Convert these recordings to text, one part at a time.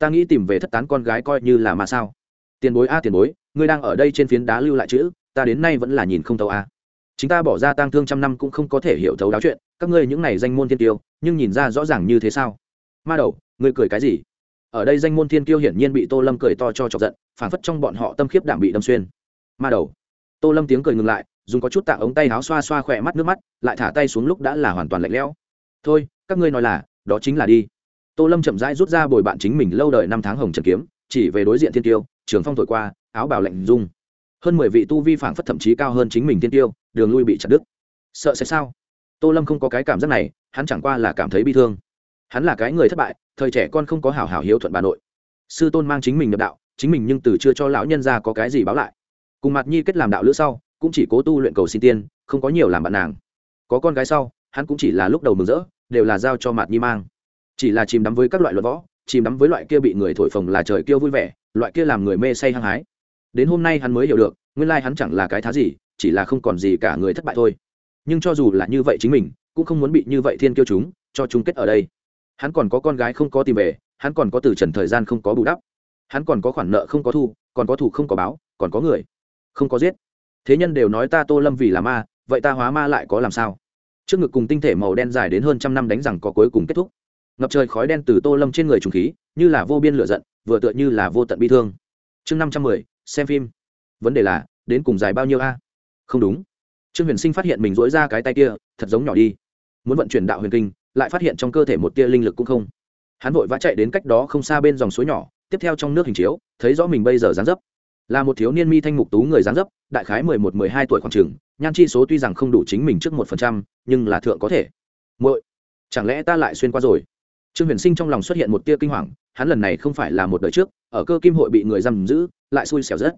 ta nghĩ tìm về thất tán con gái coi như là mà sao. Tiền bối a, tiền bối, ngươi đang ở đây trên phiến đá lưu lại chữ, ta đến nay vẫn là nhìn không thấu a. Chính ta bỏ ra tang thương trăm năm cũng không có thể hiểu thấu đáo chuyện, các ngươi những này danh môn thiên tiêu nhưng nhìn ra rõ ràng như thế sao? Ma đầu, ngươi cười cái gì? Ở đây danh môn thiên tiêu hiển nhiên bị tô lâm cười to cho chọc giận phản phất trong bọn họ tâm khiếp đảm bị đâm xuyên. Ma đầu, tô lâm tiếng cười ngừng lại, dùng có chút tạ ống tay áo xoa xoa khỏe mắt nước mắt, lại thả tay xuống lúc đã là hoàn toàn lạnh lẽo. Thôi, các ngươi nói là, đó chính là đi tô lâm chậm rãi rút ra bồi bạn chính mình lâu đời năm tháng hồng trần kiếm, chỉ về đối diện thiên tiêu, trường phong thổi qua, áo bào lạnh dung hơn mười vị tu vi phản phất thậm chí cao hơn chính mình thiên tiêu, đường lui bị chặt đứt. Sợ sẽ sao? Tô lâm không có cái cảm giác này, hắn chẳng qua là cảm thấy bi thương. Hắn là cái người thất bại, thời trẻ con không có hảo hảo hiếu thuận bà nội. Sư tôn mang chính mình nhập đạo, chính mình nhưng từ chưa cho lão nhân ra có cái gì báo lại. Cùng mặt nhi kết làm đạo lữ sau, cũng chỉ cố tu luyện cầu xin tiên, không có nhiều làm bạn nàng. Có con gái sau, hắn cũng chỉ là lúc đầu mừng rỡ, đều là giao cho mặt nhi mang chỉ là chìm đắm với các loại luật võ, chìm đắm với loại kia bị người thổi phồng là trời kêu vui vẻ, loại kia làm người mê say hăng hái. Đến hôm nay hắn mới hiểu được, nguyên lai hắn chẳng là cái thá gì, chỉ là không còn gì cả người thất bại thôi. Nhưng cho dù là như vậy chính mình, cũng không muốn bị như vậy thiên kiêu chúng, cho chúng kết ở đây. Hắn còn có con gái không có tìm về, hắn còn có từ trần thời gian không có bù đắp. Hắn còn có khoản nợ không có thu, còn có thủ không có báo, còn có người không có giết. Thế nhân đều nói ta tô lâm vì là ma, vậy ta hóa ma lại có làm sao? Trước ngực cùng tinh thể màu đen dài đến hơn trăm năm đánh rằng có cuối cùng kết thúc ngập trời khói đen từ tô lâm trên người trùng khí, như là vô biên lửa giận, vừa tựa như là vô tận bi thương. Chương năm trăm mười, xem phim. Vấn đề là, đến cùng dài bao nhiêu a? Không đúng. Trương huyền sinh phát hiện mình dối ra cái tay kia, thật giống nhỏ đi. Muốn vận chuyển đạo huyền kinh, lại phát hiện trong cơ thể một tia linh lực cũng không. Hắn vội vã chạy đến cách đó không xa bên dòng suối nhỏ, tiếp theo trong nước hình chiếu, thấy rõ mình bây giờ dáng dấp. Là một thiếu niên mi thanh mục tú người dáng dấp, đại khái mười một, mười hai tuổi khoảng trường nhan chi số tuy rằng không đủ chính mình trước một phần trăm, nhưng là thượng có thể. Muội, chẳng lẽ ta lại xuyên qua rồi? Trương huyền sinh trong lòng xuất hiện một tia kinh hoàng, hắn lần này không phải là một đời trước, ở cơ kim hội bị người giam giữ, lại xui xẻo rất.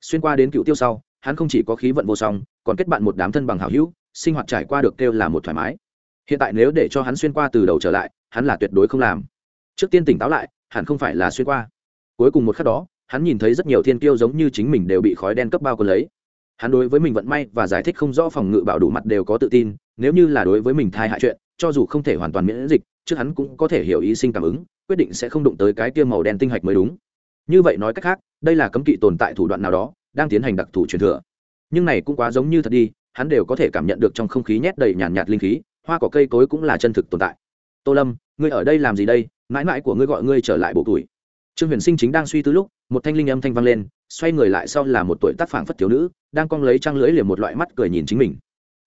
Xuyên qua đến cựu tiêu sau, hắn không chỉ có khí vận vô song, còn kết bạn một đám thân bằng hảo hữu, sinh hoạt trải qua được kêu là một thoải mái. Hiện tại nếu để cho hắn xuyên qua từ đầu trở lại, hắn là tuyệt đối không làm. Trước tiên tỉnh táo lại, hẳn không phải là xuyên qua. Cuối cùng một khắc đó, hắn nhìn thấy rất nhiều thiên kiêu giống như chính mình đều bị khói đen cấp bao còn lấy. Hắn đối với mình vận may và giải thích không rõ phòng ngự bảo đủ mặt đều có tự tin, nếu như là đối với mình thai hại chuyện, cho dù không thể hoàn toàn miễn dịch trước hắn cũng có thể hiểu ý sinh cảm ứng quyết định sẽ không đụng tới cái kia màu đen tinh hạch mới đúng. Như vậy nói cách khác đây là cấm kỵ tồn tại thủ đoạn nào đó đang tiến hành đặc thù truyền thừa. Nhưng này cũng quá giống như thật đi hắn đều có thể cảm nhận được trong không khí nhét đầy nhàn nhạt, nhạt linh khí hoa cỏ cây cối cũng là chân thực tồn tại. Tô lâm ngươi ở đây làm gì đây? Mãi mãi của ngươi gọi ngươi trở lại bộ tuổi. Trương huyền sinh chính đang suy tư lúc một thanh linh âm thanh vang lên xoay người lại sau là một tuổi tác phảng phất thiếu nữ đang cong lấy trang lưỡi liềm một loại mắt cười nhìn chính mình.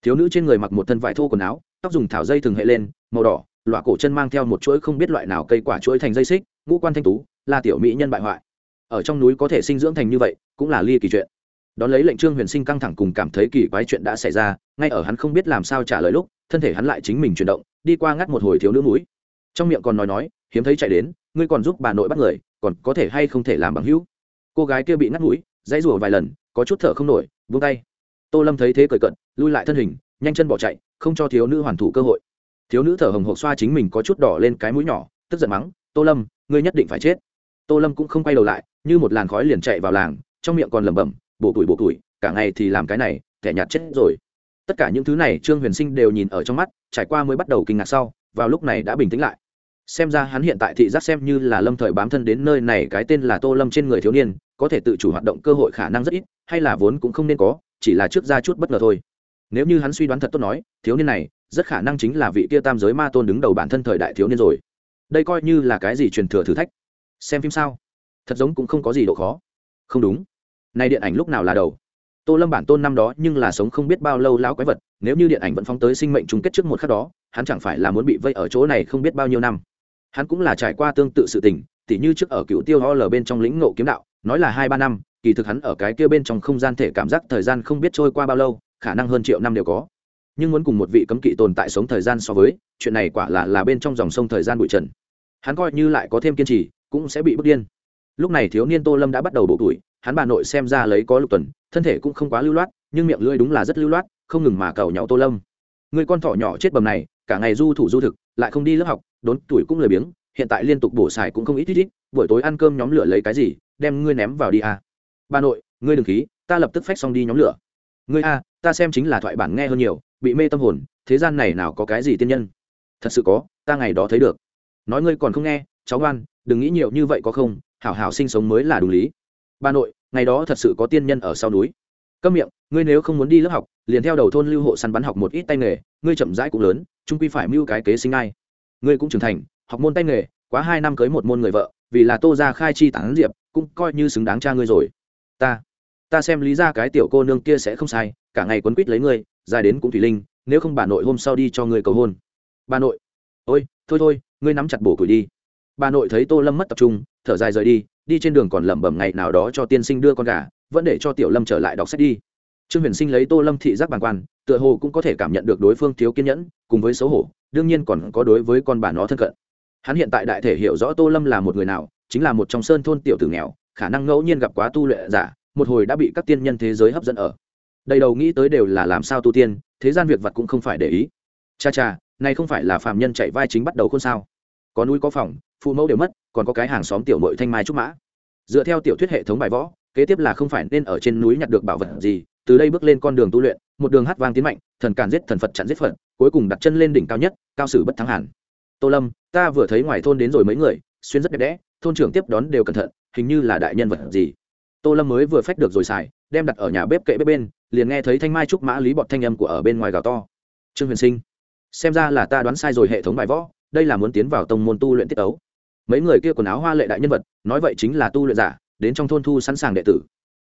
Thiếu nữ trên người mặc một thân vải thô quần áo tóc dùng thảo dây thường hệ lên màu đỏ loại cổ chân mang theo một chuỗi không biết loại nào cây quả chuỗi thành dây xích, ngũ quan thanh tú, là tiểu mỹ nhân bại hoại. Ở trong núi có thể sinh dưỡng thành như vậy, cũng là ly kỳ chuyện. Đón lấy lệnh trương huyền sinh căng thẳng cùng cảm thấy kỳ quái chuyện đã xảy ra, ngay ở hắn không biết làm sao trả lời lúc, thân thể hắn lại chính mình chuyển động, đi qua ngắt một hồi thiếu nữ mũi. Trong miệng còn nói nói, hiếm thấy chạy đến, ngươi còn giúp bà nội bắt người, còn có thể hay không thể làm bằng hữu? Cô gái kia bị ngắt mũi, dãy rủa vài lần, có chút thở không nổi, vung tay. Tô lâm thấy thế cởi cận lui lại thân hình, nhanh chân bỏ chạy, không cho thiếu nữ hoàn thủ cơ hội thiếu nữ thở hồng hộc xoa chính mình có chút đỏ lên cái mũi nhỏ, tức giận mắng, tô lâm, ngươi nhất định phải chết. Tô lâm cũng không quay đầu lại, như một làn khói liền chạy vào làng, trong miệng còn lẩm bẩm, bổ tuổi bổ tuổi, cả ngày thì làm cái này thẻ nhạt chết rồi. Tất cả những thứ này trương huyền sinh đều nhìn ở trong mắt, trải qua mới bắt đầu kinh ngạc sau, vào lúc này đã bình tĩnh lại. Xem ra hắn hiện tại thị giác xem như là lâm thời bám thân đến nơi này cái tên là tô lâm trên người thiếu niên, có thể tự chủ hoạt động cơ hội khả năng rất ít, hay là vốn cũng không nên có, chỉ là trước ra chút bất ngờ thôi. Nếu như hắn suy đoán thật tốt nói, thiếu niên này rất khả năng chính là vị kia tam giới ma tôn đứng đầu bản thân thời đại thiếu niên rồi. Đây coi như là cái gì truyền thừa thử thách? Xem phim sao? Thật giống cũng không có gì độ khó. Không đúng. Nay điện ảnh lúc nào là đầu? Tô lâm bản tôn năm đó nhưng là sống không biết bao lâu lão quái vật, nếu như điện ảnh vẫn phóng tới sinh mệnh chung kết trước một khắc đó, hắn chẳng phải là muốn bị vây ở chỗ này không biết bao nhiêu năm. Hắn cũng là trải qua tương tự sự tình, tỉ như trước ở cựu tiêu ho lờ bên trong lĩnh ngộ kiếm đạo, nói là hai ba năm, kỳ thực hắn ở cái kia bên trong không gian thể cảm giác thời gian không biết trôi qua bao lâu, khả năng hơn triệu năm đều có nhưng muốn cùng một vị cấm kỵ tồn tại sống thời gian so với, chuyện này quả là là bên trong dòng sông thời gian bụi trần. Hắn coi như lại có thêm kiên trì, cũng sẽ bị bức điên. Lúc này thiếu niên tô lâm đã bắt đầu bộ tuổi, hắn bà nội xem ra lấy có lục tuần, thân thể cũng không quá lưu loát, nhưng miệng lưỡi đúng là rất lưu loát, không ngừng mà cầu nhau tô lâm. Người con thỏ nhỏ chết bầm này, cả ngày du thủ du thực, lại không đi lớp học, đốn tuổi cũng lười biếng, hiện tại liên tục bổ xài cũng không ít ít ít, buổi tối ăn cơm nhóm lửa lấy cái gì, đem ngươi ném vào đi à. bà nội, ngươi đừng khí, ta lập tức phách xong đi nhóm lửa. Ngươi a ta xem chính là thoại bản nghe hơn nhiều bị mê tâm hồn, thế gian này nào có cái gì tiên nhân? Thật sự có, ta ngày đó thấy được. Nói ngươi còn không nghe, cháu ngoan, đừng nghĩ nhiều như vậy có không? Hảo hảo sinh sống mới là đúng lý. Bà nội, ngày đó thật sự có tiên nhân ở sau núi. Câm miệng, ngươi nếu không muốn đi lớp học, liền theo đầu thôn lưu hộ săn bắn học một ít tay nghề, ngươi chậm rãi cũng lớn trung quy phải mưu cái kế sinh ai. Ngươi cũng trưởng thành, học môn tay nghề, quá hai năm cưới một môn người vợ, vì là tô ra khai chi tán diệp, cũng coi như xứng đáng cha ngươi rồi. Ta ta xem lý ra cái tiểu cô nương kia sẽ không sai, cả ngày quấn quýt lấy ngươi dài đến cũng thủy linh, nếu không bà nội hôm sau đi cho ngươi cầu hôn. Bà nội. Ôi, thôi thôi, ngươi nắm chặt bổ củi đi. Bà nội thấy tô lâm mất tập trung, thở dài rời đi đi trên đường còn lẩm bẩm ngày nào đó cho tiên sinh đưa con gà, vẫn để cho tiểu lâm trở lại đọc sách đi. Trương huyền sinh lấy tô lâm thị giác bàng quan, tựa hồ cũng có thể cảm nhận được đối phương thiếu kiên nhẫn, cùng với xấu hổ, đương nhiên còn có đối với con bà nó thân cận. Hắn hiện tại đại thể hiểu rõ tô lâm là một người nào, chính là một trong sơn thôn tiểu tử nghèo, khả năng ngẫu nhiên gặp quá tu luyện giả, một hồi đã bị các tiên nhân thế giới hấp dẫn ở đầy đầu nghĩ tới đều là làm sao tu tiên, thế gian việc vật cũng không phải để ý. Cha cha, này không phải là phạm nhân chạy vai chính bắt đầu khôn sao? Có núi có phòng, phụ mẫu đều mất, còn có cái hàng xóm tiểu mội thanh mai trúc mã. Dựa theo tiểu thuyết hệ thống bài võ, kế tiếp là không phải nên ở trên núi nhặt được bảo vật gì, từ đây bước lên con đường tu luyện, một đường hát vang tiến mạnh, thần càn giết thần phật chặn giết phật, cuối cùng đặt chân lên đỉnh cao nhất, cao sử bất thắng hẳn. Tô lâm, ta vừa thấy ngoài thôn đến rồi mấy người, xuyên rất đẹp đẽ, thôn trưởng tiếp đón đều cẩn thận, hình như là đại nhân vật gì. Tô lâm mới vừa phách được rồi xài, đem đặt ở nhà bếp kệ bếp bên liền nghe thấy thanh mai trúc mã lý bọt thanh âm của ở bên ngoài gào to. Trương huyền sinh, xem ra là ta đoán sai rồi hệ thống bài võ, đây là muốn tiến vào tông môn tu luyện tiết ấu mấy người kia quần áo hoa lệ đại nhân vật, nói vậy chính là tu luyện giả, đến trong thôn thu sẵn sàng đệ tử.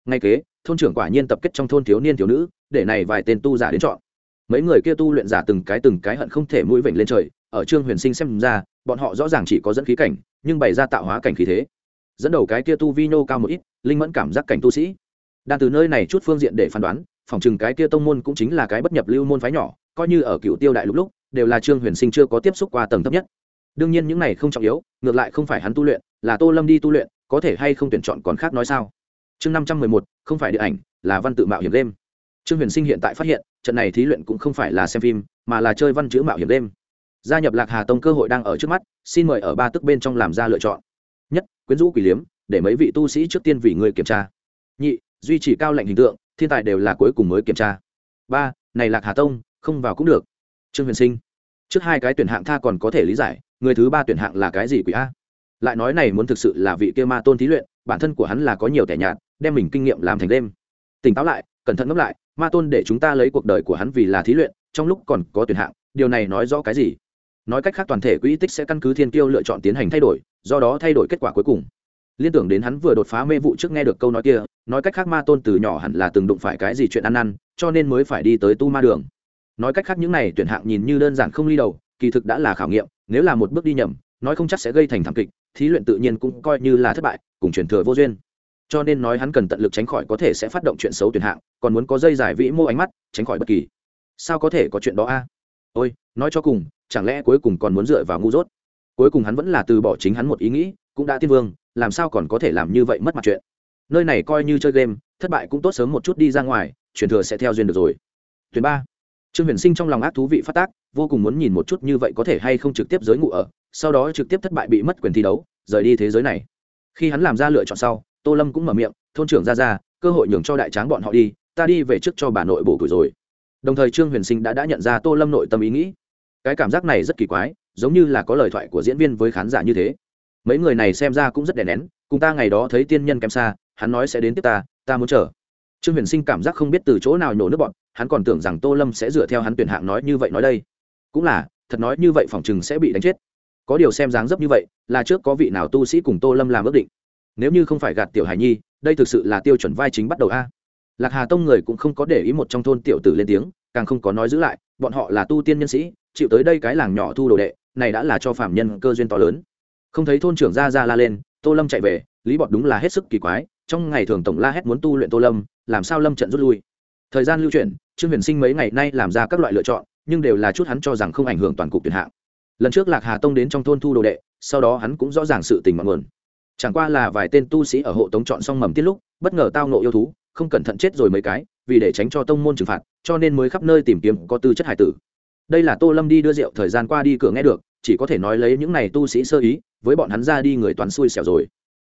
Ngay kế, thôn trưởng quả nhiên tập kết trong thôn thiếu niên thiếu nữ, để này vài tên tu giả đến chọn. Mấy người kia tu luyện giả từng cái từng cái hận không thể mũi vểnh lên trời, ở trương huyền sinh xem ra, bọn họ rõ ràng chỉ có dẫn khí cảnh, nhưng bày ra tạo hóa cảnh khí thế. Dẫn đầu cái kia tu vi nhô cao một ít, linh mẫn cảm giác cảnh tu sĩ đan từ nơi này chút phương diện để phán đoán, phòng chừng cái kia tông môn cũng chính là cái bất nhập lưu môn phái nhỏ, coi như ở cựu tiêu đại lúc lúc, đều là trương huyền sinh chưa có tiếp xúc qua tầng thấp nhất. Đương nhiên những này không trọng yếu, ngược lại không phải hắn tu luyện, là tô lâm đi tu luyện, có thể hay không tuyển chọn còn khác nói sao? Chương năm trăm mười một, không phải điện ảnh, là văn tự mạo hiểm đêm trương huyền sinh hiện tại phát hiện, trận này thí luyện cũng không phải là xem phim, mà là chơi văn chữ mạo hiểm đêm gia nhập lạc hà tông cơ hội đang ở trước mắt, xin mời ở ba tức bên trong làm ra lựa chọn. Nhất, quyến rũ quỷ liếm, để mấy vị tu sĩ trước tiên vì người kiểm tra. Nhị duy trì cao lệnh hình tượng, thiên tài đều là cuối cùng mới kiểm tra. Ba, này lạc hà tông, không vào cũng được. Trương huyền sinh, trước hai cái tuyển hạng tha còn có thể lý giải, người thứ ba tuyển hạng là cái gì quỷ a? Lại nói này muốn thực sự là vị kia ma tôn thí luyện, bản thân của hắn là có nhiều tẻ nhạt, đem mình kinh nghiệm làm thành đêm. Tỉnh táo lại, cẩn thận ngẫm lại, ma tôn để chúng ta lấy cuộc đời của hắn vì là thí luyện, trong lúc còn có tuyển hạng, điều này nói rõ cái gì? Nói cách khác toàn thể quỹ tích sẽ căn cứ thiên kiêu lựa chọn tiến hành thay đổi, do đó thay đổi kết quả cuối cùng liên tưởng đến hắn vừa đột phá mê vụ trước nghe được câu nói kia, nói cách khác ma tôn từ nhỏ hẳn là từng đụng phải cái gì chuyện ăn năn, cho nên mới phải đi tới tu ma đường. Nói cách khác những này tuyển hạng nhìn như đơn giản không ly đầu, kỳ thực đã là khảo nghiệm, nếu là một bước đi nhầm, nói không chắc sẽ gây thành thảm kịch, thí luyện tự nhiên cũng coi như là thất bại, cùng truyền thừa vô duyên. Cho nên nói hắn cần tận lực tránh khỏi có thể sẽ phát động chuyện xấu tuyển hạng, còn muốn có dây giải vĩ mô ánh mắt, tránh khỏi bất kỳ. Sao có thể có chuyện đó a? Ôi, nói cho cùng, chẳng lẽ cuối cùng còn muốn dựa vào ngu dốt? Cuối cùng hắn vẫn là từ bỏ chính hắn một ý nghĩ, cũng đã tiên vương làm sao còn có thể làm như vậy mất mặt chuyện? Nơi này coi như chơi game, thất bại cũng tốt sớm một chút đi ra ngoài, truyền thừa sẽ theo duyên được rồi. Tuyến ba. Trương huyền sinh trong lòng ác thú vị phát tác, vô cùng muốn nhìn một chút như vậy có thể hay không trực tiếp giới ngụ ở, sau đó trực tiếp thất bại bị mất quyền thi đấu, rời đi thế giới này. Khi hắn làm ra lựa chọn sau, tô lâm cũng mở miệng, thôn trưởng ra ra, cơ hội nhường cho đại tráng bọn họ đi, ta đi về trước cho bà nội bổ tuổi rồi. Đồng thời trương huyền sinh đã đã nhận ra tô lâm nội tâm ý nghĩ. Cái cảm giác này rất kỳ quái, giống như là có lời thoại của diễn viên với khán giả như thế mấy người này xem ra cũng rất đè nén, cùng ta ngày đó thấy tiên nhân kém xa, hắn nói sẽ đến tiếp ta ta muốn chờ. Trương huyền sinh cảm giác không biết từ chỗ nào nhổ nước bọn, hắn còn tưởng rằng tô lâm sẽ dựa theo hắn tuyển hạng nói như vậy nói đây. Cũng là, thật nói như vậy phỏng chừng sẽ bị đánh chết. Có điều xem dáng dấp như vậy, là trước có vị nào tu sĩ cùng tô lâm làm ước định. Nếu như không phải gạt tiểu hải nhi, đây thực sự là tiêu chuẩn vai chính bắt đầu a. Lạc hà tông người cũng không có để ý một trong thôn tiểu tử lên tiếng, càng không có nói giữ lại, bọn họ là tu tiên nhân sĩ, chịu tới đây cái làng nhỏ thu đồ đệ, này đã là cho phạm nhân cơ duyên to lớn không thấy thôn trưởng ra ra la lên, tô lâm chạy về, lý bọt đúng là hết sức kỳ quái, trong ngày thường tổng la hét muốn tu luyện tô lâm, làm sao lâm trận rút lui? Thời gian lưu chuyển, trương huyền sinh mấy ngày nay làm ra các loại lựa chọn, nhưng đều là chút hắn cho rằng không ảnh hưởng toàn cục tuyển hạng. Lần trước lạc hà tông đến trong thôn thu đồ đệ, sau đó hắn cũng rõ ràng sự tình mọi nguồn. Chẳng qua là vài tên tu sĩ ở hộ tống chọn xong mầm tiết lúc, bất ngờ tao nộ yêu thú, không cẩn thận chết rồi mấy cái, vì để tránh cho tông môn trừng phạt, cho nên mới khắp nơi tìm kiếm có tư chất hải tử. Đây là tô lâm đi đưa rượu thời gian qua đi cửa nghe được, chỉ có thể nói lấy những này tu sĩ sơ ý với bọn hắn ra đi người toán xui xẻo rồi.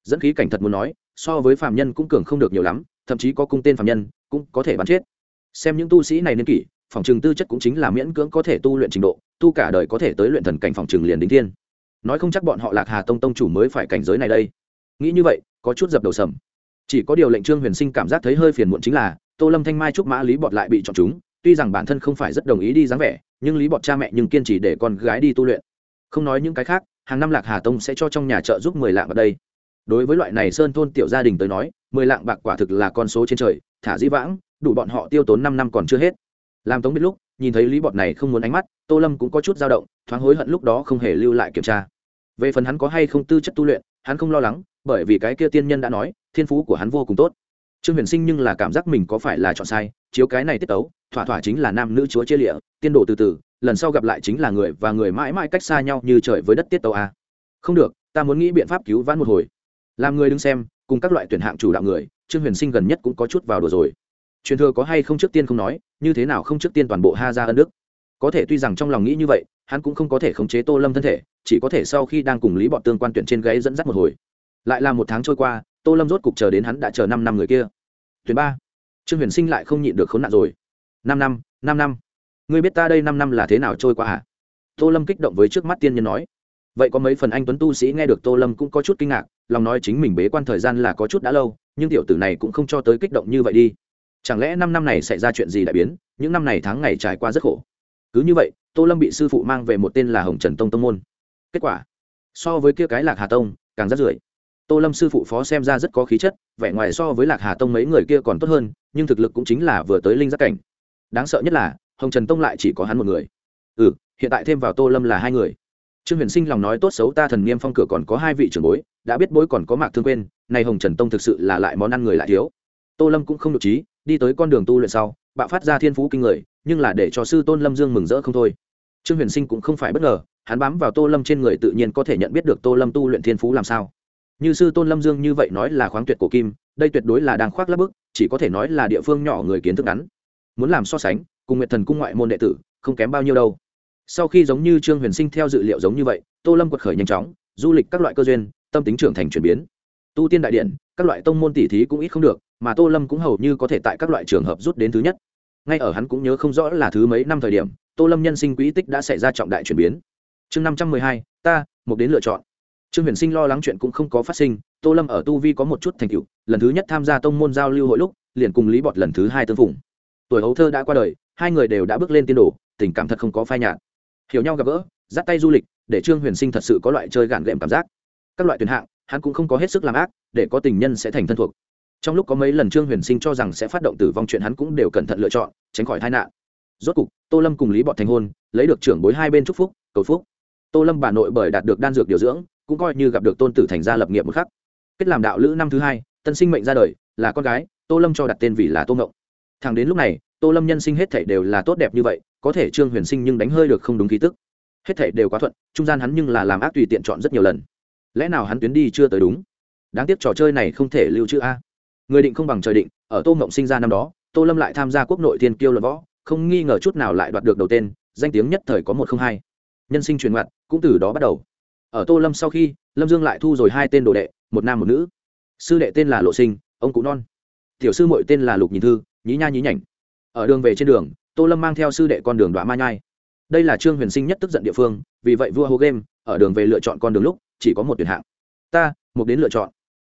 Dẫn khí cảnh thật muốn nói, so với phạm nhân cũng cường không được nhiều lắm, thậm chí có cung tên phạm nhân cũng có thể bắn chết. Xem những tu sĩ này nên kỷ, phòng trường tư chất cũng chính là miễn cưỡng có thể tu luyện trình độ, tu cả đời có thể tới luyện thần cảnh phòng trường liền đính thiên. Nói không chắc bọn họ lạc hà tông tông chủ mới phải cảnh giới này đây. Nghĩ như vậy, có chút dập đầu sầm. Chỉ có điều lệnh trương huyền sinh cảm giác thấy hơi phiền muộn chính là, tô lâm thanh mai trúc mã lý bọt lại bị chọn chúng, tuy rằng bản thân không phải rất đồng ý đi dáng vẻ, nhưng lý bọt cha mẹ nhưng kiên trì để con gái đi tu luyện. Không nói những cái khác hàng năm lạc hà tông sẽ cho trong nhà trợ giúp mười lạng ở đây. Đối với loại này sơn thôn tiểu gia đình tới nói, mười lạng bạc quả thực là con số trên trời, thả dĩ vãng, đủ bọn họ tiêu tốn năm năm còn chưa hết. Làm tống biết lúc, nhìn thấy lý bọt này không muốn ánh mắt, tô lâm cũng có chút dao động, thoáng hối hận lúc đó không hề lưu lại kiểm tra. Về phần hắn có hay không tư chất tu luyện, hắn không lo lắng, bởi vì cái kia tiên nhân đã nói, thiên phú của hắn vô cùng tốt. Trương huyền sinh nhưng là cảm giác mình có phải là chọn sai, chiếu cái này tiết tấu, thỏa thỏa chính là nam nữ chúa chia lịa, tiên đồ từ từ lần sau gặp lại chính là người và người mãi mãi cách xa nhau như trời với đất tiết tàu a. Không được, ta muốn nghĩ biện pháp cứu vãn một hồi. Làm người đứng xem, cùng các loại tuyển hạng chủ đạo người, trương huyền sinh gần nhất cũng có chút vào đồ rồi. Truyền thừa có hay không trước tiên không nói, như thế nào không trước tiên toàn bộ ha ra ân đức? Có thể tuy rằng trong lòng nghĩ như vậy, hắn cũng không có thể khống chế tô lâm thân thể, chỉ có thể sau khi đang cùng lý bọn tương quan tuyển trên gãy dẫn dắt một hồi. Lại là một tháng trôi qua, tô lâm rốt cục chờ đến hắn đã chờ năm năm người kia. Tuyển ba. Trương huyền sinh lại không nhịn được khốn nạn rồi. Năm năm năm năm ngươi biết ta đây năm năm là thế nào trôi qua hả? Tô lâm kích động với trước mắt tiên nhân nói. Vậy có mấy phần anh tuấn tu sĩ nghe được tô lâm cũng có chút kinh ngạc, lòng nói chính mình bế quan thời gian là có chút đã lâu, nhưng tiểu tử này cũng không cho tới kích động như vậy đi. Chẳng lẽ năm năm này xảy ra chuyện gì đại biến, những năm này tháng ngày trải qua rất khổ? Cứ như vậy, tô lâm bị sư phụ mang về một tên là hồng trần tông tông môn. Kết quả, so với kia cái lạc hà tông, càng rất rưởi. Tô lâm sư phụ phó xem ra rất có khí chất, vẻ ngoài so với lạc hà tông mấy người kia còn tốt hơn, nhưng thực lực cũng chính là vừa tới linh giác cảnh. Đáng sợ nhất là hồng trần tông lại chỉ có hắn một người. Ừ hiện tại thêm vào tô lâm là hai người. Trương huyền sinh lòng nói tốt xấu ta thần niêm phong cửa còn có hai vị trưởng bối, đã biết bối còn có mạc thương quên, này hồng trần tông thực sự là lại món ăn người lại thiếu. Tô lâm cũng không được trí, đi tới con đường tu luyện sau, bạo phát ra thiên phú kinh người, nhưng là để cho sư tôn lâm dương mừng rỡ không thôi. Trương huyền sinh cũng không phải bất ngờ, hắn bám vào tô lâm trên người tự nhiên có thể nhận biết được tô lâm tu luyện thiên phú làm sao. Như sư tôn lâm dương như vậy nói là khoáng tuyệt cổ kim, đây tuyệt đối là đang khoác lắp bức, chỉ có thể nói là địa phương nhỏ người kiến thức ngắn muốn làm so sánh, cùng nguyệt thần cung ngoại môn đệ tử, không kém bao nhiêu đâu. Sau khi giống như trương huyền sinh theo dự liệu giống như vậy, tô lâm quật khởi nhanh chóng, du lịch các loại cơ duyên, tâm tính trưởng thành chuyển biến. Tu tiên đại điện, các loại tông môn tỷ thí cũng ít không được, mà tô lâm cũng hầu như có thể tại các loại trường hợp rút đến thứ nhất. Ngay ở hắn cũng nhớ không rõ là thứ mấy năm thời điểm, tô lâm nhân sinh quỹ tích đã xảy ra trọng đại chuyển biến. Chương năm trăm mười hai, ta một đến lựa chọn. Trương huyền sinh lo lắng chuyện cũng không có phát sinh, tô lâm ở tu vi có một chút thành tựu, lần thứ nhất tham gia tông môn giao lưu hội lúc, liền cùng lý bọt lần thứ hai tương phùng tuổi hấu thơ đã qua đời, hai người đều đã bước lên tiên đồ, tình cảm thật không có phai nhạt. Hiểu nhau gặp gỡ, dắt tay du lịch, để trương huyền sinh thật sự có loại chơi gạn gệm cảm giác. Các loại tuyển hạng, hắn cũng không có hết sức làm ác, để có tình nhân sẽ thành thân thuộc. Trong lúc có mấy lần trương huyền sinh cho rằng sẽ phát động tử vong chuyện hắn cũng đều cẩn thận lựa chọn, tránh khỏi tai nạn. Rốt cục, tô lâm cùng lý bọn thành hôn, lấy được trưởng bối hai bên chúc phúc, cầu phúc. Tô lâm bà nội bởi đạt được đan dược điều dưỡng, cũng coi như gặp được tôn tử thành gia lập nghiệp một khắc. Kết làm đạo lữ năm thứ hai, tân sinh mệnh ra đời, là con gái, tô lâm cho đặt tên vì là tô ngộng thằng đến lúc này, tô lâm nhân sinh hết thể đều là tốt đẹp như vậy, có thể trương huyền sinh nhưng đánh hơi được không đúng khí tức. Hết thể đều quá thuận, trung gian hắn nhưng là làm ác tùy tiện chọn rất nhiều lần. Lẽ nào hắn tuyến đi chưa tới đúng? Đáng tiếc trò chơi này không thể lưu trữ a. Người định không bằng trời định, ở tô mộng sinh ra năm đó, tô lâm lại tham gia quốc nội thiên kiêu luận võ, không nghi ngờ chút nào lại đoạt được đầu tên, danh tiếng nhất thời có một không hai. Nhân sinh truyền ngoặt, cũng từ đó bắt đầu. Ở tô lâm sau khi, lâm dương lại thu rồi hai tên đồ đệ, một nam một nữ. Sư đệ tên là lộ sinh, ông cụ non. Tiểu sư mội tên là lục nhìn thư nhí nha nhí nhảnh. Ở đường về trên đường, tô lâm mang theo sư đệ con đường đoạn ma nhai. Đây là trương huyền sinh nhất tức giận địa phương, vì vậy vua hồ game, ở đường về lựa chọn con đường lúc, chỉ có một tuyển hạng. Ta một đến lựa chọn.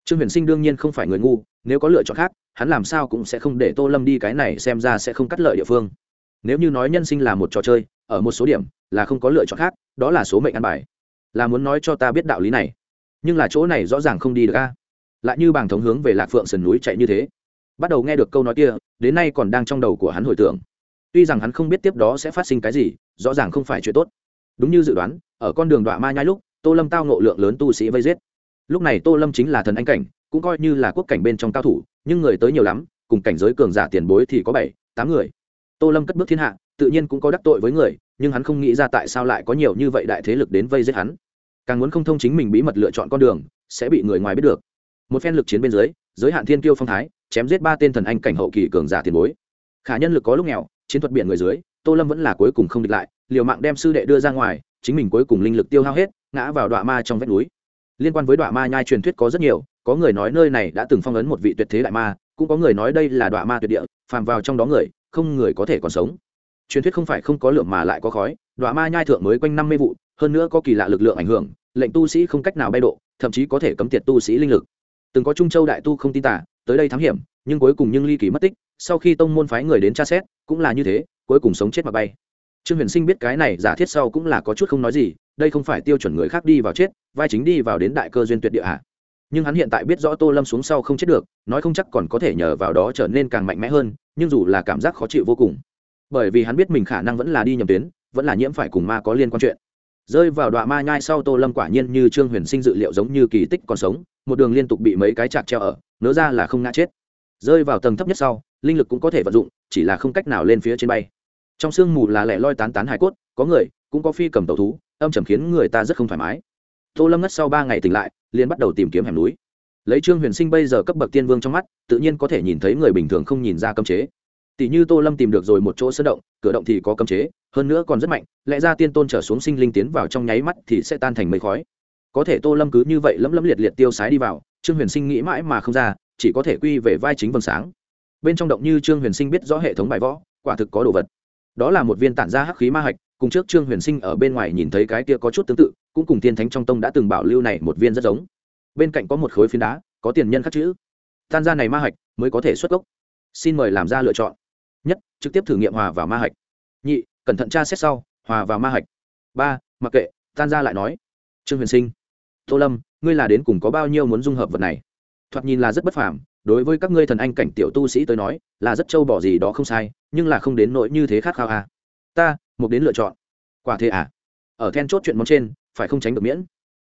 Trương huyền sinh đương nhiên không phải người ngu, nếu có lựa chọn khác, hắn làm sao cũng sẽ không để tô lâm đi cái này xem ra sẽ không cắt lợi địa phương. Nếu như nói nhân sinh là một trò chơi, ở một số điểm là không có lựa chọn khác, đó là số mệnh ăn bài. Là muốn nói cho ta biết đạo lý này. Nhưng là chỗ này rõ ràng không đi được a. Lại như bảng thống hướng về lạc phượng sườn núi chạy như thế bắt đầu nghe được câu nói kia, đến nay còn đang trong đầu của hắn hồi tưởng. Tuy rằng hắn không biết tiếp đó sẽ phát sinh cái gì, rõ ràng không phải chuyện tốt. Đúng như dự đoán, ở con đường đoạn ma nhai lúc, tô lâm tao nộ lượng lớn tu sĩ vây giết. Lúc này tô lâm chính là thần anh cảnh, cũng coi như là quốc cảnh bên trong cao thủ, nhưng người tới nhiều lắm, cùng cảnh giới cường giả tiền bối thì có bảy, tám người. Tô lâm cất bước thiên hạ, tự nhiên cũng có đắc tội với người, nhưng hắn không nghĩ ra tại sao lại có nhiều như vậy đại thế lực đến vây giết hắn. Càng muốn không thông chính mình bí mật lựa chọn con đường, sẽ bị người ngoài biết được. Một phen lực chiến bên dưới, giới hạn thiên kiêu phong thái chém giết ba tên thần anh cảnh hậu kỳ cường giả tiền bối. Khả nhân lực có lúc nghèo, chiến thuật biển người dưới, tô lâm vẫn là cuối cùng không địch lại, liều mạng đem sư đệ đưa ra ngoài, chính mình cuối cùng linh lực tiêu hao hết, ngã vào đoạn ma trong vách núi. Liên quan với đoạn ma nhai truyền thuyết có rất nhiều, có người nói nơi này đã từng phong ấn một vị tuyệt thế đại ma, cũng có người nói đây là đoạn ma tuyệt địa, phàm vào trong đó người, không người có thể còn sống. Truyền thuyết không phải không có lượng mà lại có khói đoạn ma nhai thượng mới quanh năm mươi vụ, hơn nữa có kỳ lạ lực lượng ảnh hưởng, lệnh tu sĩ không cách nào bay độ, thậm chí có thể cấm tiệt tu sĩ linh lực. Từng có trung châu đại tu không tin tả tới đây thám hiểm, nhưng cuối cùng nhưng ly kỳ mất tích, sau khi tông môn phái người đến tra xét, cũng là như thế, cuối cùng sống chết mà bay. Trương huyền sinh biết cái này giả thiết sau cũng là có chút không nói gì, đây không phải tiêu chuẩn người khác đi vào chết, vai chính đi vào đến đại cơ duyên tuyệt địa hạ nhưng hắn hiện tại biết rõ tô lâm xuống sau không chết được, nói không chắc còn có thể nhờ vào đó trở nên càng mạnh mẽ hơn, nhưng dù là cảm giác khó chịu vô cùng. Bởi vì hắn biết mình khả năng vẫn là đi nhầm tuyến, vẫn là nhiễm phải cùng ma có liên quan chuyện rơi vào đoạn ma nhai sau tô lâm quả nhiên như trương huyền sinh dự liệu giống như kỳ tích còn sống, một đường liên tục bị mấy cái chạc treo ở nỡ ra là không ngã chết. Rơi vào tầng thấp nhất sau, linh lực cũng có thể vận dụng, chỉ là không cách nào lên phía trên bay. Trong sương mù là lẻ loi tán tán hải cốt, có người cũng có phi cầm tàu thú, âm trầm khiến người ta rất không thoải mái. Tô lâm ngất sau ba ngày tỉnh lại, liền bắt đầu tìm kiếm hẻm núi. Lấy trương huyền sinh bây giờ cấp bậc tiên vương trong mắt, tự nhiên có thể nhìn thấy người bình thường không nhìn ra cấm chế. Tỷ như tô lâm tìm được rồi một chỗ sơn động, cửa động thì có cấm chế hơn nữa còn rất mạnh, lẽ ra tiên tôn trở xuống sinh linh tiến vào trong nháy mắt thì sẽ tan thành mây khói. Có thể tô lâm cứ như vậy lấm lấm liệt liệt tiêu sái đi vào, trương huyền sinh nghĩ mãi mà không ra, chỉ có thể quy về vai chính vầng sáng. Bên trong động như trương huyền sinh biết rõ hệ thống bài võ, quả thực có đồ vật. Đó là một viên tản ra hắc khí ma hạch, cùng trước trương huyền sinh ở bên ngoài nhìn thấy cái kia có chút tương tự, cũng cùng tiên thánh trong tông đã từng bảo lưu này một viên rất giống. Bên cạnh có một khối phiến đá, có tiền nhân khắc chữ. Tan ra này ma hạch mới có thể xuất gốc. Xin mời làm ra lựa chọn. Nhất, trực tiếp thử nghiệm hòa vào ma hạch. Nhị cẩn thận tra xét sau, hòa vào ma hạch. Ba, mặc kệ, tan ra lại nói. Trương huyền sinh, tô lâm, ngươi là đến cùng có bao nhiêu muốn dung hợp vật này? Thoạt nhìn là rất bất phàm, đối với các ngươi thần anh cảnh tiểu tu sĩ tới nói, là rất trâu bỏ gì đó không sai, nhưng là không đến nỗi như thế khát khao à. ta, một đến lựa chọn. Quả thế à? Ở then chốt chuyện món trên, phải không tránh được miễn?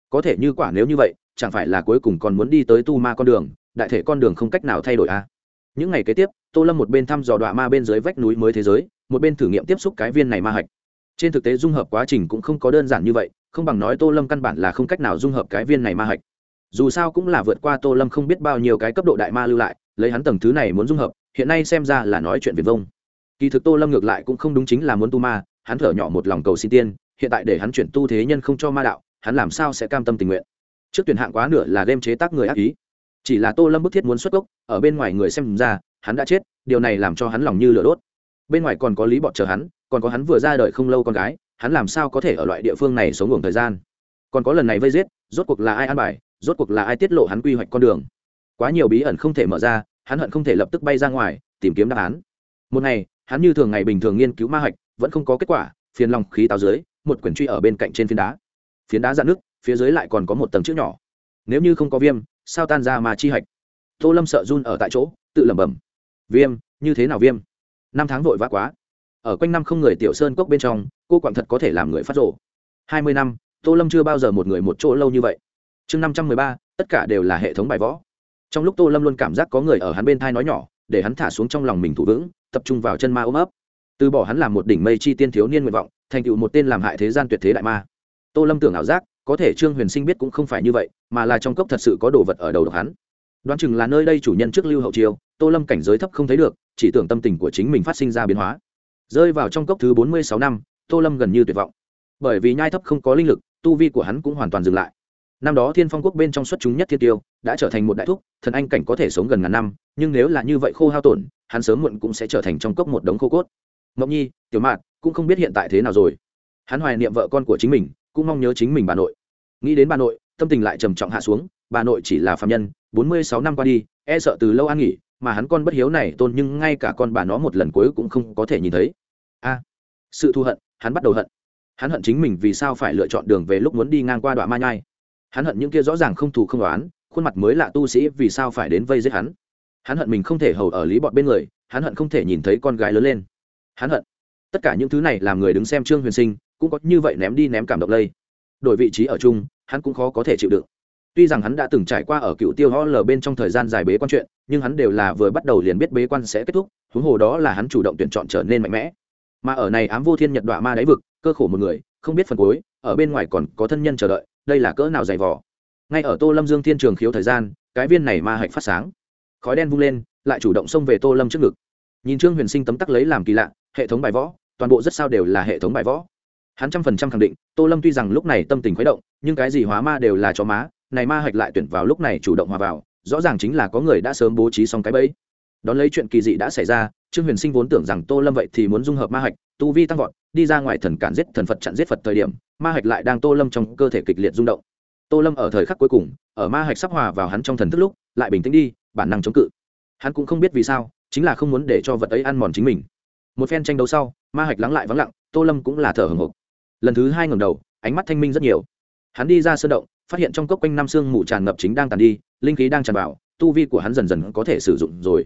Có thể như quả nếu như vậy, chẳng phải là cuối cùng còn muốn đi tới tu ma con đường, đại thể con đường không cách nào thay đổi à. những ngày kế tiếp, tô lâm một bên thăm dò đọa ma bên dưới vách núi mới thế giới một bên thử nghiệm tiếp xúc cái viên này ma hạch. Trên thực tế dung hợp quá trình cũng không có đơn giản như vậy, không bằng nói tô lâm căn bản là không cách nào dung hợp cái viên này ma hạch. Dù sao cũng là vượt qua tô lâm không biết bao nhiêu cái cấp độ đại ma lưu lại, lấy hắn tầng thứ này muốn dung hợp, hiện nay xem ra là nói chuyện viền vông. Kỳ thực tô lâm ngược lại cũng không đúng chính là muốn tu ma, hắn thở nhỏ một lòng cầu xin tiên, hiện tại để hắn chuyển tu thế nhân không cho ma đạo, hắn làm sao sẽ cam tâm tình nguyện? Trước tuyển hạng quá nửa là đem chế tác người ác ý. Chỉ là tô lâm bức thiết muốn xuất gốc, ở bên ngoài người xem ra, hắn đã chết, điều này làm cho hắn lòng như lửa đốt bên ngoài còn có lý bọn chờ hắn, còn có hắn vừa ra đời không lâu con gái, hắn làm sao có thể ở loại địa phương này sống ngủ thời gian? Còn có lần này vây giết, rốt cuộc là ai ăn bài, rốt cuộc là ai tiết lộ hắn quy hoạch con đường? Quá nhiều bí ẩn không thể mở ra, hắn hận không thể lập tức bay ra ngoài, tìm kiếm đáp án. Một ngày, hắn như thường ngày bình thường nghiên cứu ma hạch vẫn không có kết quả, phiền lòng khí táo dưới, một quyển truy ở bên cạnh trên phiến đá. Phiến đá dạn nước phía dưới lại còn có một tầng chữ nhỏ. Nếu như không có viêm, sao tan ra mà chi hạch tô lâm sợ run ở tại chỗ, tự lẩm bẩm. Viêm, như thế nào viêm? Năm tháng vội vã quá. Ở quanh năm không người tiểu sơn cốc bên trong, cô quảng thật có thể làm người phát rộ hai mươi năm, tô lâm chưa bao giờ một người một chỗ lâu như vậy. Chương năm trăm mười ba, tất cả đều là hệ thống bài võ. Trong lúc tô lâm luôn cảm giác có người ở hắn bên thai nói nhỏ, để hắn thả xuống trong lòng mình thủ vững, tập trung vào chân ma ôm ấp. Từ bỏ hắn làm một đỉnh mây chi tiên thiếu niên nguyện vọng, thành tựu một tên làm hại thế gian tuyệt thế đại ma. Tô lâm tưởng ảo giác, có thể trương huyền sinh biết cũng không phải như vậy, mà là trong cốc thật sự có đồ vật ở đầu độc hắn. Đoán chừng là nơi đây chủ nhân trước lưu hậu chiêu tô lâm cảnh giới thấp không thấy được chỉ tưởng tâm tình của chính mình phát sinh ra biến hóa. Rơi vào trong cốc thứ bốn mươi sáu năm, tô lâm gần như tuyệt vọng. Bởi vì nhai thấp không có linh lực, tu vi của hắn cũng hoàn toàn dừng lại. Năm đó thiên phong quốc bên trong xuất chúng nhất thiên tiêu, đã trở thành một đại thúc, thần anh cảnh có thể sống gần ngàn năm, nhưng nếu là như vậy khô hao tổn, hắn sớm muộn cũng sẽ trở thành trong cốc một đống khô cốt. Mộc nhi, tiểu mạt cũng không biết hiện tại thế nào rồi. Hắn hoài niệm vợ con của chính mình, cũng mong nhớ chính mình bà nội. Nghĩ đến bà nội, tâm tình lại trầm trọng hạ xuống, bà nội chỉ là phạm nhân, bốn mươi sáu năm qua đi e sợ từ lâu an nghỉ mà hắn con bất hiếu này tôn nhưng ngay cả con bà nó một lần cuối cũng không có thể nhìn thấy. A, sự thù hận, hắn bắt đầu hận. Hắn hận chính mình vì sao phải lựa chọn đường về lúc muốn đi ngang qua đoạn ma nhai. Hắn hận những kia rõ ràng không thù không đoán khuôn mặt mới lạ tu sĩ vì sao phải đến vây giết hắn. Hắn hận mình không thể hầu ở lý bọn bên người, hắn hận không thể nhìn thấy con gái lớn lên. Hắn hận. Tất cả những thứ này làm người đứng xem trương huyền sinh, cũng có như vậy ném đi ném cảm động lây. Đổi vị trí ở chung, hắn cũng khó có thể chịu đựng tuy rằng hắn đã từng trải qua ở cựu tiêu ho lờ bên trong thời gian dài bế quan chuyện, nhưng hắn đều là vừa bắt đầu liền biết bế quan sẽ kết thúc, huống hồ đó là hắn chủ động tuyển chọn trở nên mạnh mẽ. Mà ở này ám vô thiên nhật đọa ma đáy vực, cơ khổ một người, không biết phần cuối, ở bên ngoài còn có thân nhân chờ đợi, đây là cỡ nào dày vò. Ngay ở tô lâm dương thiên trường khiếu thời gian, cái viên này ma hạnh phát sáng. Khói đen vung lên, lại chủ động xông về tô lâm trước ngực. Nhìn trương huyền sinh tấm tắc lấy làm kỳ lạ, hệ thống bài võ, toàn bộ rất sao đều là hệ thống bài võ. Hắn trăm phần trăm khẳng định, tô lâm tuy rằng lúc này tâm tình khuấy động, nhưng cái gì hóa ma đều là cho má này ma hạch lại tuyển vào lúc này chủ động hòa vào, rõ ràng chính là có người đã sớm bố trí xong cái bẫy. Đón lấy chuyện kỳ dị đã xảy ra, trương huyền sinh vốn tưởng rằng tô lâm vậy thì muốn dung hợp ma hạch, tu vi tăng vọt, đi ra ngoài thần cản giết thần phật chặn giết phật thời điểm, ma hạch lại đang tô lâm trong cơ thể kịch liệt rung động. Tô lâm ở thời khắc cuối cùng, ở ma hạch sắp hòa vào hắn trong thần thức lúc, lại bình tĩnh đi, bản năng chống cự. Hắn cũng không biết vì sao, chính là không muốn để cho vật ấy ăn mòn chính mình. Một phen tranh đấu sau, ma hạch lắng lại vắng lặng, tô lâm cũng là thở hồng hộc lần thứ hai ngầm đầu, ánh mắt thanh minh rất nhiều. Hắn đi ra sơn động phát hiện trong cốc quanh năm xương mù tràn ngập chính đang tàn đi, linh khí đang tràn vào, tu vi của hắn dần dần có thể sử dụng rồi.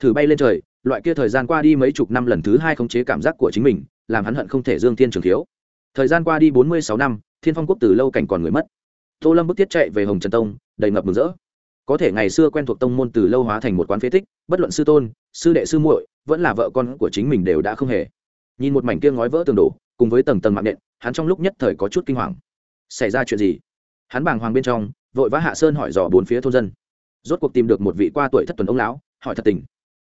Thử bay lên trời, loại kia thời gian qua đi mấy chục năm lần thứ hai khống chế cảm giác của chính mình, làm hắn hận không thể dương thiên trường thiếu. Thời gian qua đi bốn mươi sáu năm, thiên phong quốc từ lâu cảnh còn người mất. Tô lâm bức tiết chạy về hồng trần tông, đầy ngập mừng rỡ. Có thể ngày xưa quen thuộc tông môn từ lâu hóa thành một quán phế tích, bất luận sư tôn, sư đệ sư muội, vẫn là vợ con của chính mình đều đã không hề. Nhìn một mảnh kia ngói vỡ tường đổ, cùng với tầng tầng mạng nện, hắn trong lúc nhất thời có chút kinh hoàng. Xảy ra chuyện gì? Hắn bàng hoàng bên trong, vội vã hạ sơn hỏi dò bốn phía thôn dân. Rốt cuộc tìm được một vị qua tuổi thất tuần ông lão, hỏi thật tình.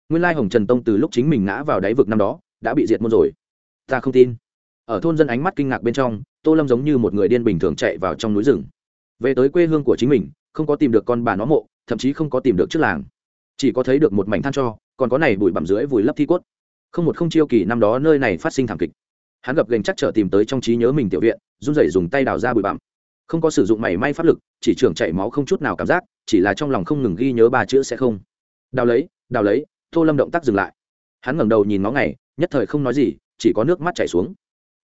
Nguyên lai hồng trần tông từ lúc chính mình ngã vào đáy vực năm đó, đã bị diệt môn rồi. Ta không tin. Ở thôn dân ánh mắt kinh ngạc bên trong, tô lâm giống như một người điên bình thường chạy vào trong núi rừng. Về tới quê hương của chính mình, không có tìm được con bà nó mộ, thậm chí không có tìm được trước làng. Chỉ có thấy được một mảnh than cho, còn có này bụi bặm dưới vùi lấp thi cốt. Không một không chiêu kỳ năm đó nơi này phát sinh thảm kịch. Hắn gập gành chắc trở tìm tới trong trí nhớ mình tiểu viện, run rẩy dùng tay đào ra bụi bặm không có sử dụng mảy may pháp lực, chỉ trưởng chảy máu không chút nào cảm giác, chỉ là trong lòng không ngừng ghi nhớ ba chữ sẽ không. Đào lấy đào lấy, tô lâm động tác dừng lại. Hắn ngẩng đầu nhìn ngó ngày, nhất thời không nói gì, chỉ có nước mắt chảy xuống.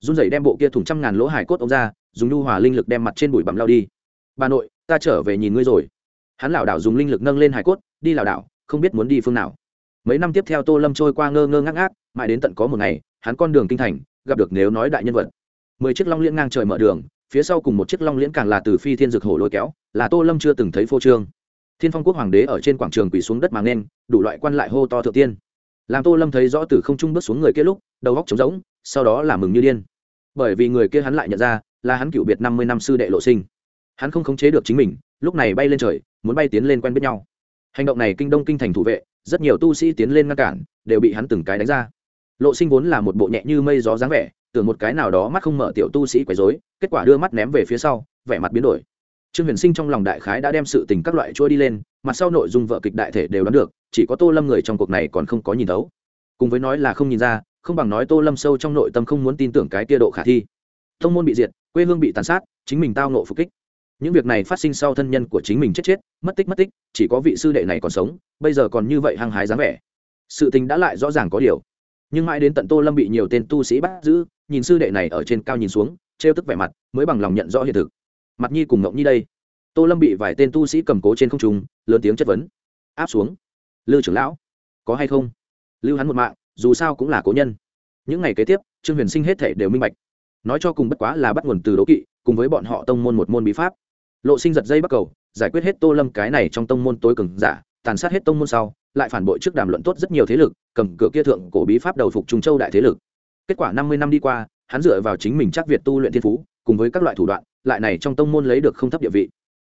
Run rẩy đem bộ kia thùng trăm ngàn lỗ hải cốt ông ra, dùng nhu hòa linh lực đem mặt trên bụi bặm lao đi. Bà nội, ta trở về nhìn ngươi rồi. Hắn lảo đảo dùng linh lực nâng lên hải cốt, đi lảo đảo, không biết muốn đi phương nào. Mấy năm tiếp theo tô lâm trôi qua ngơ ngơ ngác ngác, mãi đến tận có một ngày, hắn con đường kinh thành, gặp được nếu nói đại nhân vật. Mười chiếc long liễn ngang trời mở đường phía sau cùng một chiếc long liễn càng là từ phi thiên dược hổ lôi kéo, là tô lâm chưa từng thấy phô trương. Thiên phong quốc hoàng đế ở trên quảng trường quỳ xuống đất mà nên đủ loại quan lại hô to thượng tiên. Làm tô lâm thấy rõ từ không trung bước xuống người kia lúc, đầu góc trống rỗng, sau đó là mừng như điên. Bởi vì người kia hắn lại nhận ra, là hắn cựu biệt năm mươi năm sư đệ lộ sinh. Hắn không khống chế được chính mình, lúc này bay lên trời, muốn bay tiến lên quen biết nhau. Hành động này kinh đông kinh thành thủ vệ, rất nhiều tu sĩ tiến lên ngăn cản, đều bị hắn từng cái đánh ra. Lộ sinh vốn là một bộ nhẹ như mây gió dáng vẻ tưởng một cái nào đó mắt không mở tiểu tu sĩ quấy rối, kết quả đưa mắt ném về phía sau, vẻ mặt biến đổi. Trương huyền sinh trong lòng đại khái đã đem sự tình các loại trôi đi lên, mặt sau nội dung vợ kịch đại thể đều đoán được, chỉ có tô lâm người trong cuộc này còn không có nhìn thấu. Cùng với nói là không nhìn ra, không bằng nói tô lâm sâu trong nội tâm không muốn tin tưởng cái tia độ khả thi. Thông môn bị diệt, quê hương bị tàn sát, chính mình tao nộ phục kích. Những việc này phát sinh sau thân nhân của chính mình chết chết, mất tích mất tích, chỉ có vị sư đệ này còn sống, bây giờ còn như vậy hăng hái dáng vẻ. Sự tình đã lại rõ ràng có điều. Nhưng mãi đến tận tô lâm bị nhiều tên tu sĩ bắt giữ nhìn sư đệ này ở trên cao nhìn xuống, trêu tức vẻ mặt, mới bằng lòng nhận rõ hiện thực. Mặt nhi cùng ngộng nhi đây. Tô lâm bị vài tên tu sĩ cầm cố trên không trung, lớn tiếng chất vấn. Áp xuống. Lư trưởng lão, có hay không? Lưu hắn một mạng, dù sao cũng là cố nhân. Những ngày kế tiếp, trương huyền sinh hết thể đều minh bạch. Nói cho cùng bất quá là bắt nguồn từ đố kỵ, cùng với bọn họ tông môn một môn bí pháp. Lộ sinh giật dây bắt cầu, giải quyết hết tô lâm cái này trong tông môn tối cường giả, tàn sát hết tông môn sau, lại phản bội trước đàm luận tốt rất nhiều thế lực, cầm cửa kia thượng cổ bí pháp đầu phục trung châu đại thế lực kết quả năm mươi năm đi qua, hắn dựa vào chính mình chắc việt tu luyện thiên phú, cùng với các loại thủ đoạn, lại này trong tông môn lấy được không thấp địa vị.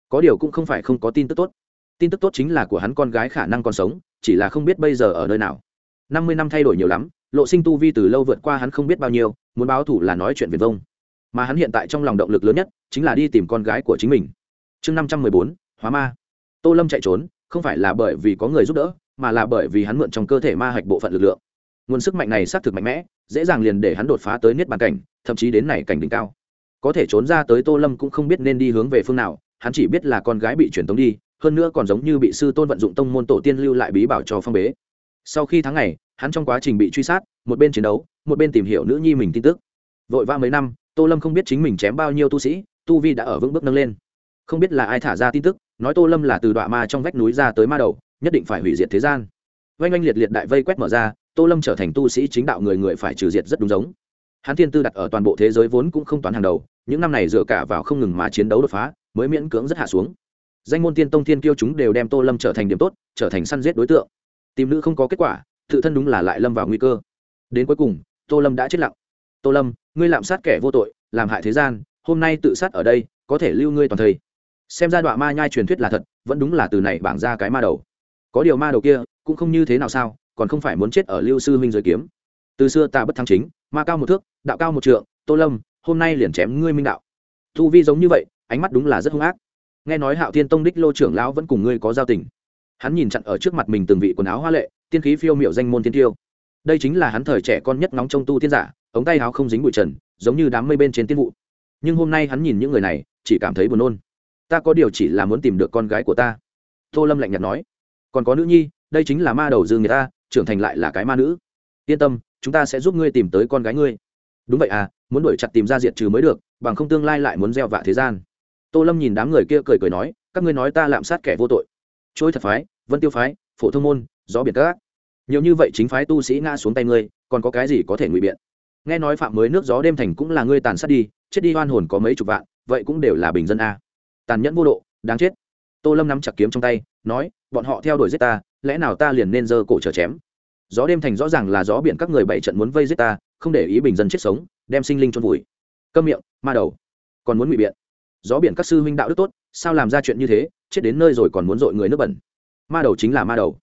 Có điều cũng không phải không có tin tức tốt. Tin tức tốt chính là của hắn con gái khả năng còn sống, chỉ là không biết bây giờ ở nơi nào. Năm mươi năm thay đổi nhiều lắm, lộ sinh tu vi từ lâu vượt qua hắn không biết bao nhiêu, muốn báo thủ là nói chuyện viền vông. Mà hắn hiện tại trong lòng động lực lớn nhất, chính là đi tìm con gái của chính mình. Chương năm trăm mười bốn, hóa ma. Tô lâm chạy trốn, không phải là bởi vì có người giúp đỡ, mà là bởi vì hắn mượn trong cơ thể ma hạch bộ phận lực lượng nguồn sức mạnh này xác thực mạnh mẽ, dễ dàng liền để hắn đột phá tới niết bàn cảnh, thậm chí đến này cảnh đỉnh cao. Có thể trốn ra tới tô lâm cũng không biết nên đi hướng về phương nào, hắn chỉ biết là con gái bị truyền tống đi, hơn nữa còn giống như bị sư tôn vận dụng tông môn tổ tiên lưu lại bí bảo cho phong bế. Sau khi tháng ngày, hắn trong quá trình bị truy sát, một bên chiến đấu, một bên tìm hiểu nữ nhi mình tin tức. Vội vã mấy năm, tô lâm không biết chính mình chém bao nhiêu tu sĩ, tu vi đã ở vững bước nâng lên. Không biết là ai thả ra tin tức, nói tô lâm là từ đoạn ma trong vách núi ra tới ma đầu, nhất định phải hủy diệt thế gian. Oanh oanh liệt liệt đại vây quét mở ra tô lâm trở thành tu sĩ chính đạo người người phải trừ diệt rất đúng giống. Hắn thiên tư đặt ở toàn bộ thế giới vốn cũng không toán hàng đầu, những năm này dựa cả vào không ngừng mà chiến đấu đột phá, mới miễn cưỡng rất hạ xuống. Danh môn tiên tông thiên kiêu chúng đều đem tô lâm trở thành điểm tốt, trở thành săn giết đối tượng. Tìm nữ không có kết quả, tự thân đúng là lại lâm vào nguy cơ. Đến cuối cùng, tô lâm đã chết lặng. Tô lâm, ngươi lạm sát kẻ vô tội, làm hại thế gian, hôm nay tự sát ở đây, có thể lưu ngươi toàn thây xem ra đoạn ma nhai truyền thuyết là thật, vẫn đúng là từ này bảng ra cái ma đầu. Có điều ma đầu kia, cũng không như thế nào sao? Còn không phải muốn chết ở lưu sư huynh giới kiếm. Từ xưa ta bất thắng chính, ma cao một thước, đạo cao một trượng, tô lâm, hôm nay liền chém ngươi minh đạo. Thu vi giống như vậy, ánh mắt đúng là rất hung ác. Nghe nói hạo thiên tông đích lô trưởng lão vẫn cùng ngươi có giao tình. Hắn nhìn chặn ở trước mặt mình từng vị quần áo hoa lệ, tiên khí phiêu miệu danh môn thiên tiêu. Đây chính là hắn thời trẻ con nhất nóng trong tu tiên giả, ống tay áo không dính bụi trần, giống như đám mây bên trên tiên vụ. Nhưng hôm nay hắn nhìn những người này, chỉ cảm thấy buồn nôn. Ta có điều chỉ là muốn tìm được con gái của ta. Tô lâm lạnh nhạt nói. Còn có nữ nhi, đây chính là ma đầu dương người ta trưởng thành lại là cái ma nữ. Yên tâm, chúng ta sẽ giúp ngươi tìm tới con gái ngươi. Đúng vậy à muốn đuổi chặt tìm ra diệt trừ mới được, bằng không tương lai lại muốn gieo vạ thế gian. Tô lâm nhìn đám người kia cười cười nói, các ngươi nói ta lạm sát kẻ vô tội. Trôi thật phái, vân tiêu phái, phổ thông môn, gió biệt các nhiều như vậy chính phái tu sĩ ngã xuống tay ngươi, còn có cái gì có thể ngụy biện? Nghe nói phạm mới nước gió đêm thành cũng là ngươi tàn sát đi, chết đi hoan hồn có mấy chục vạn, vậy cũng đều là bình dân a. Tàn nhẫn vô độ, đáng chết. Tô lâm nắm chặt kiếm trong tay, nói, bọn họ theo đuổi giết ta lẽ nào ta liền nên giơ cổ chờ chém? Gió đêm thành rõ ràng là gió biển các người bảy trận muốn vây giết ta, không để ý bình dân chết sống, đem sinh linh trôn vùi. Câm miệng, ma đầu. Còn muốn ngụy biện. Gió biển các sư huynh đạo đức tốt, sao làm ra chuyện như thế, chết đến nơi rồi còn muốn dội người nước bẩn. Ma đầu chính là ma đầu.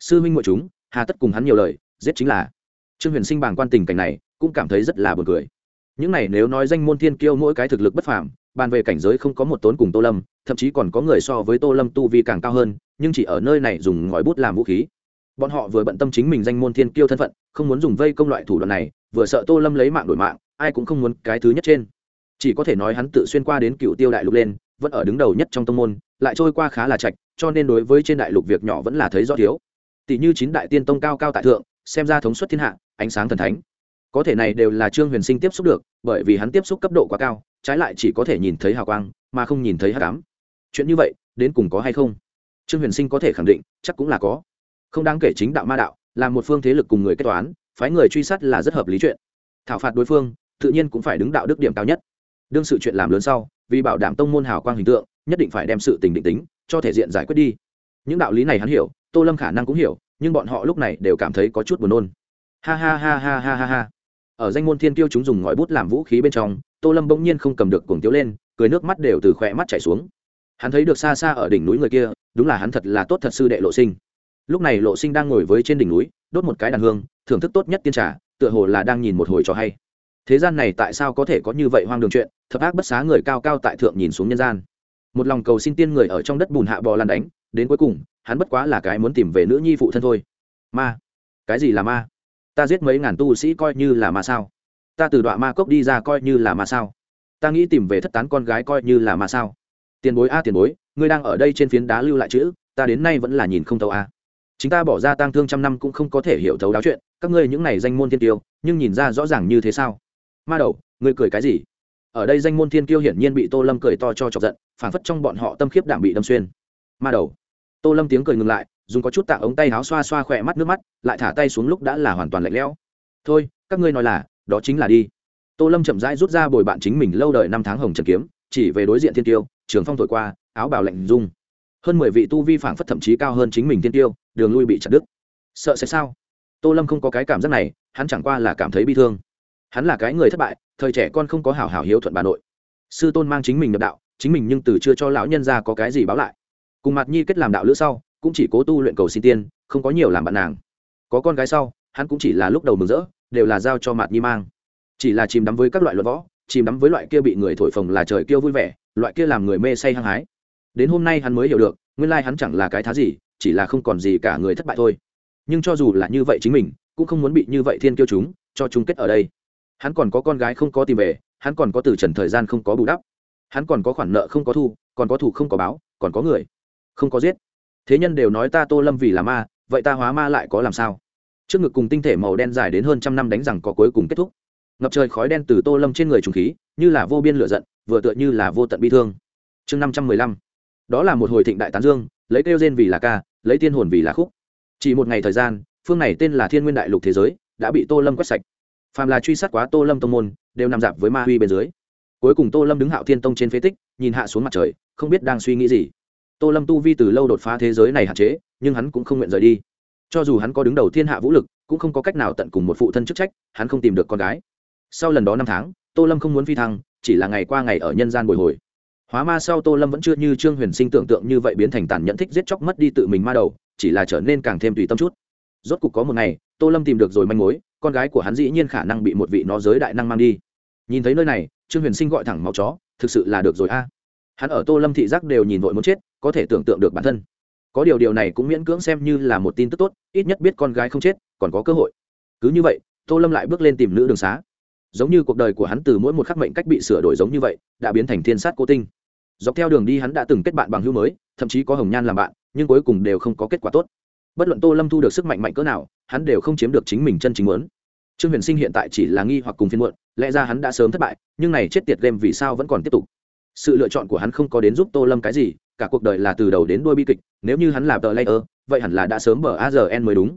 Sư huynh mọi chúng, hà tất cùng hắn nhiều lời, giết chính là. Trương huyền sinh bàng quan tình cảnh này, cũng cảm thấy rất là buồn cười. Những này nếu nói danh môn thiên kiêu mỗi cái thực lực bất phàm, bàn về cảnh giới không có một tốn cùng tô lâm thậm chí còn có người so với tô lâm tu vi càng cao hơn, nhưng chỉ ở nơi này dùng ngòi bút làm vũ khí. Bọn họ vừa bận tâm chính mình danh môn thiên kiêu thân phận, không muốn dùng vây công loại thủ đoạn này, vừa sợ tô lâm lấy mạng đổi mạng, ai cũng không muốn cái thứ nhất trên. Chỉ có thể nói hắn tự xuyên qua đến cựu tiêu đại lục lên, vẫn ở đứng đầu nhất trong tông môn, lại trôi qua khá là chạch cho nên đối với trên đại lục việc nhỏ vẫn là thấy rõ thiếu. Tỷ như chín đại tiên tông cao cao tại thượng, xem ra thống suất thiên hạ, ánh sáng thần thánh. Có thể này đều là trương huyền sinh tiếp xúc được, bởi vì hắn tiếp xúc cấp độ quá cao, trái lại chỉ có thể nhìn thấy hào quang, mà không nhìn thấy hát cám chuyện như vậy, đến cùng có hay không? Trương huyền sinh có thể khẳng định, chắc cũng là có. Không đáng kể chính đạo ma đạo, là một phương thế lực cùng người kết toán, phái người truy sát là rất hợp lý chuyện. Thảo phạt đối phương, tự nhiên cũng phải đứng đạo đức điểm cao nhất. Đương sự chuyện làm lớn sau, vì bảo đảm tông môn hào quang hình tượng, nhất định phải đem sự tình định tính, cho thể diện giải quyết đi. Những đạo lý này hắn hiểu, tô lâm khả năng cũng hiểu, nhưng bọn họ lúc này đều cảm thấy có chút buồn nôn. Ha ha ha ha ha ha ha. Ở danh môn thiên tiêu chúng dùng ngòi bút làm vũ khí bên trong, tô lâm bỗng nhiên không cầm được cuồng tiếu lên, cười nước mắt đều từ khỏe mắt chảy xuống hắn thấy được xa xa ở đỉnh núi người kia, đúng là hắn thật là tốt thật sư đệ lộ sinh. Lúc này lộ sinh đang ngồi với trên đỉnh núi, đốt một cái đàn hương, thưởng thức tốt nhất tiên trà, tựa hồ là đang nhìn một hồi trò hay. Thế gian này tại sao có thể có như vậy hoang đường chuyện, thập ác bất xá người cao cao tại thượng nhìn xuống nhân gian. Một lòng cầu xin tiên người ở trong đất bùn hạ bò lan đánh, đến cuối cùng, hắn bất quá là cái muốn tìm về nữ nhi phụ thân thôi. Ma. Cái gì là ma? Ta giết mấy ngàn tu sĩ coi như là ma sao? Ta từ đoạn ma cốc đi ra coi như là ma sao? Ta nghĩ tìm về thất tán con gái coi như là ma sao? Tiền bối a, tiền bối, ngươi đang ở đây trên phiến đá lưu lại chữ, ta đến nay vẫn là nhìn không thấu a. Chính ta bỏ ra tang thương trăm năm cũng không có thể hiểu thấu đáo chuyện, các ngươi những này danh môn thiên tiêu nhưng nhìn ra rõ ràng như thế sao? Ma đầu, ngươi cười cái gì? Ở đây danh môn thiên tiêu hiển nhiên bị tô lâm cười to cho chọc giận, phảng phất trong bọn họ tâm khiếp đảm bị đâm xuyên. Ma đầu, tô lâm tiếng cười ngừng lại, dùng có chút tạ ống tay áo xoa xoa khỏe mắt nước mắt, lại thả tay xuống lúc đã là hoàn toàn lạnh lẽo. Thôi, các ngươi nói là, đó chính là đi. Tô lâm chậm rãi rút ra bồi bạn chính mình lâu đời năm tháng hồng trần kiếm, chỉ về đối diện thiên tiêu trường phong thổi qua, áo bào lạnh rung. hơn mười vị tu vi phảng phất thậm chí cao hơn chính mình tiên tiêu, đường lui bị chặt đứt. Sợ sẽ sao? Tô lâm không có cái cảm giác này, hắn chẳng qua là cảm thấy bi thương. Hắn là cái người thất bại, thời trẻ con không có hảo hảo hiếu thuận bà nội. Sư tôn mang chính mình nhập đạo, chính mình nhưng từ chưa cho lão nhân ra có cái gì báo lại. Cùng mặt nhi kết làm đạo lữ sau, cũng chỉ cố tu luyện cầu xin tiên, không có nhiều làm bạn nàng. Có con gái sau, hắn cũng chỉ là lúc đầu mừng rỡ, đều là giao cho mặt nhi mang. Chỉ là chìm đắm với các loại luật võ, chìm đắm với loại kia bị người thổi phồng là trời kêu vui vẻ loại kia làm người mê say hăng hái. Đến hôm nay hắn mới hiểu được, nguyên lai hắn chẳng là cái thá gì, chỉ là không còn gì cả người thất bại thôi. Nhưng cho dù là như vậy chính mình, cũng không muốn bị như vậy thiên kiêu chúng, cho chung kết ở đây. Hắn còn có con gái không có tìm về, hắn còn có từ trần thời gian không có bù đắp. Hắn còn có khoản nợ không có thu, còn có thủ không có báo, còn có người không có giết. Thế nhân đều nói ta tô lâm vì là ma, vậy ta hóa ma lại có làm sao? Trước ngực cùng tinh thể màu đen dài đến hơn trăm năm đánh rằng có cuối cùng kết thúc. Ngập trời khói đen từ tô lâm trên người trùng khí như là vô biên lửa giận, vừa tựa như là vô tận bi thương. Chương năm trăm mười lăm. Đó là một hồi thịnh đại tán dương, lấy kêu gen vì là ca, lấy tiên hồn vì là khúc. Chỉ một ngày thời gian, phương này tên là thiên nguyên đại lục thế giới đã bị tô lâm quét sạch. Phàm là truy sát quá tô lâm tông môn, đều nằm dạp với ma huy bên dưới. Cuối cùng tô lâm đứng hạo thiên tông trên phế tích, nhìn hạ xuống mặt trời, không biết đang suy nghĩ gì. Tô lâm tu vi từ lâu đột phá thế giới này hạn chế, nhưng hắn cũng không nguyện rời đi. Cho dù hắn có đứng đầu thiên hạ vũ lực, cũng không có cách nào tận cùng một phụ thân chức trách, hắn không tìm được con gái. Sau lần đó năm tháng tô lâm không muốn phi thăng, chỉ là ngày qua ngày ở nhân gian bồi hồi. Hóa ma sau tô lâm vẫn chưa như trương huyền sinh tưởng tượng như vậy biến thành tàn nhẫn thích giết chóc mất đi tự mình ma đầu, chỉ là trở nên càng thêm tùy tâm chút. Rốt cục có một ngày, tô lâm tìm được rồi manh mối, con gái của hắn dĩ nhiên khả năng bị một vị nó giới đại năng mang đi. Nhìn thấy nơi này, trương huyền sinh gọi thẳng máu chó, thực sự là được rồi a. Hắn ở tô lâm thị giác đều nhìn vội muốn chết, có thể tưởng tượng được bản thân. Có điều điều này cũng miễn cưỡng xem như là một tin tức tốt, ít nhất biết con gái không chết, còn có cơ hội. Cứ như vậy, tô lâm lại bước lên tìm nữ đường xá giống như cuộc đời của hắn từ mỗi một khắc mệnh cách bị sửa đổi giống như vậy, đã biến thành thiên sát cố tinh. Dọc theo đường đi hắn đã từng kết bạn bằng hữu mới, thậm chí có hồng nhan làm bạn, nhưng cuối cùng đều không có kết quả tốt. Bất luận tô lâm thu được sức mạnh mạnh cỡ nào, hắn đều không chiếm được chính mình chân chính muốn. Trương huyền sinh hiện tại chỉ là nghi hoặc cùng phiên muộn, lẽ ra hắn đã sớm thất bại, nhưng này chết tiệt game vì sao vẫn còn tiếp tục? Sự lựa chọn của hắn không có đến giúp tô lâm cái gì, cả cuộc đời là từ đầu đến đuôi bi kịch, nếu như hắn là tờ layer, vậy hẳn là đã sớm bờ azn mới đúng.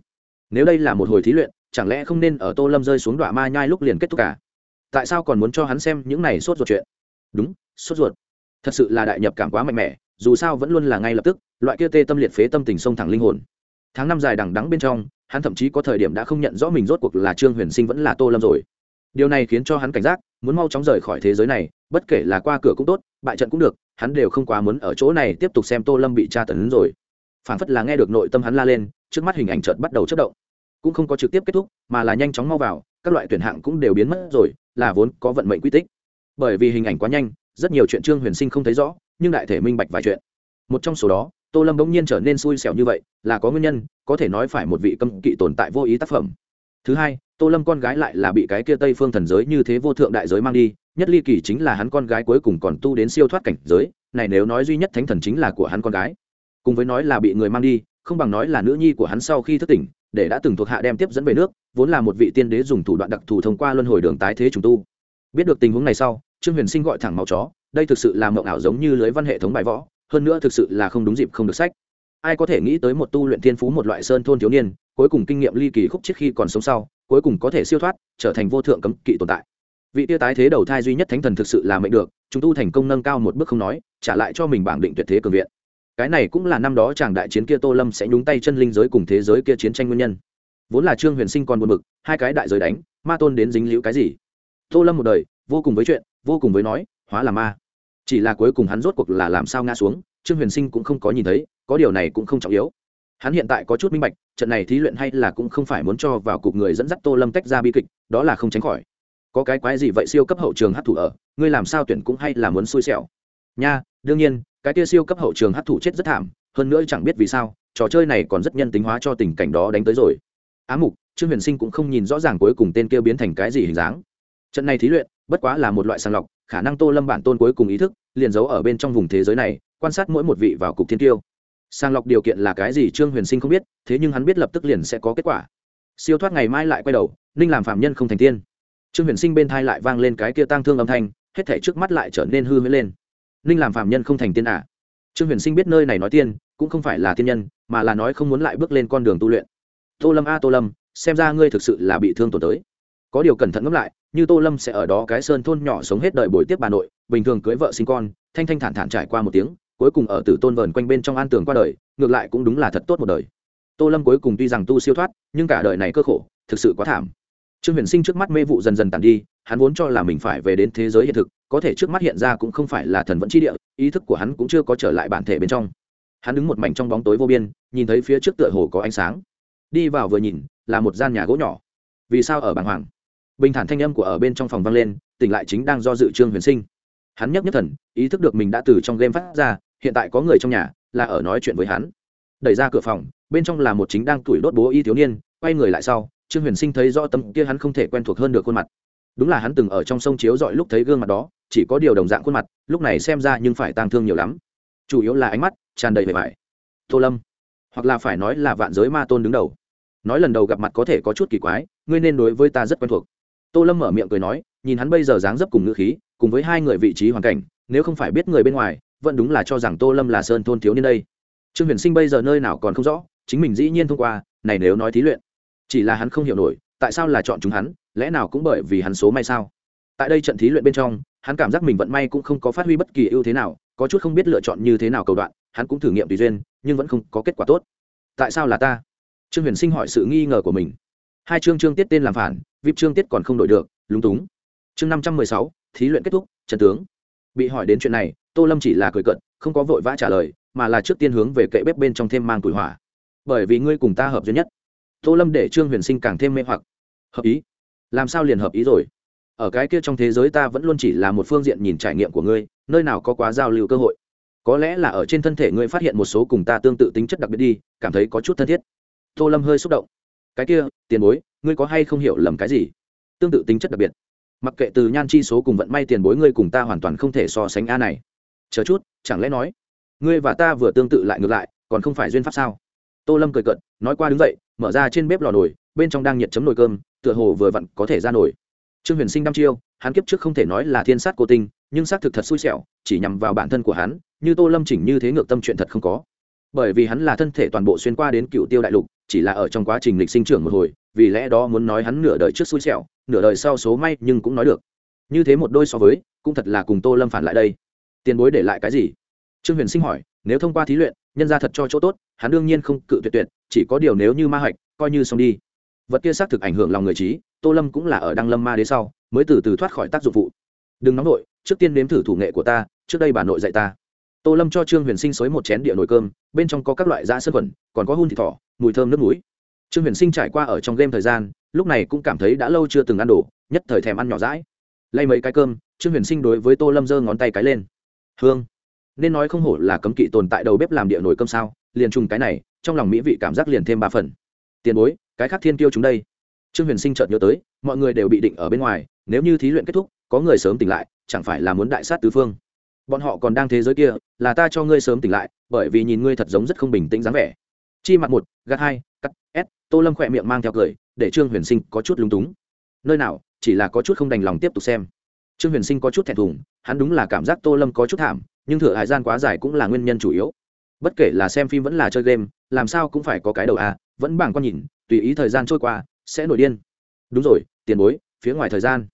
Nếu đây là một hồi thí luyện chẳng lẽ không nên ở tô lâm rơi xuống đoạn ma nhai lúc liền kết thúc cả? Tại sao còn muốn cho hắn xem những này sốt ruột chuyện? Đúng, sốt ruột. Thật sự là đại nhập cảm quá mạnh mẽ, dù sao vẫn luôn là ngay lập tức, loại kia tê tâm liệt phế tâm tình sông thẳng linh hồn. Tháng năm dài đằng đắng bên trong, hắn thậm chí có thời điểm đã không nhận rõ mình rốt cuộc là trương huyền sinh vẫn là tô lâm rồi. Điều này khiến cho hắn cảnh giác, muốn mau chóng rời khỏi thế giới này, bất kể là qua cửa cũng tốt, bại trận cũng được, hắn đều không quá muốn ở chỗ này tiếp tục xem tô lâm bị tra tấn rồi. Phản phất là nghe được nội tâm hắn la lên, trước mắt hình ảnh trợt bắt đầu chất động cũng không có trực tiếp kết thúc, mà là nhanh chóng mau vào, các loại tuyển hạng cũng đều biến mất rồi, là vốn có vận mệnh quy tích. Bởi vì hình ảnh quá nhanh, rất nhiều chuyện trương huyền sinh không thấy rõ, nhưng đại thể minh bạch vài chuyện. Một trong số đó, tô lâm bỗng nhiên trở nên xui xẻo như vậy, là có nguyên nhân, có thể nói phải một vị cấm kỵ tồn tại vô ý tác phẩm. Thứ hai, tô lâm con gái lại là bị cái kia tây phương thần giới như thế vô thượng đại giới mang đi, nhất ly kỳ chính là hắn con gái cuối cùng còn tu đến siêu thoát cảnh giới, này nếu nói duy nhất thánh thần chính là của hắn con gái. Cùng với nói là bị người mang đi không bằng nói là nữ nhi của hắn sau khi thức tỉnh, để đã từng thuộc hạ đem tiếp dẫn về nước, vốn là một vị tiên đế dùng thủ đoạn đặc thù thông qua luân hồi đường tái thế trùng tu. Biết được tình huống này sau, trương huyền sinh gọi thẳng máu chó, đây thực sự là mộng ảo giống như lưới văn hệ thống bài võ, hơn nữa thực sự là không đúng dịp không được sách. Ai có thể nghĩ tới một tu luyện thiên phú một loại sơn thôn thiếu niên, cuối cùng kinh nghiệm ly kỳ khúc trước khi còn sống sau, cuối cùng có thể siêu thoát, trở thành vô thượng cấm kỵ tồn tại. Vị tiêu tái thế đầu thai duy nhất thánh thần thực sự là mệnh được chúng tu thành công nâng cao một bước không nói, trả lại cho mình bảng định tuyệt thế cường viện cái này cũng là năm đó chàng đại chiến kia tô lâm sẽ nhúng tay chân linh giới cùng thế giới kia chiến tranh nguyên nhân. Vốn là trương huyền sinh còn buồn bực, hai cái đại giới đánh, ma tôn đến dính liễu cái gì? Tô lâm một đời, vô cùng với chuyện, vô cùng với nói, hóa là ma. Chỉ là cuối cùng hắn rốt cuộc là làm sao ngã xuống, trương huyền sinh cũng không có nhìn thấy, có điều này cũng không trọng yếu. Hắn hiện tại có chút minh bạch, trận này thí luyện hay là cũng không phải muốn cho vào cục người dẫn dắt tô lâm tách ra bi kịch, đó là không tránh khỏi. Có cái quái gì vậy siêu cấp hậu trường hát thủ ở, ngươi làm sao tuyển cũng hay là muốn xui xẻo. Nha, đương nhiên cái kia siêu cấp hậu trường hát thủ chết rất thảm, hơn nữa chẳng biết vì sao, trò chơi này còn rất nhân tính hóa cho tình cảnh đó đánh tới rồi. Á mục, trương huyền sinh cũng không nhìn rõ ràng cuối cùng tên kia biến thành cái gì hình dáng. Trận này thí luyện, bất quá là một loại sàng lọc, khả năng tô lâm bản tôn cuối cùng ý thức, liền giấu ở bên trong vùng thế giới này, quan sát mỗi một vị vào cục thiên tiêu. Sàng lọc điều kiện là cái gì trương huyền sinh không biết, thế nhưng hắn biết lập tức liền sẽ có kết quả. Siêu thoát ngày mai lại quay đầu, ninh làm phạm nhân không thành tiên. Trương huyền sinh bên thai lại vang lên cái kia tang thương âm thanh, hết thể trước mắt lại trở nên hư huyễn lên ninh làm phạm nhân không thành tiên à. trương huyền sinh biết nơi này nói tiên, cũng không phải là tiên nhân, mà là nói không muốn lại bước lên con đường tu luyện. Tô lâm a, tô lâm, xem ra ngươi thực sự là bị thương tổn tới. Có điều cẩn thận ngẫm lại, như tô lâm sẽ ở đó cái sơn thôn nhỏ sống hết đời buổi tiếp bà nội, bình thường cưới vợ sinh con, thanh thanh thản thản trải qua một tiếng, cuối cùng ở tử tôn vờn quanh bên trong an tường qua đời, ngược lại cũng đúng là thật tốt một đời. Tô lâm cuối cùng tuy rằng tu siêu thoát, nhưng cả đời này cơ khổ, thực sự quá thảm. Trương huyền sinh trước mắt mê vụ dần dần tàn đi, hắn vốn cho là mình phải về đến thế giới hiện thực có thể trước mắt hiện ra cũng không phải là thần vẫn chi địa, ý thức của hắn cũng chưa có trở lại bản thể bên trong. Hắn đứng một mảnh trong bóng tối vô biên, nhìn thấy phía trước tựa hồ có ánh sáng. Đi vào vừa nhìn, là một gian nhà gỗ nhỏ. Vì sao ở bàng hoàng? Bình thản thanh âm của ở bên trong phòng vang lên, tỉnh lại chính đang do dự trương huyền sinh. Hắn nhấp nhất thần, ý thức được mình đã từ trong game phát ra, hiện tại có người trong nhà, là ở nói chuyện với hắn. Đẩy ra cửa phòng, bên trong là một chính đang tuổi đốt bố y thiếu niên, quay người lại sau, trương huyền sinh thấy rõ tâm kia hắn không thể quen thuộc hơn được khuôn mặt đúng là hắn từng ở trong sông chiếu dọi lúc thấy gương mặt đó, chỉ có điều đồng dạng khuôn mặt, lúc này xem ra nhưng phải tang thương nhiều lắm. Chủ yếu là ánh mắt tràn đầy vẻ vải. Tô lâm, hoặc là phải nói là vạn giới ma tôn đứng đầu. Nói lần đầu gặp mặt có thể có chút kỳ quái, ngươi nên đối với ta rất quen thuộc. Tô lâm mở miệng cười nói, nhìn hắn bây giờ dáng dấp cùng ngữ khí, cùng với hai người vị trí hoàn cảnh, nếu không phải biết người bên ngoài, vẫn đúng là cho rằng tô lâm là sơn thôn thiếu niên đây. Trương huyền sinh bây giờ nơi nào còn không rõ, chính mình dĩ nhiên thông qua, này nếu nói thí luyện. Chỉ là hắn không hiểu nổi, tại sao là chọn chúng hắn lẽ nào cũng bởi vì hắn số may sao? Tại đây trận thí luyện bên trong, hắn cảm giác mình vận may cũng không có phát huy bất kỳ ưu thế nào, có chút không biết lựa chọn như thế nào cầu đoạn, hắn cũng thử nghiệm tùy duyên, nhưng vẫn không có kết quả tốt. Tại sao là ta? Trương huyền sinh hỏi sự nghi ngờ của mình. Hai chương chương tiết tên làm phản, vip chương tiết còn không đổi được, lúng túng. Chương năm trăm mười sáu, thí luyện kết thúc trần tướng. Bị hỏi đến chuyện này, tô lâm chỉ là cười cận không có vội vã trả lời, mà là trước tiên hướng về kệ bếp bên trong thêm mang tuổi hỏa. Bởi vì ngươi cùng ta hợp duy nhất. Tô lâm để trương huyền sinh càng thêm mê hoặc. Hợp ý làm sao liền hợp ý rồi? Ở cái kia trong thế giới ta vẫn luôn chỉ là một phương diện nhìn trải nghiệm của ngươi, nơi nào có quá giao lưu cơ hội. Có lẽ là ở trên thân thể ngươi phát hiện một số cùng ta tương tự tính chất đặc biệt đi, cảm thấy có chút thân thiết. Tô lâm hơi xúc động. Cái kia, tiền bối, ngươi có hay không hiểu lầm cái gì? Tương tự tính chất đặc biệt. Mặc kệ từ nhan chi số cùng vận may tiền bối ngươi cùng ta hoàn toàn không thể so sánh a này. Chờ chút, chẳng lẽ nói, ngươi và ta vừa tương tự lại ngược lại, còn không phải duyên pháp sao? Tô lâm cười cận nói qua đứng dậy, mở ra trên bếp lò nồi, bên trong đang nhiệt chấm nồi cơm tựa hồ vừa vặn có thể ra nổi. Trương huyền sinh đăm chiêu, hắn kiếp trước không thể nói là thiên sát cô tinh, nhưng xác thực thật xui xẻo, chỉ nhằm vào bản thân của hắn, như tô lâm chỉnh như thế ngược tâm chuyện thật không có. Bởi vì hắn là thân thể toàn bộ xuyên qua đến cựu tiêu đại lục, chỉ là ở trong quá trình lịch sinh trưởng một hồi, vì lẽ đó muốn nói hắn nửa đời trước xui xẻo, nửa đời sau số may nhưng cũng nói được. Như thế một đôi so với, cũng thật là cùng tô lâm phản lại đây. Tiền bối để lại cái gì? Trương huyền sinh hỏi, nếu thông qua thí luyện, nhân ra thật cho chỗ tốt, hắn đương nhiên không cự tuyệt tuyệt, chỉ có điều nếu như ma hạch, coi như xong đi vật kia xác thực ảnh hưởng lòng người trí, tô lâm cũng là ở đăng lâm ma đế sau, mới từ từ thoát khỏi tác dụng phụ. Đừng nóng nội trước tiên nếm thử thủ nghệ của ta, trước đây bà nội dạy ta. Tô lâm cho trương huyền sinh xới một chén địa nồi cơm, bên trong có các loại da sơn khuẩn, còn có hun thịt thỏ, mùi thơm nước núi. Trương huyền sinh trải qua ở trong game thời gian, lúc này cũng cảm thấy đã lâu chưa từng ăn đồ, nhất thời thèm ăn nhỏ rãi lay mấy cái cơm, trương huyền sinh đối với tô lâm giơ ngón tay cái lên. Hương, nên nói không hổ là cấm kỵ tồn tại đầu bếp làm địa nồi cơm sao? Liền trùng cái này, trong lòng mỹ vị cảm giác liền thêm ba phần. Tiền bối cái khác thiên tiêu chúng đây. Trương huyền sinh chợt nhớ tới, mọi người đều bị định ở bên ngoài, nếu như thí luyện kết thúc, có người sớm tỉnh lại, chẳng phải là muốn đại sát tứ phương. Bọn họ còn đang thế giới kia, là ta cho ngươi sớm tỉnh lại, bởi vì nhìn ngươi thật giống rất không bình tĩnh dáng vẻ. Chi mặt một, gạt hai, cắt s tô lâm khỏe miệng mang theo cười, để trương huyền sinh có chút lúng túng. Nơi nào, chỉ là có chút không đành lòng tiếp tục xem. Trương huyền sinh có chút thẹn thùng, hắn đúng là cảm giác tô lâm có chút thảm, nhưng thừa hải gian quá dài cũng là nguyên nhân chủ yếu. Bất kể là xem phim vẫn là chơi game, làm sao cũng phải có cái đầu à vẫn bảng quan nhìn, tùy ý thời gian trôi qua, sẽ nổi điên. Đúng rồi, tiền bối, phía ngoài thời gian.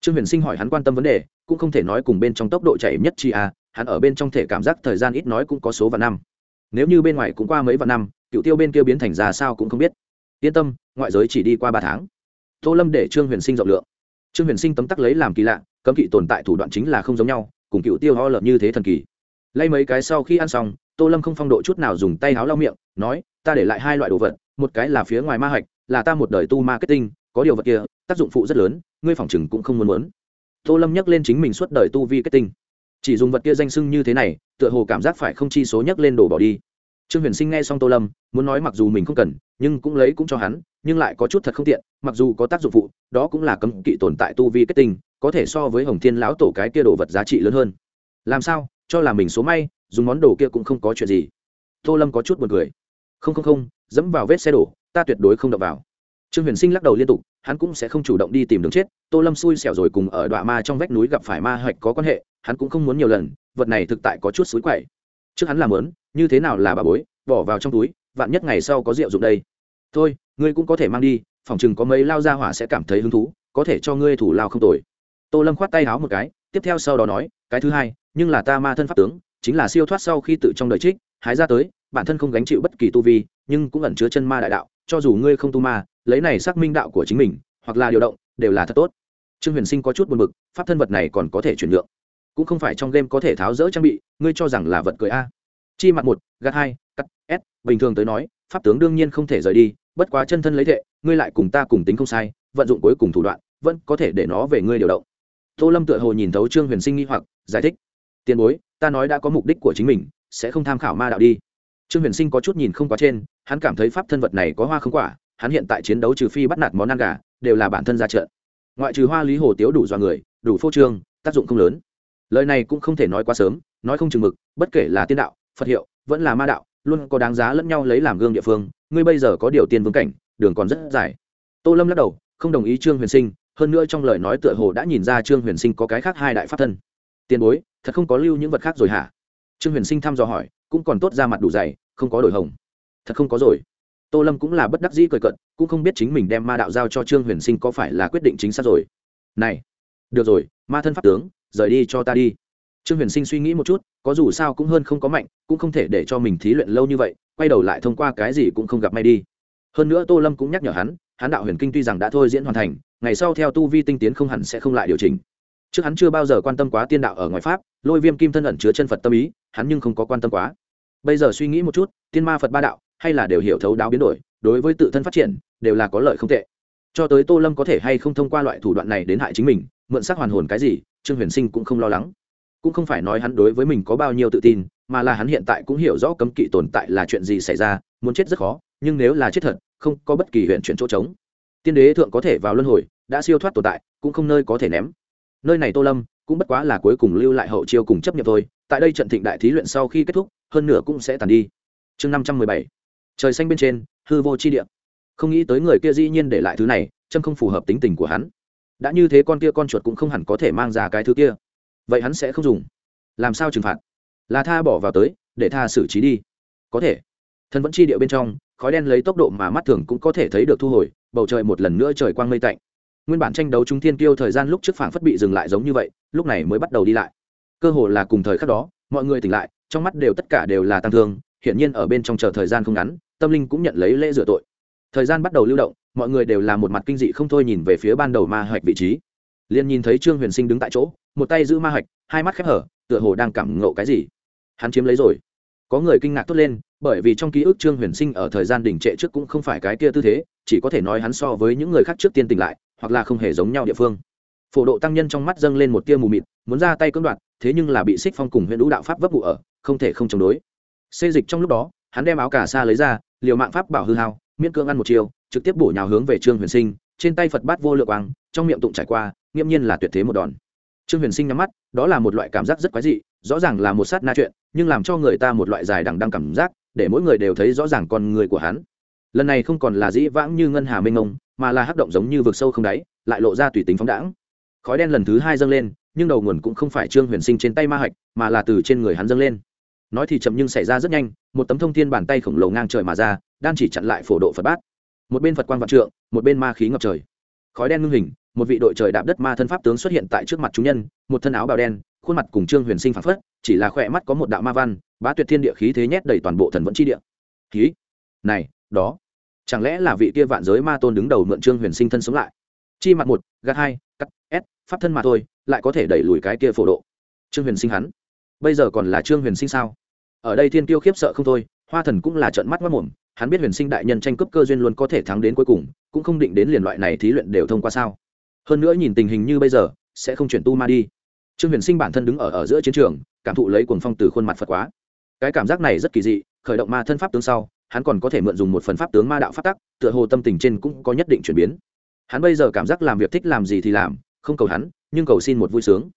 Trương huyền sinh hỏi hắn quan tâm vấn đề, cũng không thể nói cùng bên trong tốc độ chạy nhất chi à hắn ở bên trong thể cảm giác thời gian ít nói cũng có số vạn năm. Nếu như bên ngoài cũng qua mấy vạn năm, cựu tiêu bên kia biến thành già sao cũng không biết. Yên tâm, ngoại giới chỉ đi qua ba tháng. Tô lâm để trương huyền sinh rộng lượng. Trương huyền sinh tấm tắc lấy làm kỳ lạ, cấm kỵ tồn tại thủ đoạn chính là không giống nhau, cùng cựu tiêu ho lợn như thế thần kỳ. Lay mấy cái sau khi ăn xong, tô lâm không phong độ chút nào dùng tay háo lau miệng, nói, ta để lại hai loại đồ vật một cái là phía ngoài ma hạch, là ta một đời tu marketing, có điều vật kia, tác dụng phụ rất lớn, ngươi phòng chừng cũng không muốn muốn. Tô lâm nhắc lên chính mình suốt đời tu vi kết tinh. Chỉ dùng vật kia danh sưng như thế này, tựa hồ cảm giác phải không chi số nhắc lên đổ bỏ đi. Trương huyền sinh nghe xong tô lâm, muốn nói mặc dù mình không cần, nhưng cũng lấy cũng cho hắn, nhưng lại có chút thật không tiện, mặc dù có tác dụng phụ, đó cũng là cấm kỵ tồn tại tu vi kết tinh, có thể so với hồng thiên lão tổ cái kia đồ vật giá trị lớn hơn. Làm sao? Cho là mình số may, dùng món đồ kia cũng không có chuyện gì. Tô lâm có chút buồn cười. Không không không dẫm vào vết xe đổ, ta tuyệt đối không đập vào. Trương huyền sinh lắc đầu liên tục, hắn cũng sẽ không chủ động đi tìm đường chết, tô lâm xui xẻo rồi cùng ở đoạn ma trong vách núi gặp phải ma hạch có quan hệ, hắn cũng không muốn nhiều lần, vật này thực tại có chút xúi quậy. Trước hắn làm lớn, như thế nào là bà bối, bỏ vào trong túi, vạn nhất ngày sau có rượu dụng đây. Thôi, ngươi cũng có thể mang đi, phòng chừng có mấy lao ra hỏa sẽ cảm thấy hứng thú, có thể cho ngươi thủ lao không tồi. Tô lâm khoát tay háo một cái, tiếp theo sau đó nói, cái thứ hai, nhưng là ta ma thân pháp tướng chính là siêu thoát sau khi tự trong đời trích, hái ra tới, bản thân không gánh chịu bất kỳ tu vi, nhưng cũng ẩn chứa chân ma đại đạo, cho dù ngươi không tu ma, lấy này xác minh đạo của chính mình, hoặc là điều động, đều là thật tốt. Trương huyền sinh có chút buồn bực, pháp thân vật này còn có thể chuyển nhượng. Cũng không phải trong game có thể tháo rỡ trang bị, ngươi cho rằng là vật cười a. Chi mặt một, gạt hai, cắt s bình thường tới nói, pháp tướng đương nhiên không thể rời đi, bất quá chân thân lấy thệ, ngươi lại cùng ta cùng tính không sai, vận dụng cuối cùng thủ đoạn, vẫn có thể để nó về ngươi điều động. Tô lâm tựa hồ nhìn thấu trương huyền sinh nghi hoặc, giải thích. Tiền bối ta nói đã có mục đích của chính mình, sẽ không tham khảo ma đạo đi. Trương huyền sinh có chút nhìn không quá trên, hắn cảm thấy pháp thân vật này có hoa không quả, hắn hiện tại chiến đấu trừ phi bắt nạt món ăn gà, đều là bản thân ra trận. Ngoại trừ hoa lý hồ tiếu đủ do người, đủ phô trương, tác dụng không lớn. Lời này cũng không thể nói quá sớm, nói không chừng mực, bất kể là tiên đạo, phật hiệu, vẫn là ma đạo, luôn có đáng giá lẫn nhau lấy làm gương địa phương, ngươi bây giờ có điều tiên vương cảnh, đường còn rất dài. Tô lâm lắc đầu, không đồng ý trương huyền sinh, hơn nữa trong lời nói tựa hồ đã nhìn ra trương huyền sinh có cái khác hai đại pháp thân. Tiền bối thật không có lưu những vật khác rồi hả? Trương huyền sinh thăm dò hỏi, cũng còn tốt ra mặt đủ dày, không có đổi hồng. Thật không có rồi. Tô lâm cũng là bất đắc dĩ cười cận cũng không biết chính mình đem ma đạo giao cho trương huyền sinh có phải là quyết định chính xác rồi. Này, được rồi, ma thân pháp tướng, rời đi cho ta đi. Trương huyền sinh suy nghĩ một chút, có dù sao cũng hơn không có mạnh, cũng không thể để cho mình thí luyện lâu như vậy, quay đầu lại thông qua cái gì cũng không gặp may đi. Hơn nữa tô lâm cũng nhắc nhở hắn hắn đạo huyền kinh tuy rằng đã thôi diễn hoàn thành, ngày sau theo tu vi tinh tiến không hẳn sẽ không lại điều chỉnh trước hắn chưa bao giờ quan tâm quá tiên đạo ở ngoài pháp, lôi viêm kim thân ẩn chứa chân phật tâm ý, hắn nhưng không có quan tâm quá. Bây giờ suy nghĩ một chút, tiên ma phật ba đạo, hay là đều hiểu thấu đáo biến đổi, đối với tự thân phát triển, đều là có lợi không tệ. Cho tới tô lâm có thể hay không thông qua loại thủ đoạn này đến hại chính mình, mượn sắc hoàn hồn cái gì, trương huyền sinh cũng không lo lắng. Cũng không phải nói hắn đối với mình có bao nhiêu tự tin, mà là hắn hiện tại cũng hiểu rõ cấm kỵ tồn tại là chuyện gì xảy ra, muốn chết rất khó, nhưng nếu là chết thật, không có bất kỳ huyện chuyển chỗ trống. Tiên đế thượng có thể vào luân hồi, đã siêu thoát tồn tại, cũng không nơi có thể ném nơi này tô lâm cũng bất quá là cuối cùng lưu lại hậu chiêu cùng chấp nhận thôi, tại đây trận thịnh đại thí luyện sau khi kết thúc, hơn nửa cũng sẽ tàn đi. Chương năm trăm mười bảy. Trời xanh bên trên, hư vô chi địa. Không nghĩ tới người kia dĩ nhiên để lại thứ này chân không phù hợp tính tình của hắn. Đã như thế con kia con chuột cũng không hẳn có thể mang ra cái thứ kia. Vậy hắn sẽ không dùng. Làm sao trừng phạt? Là tha bỏ vào tới, để tha xử trí đi. Có thể. Thân vẫn chi địa bên trong, khói đen lấy tốc độ mà mắt thường cũng có thể thấy được thu hồi, bầu trời một lần nữa trời quang mây tạnh nguyên bản tranh đấu trung thiên tiêu thời gian lúc trước phảng phất bị dừng lại giống như vậy, lúc này mới bắt đầu đi lại. Cơ hồ là cùng thời khắc đó, mọi người tỉnh lại, trong mắt đều tất cả đều là tăng thương, hiển nhiên ở bên trong chờ thời gian không ngắn, tâm linh cũng nhận lấy lễ rửa tội. Thời gian bắt đầu lưu động, mọi người đều là một mặt kinh dị không thôi nhìn về phía ban đầu ma hạch vị trí. Liền nhìn thấy trương huyền sinh đứng tại chỗ, một tay giữ ma hạch, hai mắt khép hở, tựa hồ đang cảm ngộ cái gì. Hắn chiếm lấy rồi. Có người kinh ngạc tốt lên, bởi vì trong ký ức trương huyền sinh ở thời gian đỉnh trệ trước cũng không phải cái kia tư thế, chỉ có thể nói hắn so với những người khác trước tiên tỉnh lại hoặc là không hề giống nhau địa phương. Phổ độ tăng nhân trong mắt dâng lên một tia mù mịt, muốn ra tay cưỡng đoạt, thế nhưng là bị xích phong cùng huyện lũ đạo pháp vấp vụ ở, không thể không chống đối. Xê dịch trong lúc đó, hắn đem áo cà sa lấy ra, liều mạng pháp bảo hư hao, miễn cưỡng ăn một chiều, trực tiếp bổ nhào hướng về trương huyền sinh, trên tay phật bát vô lượng quang, trong miệng tụng trải qua, nghiễm nhiên là tuyệt thế một đòn. Trương huyền sinh nhắm mắt, đó là một loại cảm giác rất quái dị, rõ ràng là một sát na chuyện, nhưng làm cho người ta một loại dài đằng đăng cảm giác, để mỗi người đều thấy rõ ràng con người của hắn. Lần này không còn là dĩ vãng như ngân hà minh ông mà là hắc động giống như vực sâu không đáy, lại lộ ra tùy tính phóng đãng. Khói đen lần thứ hai dâng lên, nhưng đầu nguồn cũng không phải trương huyền sinh trên tay ma hạch, mà là từ trên người hắn dâng lên. Nói thì chậm nhưng xảy ra rất nhanh, một tấm thông thiên bàn tay khổng lồ ngang trời mà ra, đan chỉ chặn lại phổ độ phật bát. Một bên phật quan vạn trượng, một bên ma khí ngập trời. Khói đen ngưng hình, một vị đội trời đạp đất ma thân pháp tướng xuất hiện tại trước mặt chúng nhân, một thân áo bào đen, khuôn mặt cùng trương huyền sinh phản phất, chỉ là khỏe mắt có một đạo ma văn, bá tuyệt thiên địa khí thế nhét đầy toàn bộ thần vẫn chi địa. Khí này, đó! Chẳng lẽ là vị kia vạn giới ma tôn đứng đầu mượn trương huyền sinh thân sống lại? Chi mặt một, gạt hai, cắt s pháp thân mà thôi, lại có thể đẩy lùi cái kia phổ độ. Trương huyền sinh hắn, bây giờ còn là trương huyền sinh sao? Ở đây thiên tiêu khiếp sợ không thôi, hoa thần cũng là trận mắt mất mồm, hắn biết huyền sinh đại nhân tranh cướp cơ duyên luôn có thể thắng đến cuối cùng, cũng không định đến liền loại này thí luyện đều thông qua sao? Hơn nữa nhìn tình hình như bây giờ, sẽ không chuyển tu ma đi. Trương huyền sinh bản thân đứng ở ở giữa chiến trường, cảm thụ lấy cuồng phong từ khuôn mặt phật quá. Cái cảm giác này rất kỳ dị, khởi động ma thân pháp tướng sau hắn còn có thể mượn dùng một phần pháp tướng ma đạo pháp tắc, tựa hồ tâm tình trên cũng có nhất định chuyển biến. Hắn bây giờ cảm giác làm việc thích làm gì thì làm, không cầu hắn, nhưng cầu xin một vui sướng.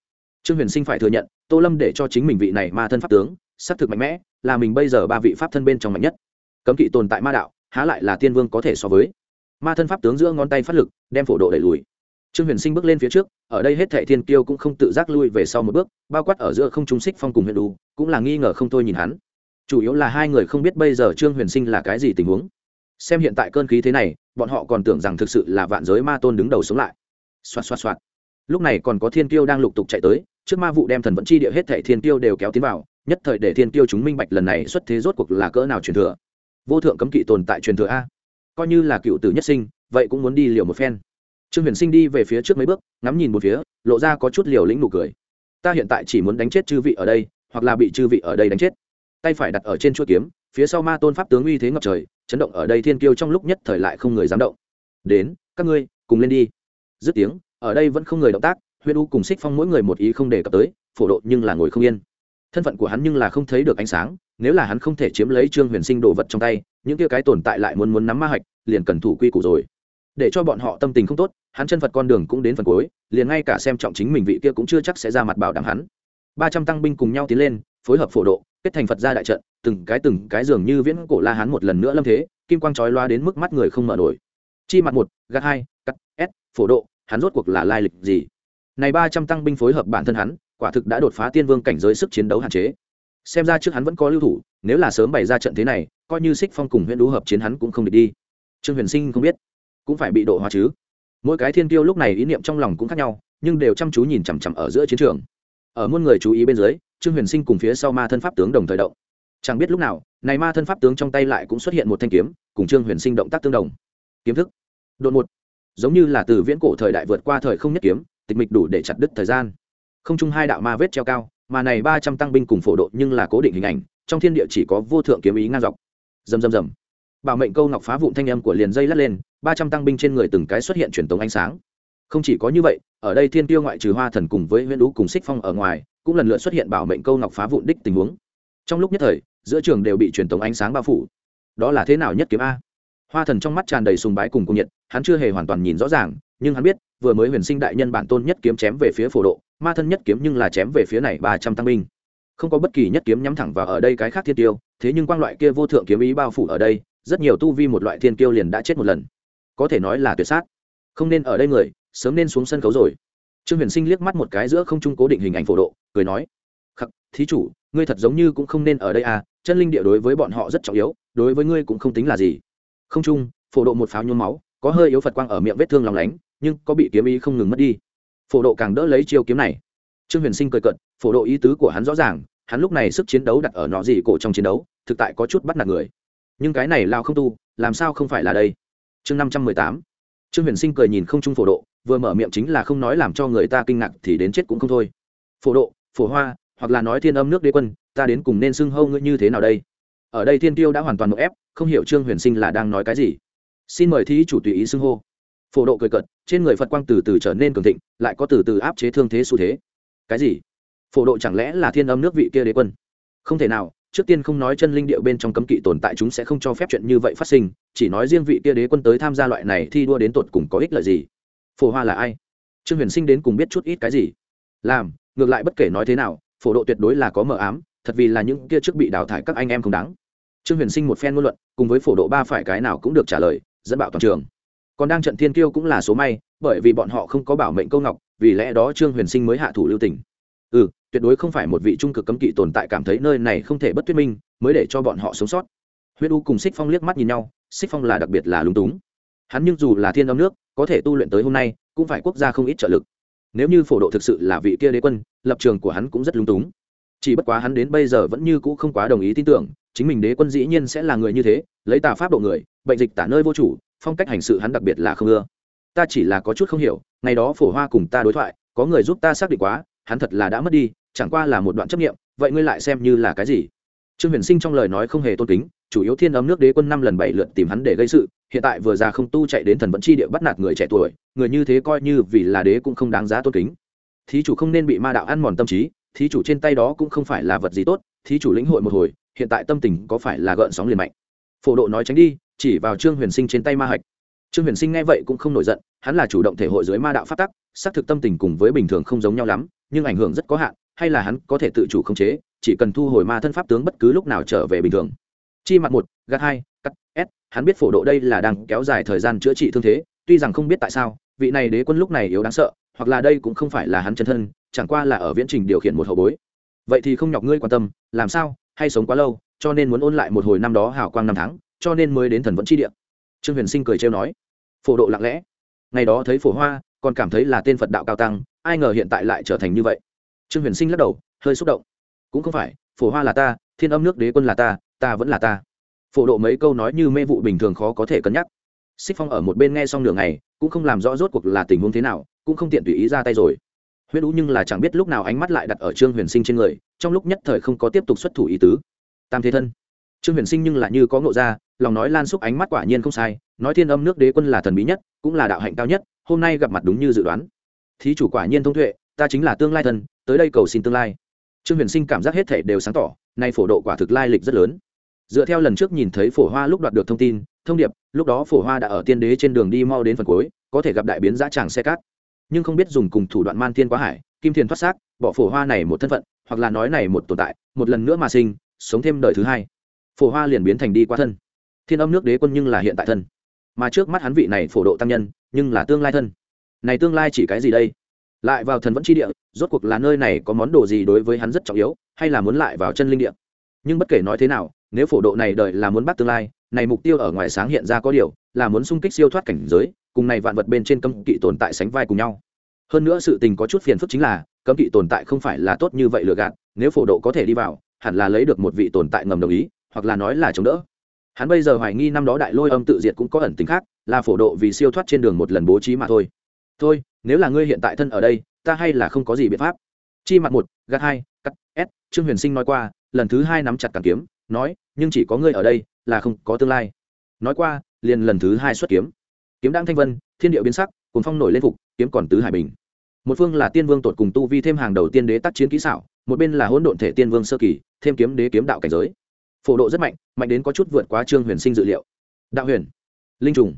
Trương huyền sinh phải thừa nhận, tô lâm để cho chính mình vị này ma thân pháp tướng xác thực mạnh mẽ, là mình bây giờ ba vị pháp thân bên trong mạnh nhất. Cấm kỵ tồn tại ma đạo, há lại là tiên vương có thể so với. Ma thân pháp tướng giữa ngón tay phát lực, đem phổ độ đẩy lùi. Trương huyền sinh bước lên phía trước, ở đây hết thệ thiên kiêu cũng không tự giác lui về sau một bước, bao quát ở giữa không trung xích phong cùng huyền đủ cũng là nghi ngờ không thôi nhìn hắn chủ yếu là hai người không biết bây giờ trương huyền sinh là cái gì tình huống. Xem hiện tại cơn khí thế này, bọn họ còn tưởng rằng thực sự là vạn giới ma tôn đứng đầu sống lại. Xoạt xoạt xoạt. Lúc này còn có thiên kiêu đang lục tục chạy tới, trước ma vụ đem thần vẫn chi địa hết thẻ thiên kiêu đều kéo tiến vào, nhất thời để thiên kiêu chúng minh bạch lần này xuất thế rốt cuộc là cỡ nào truyền thừa. Vô thượng cấm kỵ tồn tại truyền thừa a. Coi như là cựu tử nhất sinh, vậy cũng muốn đi liều một phen. Trương huyền sinh đi về phía trước mấy bước, ngắm nhìn một phía, lộ ra có chút liều lĩnh nụ cười. Ta hiện tại chỉ muốn đánh chết chư vị ở đây, hoặc là bị chư vị ở đây đánh chết tay phải đặt ở trên chuôi kiếm, phía sau ma tôn pháp tướng uy thế ngập trời, chấn động ở đây thiên kiêu trong lúc nhất thời lại không người dám động. Đến, các ngươi, cùng lên đi. Dứt tiếng, ở đây vẫn không người động tác huyên u cùng xích phong mỗi người một ý không đề cập tới, phổ độ nhưng là ngồi không yên. Thân phận của hắn nhưng là không thấy được ánh sáng, nếu là hắn không thể chiếm lấy trương huyền sinh đồ vật trong tay, những kia cái tồn tại lại muốn muốn nắm ma hạch, liền cần thủ quy củ rồi. Để cho bọn họ tâm tình không tốt, hắn chân phật con đường cũng đến phần cuối, liền ngay cả xem trọng chính mình vị kia cũng chưa chắc sẽ ra mặt bảo đảm hắn. Ba trăm tăng binh cùng nhau tiến lên phối hợp phổ độ, kết thành phật gia đại trận, từng cái từng cái dường như viễn cổ la hắn một lần nữa lâm thế, kim quang trói loa đến mức mắt người không mở nổi. Chi mặt một, gạt hai, cắt, s, phổ độ, hắn rốt cuộc là lai lịch gì? Này ba trăm tăng binh phối hợp bản thân hắn, quả thực đã đột phá tiên vương cảnh giới sức chiến đấu hạn chế. Xem ra trước hắn vẫn có lưu thủ, nếu là sớm bày ra trận thế này, coi như xích phong cùng huyện đũ hợp chiến hắn cũng không địch đi. Trương huyền sinh không biết, cũng phải bị độ hóa chứ. Mỗi cái thiên tiêu lúc này ý niệm trong lòng cũng khác nhau, nhưng đều chăm chú nhìn chằm chằm ở giữa chiến trường. Ở muôn người chú ý bên dưới trương huyền sinh cùng phía sau ma thân pháp tướng đồng thời động. Chẳng biết lúc nào, này ma thân pháp tướng trong tay lại cũng xuất hiện một thanh kiếm, cùng trương huyền sinh động tác tương đồng. Kiếm thức. Đột một giống như là từ viễn cổ thời đại vượt qua thời không nhất kiếm, tịch mịch đủ để chặt đứt thời gian. Không chung hai đạo ma vết treo cao, mà này ba trăm tăng binh cùng phổ độ nhưng là cố định hình ảnh, trong thiên địa chỉ có vô thượng kiếm ý ngang dọc. Rầm rầm rầm. Bảo mệnh câu ngọc phá vụn thanh âm của liền dây lắt lên, ba trăm tăng binh trên người từng cái xuất hiện truyền tống ánh sáng. Không chỉ có như vậy, ở đây thiên tiêu ngoại trừ hoa thần cùng với huyễn lũ cùng xích phong ở ngoài cũng lần lượt xuất hiện bảo mệnh câu ngọc phá vụn đích tình huống. Trong lúc nhất thời, giữa trường đều bị truyền tống ánh sáng bao phủ. Đó là thế nào nhất kiếm a? Hoa thần trong mắt tràn đầy sùng bái cùng cung nhiệt, hắn chưa hề hoàn toàn nhìn rõ ràng, nhưng hắn biết, vừa mới huyền sinh đại nhân bản tôn nhất kiếm chém về phía phổ độ, ma thân nhất kiếm nhưng là chém về phía này ba trăm tăng binh. Không có bất kỳ nhất kiếm nhắm thẳng vào ở đây cái khác thiên tiêu, thế nhưng quang loại kia vô thượng kiếm ý bao phủ ở đây, rất nhiều tu vi một loại thiên tiêu liền đã chết một lần. Có thể nói là tuyệt sát. Không nên ở đây người, sớm nên xuống sân khấu rồi trương huyền sinh liếc mắt một cái giữa không trung cố định hình ảnh phổ độ, cười nói, khắc, thí chủ, ngươi thật giống như cũng không nên ở đây à chân linh địa đối với bọn họ rất trọng yếu, đối với ngươi cũng không tính là gì. Không trung, phổ độ một pháo nhuốm máu, có hơi yếu phật quang ở miệng vết thương lòng lánh, nhưng có bị kiếm ý không ngừng mất đi. Phổ độ càng đỡ lấy chiêu kiếm này. Trương huyền sinh cười cận phổ độ ý tứ của hắn rõ ràng, hắn lúc này sức chiến đấu đặt ở nọ gì cổ trong chiến đấu, thực tại có chút bắt nạt người. Nhưng cái này lao không tu, làm sao không phải là đây? Chương năm trăm mười tám. Trương huyền sinh cười nhìn không trung phổ độ vừa mở miệng chính là không nói làm cho người ta kinh ngạc thì đến chết cũng không thôi. Phổ độ, phổ hoa, hoặc là nói thiên âm nước đế quân, ta đến cùng nên xưng hâu ngươi như thế nào đây? Ở đây thiên tiêu đã hoàn toàn một ép, không hiểu trương huyền sinh là đang nói cái gì. Xin mời thí chủ tùy ý xưng hô. Phổ độ cười cợt, trên người phật quang từ từ trở nên cường thịnh, lại có từ từ áp chế thương thế xu thế. Cái gì? Phổ độ chẳng lẽ là thiên âm nước vị kia đế quân? Không thể nào, trước tiên không nói chân linh điệu bên trong cấm kỵ tồn tại chúng sẽ không cho phép chuyện như vậy phát sinh, chỉ nói riêng vị kia đế quân tới tham gia loại này thi đua đến tột cùng có ích lợi gì phổ hoa là ai? Trương huyền sinh đến cùng biết chút ít cái gì? Làm, ngược lại bất kể nói thế nào, phổ độ tuyệt đối là có mờ ám, thật vì là những kia trước bị đào thải các anh em không đáng. Trương huyền sinh một phen ngôn luận, cùng với phổ độ ba phải cái nào cũng được trả lời, dẫn bạo toàn trường. Còn đang trận thiên kiêu cũng là số may, bởi vì bọn họ không có bảo mệnh câu ngọc, vì lẽ đó trương huyền sinh mới hạ thủ lưu tỉnh ừ tuyệt đối không phải một vị trung cực cấm kỵ tồn tại cảm thấy nơi này không thể bất thuyết minh, mới để cho bọn họ sống sót. Huyết u cùng xích phong liếc mắt nhìn nhau xích phong là đặc biệt là lúng túng hắn nhưng dù là thiên âm nước, có thể tu luyện tới hôm nay, cũng phải quốc gia không ít trợ lực. Nếu như phổ độ thực sự là vị kia đế quân, lập trường của hắn cũng rất lúng túng. Chỉ bất quá hắn đến bây giờ vẫn như cũ không quá đồng ý tin tưởng, chính mình đế quân dĩ nhiên sẽ là người như thế, lấy tà pháp độ người, bệnh dịch tả nơi vô chủ, phong cách hành sự hắn đặc biệt là không ưa. Ta chỉ là có chút không hiểu, ngày đó phổ hoa cùng ta đối thoại, có người giúp ta xác định quá, hắn thật là đã mất đi, chẳng qua là một đoạn chấp nghiệm vậy ngươi lại xem như là cái gì? Trương huyền sinh trong lời nói không hề tôn kính chủ yếu thiên ấm nước đế quân năm lần bảy lượt tìm hắn để gây sự, hiện tại vừa ra không tu chạy đến thần vẫn chi địa bắt nạt người trẻ tuổi, người như thế coi như vì là đế cũng không đáng giá tôn kính. Thí chủ không nên bị ma đạo ăn mòn tâm trí, thí chủ trên tay đó cũng không phải là vật gì tốt, thí chủ lĩnh hội một hồi, hiện tại tâm tình có phải là gợn sóng liền mạnh. Phổ độ nói tránh đi, chỉ vào trương huyền sinh trên tay ma hạch. Trương huyền sinh nghe vậy cũng không nổi giận, hắn là chủ động thể hội dưới ma đạo phát tắc, xác thực tâm tình cùng với bình thường không giống nhau lắm, nhưng ảnh hưởng rất có hạn, hay là hắn có thể tự chủ khống chế, chỉ cần thu hồi ma thân pháp tướng bất cứ lúc nào trở về bình thường chi mặt một, gạt hai, cắt, s, hắn biết phổ độ đây là đang kéo dài thời gian chữa trị thương thế, tuy rằng không biết tại sao, vị này đế quân lúc này yếu đáng sợ, hoặc là đây cũng không phải là hắn chân thân, chẳng qua là ở viễn trình điều khiển một hậu bối. Vậy thì không nhọc ngươi quan tâm, làm sao, hay sống quá lâu, cho nên muốn ôn lại một hồi năm đó hào quang năm tháng, cho nên mới đến thần vẫn chi địa. Trương huyền sinh cười trêu nói. Phổ độ lặng lẽ. Ngày đó thấy phổ hoa, còn cảm thấy là tên phật đạo cao tăng, ai ngờ hiện tại lại trở thành như vậy. Trương huyền sinh lắc đầu, hơi xúc động. Cũng không phải, phổ hoa là ta, thiên âm nước đế quân là ta ta vẫn là ta. Phổ độ mấy câu nói như mê vụ bình thường khó có thể cân nhắc. Xích phong ở một bên nghe xong nửa ngày, cũng không làm rõ rốt cuộc là tình huống thế nào, cũng không tiện tùy ý ra tay rồi. Huyết ú nhưng là chẳng biết lúc nào ánh mắt lại đặt ở trương huyền sinh trên người, trong lúc nhất thời không có tiếp tục xuất thủ ý tứ. Tam thế thân. Trương huyền sinh nhưng là như có ngộ ra, lòng nói lan xúc ánh mắt quả nhiên không sai, nói thiên âm nước đế quân là thần bí nhất, cũng là đạo hạnh cao nhất, hôm nay gặp mặt đúng như dự đoán. Thí chủ quả nhiên thông tuệ, ta chính là tương lai thân tới đây cầu xin tương lai. Trương huyền sinh cảm giác hết thể đều sáng tỏ, nay phổ độ quả thực lai lịch rất lớn dựa theo lần trước nhìn thấy phổ hoa lúc đoạt được thông tin, thông điệp, lúc đó phổ hoa đã ở tiên đế trên đường đi mau đến phần cuối, có thể gặp đại biến giã tràng xe cát. Nhưng không biết dùng cùng thủ đoạn man thiên quá hải, kim thiền thoát xác, bỏ phổ hoa này một thân phận, hoặc là nói này một tồn tại, một lần nữa mà sinh, sống thêm đời thứ hai. Phổ hoa liền biến thành đi qua thân. Thiên âm nước đế quân nhưng là hiện tại thân. Mà trước mắt hắn vị này phổ độ tăng nhân, nhưng là tương lai thân. Này tương lai chỉ cái gì đây? Lại vào thần vẫn chi địa, rốt cuộc là nơi này có món đồ gì đối với hắn rất trọng yếu, hay là muốn lại vào chân linh địa? Nhưng bất kể nói thế nào nếu phổ độ này đợi là muốn bắt tương lai, này mục tiêu ở ngoài sáng hiện ra có điều, là muốn xung kích siêu thoát cảnh giới, cùng này vạn vật bên trên cấm kỵ tồn tại sánh vai cùng nhau. Hơn nữa sự tình có chút phiền phức chính là, cấm kỵ tồn tại không phải là tốt như vậy lừa gạt, nếu phổ độ có thể đi vào, hẳn là lấy được một vị tồn tại ngầm đồng ý, hoặc là nói là chống đỡ. Hắn bây giờ hoài nghi năm đó đại lôi âm tự diệt cũng có ẩn tính khác, là phổ độ vì siêu thoát trên đường một lần bố trí mà thôi. Thôi, nếu là ngươi hiện tại thân ở đây, ta hay là không có gì biện pháp. Chi mặt một, gạt hai, cắt, s, trương huyền sinh nói qua, lần thứ hai nắm chặt càng kiếm nói, nhưng chỉ có ngươi ở đây là không có tương lai. Nói qua, liền lần thứ hai xuất kiếm. Kiếm đang thanh vân, thiên điệu biến sắc cùng phong nổi lên phục, kiếm còn tứ hải bình. Một phương là tiên vương tột cùng tu vi thêm hàng đầu tiên đế tác chiến kỹ xảo, một bên là hỗn độn thể tiên vương sơ kỳ, thêm kiếm đế kiếm đạo cảnh giới. Phổ độ rất mạnh mạnh đến có chút vượt quá trương huyền sinh dự liệu. Đạo huyền, linh trùng.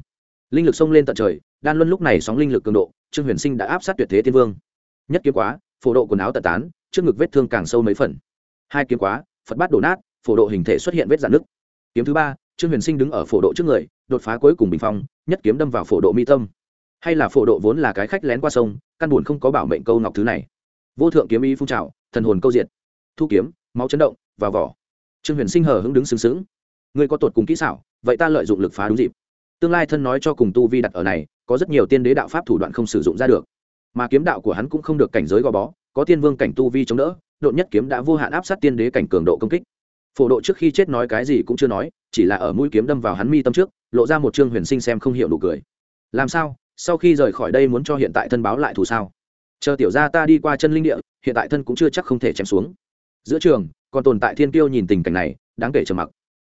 Linh lực xông lên tận trời, đan luân lúc này sóng linh lực cường độ, trương huyền sinh đã áp sát tuyệt thế tiên vương. Nhất kiếm quá, phổ độ quần áo tận tán, trước ngực vết thương càng sâu mấy phần. Hai kiếm quá, phật bát đổ nát phổ độ hình thể xuất hiện vết dạn nứt. Kiếm thứ ba, trương huyền sinh đứng ở phổ độ trước người, đột phá cuối cùng bình phong, nhất kiếm đâm vào phổ độ mi tâm. Hay là phổ độ vốn là cái khách lén qua sông, căn buồn không có bảo mệnh câu ngọc thứ này. Vô thượng kiếm ý phun trào, thần hồn câu diệt. Thu kiếm, máu chấn động, vào vỏ. Trương huyền sinh hờ hững đứng sướng sướng ngươi có tột cùng kỹ xảo, vậy ta lợi dụng lực phá đúng dịp. Tương lai thân nói cho cùng tu vi đặt ở này, có rất nhiều tiên đế đạo pháp thủ đoạn không sử dụng ra được. Mà kiếm đạo của hắn cũng không được cảnh giới gò bó, có tiên vương cảnh tu vi chống đỡ, độn nhất kiếm đã vô hạn áp sát tiên đế cảnh cường độ công kích phổ độ trước khi chết nói cái gì cũng chưa nói, chỉ là ở mũi kiếm đâm vào hắn mi tâm trước, lộ ra một trương huyền sinh xem không hiểu nụ cười. Làm sao? Sau khi rời khỏi đây muốn cho hiện tại thân báo lại thù sao? Chờ tiểu ra ta đi qua chân linh địa, hiện tại thân cũng chưa chắc không thể chém xuống. Giữa trường, còn tồn tại thiên tiêu nhìn tình cảnh này, đáng kể trầm mặc.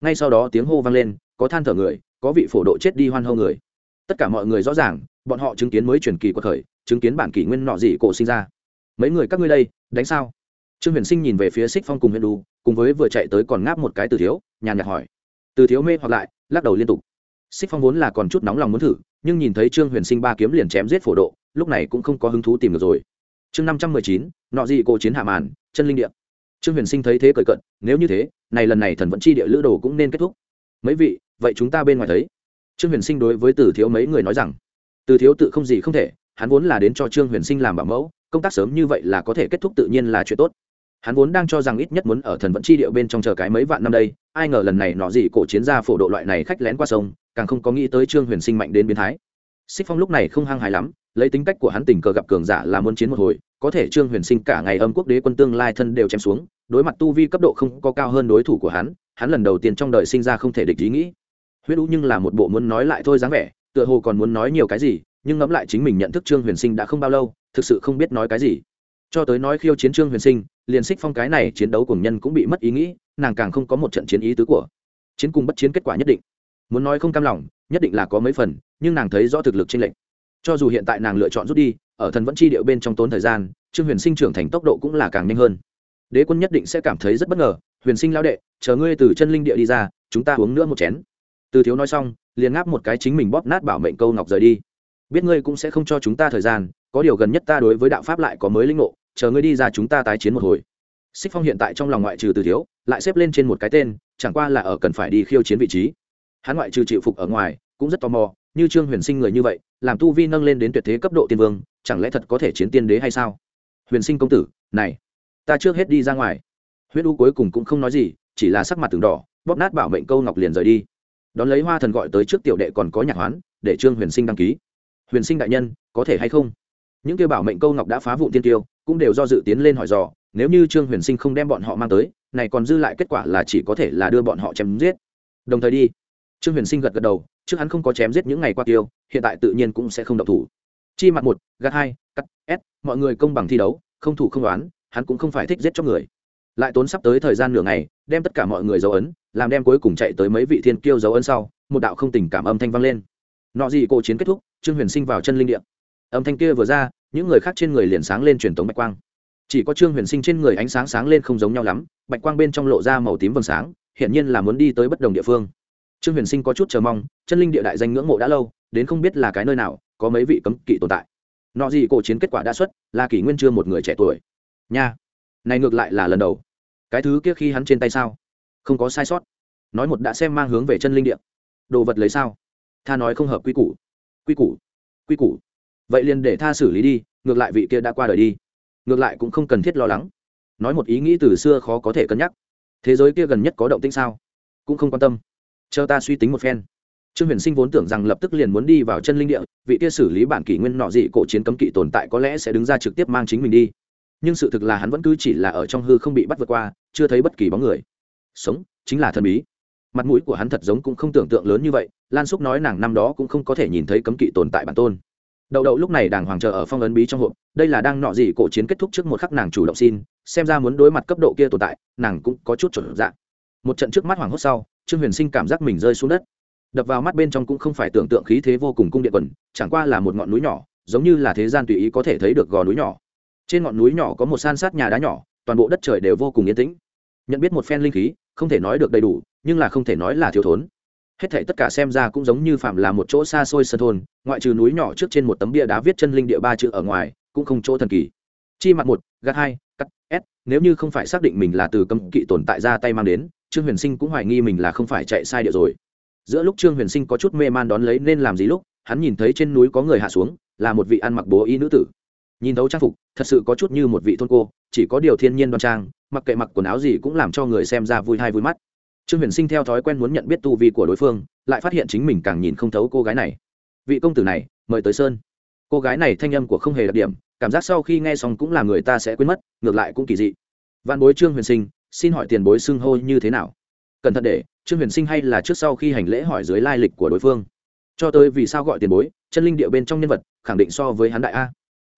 Ngay sau đó tiếng hô vang lên, có than thở người, có vị phổ độ chết đi hoan hô người. Tất cả mọi người rõ ràng, bọn họ chứng kiến mới truyền kỳ của thời, chứng kiến bản kỷ nguyên nọ gì cổ sinh ra. Mấy người các ngươi đây, đánh sao? Trương huyền sinh nhìn về phía xích phong cùng huyền đu cùng với vừa chạy tới còn ngáp một cái từ thiếu, nhàn nhạt hỏi. Từ thiếu mê hoặc lại, lắc đầu liên tục. Xích phong vốn là còn chút nóng lòng muốn thử, nhưng nhìn thấy trương huyền sinh ba kiếm liền chém giết phổ độ, lúc này cũng không có hứng thú tìm được rồi. Chương năm trăm mười chín, nọ gì cổ chiến hạ màn, chân linh địa. Trương huyền sinh thấy thế cởi cận nếu như thế, này lần này thần vẫn chi địa lữ đồ cũng nên kết thúc. Mấy vị, vậy chúng ta bên ngoài thấy. Trương huyền sinh đối với từ thiếu mấy người nói rằng, từ thiếu tự không gì không thể, hắn vốn là đến cho trương huyền sinh làm bảo mẫu, công tác sớm như vậy là có thể kết thúc tự nhiên là chuyện tốt hắn vốn đang cho rằng ít nhất muốn ở thần vẫn chi điệu bên trong chờ cái mấy vạn năm đây, ai ngờ lần này nọ gì cổ chiến gia phổ độ loại này khách lén qua sông, càng không có nghĩ tới trương huyền sinh mạnh đến biến thái. Xích phong lúc này không hăng hái lắm, lấy tính cách của hắn tình cờ gặp cường giả là muốn chiến một hồi, có thể trương huyền sinh cả ngày âm quốc đế quân tương lai thân đều chém xuống, đối mặt tu vi cấp độ không có cao hơn đối thủ của hắn hắn lần đầu tiên trong đời sinh ra không thể địch ý nghĩ. Huyết ú nhưng là một bộ muốn nói lại thôi dáng vẻ, tựa hồ còn muốn nói nhiều cái gì, nhưng ngẫm lại chính mình nhận thức trương huyền sinh đã không bao lâu, thực sự không biết nói cái gì cho tới nói khiêu chiến trương huyền sinh, liền xích phong cái này chiến đấu cùng nhân cũng bị mất ý nghĩ, nàng càng không có một trận chiến ý tứ của. Chiến cùng bất chiến kết quả nhất định. Muốn nói không cam lòng, nhất định là có mấy phần, nhưng nàng thấy rõ thực lực trên lệnh cho dù hiện tại nàng lựa chọn rút đi, ở thần vẫn chi điệu bên trong tốn thời gian, trương huyền sinh trưởng thành tốc độ cũng là càng nhanh hơn. Đế quân nhất định sẽ cảm thấy rất bất ngờ, huyền sinh lao đệ, chờ ngươi từ chân linh địa đi ra, chúng ta uống nữa một chén. Từ thiếu nói xong, liền ngáp một cái chính mình bóp nát bảo mệnh câu ngọc rời đi. Biết ngươi cũng sẽ không cho chúng ta thời gian, có điều gần nhất ta đối với đạo pháp lại có mới linh ngộ chờ ngươi đi ra chúng ta tái chiến một hồi. Xích phong hiện tại trong lòng ngoại trừ từ thiếu, lại xếp lên trên một cái tên, chẳng qua là ở cần phải đi khiêu chiến vị trí. Hắn ngoại trừ chịu phục ở ngoài, cũng rất tò mò, như trương huyền sinh người như vậy, làm tu vi nâng lên đến tuyệt thế cấp độ tiên vương, chẳng lẽ thật có thể chiến tiên đế hay sao? Huyền sinh công tử, này, ta trước hết đi ra ngoài. Huyết u cuối cùng cũng không nói gì, chỉ là sắc mặt từng đỏ, bóp nát bảo mệnh câu ngọc liền rời đi. Đón lấy hoa thần gọi tới trước tiểu đệ còn có nhạc hoán, để trương huyền sinh đăng ký. Huyền sinh đại nhân, có thể hay không? Những kêu bảo mệnh câu ngọc đã phá vụ tiên tiêu cũng đều do dự tiến lên hỏi dò nếu như trương huyền sinh không đem bọn họ mang tới này còn dư lại kết quả là chỉ có thể là đưa bọn họ chém giết. Đồng thời đi. Trương huyền sinh gật gật đầu trước hắn không có chém giết những ngày qua tiêu hiện tại tự nhiên cũng sẽ không độc thủ. Chi mặt một gạt hai cắt s mọi người công bằng thi đấu không thủ không đoán hắn cũng không phải thích giết cho người. Lại tốn sắp tới thời gian nửa ngày đem tất cả mọi người dấu ấn làm đem cuối cùng chạy tới mấy vị thiên kiêu dấu ấn sau một đạo không tình cảm âm thanh vang lên. Nọ gì cổ chiến kết thúc trương huyền sinh vào chân linh điện, âm thanh kia vừa ra những người khác trên người liền sáng lên truyền tống bạch quang. Chỉ có trương huyền sinh trên người ánh sáng sáng lên không giống nhau lắm, bạch quang bên trong lộ ra màu tím vầng sáng hiện nhiên là muốn đi tới bất đồng địa phương. Trương huyền sinh có chút chờ mong, chân linh địa đại danh ngưỡng mộ đã lâu, đến không biết là cái nơi nào, có mấy vị cấm kỵ tồn tại. Nọ gì cổ chiến kết quả đã xuất, là kỷ nguyên chưa một người trẻ tuổi. Nha, này ngược lại là lần đầu. Cái thứ kia khi hắn trên tay sao? Không có sai sót. Nói một đã xem mang hướng về chân linh địa. Đồ vật lấy sao? Tha nói không hợp quy củ. Quy củ. Quy củ vậy liền để tha xử lý đi, ngược lại vị kia đã qua đời đi. Ngược lại cũng không cần thiết lo lắng. Nói một ý nghĩ từ xưa khó có thể cân nhắc. Thế giới kia gần nhất có động tĩnh sao? Cũng không quan tâm. Chờ ta suy tính một phen. Trương huyền sinh vốn tưởng rằng lập tức liền muốn đi vào chân linh địa, vị kia xử lý bản kỷ nguyên nọ dị cổ chiến cấm kỵ tồn tại có lẽ sẽ đứng ra trực tiếp mang chính mình đi. Nhưng sự thực là hắn vẫn cứ chỉ là ở trong hư không bị bắt vượt qua, chưa thấy bất kỳ bóng người. Sống, chính là thần bí. Mặt mũi của hắn thật giống cũng không tưởng tượng lớn như vậy, lan xúc nói nàng năm đó cũng không có thể nhìn thấy cấm kỵ tồn tại bản tôn đậu đậu lúc này đàng hoàng chờ ở phong ấn bí trong hộp, đây là đang nọ gì cổ chiến kết thúc trước một khắc nàng chủ động xin, xem ra muốn đối mặt cấp độ kia tồn tại, nàng cũng có chút chuẩn dạng một trận trước mắt hoàng hốt sau, trương huyền sinh cảm giác mình rơi xuống đất. Đập vào mắt bên trong cũng không phải tưởng tượng khí thế vô cùng cung điện quần, chẳng qua là một ngọn núi nhỏ, giống như là thế gian tùy ý có thể thấy được gò núi nhỏ. Trên ngọn núi nhỏ có một san sát nhà đá nhỏ, toàn bộ đất trời đều vô cùng yên tĩnh. Nhận biết một phen linh khí, không thể nói được đầy đủ, nhưng là không thể nói là thiếu thốn hết thảy tất cả xem ra cũng giống như phạm là một chỗ xa xôi sơn thôn, ngoại trừ núi nhỏ trước trên một tấm bia đá viết chân linh địa ba chữ ở ngoài, cũng không chỗ thần kỳ. Chi mặt một, gạt hai, cắt s nếu như không phải xác định mình là từ cấm kỵ tồn tại ra tay mang đến, trương huyền sinh cũng hoài nghi mình là không phải chạy sai địa rồi. Giữa lúc trương huyền sinh có chút mê man đón lấy nên làm gì lúc, hắn nhìn thấy trên núi có người hạ xuống, là một vị ăn mặc bố y nữ tử. Nhìn thấu trang phục, thật sự có chút như một vị thôn cô, chỉ có điều thiên nhiên đoan trang, mặc kệ mặc quần áo gì cũng làm cho người xem ra vui hay vui mắt trương huyền sinh theo thói quen muốn nhận biết tu vi của đối phương, lại phát hiện chính mình càng nhìn không thấu cô gái này. Vị công tử này, mời tới sơn. Cô gái này thanh âm của không hề đặc điểm, cảm giác sau khi nghe xong cũng là người ta sẽ quên mất, ngược lại cũng kỳ dị. Văn bối trương huyền sinh, xin hỏi tiền bối xưng hô như thế nào? Cẩn thận để, trương huyền sinh hay là trước sau khi hành lễ hỏi dưới lai lịch của đối phương? Cho tới vì sao gọi tiền bối, chân linh địa bên trong nhân vật, khẳng định so với hắn đại a.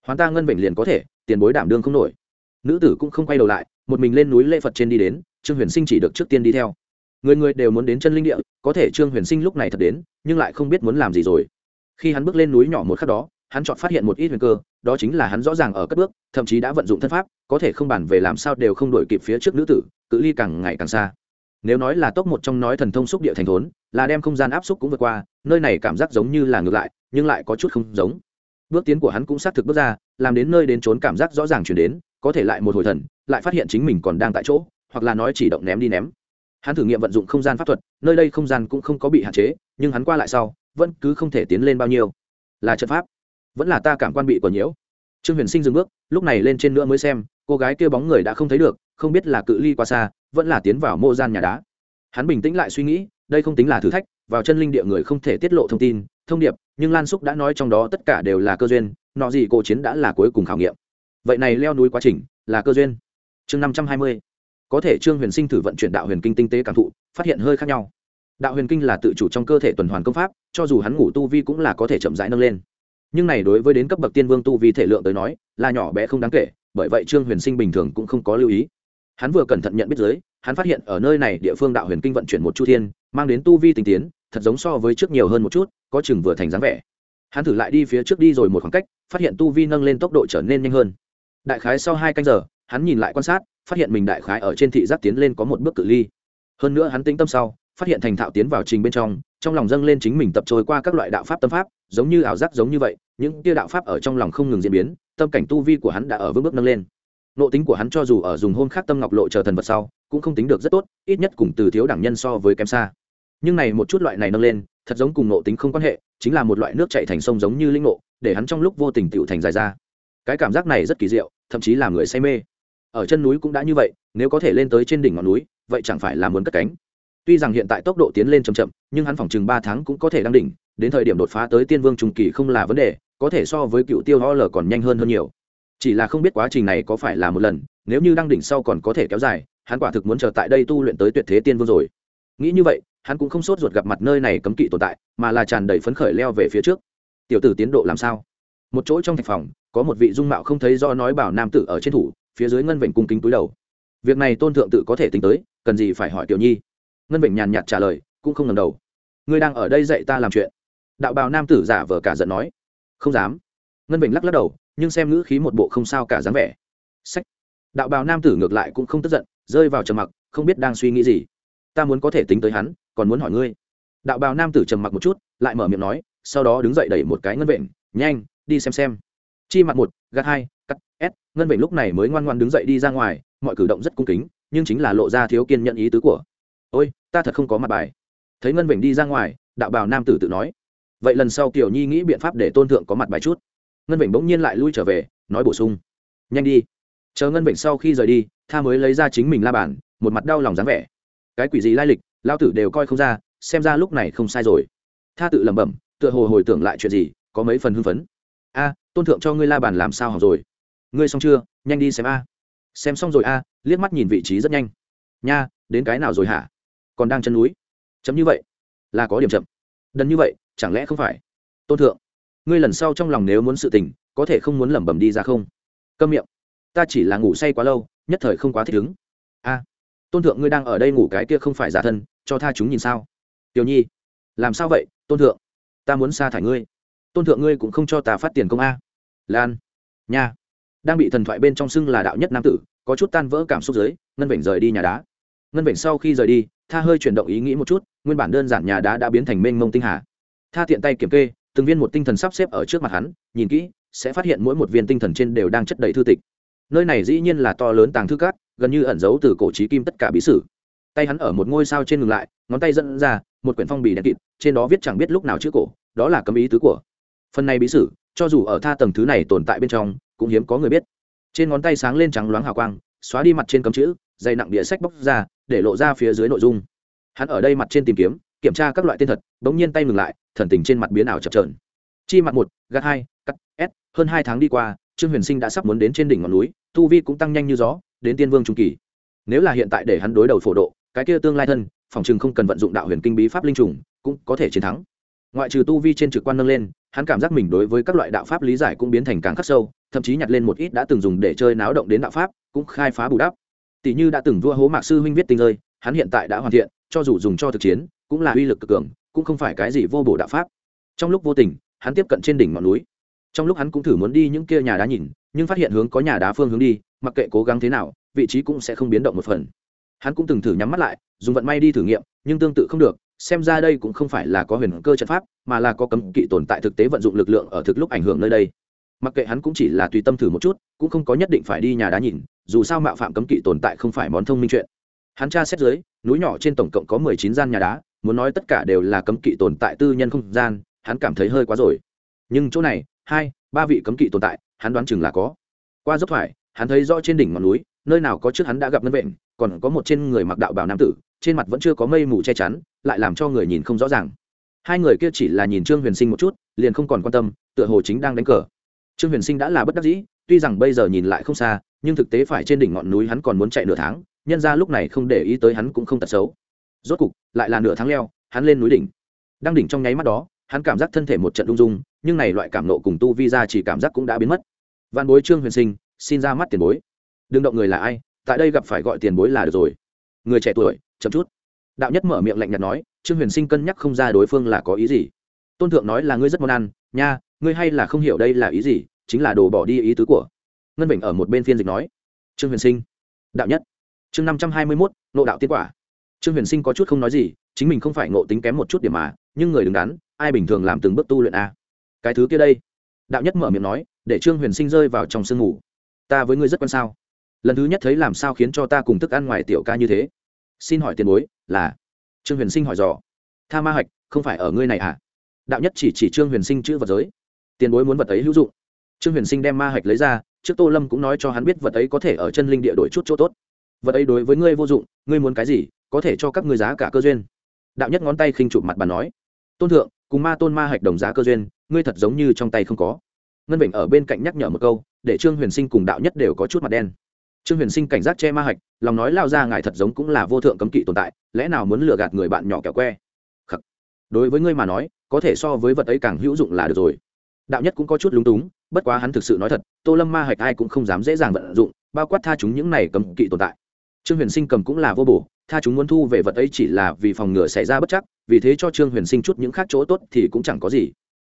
Hoán ta ngân bệnh liền có thể, tiền bối đảm đương không nổi. Nữ tử cũng không quay đầu lại, một mình lên núi lễ phật trên đi đến, trương huyền sinh chỉ được trước tiên đi theo người người đều muốn đến chân linh địa, có thể trương huyền sinh lúc này thật đến, nhưng lại không biết muốn làm gì rồi. Khi hắn bước lên núi nhỏ một khắc đó, hắn chọn phát hiện một ít huyền cơ, đó chính là hắn rõ ràng ở cất bước, thậm chí đã vận dụng thân pháp, có thể không bàn về làm sao đều không đổi kịp phía trước nữ tử, cự ly càng ngày càng xa. Nếu nói là tốc một trong nói thần thông xúc địa thành thốn, là đem không gian áp xúc cũng vượt qua, nơi này cảm giác giống như là ngược lại, nhưng lại có chút không giống. Bước tiến của hắn cũng xác thực bước ra, làm đến nơi đến trốn cảm giác rõ ràng chuyển đến, có thể lại một hồi thần, lại phát hiện chính mình còn đang tại chỗ, hoặc là nói chỉ động ném đi ném hắn thử nghiệm vận dụng không gian pháp thuật, nơi đây không gian cũng không có bị hạn chế, nhưng hắn qua lại sau, vẫn cứ không thể tiến lên bao nhiêu. Là trận pháp. Vẫn là ta cảm quan bị của nhiễu. Trương huyền sinh dừng bước, lúc này lên trên nữa mới xem, cô gái kia bóng người đã không thấy được, không biết là cự ly qua xa, vẫn là tiến vào mô gian nhà đá. Hắn bình tĩnh lại suy nghĩ, đây không tính là thử thách, vào chân linh địa người không thể tiết lộ thông tin, thông điệp, nhưng lan xúc đã nói trong đó tất cả đều là cơ duyên, nọ gì cổ chiến đã là cuối cùng khảo nghiệm. Vậy này leo núi quá trình là cơ duyên. Chương năm trăm hai mươi có thể trương huyền sinh thử vận chuyển đạo huyền kinh tinh tế cảm thụ, phát hiện hơi khác nhau. Đạo huyền kinh là tự chủ trong cơ thể tuần hoàn công pháp, cho dù hắn ngủ tu vi cũng là có thể chậm rãi nâng lên. Nhưng này đối với đến cấp bậc tiên vương tu vi thể lượng tới nói, là nhỏ bé không đáng kể, bởi vậy trương huyền sinh bình thường cũng không có lưu ý. Hắn vừa cẩn thận nhận biết giới hắn phát hiện ở nơi này địa phương đạo huyền kinh vận chuyển một chu thiên, mang đến tu vi tinh tiến, thật giống so với trước nhiều hơn một chút, có chừng vừa thành dáng vẻ. Hắn thử lại đi phía trước đi rồi một khoảng cách, phát hiện tu vi nâng lên tốc độ trở nên nhanh hơn. Đại khái sau hai canh giờ, hắn nhìn lại quan sát phát hiện mình đại khái ở trên thị giác tiến lên có một bước cự ly. Hơn nữa hắn tĩnh tâm sau, phát hiện thành thạo tiến vào trình bên trong trong lòng dâng lên chính mình tập trôi qua các loại đạo pháp tâm pháp, giống như ảo giác giống như vậy, những kia đạo pháp ở trong lòng không ngừng diễn biến, tâm cảnh tu vi của hắn đã ở vững bước nâng lên. Nộ tính của hắn cho dù ở dùng hôn khác tâm ngọc lộ chờ thần vật sau, cũng không tính được rất tốt, ít nhất cùng từ thiếu đẳng nhân so với kém xa. Nhưng này một chút loại này nâng lên, thật giống cùng nộ tính không quan hệ, chính là một loại nước chạy thành sông giống như linh nộ để hắn trong lúc vô tình tựu thành dài ra. Cái cảm giác này rất kỳ diệu, thậm chí làm người say mê ở chân núi cũng đã như vậy, nếu có thể lên tới trên đỉnh ngọn núi, vậy chẳng phải là muốn cất cánh. Tuy rằng hiện tại tốc độ tiến lên chậm chậm, nhưng hắn phòng chừng ba tháng cũng có thể đăng đỉnh, đến thời điểm đột phá tới tiên vương trung kỳ không là vấn đề, có thể so với cựu tiêu ho l còn nhanh hơn hơn nhiều. Chỉ là không biết quá trình này có phải là một lần, nếu như đăng đỉnh sau còn có thể kéo dài, hắn quả thực muốn chờ tại đây tu luyện tới tuyệt thế tiên vương rồi. Nghĩ như vậy, hắn cũng không sốt ruột gặp mặt nơi này cấm kỵ tồn tại, mà là tràn đầy phấn khởi leo về phía trước. Tiểu tử tiến độ làm sao? Một chỗ trong thạch phòng, có một vị dung mạo không thấy do nói bảo nam tử ở trên thủ phía dưới ngân vịnh cung kính túi đầu. Việc này tôn thượng tự có thể tính tới, cần gì phải hỏi tiểu nhi? Ngân vịnh nhàn nhạt trả lời, cũng không ngầm đầu. Ngươi đang ở đây dạy ta làm chuyện. Đạo bào nam tử giả vờ cả giận nói. Không dám. Ngân vịnh lắc lắc đầu, nhưng xem ngữ khí một bộ không sao cả dáng vẻ. Sách đạo bào nam tử ngược lại cũng không tức giận, rơi vào trầm mặc, không biết đang suy nghĩ gì. Ta muốn có thể tính tới hắn, còn muốn hỏi ngươi. Đạo bào nam tử trầm mặc một chút, lại mở miệng nói, sau đó đứng dậy đẩy một cái ngân vịnh, nhanh, đi xem xem. Chi mặt một, gạt hai s, ngân vịnh lúc này mới ngoan ngoan đứng dậy đi ra ngoài, mọi cử động rất cung kính, nhưng chính là lộ ra thiếu kiên nhận ý tứ của, ôi, ta thật không có mặt bài. Thấy ngân vịnh đi ra ngoài, đạo bào nam tử tự nói, vậy lần sau kiều nhi nghĩ biện pháp để tôn thượng có mặt bài chút. Ngân vịnh bỗng nhiên lại lui trở về, nói bổ sung, nhanh đi. Chờ ngân vịnh sau khi rời đi, tha mới lấy ra chính mình la bàn, một mặt đau lòng dáng vẻ. Cái quỷ gì lai lịch lao tử đều coi không ra, xem ra lúc này không sai rồi. Tha tự lẩm bẩm, tựa hồ hồi tưởng lại chuyện gì, có mấy phần hưng phấn. A, tôn thượng cho ngươi la bàn làm sao học rồi? Ngươi xong chưa? Nhanh đi xem a. Xem xong rồi a, liếc mắt nhìn vị trí rất nhanh. Nha, đến cái nào rồi hả? Còn đang chân núi. Chấm như vậy? Là có điểm chậm. Đần như vậy, chẳng lẽ không phải? Tôn thượng, ngươi lần sau trong lòng nếu muốn sự tình, có thể không muốn lẩm bẩm đi ra không? Câm miệng. Ta chỉ là ngủ say quá lâu, nhất thời không quá thích ứng. A, tôn thượng ngươi đang ở đây ngủ cái kia không phải giả thân, cho tha chúng nhìn sao? Tiểu nhi, làm sao vậy, tôn thượng? Ta muốn sa thải ngươi. Tôn thượng ngươi cũng không cho ta phát tiền công a. Lan, nha đang bị thần thoại bên trong xưng là đạo nhất nam tử, có chút tan vỡ cảm xúc giới ngân vểnh rời đi nhà đá. Ngân vểnh sau khi rời đi, tha hơi chuyển động ý nghĩ một chút, nguyên bản đơn giản nhà đá đã biến thành mênh mông tinh hà. Tha tiện tay kiểm kê, từng viên một tinh thần sắp xếp ở trước mặt hắn, nhìn kỹ, sẽ phát hiện mỗi một viên tinh thần trên đều đang chất đầy thư tịch. Nơi này dĩ nhiên là to lớn tàng thư cát, gần như ẩn giấu từ cổ trí kim tất cả bí sử. Tay hắn ở một ngôi sao trên ngừng lại, ngón tay dẫn ra, một quyển phong bì đen kịt, trên đó viết chẳng biết lúc nào chữ cổ, đó là cấm ý tứ của. Phần này bí sử, cho dù ở tha tầng thứ này tồn tại bên trong cũng hiếm có người biết. Trên ngón tay sáng lên trắng loáng hào quang, xóa đi mặt trên cấm chữ, dày nặng địa sách bóc ra, để lộ ra phía dưới nội dung. Hắn ở đây mặt trên tìm kiếm, kiểm tra các loại tên thật, bỗng nhiên tay ngừng lại, thần tình trên mặt biến ảo chập trờn chi mặt một, gạt hai, cắt, s, hơn hai tháng đi qua, trương huyền sinh đã sắp muốn đến trên đỉnh ngọn núi, tu vi cũng tăng nhanh như gió, đến tiên vương trung kỳ. Nếu là hiện tại để hắn đối đầu phổ độ, cái kia tương lai thân, phòng chừng không cần vận dụng đạo huyền kinh bí pháp linh trùng, cũng có thể chiến thắng. Ngoại trừ tu vi trên trực quan nâng lên, hắn cảm giác mình đối với các loại đạo pháp lý giải cũng biến thành càng khắc sâu thậm chí nhặt lên một ít đã từng dùng để chơi náo động đến đạo pháp, cũng khai phá bù đắp. Tỷ như đã từng vua hố mạc sư huynh viết tinh rơi, hắn hiện tại đã hoàn thiện, cho dù dùng cho thực chiến, cũng là uy lực cực cường, cũng không phải cái gì vô bổ đạo pháp. Trong lúc vô tình, hắn tiếp cận trên đỉnh ngọn núi. Trong lúc hắn cũng thử muốn đi những kia nhà đá nhìn, nhưng phát hiện hướng có nhà đá phương hướng đi, mặc kệ cố gắng thế nào, vị trí cũng sẽ không biến động một phần. Hắn cũng từng thử nhắm mắt lại, dùng vận may đi thử nghiệm, nhưng tương tự không được, xem ra đây cũng không phải là có huyền cơ trận pháp, mà là có cấm kỵ tồn tại thực tế vận dụng lực lượng ở thực lúc ảnh hưởng nơi đây mặc kệ hắn cũng chỉ là tùy tâm thử một chút, cũng không có nhất định phải đi nhà đá nhìn, dù sao mạo phạm cấm kỵ tồn tại không phải món thông minh chuyện. Hắn tra xét dưới, núi nhỏ trên tổng cộng có mười chín gian nhà đá, muốn nói tất cả đều là cấm kỵ tồn tại tư nhân không gian, hắn cảm thấy hơi quá rồi. Nhưng chỗ này, hai, ba vị cấm kỵ tồn tại, hắn đoán chừng là có. Qua dốc thoại hắn thấy rõ trên đỉnh ngọn núi, nơi nào có trước hắn đã gặp ngân vện còn có một trên người mặc đạo bảo nam tử, trên mặt vẫn chưa có mây mù che chắn, lại làm cho người nhìn không rõ ràng. Hai người kia chỉ là nhìn trương huyền sinh một chút, liền không còn quan tâm, tựa hồ chính đang đánh cờ trương huyền sinh đã là bất đắc dĩ, tuy rằng bây giờ nhìn lại không xa, nhưng thực tế phải trên đỉnh ngọn núi hắn còn muốn chạy nửa tháng, nhân ra lúc này không để ý tới hắn cũng không tật xấu. Rốt cục, lại là nửa tháng leo, hắn lên núi đỉnh. Đang đỉnh trong nháy mắt đó, hắn cảm giác thân thể một trận rung dung nhưng này loại cảm nộ cùng tu vi ra chỉ cảm giác cũng đã biến mất. Văn bối trương huyền sinh, xin ra mắt tiền bối. Đừng động người là ai, tại đây gặp phải gọi tiền bối là được rồi. Người trẻ tuổi, chậm chút. Đạo nhất mở miệng lạnh nhạt nói, trương huyền sinh cân nhắc không ra đối phương là có ý gì. Tôn thượng nói là ngươi rất món ăn, nha ngươi hay là không hiểu đây là ý gì, chính là đồ bỏ đi ý tứ của. Ngân bình ở một bên phiên dịch nói. Trương huyền sinh. Đạo nhất. Chương năm trăm hai mươi mốt nộ đạo tiên quả. Trương huyền sinh có chút không nói gì, chính mình không phải ngộ tính kém một chút điểm mà, nhưng người đứng đắn, ai bình thường làm từng bước tu luyện a? Cái thứ kia đây. Đạo nhất mở miệng nói, để trương huyền sinh rơi vào trong sương ngủ. Ta với ngươi rất quan sao? Lần thứ nhất thấy làm sao khiến cho ta cùng thức ăn ngoài tiểu ca như thế. Xin hỏi tiền bối, là? Trương huyền sinh hỏi dò. Tha ma hạch, không phải ở ngươi này à? Đạo nhất chỉ chỉ trương huyền sinh chữ vật giới tiền bối muốn vật ấy hữu dụng. Trương huyền sinh đem ma hạch lấy ra, trước tô lâm cũng nói cho hắn biết vật ấy có thể ở chân linh địa đổi chút chỗ tốt. Vật ấy đối với ngươi vô dụng, ngươi muốn cái gì, có thể cho các ngươi giá cả cơ duyên. Đạo nhất ngón tay khinh chụp mặt bà nói, tôn thượng, cùng ma tôn ma hạch đồng giá cơ duyên, ngươi thật giống như trong tay không có. Ngân bình ở bên cạnh nhắc nhở một câu, để trương huyền sinh cùng đạo nhất đều có chút mặt đen. Trương huyền sinh cảnh giác che ma hạch, lòng nói lao ra ngài thật giống cũng là vô thượng cấm kỵ tồn tại, lẽ nào muốn lừa gạt người bạn nhỏ kẹo que? Khắc. đối với ngươi mà nói, có thể so với vật ấy càng hữu dụng là được rồi đạo nhất cũng có chút lúng túng, bất quá hắn thực sự nói thật, tô lâm ma hạch ai cũng không dám dễ dàng vận dụng, bao quát tha chúng những này cấm kỵ tồn tại. Trương huyền sinh cầm cũng là vô bổ, tha chúng muốn thu về vật ấy chỉ là vì phòng ngừa xảy ra bất chắc, vì thế cho trương huyền sinh chút những khác chỗ tốt thì cũng chẳng có gì.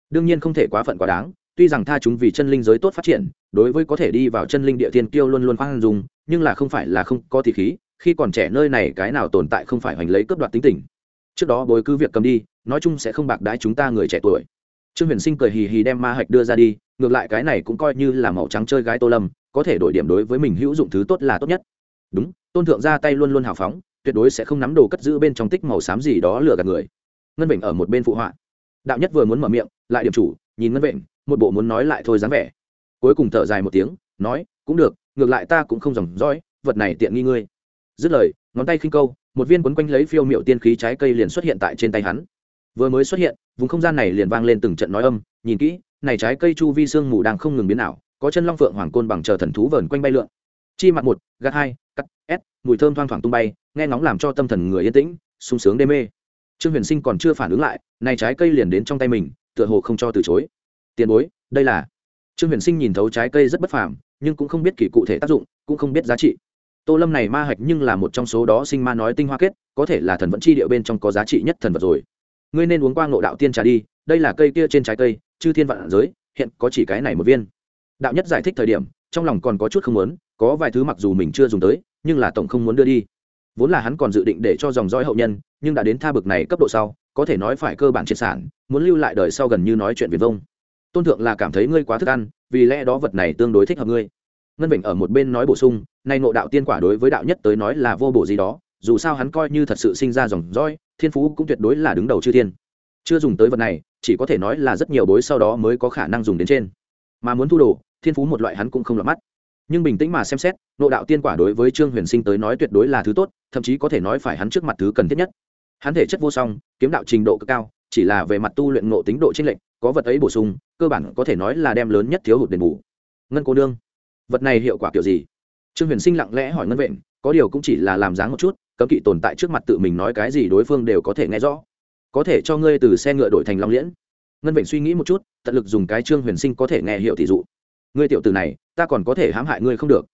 Đương nhiên không thể quá phận quá đáng, tuy rằng tha chúng vì chân linh giới tốt phát triển, đối với có thể đi vào chân linh địa tiên kiêu luôn luôn khoan dùng nhưng là không phải là không có thì khí, khi còn trẻ nơi này cái nào tồn tại không phải hoành lấy cướp đoạt tính tình. Trước đó bồi cứ việc cầm đi, nói chung sẽ không bạc đái chúng ta người trẻ tuổi trương huyền sinh cười hì hì đem ma hạch đưa ra đi, ngược lại cái này cũng coi như là màu trắng chơi gái tô lâm, có thể đổi điểm đối với mình hữu dụng thứ tốt là tốt nhất. Đúng, tôn thượng ra tay luôn luôn hào phóng, tuyệt đối sẽ không nắm đồ cất giữ bên trong tích màu xám gì đó lừa gạt người. Ngân bệnh ở một bên phụ họa. Đạo nhất vừa muốn mở miệng, lại điểm chủ, nhìn ngân bệnh một bộ muốn nói lại thôi dáng vẻ. Cuối cùng thở dài một tiếng, nói, cũng được, ngược lại ta cũng không dòng dõi, vật này tiện nghi ngươi. Dứt lời, ngón tay khinh câu, một viên quấn quanh lấy phiêu miệu tiên khí trái cây liền xuất hiện tại trên tay hắn vừa mới xuất hiện, vùng không gian này liền vang lên từng trận nói âm, nhìn kỹ, này trái cây chu vi sương mù đang không ngừng biến ảo, có chân long phượng hoàng côn bằng chờ thần thú vờn quanh bay lượn. Chi mặt một, gạt hai, cắt s mùi thơm thoang thoảng tung bay, nghe ngóng làm cho tâm thần người yên tĩnh, sung sướng đê mê. Trương huyền sinh còn chưa phản ứng lại, này trái cây liền đến trong tay mình, tựa hồ không cho từ chối. Tiền bối, đây là. Trương huyền sinh nhìn thấu trái cây rất bất phàm, nhưng cũng không biết kỳ cụ thể tác dụng, cũng không biết giá trị. Tô lâm này ma hạch nhưng là một trong số đó sinh ma nói tinh hoa kết, có thể là thần vẫn chi điệu bên trong có giá trị nhất thần vật rồi ngươi nên uống qua ngộ đạo tiên trà đi, đây là cây kia trên trái cây, chư thiên vạn giới, hiện có chỉ cái này một viên. Đạo nhất giải thích thời điểm, trong lòng còn có chút không muốn, có vài thứ mặc dù mình chưa dùng tới, nhưng là tổng không muốn đưa đi. Vốn là hắn còn dự định để cho dòng dõi hậu nhân, nhưng đã đến tha bực này cấp độ sau, có thể nói phải cơ bản triệt sản, muốn lưu lại đời sau gần như nói chuyện viền vông. Tôn thượng là cảm thấy ngươi quá thức ăn, vì lẽ đó vật này tương đối thích hợp ngươi. Ngân vịnh ở một bên nói bổ sung, nay ngộ đạo tiên quả đối với đạo nhất tới nói là vô bổ gì đó dù sao hắn coi như thật sự sinh ra dòng roi thiên phú cũng tuyệt đối là đứng đầu chư thiên. Chưa dùng tới vật này, chỉ có thể nói là rất nhiều bối sau đó mới có khả năng dùng đến trên. Mà muốn thu đồ, thiên phú một loại hắn cũng không lọt mắt. Nhưng bình tĩnh mà xem xét, nộ đạo tiên quả đối với trương huyền sinh tới nói tuyệt đối là thứ tốt, thậm chí có thể nói phải hắn trước mặt thứ cần thiết nhất. Hắn thể chất vô song, kiếm đạo trình độ cực cao, chỉ là về mặt tu luyện ngộ tính độ t r ê n lệch, có vật ấy bổ sung, cơ bản có thể nói là đem lớn nhất thiếu hụt đền bù. Ngân cô nương, vật này hiệu quả kiểu gì? Trương huyền sinh lặng lẽ hỏi ngân vện, có điều cũng chỉ là làm dáng một chút cấm kỵ tồn tại trước mặt tự mình nói cái gì đối phương đều có thể nghe rõ. Có thể cho ngươi từ xe ngựa đổi thành long liễn. Ngân vịnh suy nghĩ một chút, tận lực dùng cái trương huyền sinh có thể nghe hiểu thị dụ. Ngươi tiểu từ này, ta còn có thể hãm hại ngươi không được.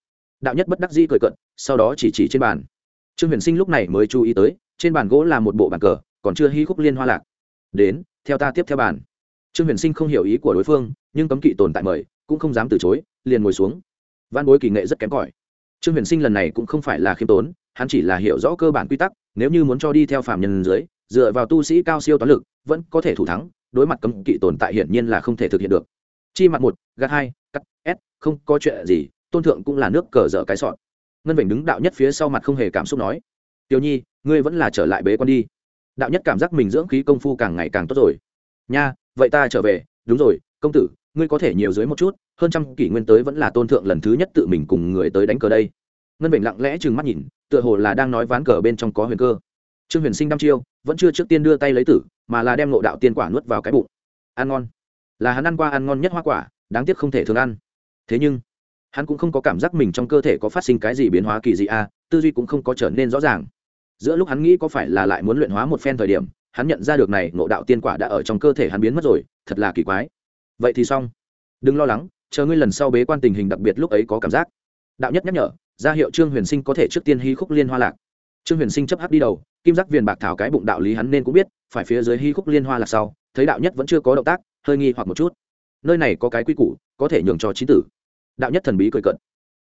Đạo nhất bất đắc dĩ cười cận sau đó chỉ chỉ trên bàn. Trương huyền sinh lúc này mới chú ý tới, trên bàn gỗ là một bộ bàn cờ, còn chưa hy khúc liên hoa lạc. Đến, theo ta tiếp theo bàn. Trương huyền sinh không hiểu ý của đối phương, nhưng cấm kỵ tồn tại mời, cũng không dám từ chối, liền ngồi xuống. Văn bối kỳ nghệ rất kém cỏi. Trương huyền sinh lần này cũng không phải là khiêm tốn hắn chỉ là hiểu rõ cơ bản quy tắc, nếu như muốn cho đi theo phạm nhân dưới, dựa vào tu sĩ cao siêu toán lực, vẫn có thể thủ thắng, đối mặt cấm kỵ tồn tại hiển nhiên là không thể thực hiện được. Chi mặt một, gạt hai, cắt, s, không có chuyện gì, tôn thượng cũng là nước cờ dở cái sọn ngân vịnh đứng đạo nhất phía sau mặt không hề cảm xúc nói, tiểu nhi, ngươi vẫn là trở lại bế quan đi. Đạo nhất cảm giác mình dưỡng khí công phu càng ngày càng tốt rồi. Nha, vậy ta trở về. Đúng rồi, công tử, ngươi có thể nhiều dưới một chút, hơn trăm kỷ nguyên tới vẫn là tôn thượng lần thứ nhất tự mình cùng người tới đánh cờ đây ngân bệnh lặng lẽ trừng mắt nhìn tựa hồ là đang nói ván cờ bên trong có huyền cơ. Trương huyền sinh đăm chiêu vẫn chưa trước tiên đưa tay lấy tử mà là đem ngộ đạo tiên quả nuốt vào cái bụng. Ăn ngon. Là hắn ăn qua ăn ngon nhất hoa quả đáng tiếc không thể thường ăn. Thế nhưng hắn cũng không có cảm giác mình trong cơ thể có phát sinh cái gì biến hóa kỳ dị a à, tư duy cũng không có trở nên rõ ràng. Giữa lúc hắn nghĩ có phải là lại muốn luyện hóa một phen thời điểm hắn nhận ra được này ngộ đạo tiên quả đã ở trong cơ thể hắn biến mất rồi thật là kỳ quái. Vậy thì xong. Đừng lo lắng chờ ngươi lần sau bế quan tình hình đặc biệt lúc ấy có cảm giác. Đạo nhất nhắc nhở ra hiệu trương huyền sinh có thể trước tiên hy khúc liên hoa lạc. Trương huyền sinh chấp hắc đi đầu, kim giác viền bạc thảo cái bụng đạo lý hắn nên cũng biết, phải phía dưới hy khúc liên hoa lạc sau, thấy đạo nhất vẫn chưa có động tác, hơi nghi hoặc một chút. Nơi này có cái quy củ, có thể nhường cho trí tử. Đạo nhất thần bí cười cận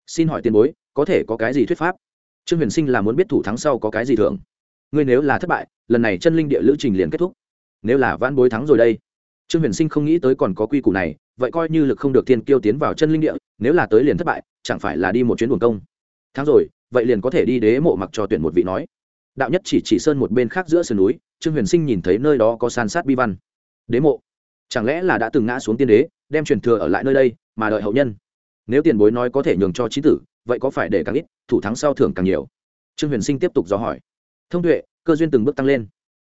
xin hỏi tiền bối, có thể có cái gì thuyết pháp? Trương huyền sinh là muốn biết thủ thắng sau có cái gì thường ngươi nếu là thất bại, lần này chân linh địa lữ trình liền kết thúc. Nếu là vãn bối thắng rồi đây. Trương huyền sinh không nghĩ tới còn có quy củ này, vậy coi như lực không được tiên kiêu tiến vào chân linh địa, nếu là tới liền thất bại, chẳng phải là đi một chuyến buồn công thắng rồi, vậy liền có thể đi đế mộ mặc cho tuyển một vị nói. Đạo nhất chỉ chỉ sơn một bên khác giữa sườn núi, trương huyền sinh nhìn thấy nơi đó có san sát bi văn. Đế mộ? Chẳng lẽ là đã từng ngã xuống tiên đế, đem truyền thừa ở lại nơi đây, mà đợi hậu nhân? Nếu tiền bối nói có thể nhường cho trí tử, vậy có phải để càng ít, thủ thắng sau thưởng càng nhiều? Trương huyền sinh tiếp tục dò hỏi. Thông tuệ, cơ duyên từng bước tăng lên.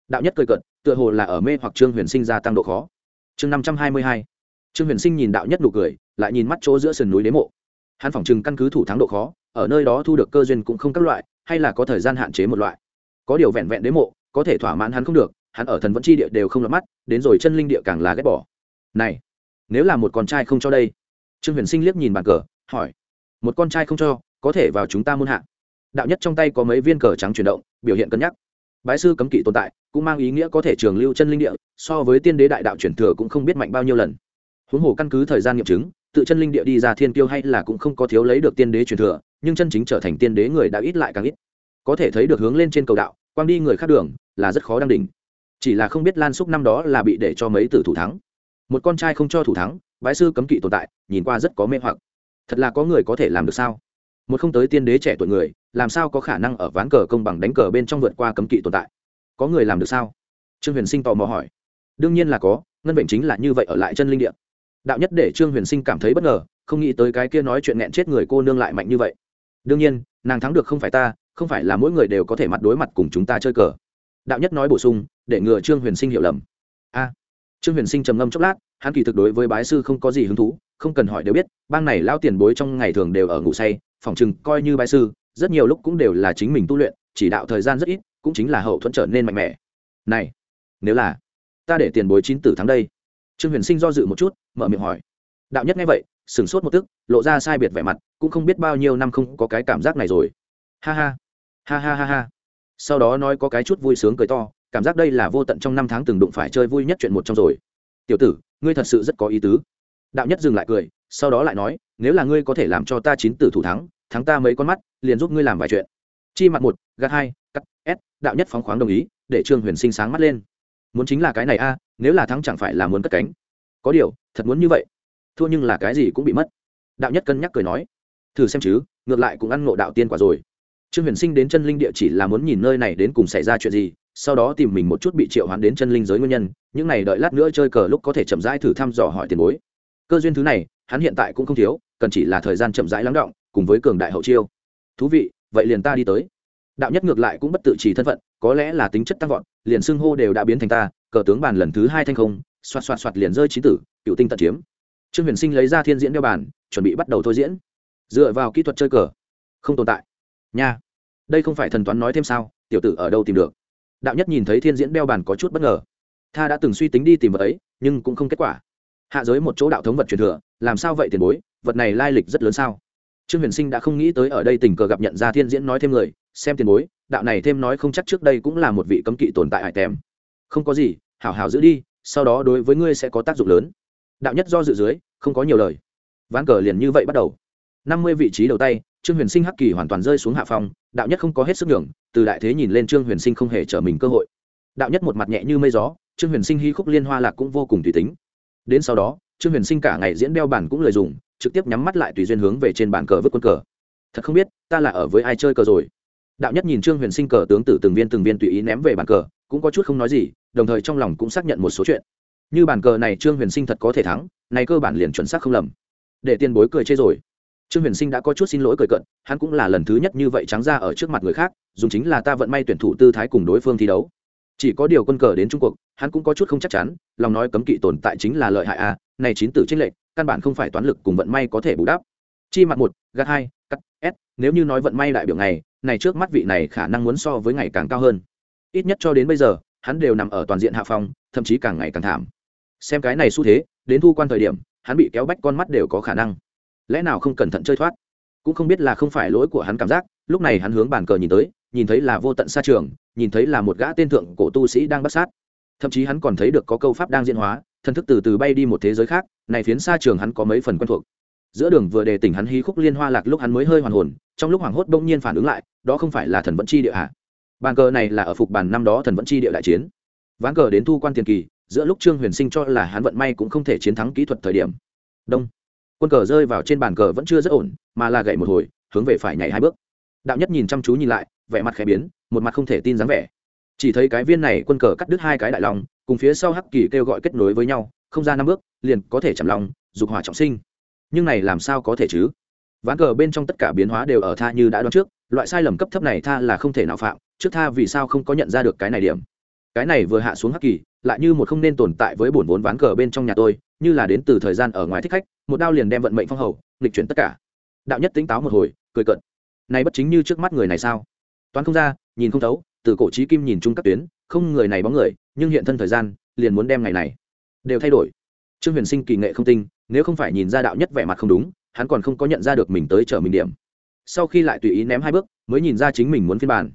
Đạo nhất cười cận tựa hồ là ở mê hoặc trương huyền sinh gia tăng độ khó. Chương năm trăm hai mươi hai. Trương huyền sinh nhìn đạo nhất nụ cười, lại nhìn mắt chỗ giữa sườn núi đế mộ. Hắn phỏng chừng căn cứ thủ thắng độ khó ở nơi đó thu được cơ duyên cũng không các loại, hay là có thời gian hạn chế một loại. Có điều vẹn vẹn đế mộ, có thể thỏa mãn hắn không được, hắn ở thần vẫn chi địa đều không lọt mắt, đến rồi chân linh địa càng là ghét bỏ. Này, nếu là một con trai không cho đây? Trương huyền sinh liếc nhìn bàn cờ, hỏi. Một con trai không cho, có thể vào chúng ta muôn hạ. Đạo nhất trong tay có mấy viên cờ trắng chuyển động, biểu hiện cân nhắc. Bái sư cấm kỵ tồn tại, cũng mang ý nghĩa có thể trường lưu chân linh địa, so với tiên đế đại đạo chuyển thừa cũng không biết mạnh bao nhiêu lần. Huống hồ căn cứ thời gian nghiệm chứng, tự chân linh địa đi ra thiên tiêu hay là cũng không có thiếu lấy được tiên đế truyền thừa nhưng chân chính trở thành tiên đế người đã ít lại càng ít. Có thể thấy được hướng lên trên cầu đạo, quang đi người khác đường, là rất khó đăng đỉnh. Chỉ là không biết lan xúc năm đó là bị để cho mấy tử thủ thắng. Một con trai không cho thủ thắng, bái sư cấm kỵ tồn tại, nhìn qua rất có mê hoặc. Thật là có người có thể làm được sao? Một không tới tiên đế trẻ tuổi người, làm sao có khả năng ở ván cờ công bằng đánh cờ bên trong vượt qua cấm kỵ tồn tại? Có người làm được sao? Trương huyền sinh tò mò hỏi. Đương nhiên là có, ngân bệnh chính là như vậy ở lại chân linh điện đạo nhất để trương huyền sinh cảm thấy bất ngờ, không nghĩ tới cái kia nói chuyện nghẹn chết người cô nương lại mạnh như vậy đương nhiên, nàng thắng được không phải ta, không phải là mỗi người đều có thể mặt đối mặt cùng chúng ta chơi cờ. Đạo nhất nói bổ sung, để ngừa trương huyền sinh hiểu lầm. A. Trương huyền sinh trầm ngâm chốc lát, hắn kỳ thực đối với bái sư không có gì hứng thú, không cần hỏi đều biết, bang này lao tiền bối trong ngày thường đều ở ngủ say, phòng chừng coi như bái sư, rất nhiều lúc cũng đều là chính mình tu luyện, chỉ đạo thời gian rất ít, cũng chính là hậu thuẫn trở nên mạnh mẽ. Này, nếu là ta để tiền bối chín tử thắng đây. Trương huyền sinh do dự một chút, mở miệng hỏi. Đạo nhất nghe vậy, sửng sốt một tức, lộ ra sai biệt vẻ mặt cũng không biết bao nhiêu năm không có cái cảm giác này rồi. Ha ha. Ha ha ha ha. Sau đó nói có cái chút vui sướng cười to, cảm giác đây là vô tận trong năm tháng từng đụng phải chơi vui nhất chuyện một trong rồi. Tiểu tử, ngươi thật sự rất có ý tứ. Đạo nhất dừng lại cười, sau đó lại nói, nếu là ngươi có thể làm cho ta chín tử thủ thắng thắng ta mấy con mắt, liền giúp ngươi làm vài chuyện. Chi mặt một, gạt hai, cắt s đạo nhất phóng khoáng đồng ý, để trương huyền sinh sáng mắt lên. Muốn chính là cái này a, nếu là thắng chẳng phải là muốn cất cánh. Có điều, thật muốn như vậy. Thua nhưng là cái gì cũng bị mất. Đạo nhất cân nhắc cười nói thử xem chứ, ngược lại cũng ăn ngộ đạo tiên quả rồi. Trương huyền sinh đến chân linh địa chỉ là muốn nhìn nơi này đến cùng xảy ra chuyện gì, sau đó tìm mình một chút bị triệu hoán đến chân linh giới nguyên nhân, những này đợi lát nữa chơi cờ lúc có thể chậm rãi thử thăm dò hỏi tiền bối. Cơ duyên thứ này, hắn hiện tại cũng không thiếu, cần chỉ là thời gian chậm rãi lắng động, cùng với cường đại hậu chiêu. Thú vị, vậy liền ta đi tới. Đạo nhất ngược lại cũng bất tự chỉ thân phận, có lẽ là tính chất tăng vọt, liền xưng hô đều đã biến thành ta, cờ tướng bàn lần thứ hai thanh không, xoạt xoạt xoạt liền rơi trí tử, cựu tinh tận chiếm. Trương huyền sinh lấy ra thiên diễn đeo bàn, chuẩn bị bắt đầu thôi diễn dựa vào kỹ thuật chơi cờ. Không tồn tại. Nha. Đây không phải thần toán nói thêm sao, tiểu tử ở đâu tìm được? Đạo nhất nhìn thấy thiên diễn đeo bàn có chút bất ngờ. Tha đã từng suy tính đi tìm vật ấy, nhưng cũng không kết quả. Hạ giới một chỗ đạo thống vật truyền thừa, làm sao vậy tiền bối? Vật này lai lịch rất lớn sao? Trương huyền sinh đã không nghĩ tới ở đây tình cờ gặp nhận ra thiên diễn nói thêm người, xem tiền bối, đạo này thêm nói không chắc trước đây cũng là một vị cấm kỵ tồn tại hải tèm. Không có gì, hảo hảo giữ đi, sau đó đối với ngươi sẽ có tác dụng lớn. Đạo nhất do dự dưới, không có nhiều lời. Ván cờ liền như vậy bắt đầu năm mươi vị trí đầu tay, trương huyền sinh hắc kỳ hoàn toàn rơi xuống hạ phòng, đạo nhất không có hết sức nhường, từ đại thế nhìn lên trương huyền sinh không hề trở mình cơ hội. Đạo nhất một mặt nhẹ như mây gió, trương huyền sinh hy khúc liên hoa lạc cũng vô cùng tùy tính. Đến sau đó, trương huyền sinh cả ngày diễn đeo bản cũng lời dùng, trực tiếp nhắm mắt lại tùy duyên hướng về trên bàn cờ vứt quân cờ. Thật không biết, ta là ở với ai chơi cờ rồi? Đạo nhất nhìn trương huyền sinh cờ tướng tử từng viên từng viên tùy ý ném về bàn cờ, cũng có chút không nói gì, đồng thời trong lòng cũng xác nhận một số chuyện. Như bàn cờ này trương huyền sinh thật có thể thắng, này cơ bản liền chuẩn xác không lầm. Để tiền bối cười chê rồi trương huyền sinh đã có chút xin lỗi cười cận hắn cũng là lần thứ nhất như vậy trắng ra ở trước mặt người khác dùng chính là ta vận may tuyển thủ tư thái cùng đối phương thi đấu. Chỉ có điều quân cờ đến trung cuộc hắn cũng có chút không chắc chắn lòng nói cấm kỵ tồn tại chính là lợi hại a à, này chín tử tranh lệch căn bản không phải toán lực cùng vận may có thể bù đắp. Chi mặt một gạt hai cắt s nếu như nói vận may đại biểu ngày này trước mắt vị này khả năng muốn so với ngày càng cao hơn. Ít nhất cho đến bây giờ hắn đều nằm ở toàn diện hạ phong thậm chí càng ngày càng thảm. Xem cái này xu thế đến thu quan thời điểm hắn bị kéo bách con mắt đều có khả năng lẽ nào không cẩn thận chơi thoát? Cũng không biết là không phải lỗi của hắn cảm giác, lúc này hắn hướng bàn cờ nhìn tới, nhìn thấy là vô tận xa trường, nhìn thấy là một gã tên thượng cổ tu sĩ đang bắt sát. Thậm chí hắn còn thấy được có câu pháp đang diễn hóa thân thức từ từ bay đi một thế giới khác, này phiến xa trường hắn có mấy phần quen thuộc. Giữa đường vừa đề tỉnh hắn hí khúc liên hoa lạc lúc hắn mới hơi hoàn hồn, trong lúc hoảng hốt bỗng nhiên phản ứng lại, đó không phải là thần vẫn chi địa hạ bàn cờ này là ở phục bàn năm đó thần vẫn chi địa đại chiến. Ván cờ đến thu quan tiền kỳ, giữa lúc trương huyền sinh cho là hắn vận may cũng không thể chiến thắng kỹ thuật thời điểm. Đông quân cờ rơi vào trên bàn cờ vẫn chưa rất ổn, mà là gậy một hồi, hướng về phải nhảy hai bước. Đạo nhất nhìn chăm chú nhìn lại, vẻ mặt khẽ biến, một mặt không thể tin dáng vẻ. Chỉ thấy cái viên này quân cờ cắt đứt hai cái đại lòng cùng phía sau hắc kỳ kêu gọi kết nối với nhau, không ra năm bước, liền có thể chạm lòng dục hỏa trọng sinh. Nhưng này làm sao có thể chứ? Ván cờ bên trong tất cả biến hóa đều ở tha như đã đoán trước, loại sai lầm cấp thấp này tha là không thể nào phạm, trước tha vì sao không có nhận ra được cái này điểm. Cái này vừa hạ xuống hắc kỳ lại như một không nên tồn tại với bổn vốn ván cờ bên trong nhà tôi, như là đến từ thời gian ở ngoài thích khách, một đao liền đem vận mệnh phong hầu, nghịch chuyển tất cả. Đạo nhất tính táo một hồi, cười cận này bất chính như trước mắt người này sao? Toán không ra, nhìn không thấu, từ cổ trí kim nhìn chung các tuyến, không người này bóng người, nhưng hiện thân thời gian, liền muốn đem ngày này đều thay đổi. Trương huyền sinh kỳ nghệ không tinh, nếu không phải nhìn ra đạo nhất vẻ mặt không đúng, hắn còn không có nhận ra được mình tới chở mình điểm. Sau khi lại tùy ý ném hai bước, mới nhìn ra chính mình muốn phiên bản.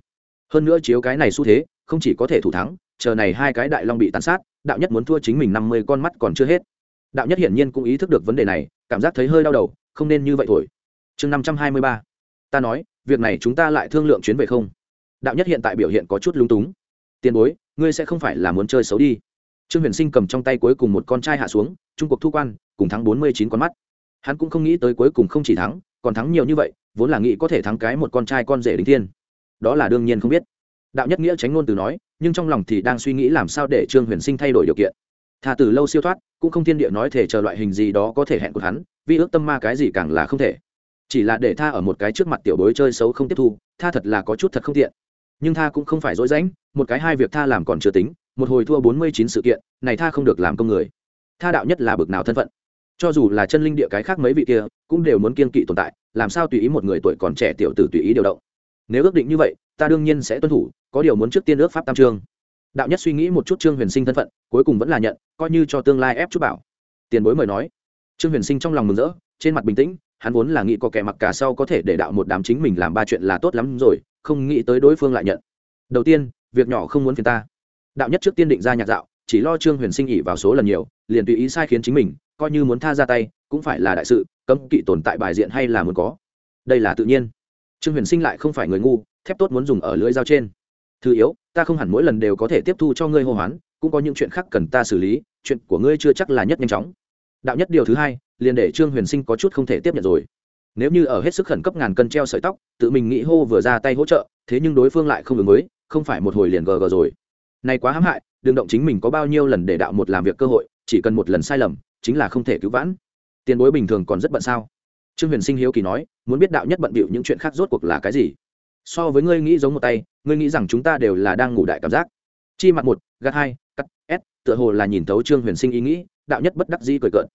Hơn nữa chiếu cái này xu thế, không chỉ có thể thủ thắng chờ này hai cái đại long bị tàn sát, đạo nhất muốn thua chính mình năm mươi con mắt còn chưa hết. Đạo nhất hiển nhiên cũng ý thức được vấn đề này, cảm giác thấy hơi đau đầu, không nên như vậy thổi. Chương năm trăm hai mươi ba. Ta nói, việc này chúng ta lại thương lượng chuyến về không? Đạo nhất hiện tại biểu hiện có chút lung túng. Tiền bối, ngươi sẽ không phải là muốn chơi xấu đi. Trương huyền sinh cầm trong tay cuối cùng một con trai hạ xuống, trung cuộc thu quan, cùng thắng bốn mươi chín con mắt. Hắn cũng không nghĩ tới cuối cùng không chỉ thắng, còn thắng nhiều như vậy, vốn là nghĩ có thể thắng cái một con trai con rể đính thiên. Đó là đương nhiên không biết. Đạo nhất nghĩa tránh ngôn từ nói nhưng trong lòng thì đang suy nghĩ làm sao để trương huyền sinh thay đổi điều kiện. Thà từ lâu siêu thoát, cũng không thiên địa nói thể chờ loại hình gì đó có thể hẹn của hắn vì ước tâm ma cái gì càng là không thể. Chỉ là để tha ở một cái trước mặt tiểu bối chơi xấu không tiếp thu, tha thật là có chút thật không tiện. Nhưng tha cũng không phải dối rãnh, một cái hai việc tha làm còn chưa tính, một hồi thua bốn mươi chín sự kiện, này tha không được làm công người. Tha đạo nhất là bực nào thân phận. Cho dù là chân linh địa cái khác mấy vị kia, cũng đều muốn kiên kỵ tồn tại, làm sao tùy ý một người tuổi còn trẻ tiểu tử tùy ý điều động. Nếu ước định như vậy, ta đương nhiên sẽ tuân thủ có điều muốn trước tiên ước pháp tam trương đạo nhất suy nghĩ một chút trương huyền sinh thân phận, cuối cùng vẫn là nhận, coi như cho tương lai ép chút bảo. Tiền bối mời nói. Trương huyền sinh trong lòng mừng rỡ, trên mặt bình tĩnh, hắn vốn là nghĩ có kẻ mặc cả sau có thể để đạo một đám chính mình làm ba chuyện là tốt lắm rồi, không nghĩ tới đối phương lại nhận. Đầu tiên, việc nhỏ không muốn phiền ta. Đạo nhất trước tiên định ra nhạc dạo, chỉ lo trương huyền sinh ỉ vào số lần nhiều, liền tùy ý sai khiến chính mình, coi như muốn tha ra tay, cũng phải là đại sự, cấm kỵ tồn tại bài diện hay là muốn có. Đây là tự nhiên. Trương huyền sinh lại không phải người ngu, thép tốt muốn dùng ở lưỡi dao trên thứ yếu, ta không hẳn mỗi lần đều có thể tiếp thu cho ngươi hô hoán, cũng có những chuyện khác cần ta xử lý, chuyện của ngươi chưa chắc là nhất nhanh chóng. Đạo nhất điều thứ hai, liền để trương huyền sinh có chút không thể tiếp nhận rồi. Nếu như ở hết sức khẩn cấp ngàn cân treo sợi tóc, tự mình nghĩ hô vừa ra tay hỗ trợ, thế nhưng đối phương lại không ứng mới không phải một hồi liền gờ gờ rồi. Này quá hãm hại, đừng động chính mình có bao nhiêu lần để đạo một làm việc cơ hội, chỉ cần một lần sai lầm, chính là không thể cứu vãn. Tiền bối bình thường còn rất bận sao? Trương huyền sinh hiếu kỳ nói, muốn biết đạo nhất bận bịu những chuyện khác rốt cuộc là cái gì? So với ngươi nghĩ giống một tay, ngươi nghĩ rằng chúng ta đều là đang ngủ đại cảm giác. Chi mặt một, gạt hai, cắt s tựa hồ là nhìn thấu trương huyền sinh ý nghĩ, đạo nhất bất đắc dĩ cười cợt.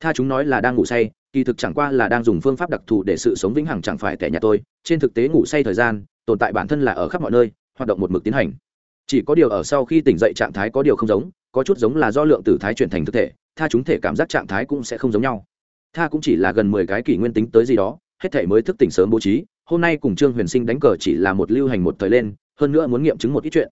Tha chúng nói là đang ngủ say, kỳ thực chẳng qua là đang dùng phương pháp đặc thù để sự sống vĩnh hằng chẳng phải tẻ nhà tôi trên thực tế ngủ say thời gian, tồn tại bản thân là ở khắp mọi nơi, hoạt động một mực tiến hành. Chỉ có điều ở sau khi tỉnh dậy trạng thái có điều không giống, có chút giống là do lượng tử thái chuyển thành thực thể, tha chúng thể cảm giác trạng thái cũng sẽ không giống nhau. Tha cũng chỉ là gần mười cái kỷ nguyên tính tới gì đó, hết thể mới thức tỉnh sớm bố trí hôm nay cùng trương huyền sinh đánh cờ chỉ là một lưu hành một thời lên, hơn nữa muốn nghiệm chứng một ít chuyện.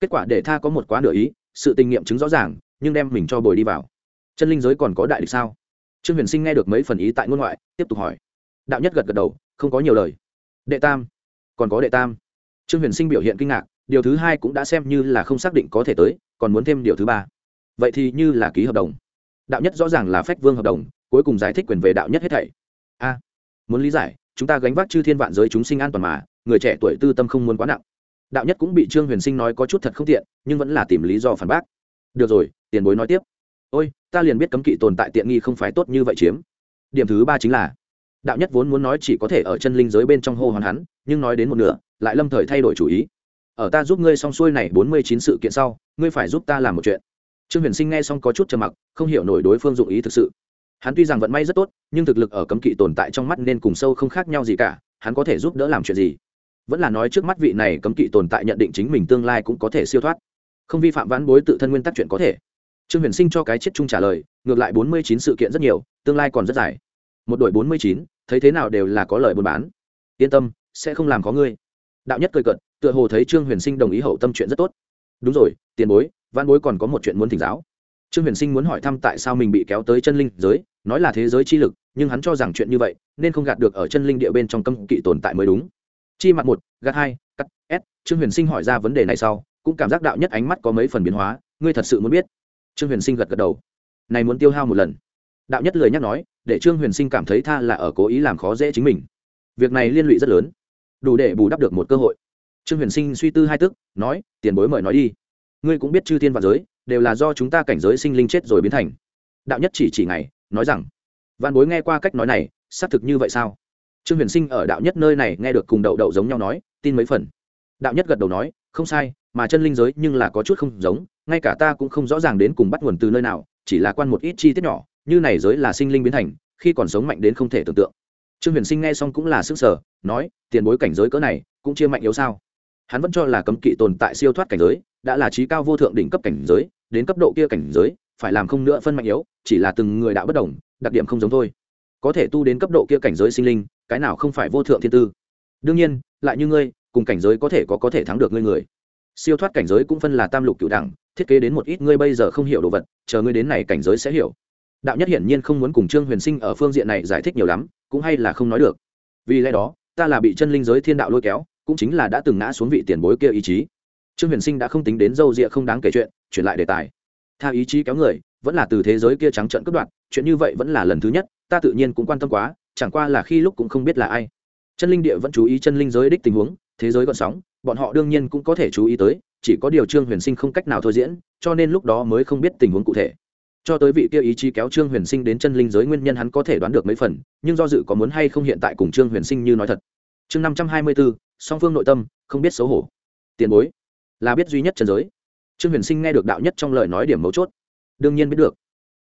Kết quả để tha có một quá nửa ý, sự tình nghiệm chứng rõ ràng, nhưng đem mình cho bồi đi vào. Chân linh giới còn có đại địch sao? Trương huyền sinh nghe được mấy phần ý tại ngôn ngoại, tiếp tục hỏi. Đạo nhất gật gật đầu, không có nhiều lời. Đệ tam, còn có đệ tam. Trương huyền sinh biểu hiện kinh ngạc, điều thứ hai cũng đã xem như là không xác định có thể tới, còn muốn thêm điều thứ ba. Vậy thì như là ký hợp đồng. Đạo nhất rõ ràng là phách vương hợp đồng, cuối cùng giải thích quyền về đạo nhất hết thảy. A, muốn lý giải chúng ta gánh vác chư thiên vạn giới chúng sinh an toàn mà, người trẻ tuổi tư tâm không muốn quá nặng. Đạo nhất cũng bị trương huyền sinh nói có chút thật không tiện, nhưng vẫn là tìm lý do phản bác. Được rồi, tiền bối nói tiếp. Ôi, ta liền biết cấm kỵ tồn tại tiện nghi không phải tốt như vậy chiếm. Điểm thứ ba chính là, đạo nhất vốn muốn nói chỉ có thể ở chân linh giới bên trong hô hoàn hắn, nhưng nói đến một nửa, lại lâm thời thay đổi chủ ý. Ở ta giúp ngươi xong xuôi này bốn mươi chín sự kiện sau, ngươi phải giúp ta làm một chuyện. Trương huyền sinh nghe xong có chút trầm mặc, không hiểu nổi đối phương dụng ý thực sự hắn tuy rằng vận may rất tốt, nhưng thực lực ở cấm kỵ tồn tại trong mắt nên cùng sâu không khác nhau gì cả, hắn có thể giúp đỡ làm chuyện gì? Vẫn là nói trước mắt vị này cấm kỵ tồn tại nhận định chính mình tương lai cũng có thể siêu thoát. Không vi phạm vãn bối tự thân nguyên tắc chuyện có thể. Trương huyền sinh cho cái chết chung trả lời, ngược lại bốn mươi chín sự kiện rất nhiều, tương lai còn rất dài. Một đội bốn mươi chín, thấy thế nào đều là có lời buôn bán. Yên tâm, sẽ không làm có ngươi. Đạo nhất cười cận tựa hồ thấy trương huyền sinh đồng ý hậu tâm chuyện rất tốt. Đúng rồi, tiền bối văn bối còn có một chuyện muốn thỉnh giáo trương huyền sinh muốn hỏi thăm tại sao mình bị kéo tới chân linh giới, nói là thế giới chi lực, nhưng hắn cho rằng chuyện như vậy, nên không gạt được ở chân linh địa bên trong cấm kỵ tồn tại mới đúng. Chi mặt một, gạt hai, cắt, s, trương huyền sinh hỏi ra vấn đề này sau, cũng cảm giác đạo nhất ánh mắt có mấy phần biến hóa, ngươi thật sự muốn biết? Trương huyền sinh gật gật đầu. Này muốn tiêu hao một lần. Đạo nhất lời nhắc nói, để trương huyền sinh cảm thấy tha là ở cố ý làm khó dễ chính mình. Việc này liên lụy rất lớn. Đủ để bù đắp được một cơ hội. Trương huyền sinh suy tư hai tức, nói, tiền bối mời nói đi. Ngươi cũng biết chư thiên và giới đều là do chúng ta cảnh giới sinh linh chết rồi biến thành. Đạo nhất chỉ chỉ ngày nói rằng văn bối nghe qua cách nói này, xác thực như vậy sao? Trương huyền sinh ở đạo nhất nơi này nghe được cùng đậu đậu giống nhau nói, tin mấy phần. Đạo nhất gật đầu nói, không sai, mà chân linh giới nhưng là có chút không giống, ngay cả ta cũng không rõ ràng đến cùng bắt nguồn từ nơi nào, chỉ là quan một ít chi tiết nhỏ, như này giới là sinh linh biến thành, khi còn sống mạnh đến không thể tưởng tượng. Trương huyền sinh nghe xong cũng là sức sở nói, tiền bối cảnh giới cỡ này, cũng chia mạnh yếu sao? Hắn vẫn cho là cấm kỵ tồn tại siêu thoát cảnh giới, đã là trí cao vô thượng đỉnh cấp cảnh giới đến cấp độ kia cảnh giới, phải làm không nữa phân mạnh yếu, chỉ là từng người đạo bất đồng, đặc điểm không giống thôi. Có thể tu đến cấp độ kia cảnh giới sinh linh, cái nào không phải vô thượng thiên tư? Đương nhiên, lại như ngươi, cùng cảnh giới có thể có có thể thắng được ngươi người. Siêu thoát cảnh giới cũng phân là tam lục cựu đẳng, thiết kế đến một ít ngươi bây giờ không hiểu đồ vật, chờ ngươi đến này cảnh giới sẽ hiểu. Đạo nhất hiển nhiên không muốn cùng trương huyền sinh ở phương diện này giải thích nhiều lắm, cũng hay là không nói được. Vì lẽ đó, ta là bị chân linh giới thiên đạo lôi kéo, cũng chính là đã từng ngã xuống vị tiền bối kia ý chí trương huyền sinh đã không tính đến dâu rịa không đáng kể chuyện, chuyển lại đề tài. Tha ý chí kéo người, vẫn là từ thế giới kia trắng trợn cướp đoạt, chuyện như vậy vẫn là lần thứ nhất, ta tự nhiên cũng quan tâm quá, chẳng qua là khi lúc cũng không biết là ai. Chân linh địa vẫn chú ý chân linh giới đích tình huống, thế giới còn sóng, bọn họ đương nhiên cũng có thể chú ý tới, chỉ có điều trương huyền sinh không cách nào thôi diễn, cho nên lúc đó mới không biết tình huống cụ thể. Cho tới vị kia ý chí kéo trương huyền sinh đến chân linh giới nguyên nhân hắn có thể đoán được mấy phần, nhưng do dự có muốn hay không hiện tại cùng trương huyền sinh như nói thật. Chương năm trăm hai mươi bốn, song phương nội tâm, không biết xấu hổ. Tiền bối là biết duy nhất trần giới. Trương huyền sinh nghe được đạo nhất trong lời nói điểm mấu chốt. Đương nhiên biết được.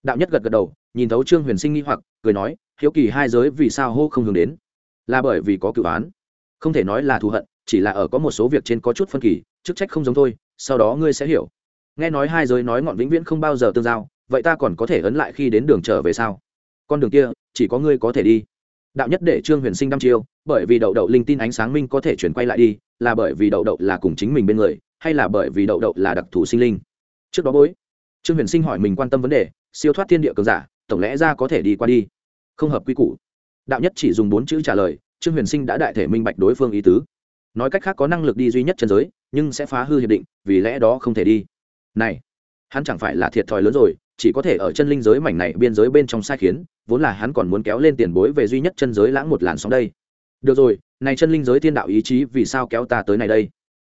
Đạo nhất gật gật đầu, nhìn thấu trương huyền sinh nghi hoặc, cười nói, hiếu kỳ hai giới vì sao hô không hướng đến? Là bởi vì có cựu án. Không thể nói là thù hận, chỉ là ở có một số việc trên có chút phân kỳ, chức trách không giống thôi, sau đó ngươi sẽ hiểu. Nghe nói hai giới nói ngọn vĩnh viễn không bao giờ tương giao, vậy ta còn có thể ấn lại khi đến đường trở về sao? Con đường kia, chỉ có ngươi có thể đi. Đạo nhất để trương huyền sinh đăm chiêu, bởi vì đậu đậu linh tin ánh sáng minh có thể chuyển quay lại đi, là bởi vì đậu đậu là cùng chính mình bên người hay là bởi vì đậu đậu là đặc thù sinh linh? Trước đó bối, trương huyền sinh hỏi mình quan tâm vấn đề, siêu thoát thiên địa cường giả, tổng lẽ ra có thể đi qua đi? Không hợp quy củ. Đạo nhất chỉ dùng bốn chữ trả lời, trương huyền sinh đã đại thể minh bạch đối phương ý tứ. Nói cách khác có năng lực đi duy nhất chân giới, nhưng sẽ phá hư hiệp định, vì lẽ đó không thể đi. Này, hắn chẳng phải là thiệt thòi lớn rồi, chỉ có thể ở chân linh giới mảnh này biên giới bên trong sai khiến, vốn là hắn còn muốn kéo lên tiền bối về duy nhất chân giới lãng một làn sóng đây. Được rồi, này chân linh giới thiên đạo ý chí vì sao kéo ta tới này đây?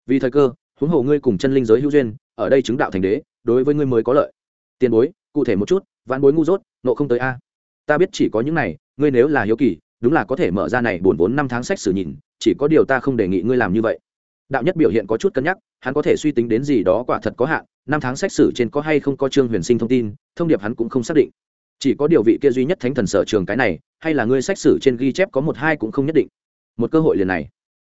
Vì thời cơ huống hồ ngươi cùng chân linh giới hữu duyên, ở đây chứng đạo thành đế, đối với ngươi mới có lợi. Tiền bối, cụ thể một chút vạn bối ngu dốt, nộ không tới a. Ta biết chỉ có những này, ngươi nếu là hiếu kỳ, đúng là có thể mở ra này buồn vốn năm tháng sách sử nhìn, chỉ có điều ta không đề nghị ngươi làm như vậy. Đạo nhất biểu hiện có chút cân nhắc, hắn có thể suy tính đến gì đó quả thật có hạn, năm tháng sách sử trên có hay không có trương huyền sinh thông tin, thông điệp hắn cũng không xác định. Chỉ có điều vị kia duy nhất thánh thần sở trường cái này, hay là ngươi sách sử trên ghi chép có một hai cũng không nhất định. Một cơ hội liền này.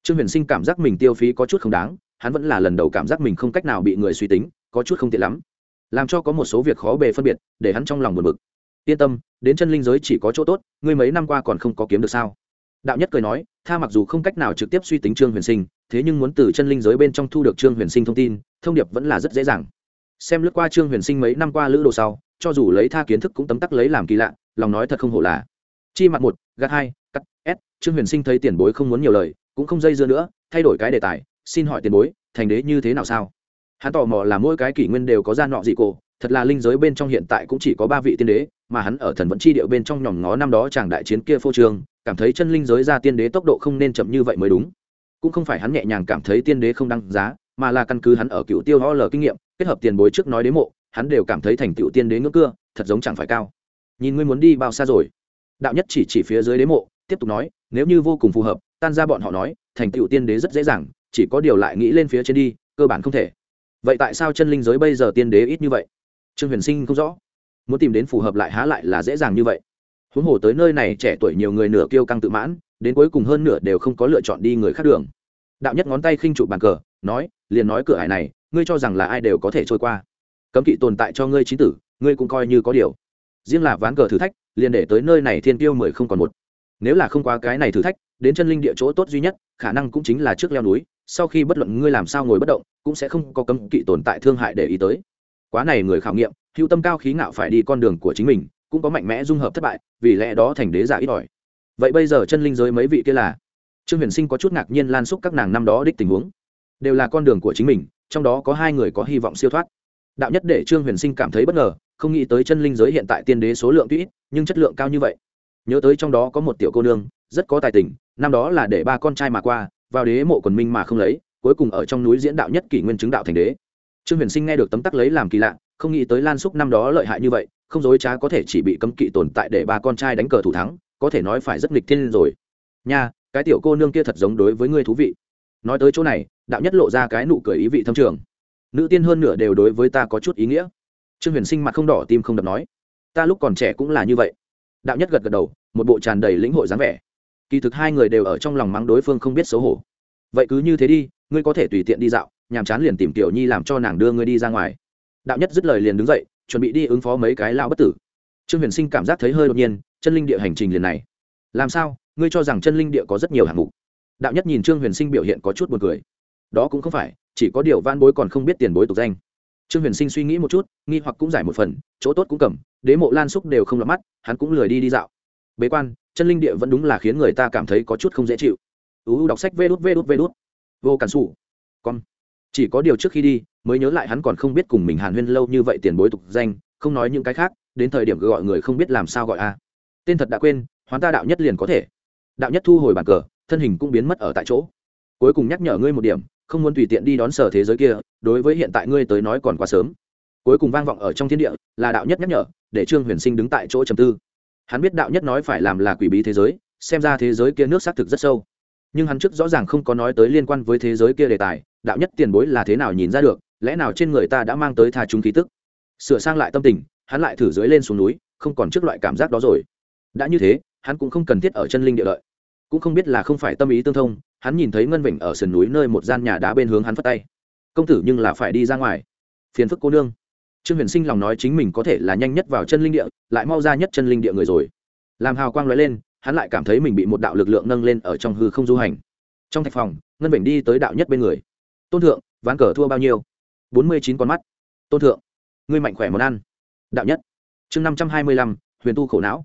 Trương huyền sinh cảm giác mình tiêu phí có chút không đáng hắn vẫn là lần đầu cảm giác mình không cách nào bị người suy tính, có chút không tiện lắm. Làm cho có một số việc khó bề phân biệt, để hắn trong lòng buồn bực. Yên tâm, đến chân linh giới chỉ có chỗ tốt, ngươi mấy năm qua còn không có kiếm được sao? Đạo nhất cười nói, tha mặc dù không cách nào trực tiếp suy tính trương huyền sinh, thế nhưng muốn từ chân linh giới bên trong thu được trương huyền sinh thông tin, thông điệp vẫn là rất dễ dàng. Xem lướt qua trương huyền sinh mấy năm qua lữ đồ sau, cho dù lấy tha kiến thức cũng tấm tắc lấy làm kỳ lạ, lòng nói thật không hổ là. Chi mặt một, gạt hai, cắt, s, trương huyền sinh thấy tiền bối không muốn nhiều lời, cũng không dây dưa nữa, thay đổi cái đề tài xin hỏi tiền bối, thành đế như thế nào sao? Hắn tò mò là mỗi cái kỷ nguyên đều có ra nọ dị cổ, thật là linh giới bên trong hiện tại cũng chỉ có ba vị tiên đế, mà hắn ở thần vẫn chi điệu bên trong nhỏm ngó năm đó chàng đại chiến kia phô trương, cảm thấy chân linh giới ra tiên đế tốc độ không nên chậm như vậy mới đúng. Cũng không phải hắn nhẹ nhàng cảm thấy tiên đế không đăng giá, mà là căn cứ hắn ở cựu tiêu ho lờ kinh nghiệm, kết hợp tiền bối trước nói đế mộ, hắn đều cảm thấy thành tựu tiên đế ngưỡng cưa thật giống chẳng phải cao. Nhìn ngươi muốn đi bao xa rồi? Đạo nhất chỉ chỉ phía dưới đế mộ, tiếp tục nói, nếu như vô cùng phù hợp, tan ra bọn họ nói, thành tựu tiên đế rất dễ dàng chỉ có điều lại nghĩ lên phía trên đi, cơ bản không thể. Vậy tại sao chân linh giới bây giờ tiên đế ít như vậy? Trương huyền sinh không rõ. Muốn tìm đến phù hợp lại há lại là dễ dàng như vậy. Huống hồ tới nơi này trẻ tuổi nhiều người nửa kiêu căng tự mãn, đến cuối cùng hơn nửa đều không có lựa chọn đi người khác đường. Đạo nhất ngón tay khinh trụ bàn cờ, nói, liền nói cửa hải này, ngươi cho rằng là ai đều có thể trôi qua. Cấm kỵ tồn tại cho ngươi trí tử, ngươi cũng coi như có điều. Riêng là ván cờ thử thách, liền để tới nơi này thiên tiêu mười không còn một. Nếu là không qua cái này thử thách, đến chân linh địa chỗ tốt duy nhất, khả năng cũng chính là trước leo núi sau khi bất luận ngươi làm sao ngồi bất động, cũng sẽ không có cấm kỵ tồn tại thương hại để ý tới. Quá này người khảo nghiệm hữu tâm cao khí ngạo phải đi con đường của chính mình, cũng có mạnh mẽ dung hợp thất bại, vì lẽ đó thành đế giả ít ỏi. Vậy bây giờ chân linh giới mấy vị kia là? Trương huyền sinh có chút ngạc nhiên lan xúc các nàng năm đó đích tình huống. Đều là con đường của chính mình, trong đó có hai người có hy vọng siêu thoát. Đạo nhất để trương huyền sinh cảm thấy bất ngờ, không nghĩ tới chân linh giới hiện tại tiên đế số lượng tuy ít, nhưng chất lượng cao như vậy. Nhớ tới trong đó có một tiểu cô nương, rất có tài tình, năm đó là để ba con trai mà qua vào đế mộ quần minh mà không lấy, cuối cùng ở trong núi diễn đạo nhất kỷ nguyên chứng đạo thành đế. Trương huyền sinh nghe được tấm tắc lấy làm kỳ lạ, không nghĩ tới lan xúc năm đó lợi hại như vậy, không dối trá có thể chỉ bị cấm kỵ tồn tại để ba con trai đánh cờ thủ thắng, có thể nói phải rất nghịch thiên rồi. Nha, cái tiểu cô nương kia thật giống đối với ngươi thú vị. Nói tới chỗ này, đạo nhất lộ ra cái nụ cười ý vị thâm trường. Nữ tiên hơn nửa đều đối với ta có chút ý nghĩa. Trương huyền sinh mặt không đỏ, tim không đập nói. Ta lúc còn trẻ cũng là như vậy. Đạo nhất gật gật đầu, một bộ tràn đầy lĩnh hội dáng vẻ kỳ thực hai người đều ở trong lòng mắng đối phương không biết xấu hổ. Vậy cứ như thế đi, ngươi có thể tùy tiện đi dạo, nhàm chán liền tìm tiểu nhi làm cho nàng đưa ngươi đi ra ngoài. Đạo nhất dứt lời liền đứng dậy, chuẩn bị đi ứng phó mấy cái lao bất tử. Trương huyền sinh cảm giác thấy hơi đột nhiên, chân linh địa hành trình liền này. Làm sao? Ngươi cho rằng chân linh địa có rất nhiều hạng mục? Đạo nhất nhìn trương huyền sinh biểu hiện có chút buồn cười. Đó cũng không phải, chỉ có điều van bối còn không biết tiền bối tục danh. Trương huyền sinh suy nghĩ một chút, nghi hoặc cũng giải một phần, chỗ tốt cũng cầm, đế mộ lan xúc đều không lọt mắt, hắn cũng lười đi đi dạo. Bế quan chân linh địa vẫn đúng là khiến người ta cảm thấy có chút không dễ chịu. Uu đọc sách vê đút vê đút vê đút. Vô cản xù con. Chỉ có điều trước khi đi, mới nhớ lại hắn còn không biết cùng mình hàn huyên lâu như vậy tiền bối tục danh, không nói những cái khác, đến thời điểm gọi người không biết làm sao gọi a. Tên thật đã quên, hoán ta đạo nhất liền có thể. Đạo nhất thu hồi bàn cờ, thân hình cũng biến mất ở tại chỗ. Cuối cùng nhắc nhở ngươi một điểm, không muốn tùy tiện đi đón sở thế giới kia, đối với hiện tại ngươi tới nói còn quá sớm. Cuối cùng vang vọng ở trong thiên địa, là đạo nhất nhắc nhở, để trương huyền sinh đứng tại chỗ trầm tư hắn biết đạo nhất nói phải làm là quỷ bí thế giới, xem ra thế giới kia nước xác thực rất sâu. Nhưng hắn trước rõ ràng không có nói tới liên quan với thế giới kia đề tài, đạo nhất tiền bối là thế nào nhìn ra được, lẽ nào trên người ta đã mang tới tha chúng khí tức? Sửa sang lại tâm tình, hắn lại thử dưới lên xuống núi, không còn trước loại cảm giác đó rồi. Đã như thế, hắn cũng không cần thiết ở chân linh địa lợi. Cũng không biết là không phải tâm ý tương thông, hắn nhìn thấy ngân vịnh ở sườn núi nơi một gian nhà đá bên hướng hắn phất tay. Công tử nhưng là phải đi ra ngoài. Phiền phức cô nương trương huyền sinh lòng nói chính mình có thể là nhanh nhất vào chân linh địa, lại mau ra nhất chân linh địa người rồi. Làm hào quang lóe lên, hắn lại cảm thấy mình bị một đạo lực lượng nâng lên ở trong hư không du hành. Trong thạch phòng, ngân vịnh đi tới đạo nhất bên người. Tôn thượng, ván cờ thua bao nhiêu? Bốn mươi chín con mắt. Tôn thượng, ngươi mạnh khỏe món ăn. Đạo nhất. Chương năm trăm hai mươi lăm, huyền tu khổ não.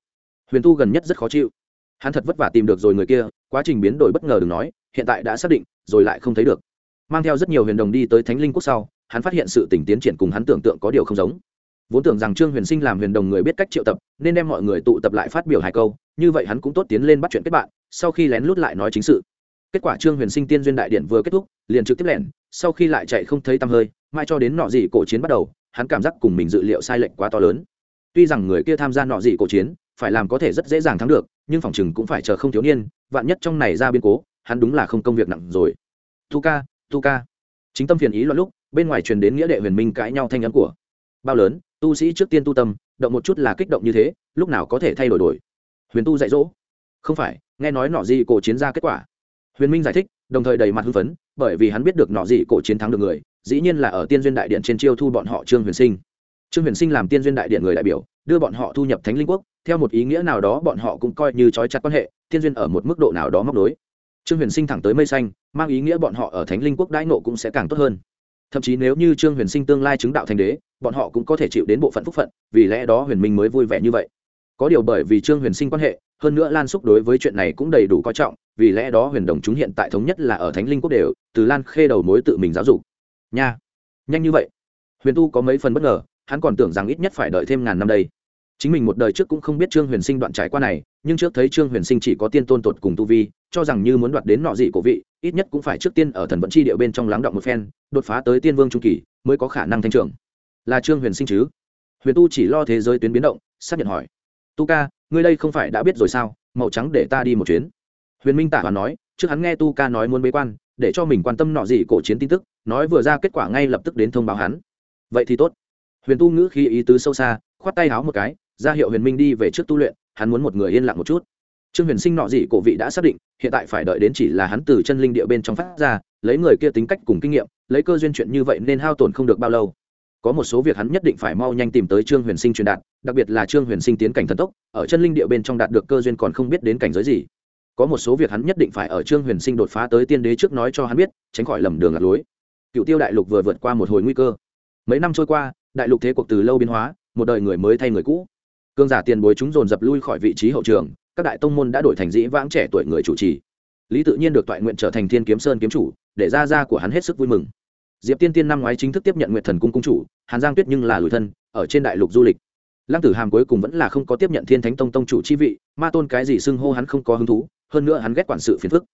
Huyền tu gần nhất rất khó chịu. Hắn thật vất vả tìm được rồi người kia, quá trình biến đổi bất ngờ đừng nói, hiện tại đã xác định, rồi lại không thấy được. Mang theo rất nhiều huyền đồng đi tới thánh linh quốc sau hắn phát hiện sự tình tiến triển cùng hắn tưởng tượng có điều không giống. Vốn tưởng rằng trương huyền sinh làm huyền đồng người biết cách triệu tập, nên đem mọi người tụ tập lại phát biểu hai câu, như vậy hắn cũng tốt tiến lên bắt chuyện kết bạn, sau khi lén lút lại nói chính sự. Kết quả trương huyền sinh tiên duyên đại điện vừa kết thúc, liền trực tiếp lẻn, sau khi lại chạy không thấy tăm hơi mai cho đến nọ gì cổ chiến bắt đầu, hắn cảm giác cùng mình dự liệu sai lệch quá to lớn. Tuy rằng người kia tham gia nọ gì cổ chiến, phải làm có thể rất dễ dàng thắng được, nhưng phòng chừng cũng phải chờ không thiếu niên, vạn nhất trong này ra biến cố, hắn đúng là không công việc nặng rồi. Tu ca tu ca. Chính tâm phiền ý loạn lúc bên ngoài truyền đến nghĩa đệ huyền minh cãi nhau thanh nhắn của bao lớn, tu sĩ trước tiên tu tâm, động một chút là kích động như thế, lúc nào có thể thay đổi đổi. Huyền tu dạy dỗ. Không phải, nghe nói nọ gì cổ chiến ra kết quả. Huyền minh giải thích, đồng thời đầy mặt hưng phấn, bởi vì hắn biết được nọ gì cổ chiến thắng được người, dĩ nhiên là ở tiên duyên đại điện trên chiêu thu bọn họ trương huyền sinh. Trương huyền sinh làm tiên duyên đại điện người đại biểu, đưa bọn họ thu nhập thánh linh quốc, theo một ý nghĩa nào đó bọn họ cũng coi như trói chặt quan hệ, tiên duyên ở một mức độ nào đó móc đối trương huyền sinh thẳng tới mây xanh, mang ý nghĩa bọn họ ở thánh linh quốc đãi nộ cũng sẽ càng tốt hơn thậm chí nếu như trương huyền sinh tương lai chứng đạo thành đế, bọn họ cũng có thể chịu đến bộ phận phúc phận, vì lẽ đó huyền minh mới vui vẻ như vậy. Có điều bởi vì trương huyền sinh quan hệ, hơn nữa lan xúc đối với chuyện này cũng đầy đủ coi trọng, vì lẽ đó huyền đồng chúng hiện tại thống nhất là ở thánh linh quốc đều, từ lan khê đầu mối tự mình giáo dục. Nha, nhanh như vậy. Huyền tu có mấy phần bất ngờ, hắn còn tưởng rằng ít nhất phải đợi thêm ngàn năm đây chính mình một đời trước cũng không biết trương huyền sinh đoạn trải qua này, nhưng trước thấy trương huyền sinh chỉ có tiên tôn tột cùng tu vi, cho rằng như muốn đoạt đến nọ dị của vị, ít nhất cũng phải trước tiên ở thần vận chi điệu bên trong lắng động một phen, đột phá tới tiên vương trung kỳ, mới có khả năng thanh trưởng. Là trương huyền sinh chứ? Huyền tu chỉ lo thế giới tuyến biến động, xác nhận hỏi. Tu ca, ngươi đây không phải đã biết rồi sao? Màu trắng để ta đi một chuyến. Huyền minh tả và nói, trước hắn nghe tu ca nói muốn bế quan, để cho mình quan tâm nọ gì cổ chiến tin tức, nói vừa ra kết quả ngay lập tức đến thông báo hắn. Vậy thì tốt. Huyền tu ngữ khi ý tứ sâu xa, khoát tay háo một cái ra hiệu huyền minh đi về trước tu luyện, hắn muốn một người yên lặng một chút. Trương huyền sinh nọ gì cổ vị đã xác định, hiện tại phải đợi đến chỉ là hắn từ chân linh địa bên trong phát ra, lấy người kia tính cách cùng kinh nghiệm, lấy cơ duyên chuyện như vậy nên hao tổn không được bao lâu. Có một số việc hắn nhất định phải mau nhanh tìm tới trương huyền sinh truyền đạt, đặc biệt là trương huyền sinh tiến cảnh thần tốc, ở chân linh địa bên trong đạt được cơ duyên còn không biết đến cảnh giới gì. Có một số việc hắn nhất định phải ở trương huyền sinh đột phá tới tiên đế trước nói cho hắn biết, tránh khỏi lầm đường lạc lối. Cựu tiêu đại lục vừa vượt qua một hồi nguy cơ. Mấy năm trôi qua, đại lục thế cuộc từ lâu biến hóa, một đời người mới thay người cũ cương giả tiền bối chúng dồn dập lui khỏi vị trí hậu trường, các đại tông môn đã đổi thành dĩ vãng trẻ tuổi người chủ trì. Lý tự nhiên được toại nguyện trở thành thiên kiếm sơn kiếm chủ, để ra ra của hắn hết sức vui mừng. Diệp tiên tiên năm ngoái chính thức tiếp nhận nguyện thần cung cung chủ, hàn giang tuyết nhưng là lùi thân, ở trên đại lục du lịch. Lăng tử hàm cuối cùng vẫn là không có tiếp nhận thiên thánh tông tông chủ chi vị, ma tôn cái gì xưng hô hắn không có hứng thú, hơn nữa hắn ghét quản sự phiền phức.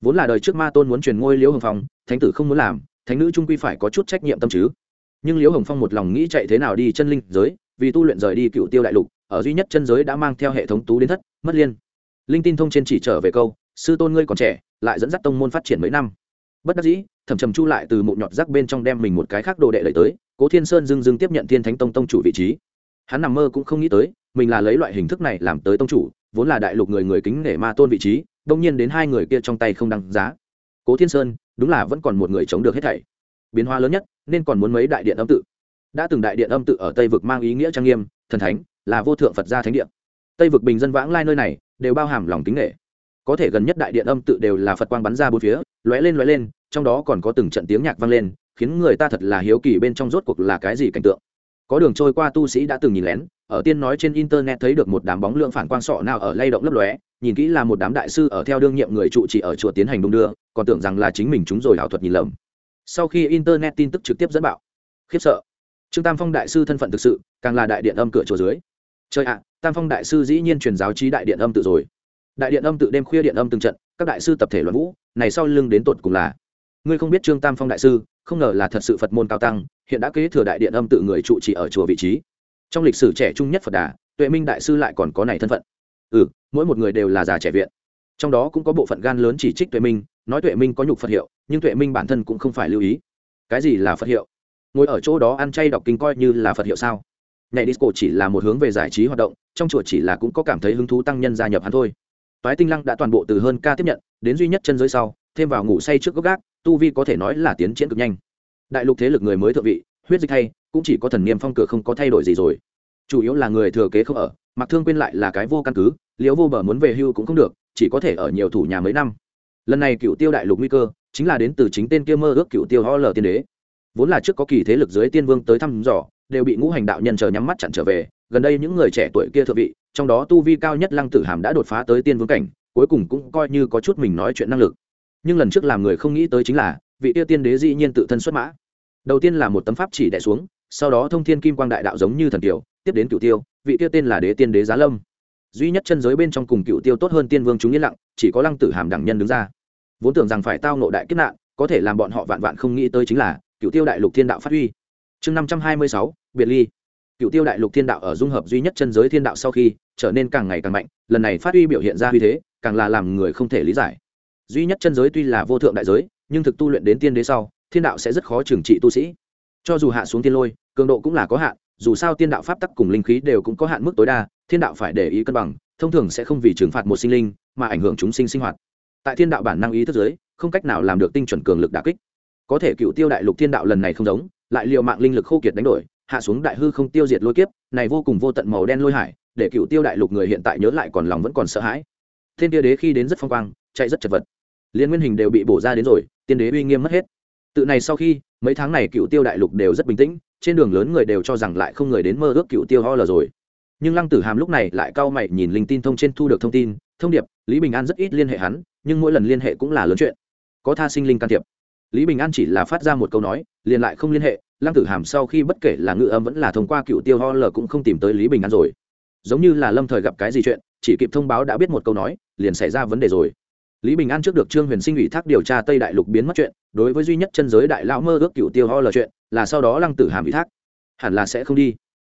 Vốn là đời trước ma tôn muốn truyền ngôi liễu hồng phong, thánh tử không muốn làm, thánh nữ trung quy phải có chút trách nhiệm tâm chứ. Nhưng liễu hồng phong một lòng nghĩ chạy thế nào đi chân linh giới, vì tu luyện rời đi cựu tiêu đại lục ở duy nhất chân giới đã mang theo hệ thống tú đến thất, mất liên. Linh tin thông trên chỉ trở về câu, sư tôn ngươi còn trẻ, lại dẫn dắt tông môn phát triển mấy năm. Bất đắc dĩ, thẩm trầm chu lại từ mụ nhọt rác bên trong đem mình một cái khác đồ đệ lấy tới, cố thiên sơn dưng dưng tiếp nhận thiên thánh tông tông chủ vị trí. Hắn nằm mơ cũng không nghĩ tới, mình là lấy loại hình thức này làm tới tông chủ, vốn là đại lục người người kính nể ma tôn vị trí, đông nhiên đến hai người kia trong tay không đăng giá. Cố thiên sơn, đúng là vẫn còn một người chống được hết thảy. Biến hóa lớn nhất, nên còn muốn mấy đại điện âm tự. Đã từng đại điện âm tự ở tây vực mang ý nghĩa trang nghiêm, thần thánh là vô thượng phật gia thánh địa. tây vực bình dân vãng lai nơi này đều bao hàm lòng kính nghệ. Có thể gần nhất đại điện âm tự đều là phật quang bắn ra bốn phía, lóe lên lóe lên, trong đó còn có từng trận tiếng nhạc vang lên, khiến người ta thật là hiếu kỳ bên trong rốt cuộc là cái gì cảnh tượng. Có đường trôi qua tu sĩ đã từng nhìn lén, ở tiên nói trên internet thấy được một đám bóng lượng phản quang sọ nào ở lay động lấp lóe, nhìn kỹ là một đám đại sư ở theo đương nhiệm người trụ trì ở chùa tiến hành đung đưa, còn tưởng rằng là chính mình chúng rồi ảo thuật nhìn lầm. Sau khi internet tin tức trực tiếp dẫn bạo, khiếp sợ. Trương tam phong đại sư thân phận thực sự, càng là đại điện âm cửa chùa dưới trời ạ, tam phong đại sư dĩ nhiên truyền giáo trí đại điện âm tự rồi. Đại điện âm tự đêm khuya điện âm từng trận, các đại sư tập thể luận vũ, này sau lưng đến tột cùng là. Ngươi không biết trương tam phong đại sư, không ngờ là thật sự phật môn cao tăng, hiện đã kế thừa đại điện âm tự người trụ trì ở chùa vị trí. Trong lịch sử trẻ trung nhất phật đà, tuệ minh đại sư lại còn có này thân phận. Ừ mỗi một người đều là già trẻ viện. Trong đó cũng có bộ phận gan lớn chỉ trích tuệ minh, nói tuệ minh có nhục phật hiệu, nhưng tuệ minh bản thân cũng không phải lưu ý. Cái gì là phật hiệu? Ngồi ở chỗ đó ăn chay đọc kinh coi như là phật hiệu sao? Nhảy disco chỉ là một hướng về giải trí hoạt động, trong chùa chỉ là cũng có cảm thấy hứng thú tăng nhân gia nhập hắn thôi. Toái tinh lăng đã toàn bộ từ hơn ca tiếp nhận, đến duy nhất chân giới sau, thêm vào ngủ say trước gốc gác, tu vi có thể nói là tiến triển cực nhanh. Đại lục thế lực người mới thượng vị, huyết dịch hay, cũng chỉ có thần niêm phong cửa không có thay đổi gì rồi. Chủ yếu là người thừa kế không ở, mặc thương quên lại là cái vô căn cứ, liễu vô bờ muốn về hưu cũng không được, chỉ có thể ở nhiều thủ nhà mấy năm. Lần này cựu tiêu đại lục nguy cơ, chính là đến từ chính tên kia mơ ước cựu tiêu ho lờ tiên đế. Vốn là trước có kỳ thế lực dưới tiên vương tới thăm dò đều bị ngũ hành đạo nhân chờ nhắm mắt chặn trở về. Gần đây những người trẻ tuổi kia thượng vị, trong đó tu vi cao nhất lăng tử hàm đã đột phá tới tiên vương cảnh, cuối cùng cũng coi như có chút mình nói chuyện năng lực. Nhưng lần trước làm người không nghĩ tới chính là, vị tiêu tiên đế dĩ nhiên tự thân xuất mã. Đầu tiên là một tấm pháp chỉ đẻ xuống, sau đó thông thiên kim quang đại đạo giống như thần kiều, tiếp đến cựu tiêu, vị tiêu tên là đế tiên đế giá lâm. Duy nhất chân giới bên trong cùng cựu tiêu tốt hơn tiên vương chúng yên lặng, chỉ có lăng tử hàm đẳng nhân đứng ra. Vốn tưởng rằng phải tao nộ đại kết nạn, có thể làm bọn họ vạn vạn không nghĩ tới chính là cựu tiêu đại lục thiên đạo phát huy chương năm trăm hai mươi sáu, biệt ly. Cựu tiêu đại lục thiên đạo ở dung hợp duy nhất chân giới thiên đạo sau khi trở nên càng ngày càng mạnh, lần này phát huy biểu hiện ra uy thế, càng là làm người không thể lý giải. Duy nhất chân giới tuy là vô thượng đại giới, nhưng thực tu luyện đến tiên đế sau, thiên đạo sẽ rất khó trừng trị tu sĩ. Cho dù hạ xuống tiên lôi, cường độ cũng là có hạn, dù sao tiên đạo pháp tắc cùng linh khí đều cũng có hạn mức tối đa, thiên đạo phải để ý cân bằng, thông thường sẽ không vì trừng phạt một sinh linh, mà ảnh hưởng chúng sinh sinh hoạt. Tại thiên đạo bản năng ý thức giới, không cách nào làm được tinh chuẩn cường lực đà kích. Có thể cựu tiêu đại lục thiên đạo lần này không giống lại liều mạng linh lực khô kiệt đánh đổi, hạ xuống đại hư không tiêu diệt lôi kiếp, này vô cùng vô tận màu đen lôi hải, để cựu tiêu đại lục người hiện tại nhớ lại còn lòng vẫn còn sợ hãi. Thiên tiêu đế khi đến rất phong quang, chạy rất chật vật. Liên nguyên hình đều bị bổ ra đến rồi, tiên đế uy nghiêm mất hết. Tự này sau khi, mấy tháng này cựu tiêu đại lục đều rất bình tĩnh, trên đường lớn người đều cho rằng lại không người đến mơ ước cựu tiêu ho lờ rồi. Nhưng lăng tử hàm lúc này lại cau mày nhìn linh tin thông trên thu được thông tin, thông điệp, lý bình an rất ít liên hệ hắn, nhưng mỗi lần liên hệ cũng là lớn chuyện. Có tha sinh linh can thiệp. Lý bình an chỉ là phát ra một câu nói liền lại không liên hệ, lăng tử hàm sau khi bất kể là ngự âm vẫn là thông qua cựu tiêu ho l cũng không tìm tới lý bình an rồi. Giống như là lâm thời gặp cái gì chuyện, chỉ kịp thông báo đã biết một câu nói, liền xảy ra vấn đề rồi. Lý bình an trước được trương huyền sinh ủy thác điều tra tây đại lục biến mất chuyện, đối với duy nhất chân giới đại lão mơ ước cựu tiêu ho l chuyện, là sau đó lăng tử hàm ủy thác. Hẳn là sẽ không đi.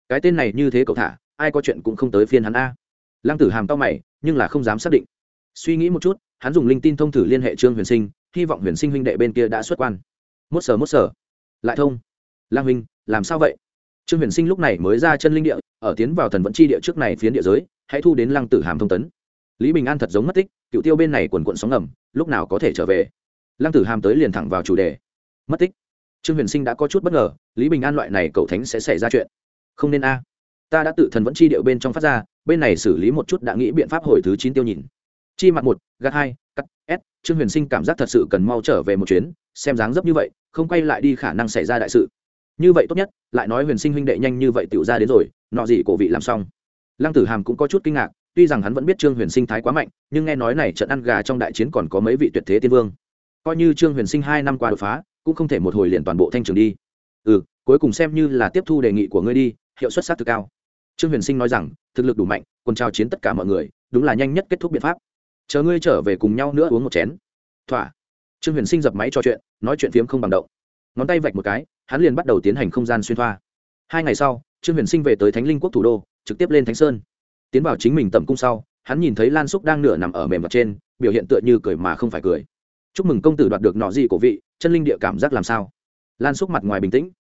Cái tên này như thế cậu thả, ai có chuyện cũng không tới phiên hắn a. Lăng tử hàm to mày, nhưng là không dám xác định. Suy nghĩ một chút, hắn dùng linh tin thông thử liên hệ trương huyền sinh, hy vọng huyền sinh huynh đệ bên kia đã xuất quan. Mốt sờ mốt sờ lại thông. Lang huynh, làm sao vậy? Trương huyền sinh lúc này mới ra chân linh địa, ở tiến vào thần vẫn chi địa trước này phiến địa giới, hãy thu đến lăng tử hàm thông tấn. Lý bình an thật giống mất tích, cựu tiêu bên này quần quận sóng ngầm, lúc nào có thể trở về? Lăng tử hàm tới liền thẳng vào chủ đề. Mất tích. Trương huyền sinh đã có chút bất ngờ, lý bình an loại này cậu thánh sẽ xảy ra chuyện. Không nên a. À. Ta đã tự thần vẫn chi điệu bên trong phát ra, bên này xử lý một chút đã nghĩ biện pháp hồi thứ chín tiêu nhìn. Chi mặt một, gạt hai, cắt, s. Trương huyền sinh cảm giác thật sự cần mau trở về một chuyến xem dáng dấp như vậy, không quay lại đi khả năng xảy ra đại sự. Như vậy tốt nhất, lại nói huyền sinh huynh đệ nhanh như vậy tựu ra đến rồi, nọ gì cổ vị làm xong. Lăng tử hàm cũng có chút kinh ngạc, tuy rằng hắn vẫn biết trương huyền sinh thái quá mạnh, nhưng nghe nói này trận ăn gà trong đại chiến còn có mấy vị tuyệt thế tiên vương. Coi như trương huyền sinh hai năm qua đột phá, cũng không thể một hồi liền toàn bộ thanh trường đi. Ừ cuối cùng xem như là tiếp thu đề nghị của ngươi đi, hiệu suất sát thực cao. Trương huyền sinh nói rằng, thực lực đủ mạnh, còn trao chiến tất cả mọi người, đúng là nhanh nhất kết thúc biện pháp. Chờ ngươi trở về cùng nhau nữa uống một chén. Thỏa trương huyền sinh dập máy trò chuyện, nói chuyện phiếm không bằng động. Ngón tay vạch một cái, hắn liền bắt đầu tiến hành không gian xuyên thoa. Hai ngày sau, trương huyền sinh về tới thánh linh quốc thủ đô, trực tiếp lên thánh sơn. Tiến vào chính mình tầm cung sau, hắn nhìn thấy lan xúc đang nửa nằm ở mềm mặt trên, biểu hiện tựa như cười mà không phải cười. Chúc mừng công tử đoạt được nọ gì cổ vị, chân linh địa cảm giác làm sao? Lan xúc mặt ngoài bình tĩnh.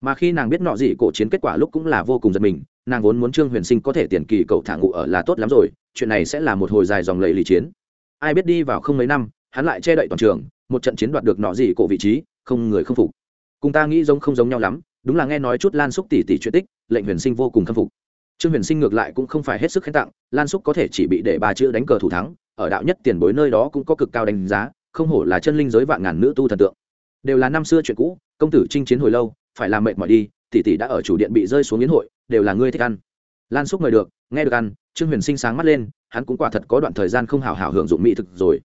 Mà khi nàng biết nọ gì cổ chiến kết quả lúc cũng là vô cùng giật mình, nàng vốn muốn trương huyền sinh có thể tiền kỳ cầu thả ngụ ở là tốt lắm rồi, chuyện này sẽ là một hồi dài dòng lầy lì chiến. Ai biết đi vào không mấy năm hắn lại che đậy toàn trường, một trận chiến đoạt được nọ gì cổ vị trí, không người không phục. Cùng ta nghĩ giống không giống nhau lắm, đúng là nghe nói chút lan xúc tỉ tỉ chuyện tích, lệnh huyền sinh vô cùng khâm phục. Trương huyền sinh ngược lại cũng không phải hết sức khen tặng, lan xúc có thể chỉ bị để ba chữ đánh cờ thủ thắng, ở đạo nhất tiền bối nơi đó cũng có cực cao đánh giá, không hổ là chân linh giới vạn ngàn nữ tu thần tượng. Đều là năm xưa chuyện cũ, công tử chinh chiến hồi lâu, phải làm mệt mỏi đi, tỷ tỷ đã ở chủ điện bị rơi xuống yến hội, đều là ngươi thích ăn. Lan xúc mời được, nghe được ăn, trương huyền sinh sáng mắt lên, hắn cũng quả thật có đoạn thời gian không hào hào hưởng dụng mỹ thực rồi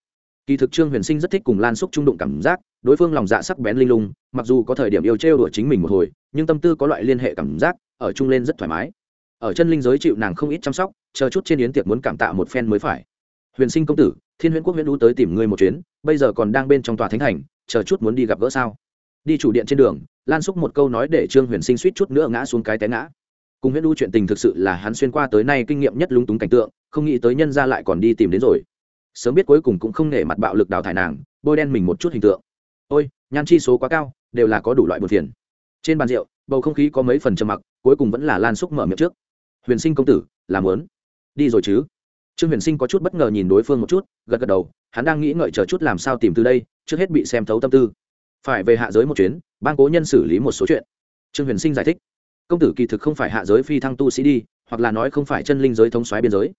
kỳ thực trương huyền sinh rất thích cùng lan xúc trung đụng cảm giác, đối phương lòng dạ sắc bén linh lung, mặc dù có thời điểm yêu trêu đùa chính mình một hồi, nhưng tâm tư có loại liên hệ cảm giác, ở chung lên rất thoải mái. Ở chân linh giới chịu nàng không ít chăm sóc, chờ chút trên yến tiệc muốn cảm tạ một phen mới phải. Huyền sinh công tử, thiên huyễn quốc huyễn đu tới tìm ngươi một chuyến, bây giờ còn đang bên trong tòa thánh thành, chờ chút muốn đi gặp gỡ sao? Đi chủ điện trên đường, lan xúc một câu nói để trương huyền sinh suýt chút nữa ngã xuống cái té ngã. Cùng huyễn đu chuyện tình thực sự là hắn xuyên qua tới nay kinh nghiệm nhất lúng túng cảnh tượng, không nghĩ tới nhân ra lại còn đi tìm đến rồi sớm biết cuối cùng cũng không nể mặt bạo lực đào thải nàng, bôi đen mình một chút hình tượng. Ôi, nhan chi số quá cao, đều là có đủ loại buồn phiền. Trên bàn rượu, bầu không khí có mấy phần trầm mặc, cuối cùng vẫn là lan xúc mở miệng trước. Huyền sinh công tử, làm lớn đi rồi chứ? Trương huyền sinh có chút bất ngờ nhìn đối phương một chút, gật gật đầu, hắn đang nghĩ ngợi chờ chút làm sao tìm từ đây, trước hết bị xem thấu tâm tư. Phải về hạ giới một chuyến, ban cố nhân xử lý một số chuyện. Trương huyền sinh giải thích. Công tử kỳ thực không phải hạ giới phi thăng tu sĩ đi, hoặc là nói không phải chân linh giới thống xoáy biên giới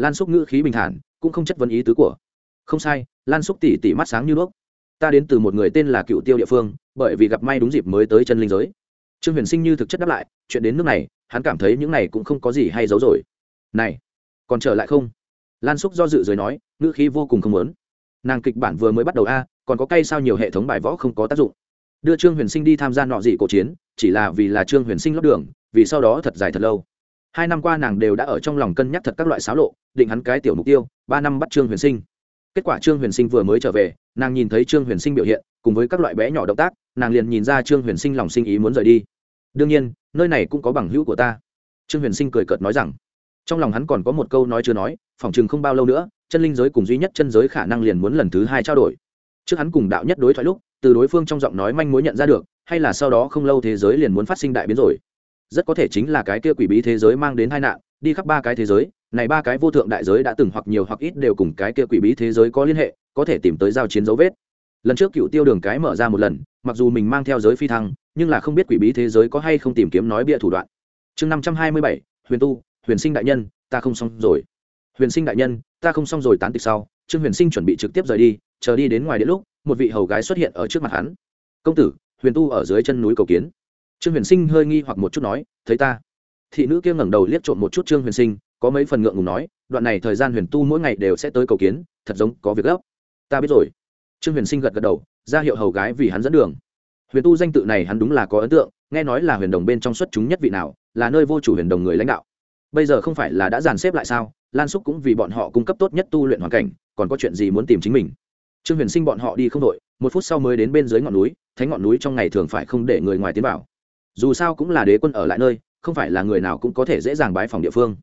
lan xúc ngữ khí bình thản, cũng không chất vấn ý tứ của. Không sai, lan xúc tỉ tỉ mắt sáng như đuốc. Ta đến từ một người tên là cựu tiêu địa phương, bởi vì gặp may đúng dịp mới tới chân linh giới. Trương huyền sinh như thực chất đáp lại, chuyện đến nước này, hắn cảm thấy những này cũng không có gì hay giấu rồi. Này, còn trở lại không? Lan xúc do dự rồi nói, ngữ khí vô cùng không lớn nàng kịch bản vừa mới bắt đầu a, còn có cây sao nhiều hệ thống bài võ không có tác dụng. Đưa trương huyền sinh đi tham gia nọ dị cổ chiến, chỉ là vì là trương huyền sinh lót đường, vì sau đó thật dài thật lâu hai năm qua nàng đều đã ở trong lòng cân nhắc thật các loại xáo lộ, định hắn cái tiểu mục tiêu, ba năm bắt trương huyền sinh. Kết quả trương huyền sinh vừa mới trở về, nàng nhìn thấy trương huyền sinh biểu hiện, cùng với các loại bé nhỏ động tác, nàng liền nhìn ra trương huyền sinh lòng sinh ý muốn rời đi. Đương nhiên, nơi này cũng có bằng hữu của ta. Trương huyền sinh cười cợt nói rằng, trong lòng hắn còn có một câu nói chưa nói, phỏng chừng không bao lâu nữa, chân linh giới cùng duy nhất chân giới khả năng liền muốn lần thứ hai trao đổi. Trước hắn cùng đạo nhất đối thoại lúc, từ đối phương trong giọng nói manh mối nhận ra được, hay là sau đó không lâu thế giới liền muốn phát sinh đại biến rồi rất có thể chính là cái kia quỷ bí thế giới mang đến hai nạn, đi khắp ba cái thế giới, này ba cái vô thượng đại giới đã từng hoặc nhiều hoặc ít đều cùng cái kia quỷ bí thế giới có liên hệ, có thể tìm tới giao chiến dấu vết. Lần trước cựu tiêu đường cái mở ra một lần, mặc dù mình mang theo giới phi thăng, nhưng là không biết quỷ bí thế giới có hay không tìm kiếm nói bịa thủ đoạn. Chương năm trăm hai mươi bảy, huyền tu, huyền sinh đại nhân, ta không xong rồi. Huyền sinh đại nhân, ta không xong rồi tán tịch sau, trương huyền sinh chuẩn bị trực tiếp rời đi, chờ đi đến ngoài đĩa lúc, một vị hầu gái xuất hiện ở trước mặt hắn. Công tử, huyền tu ở dưới chân núi cầu kiến trương huyền sinh hơi nghi hoặc một chút nói, thấy ta. Thị nữ kia ngẩng đầu liếc trộm một chút trương huyền sinh, có mấy phần ngượng ngùng nói, đoạn này thời gian huyền tu mỗi ngày đều sẽ tới cầu kiến, thật giống có việc gấp. Ta biết rồi. Trương huyền sinh gật gật đầu, ra hiệu hầu gái vì hắn dẫn đường. Huyền tu danh tự này hắn đúng là có ấn tượng, nghe nói là huyền đồng bên trong xuất chúng nhất vị nào, là nơi vô chủ huyền đồng người lãnh đạo. Bây giờ không phải là đã dàn xếp lại sao, lan xúc cũng vì bọn họ cung cấp tốt nhất tu luyện hoàn cảnh, còn có chuyện gì muốn tìm chính mình? Trương huyền sinh bọn họ đi không đội một phút sau mới đến bên dưới ngọn núi, thấy ngọn núi trong ngày thường phải không để người ngoài tiến vào dù sao cũng là đế quân ở lại nơi, không phải là người nào cũng có thể dễ dàng bái phòng địa phương.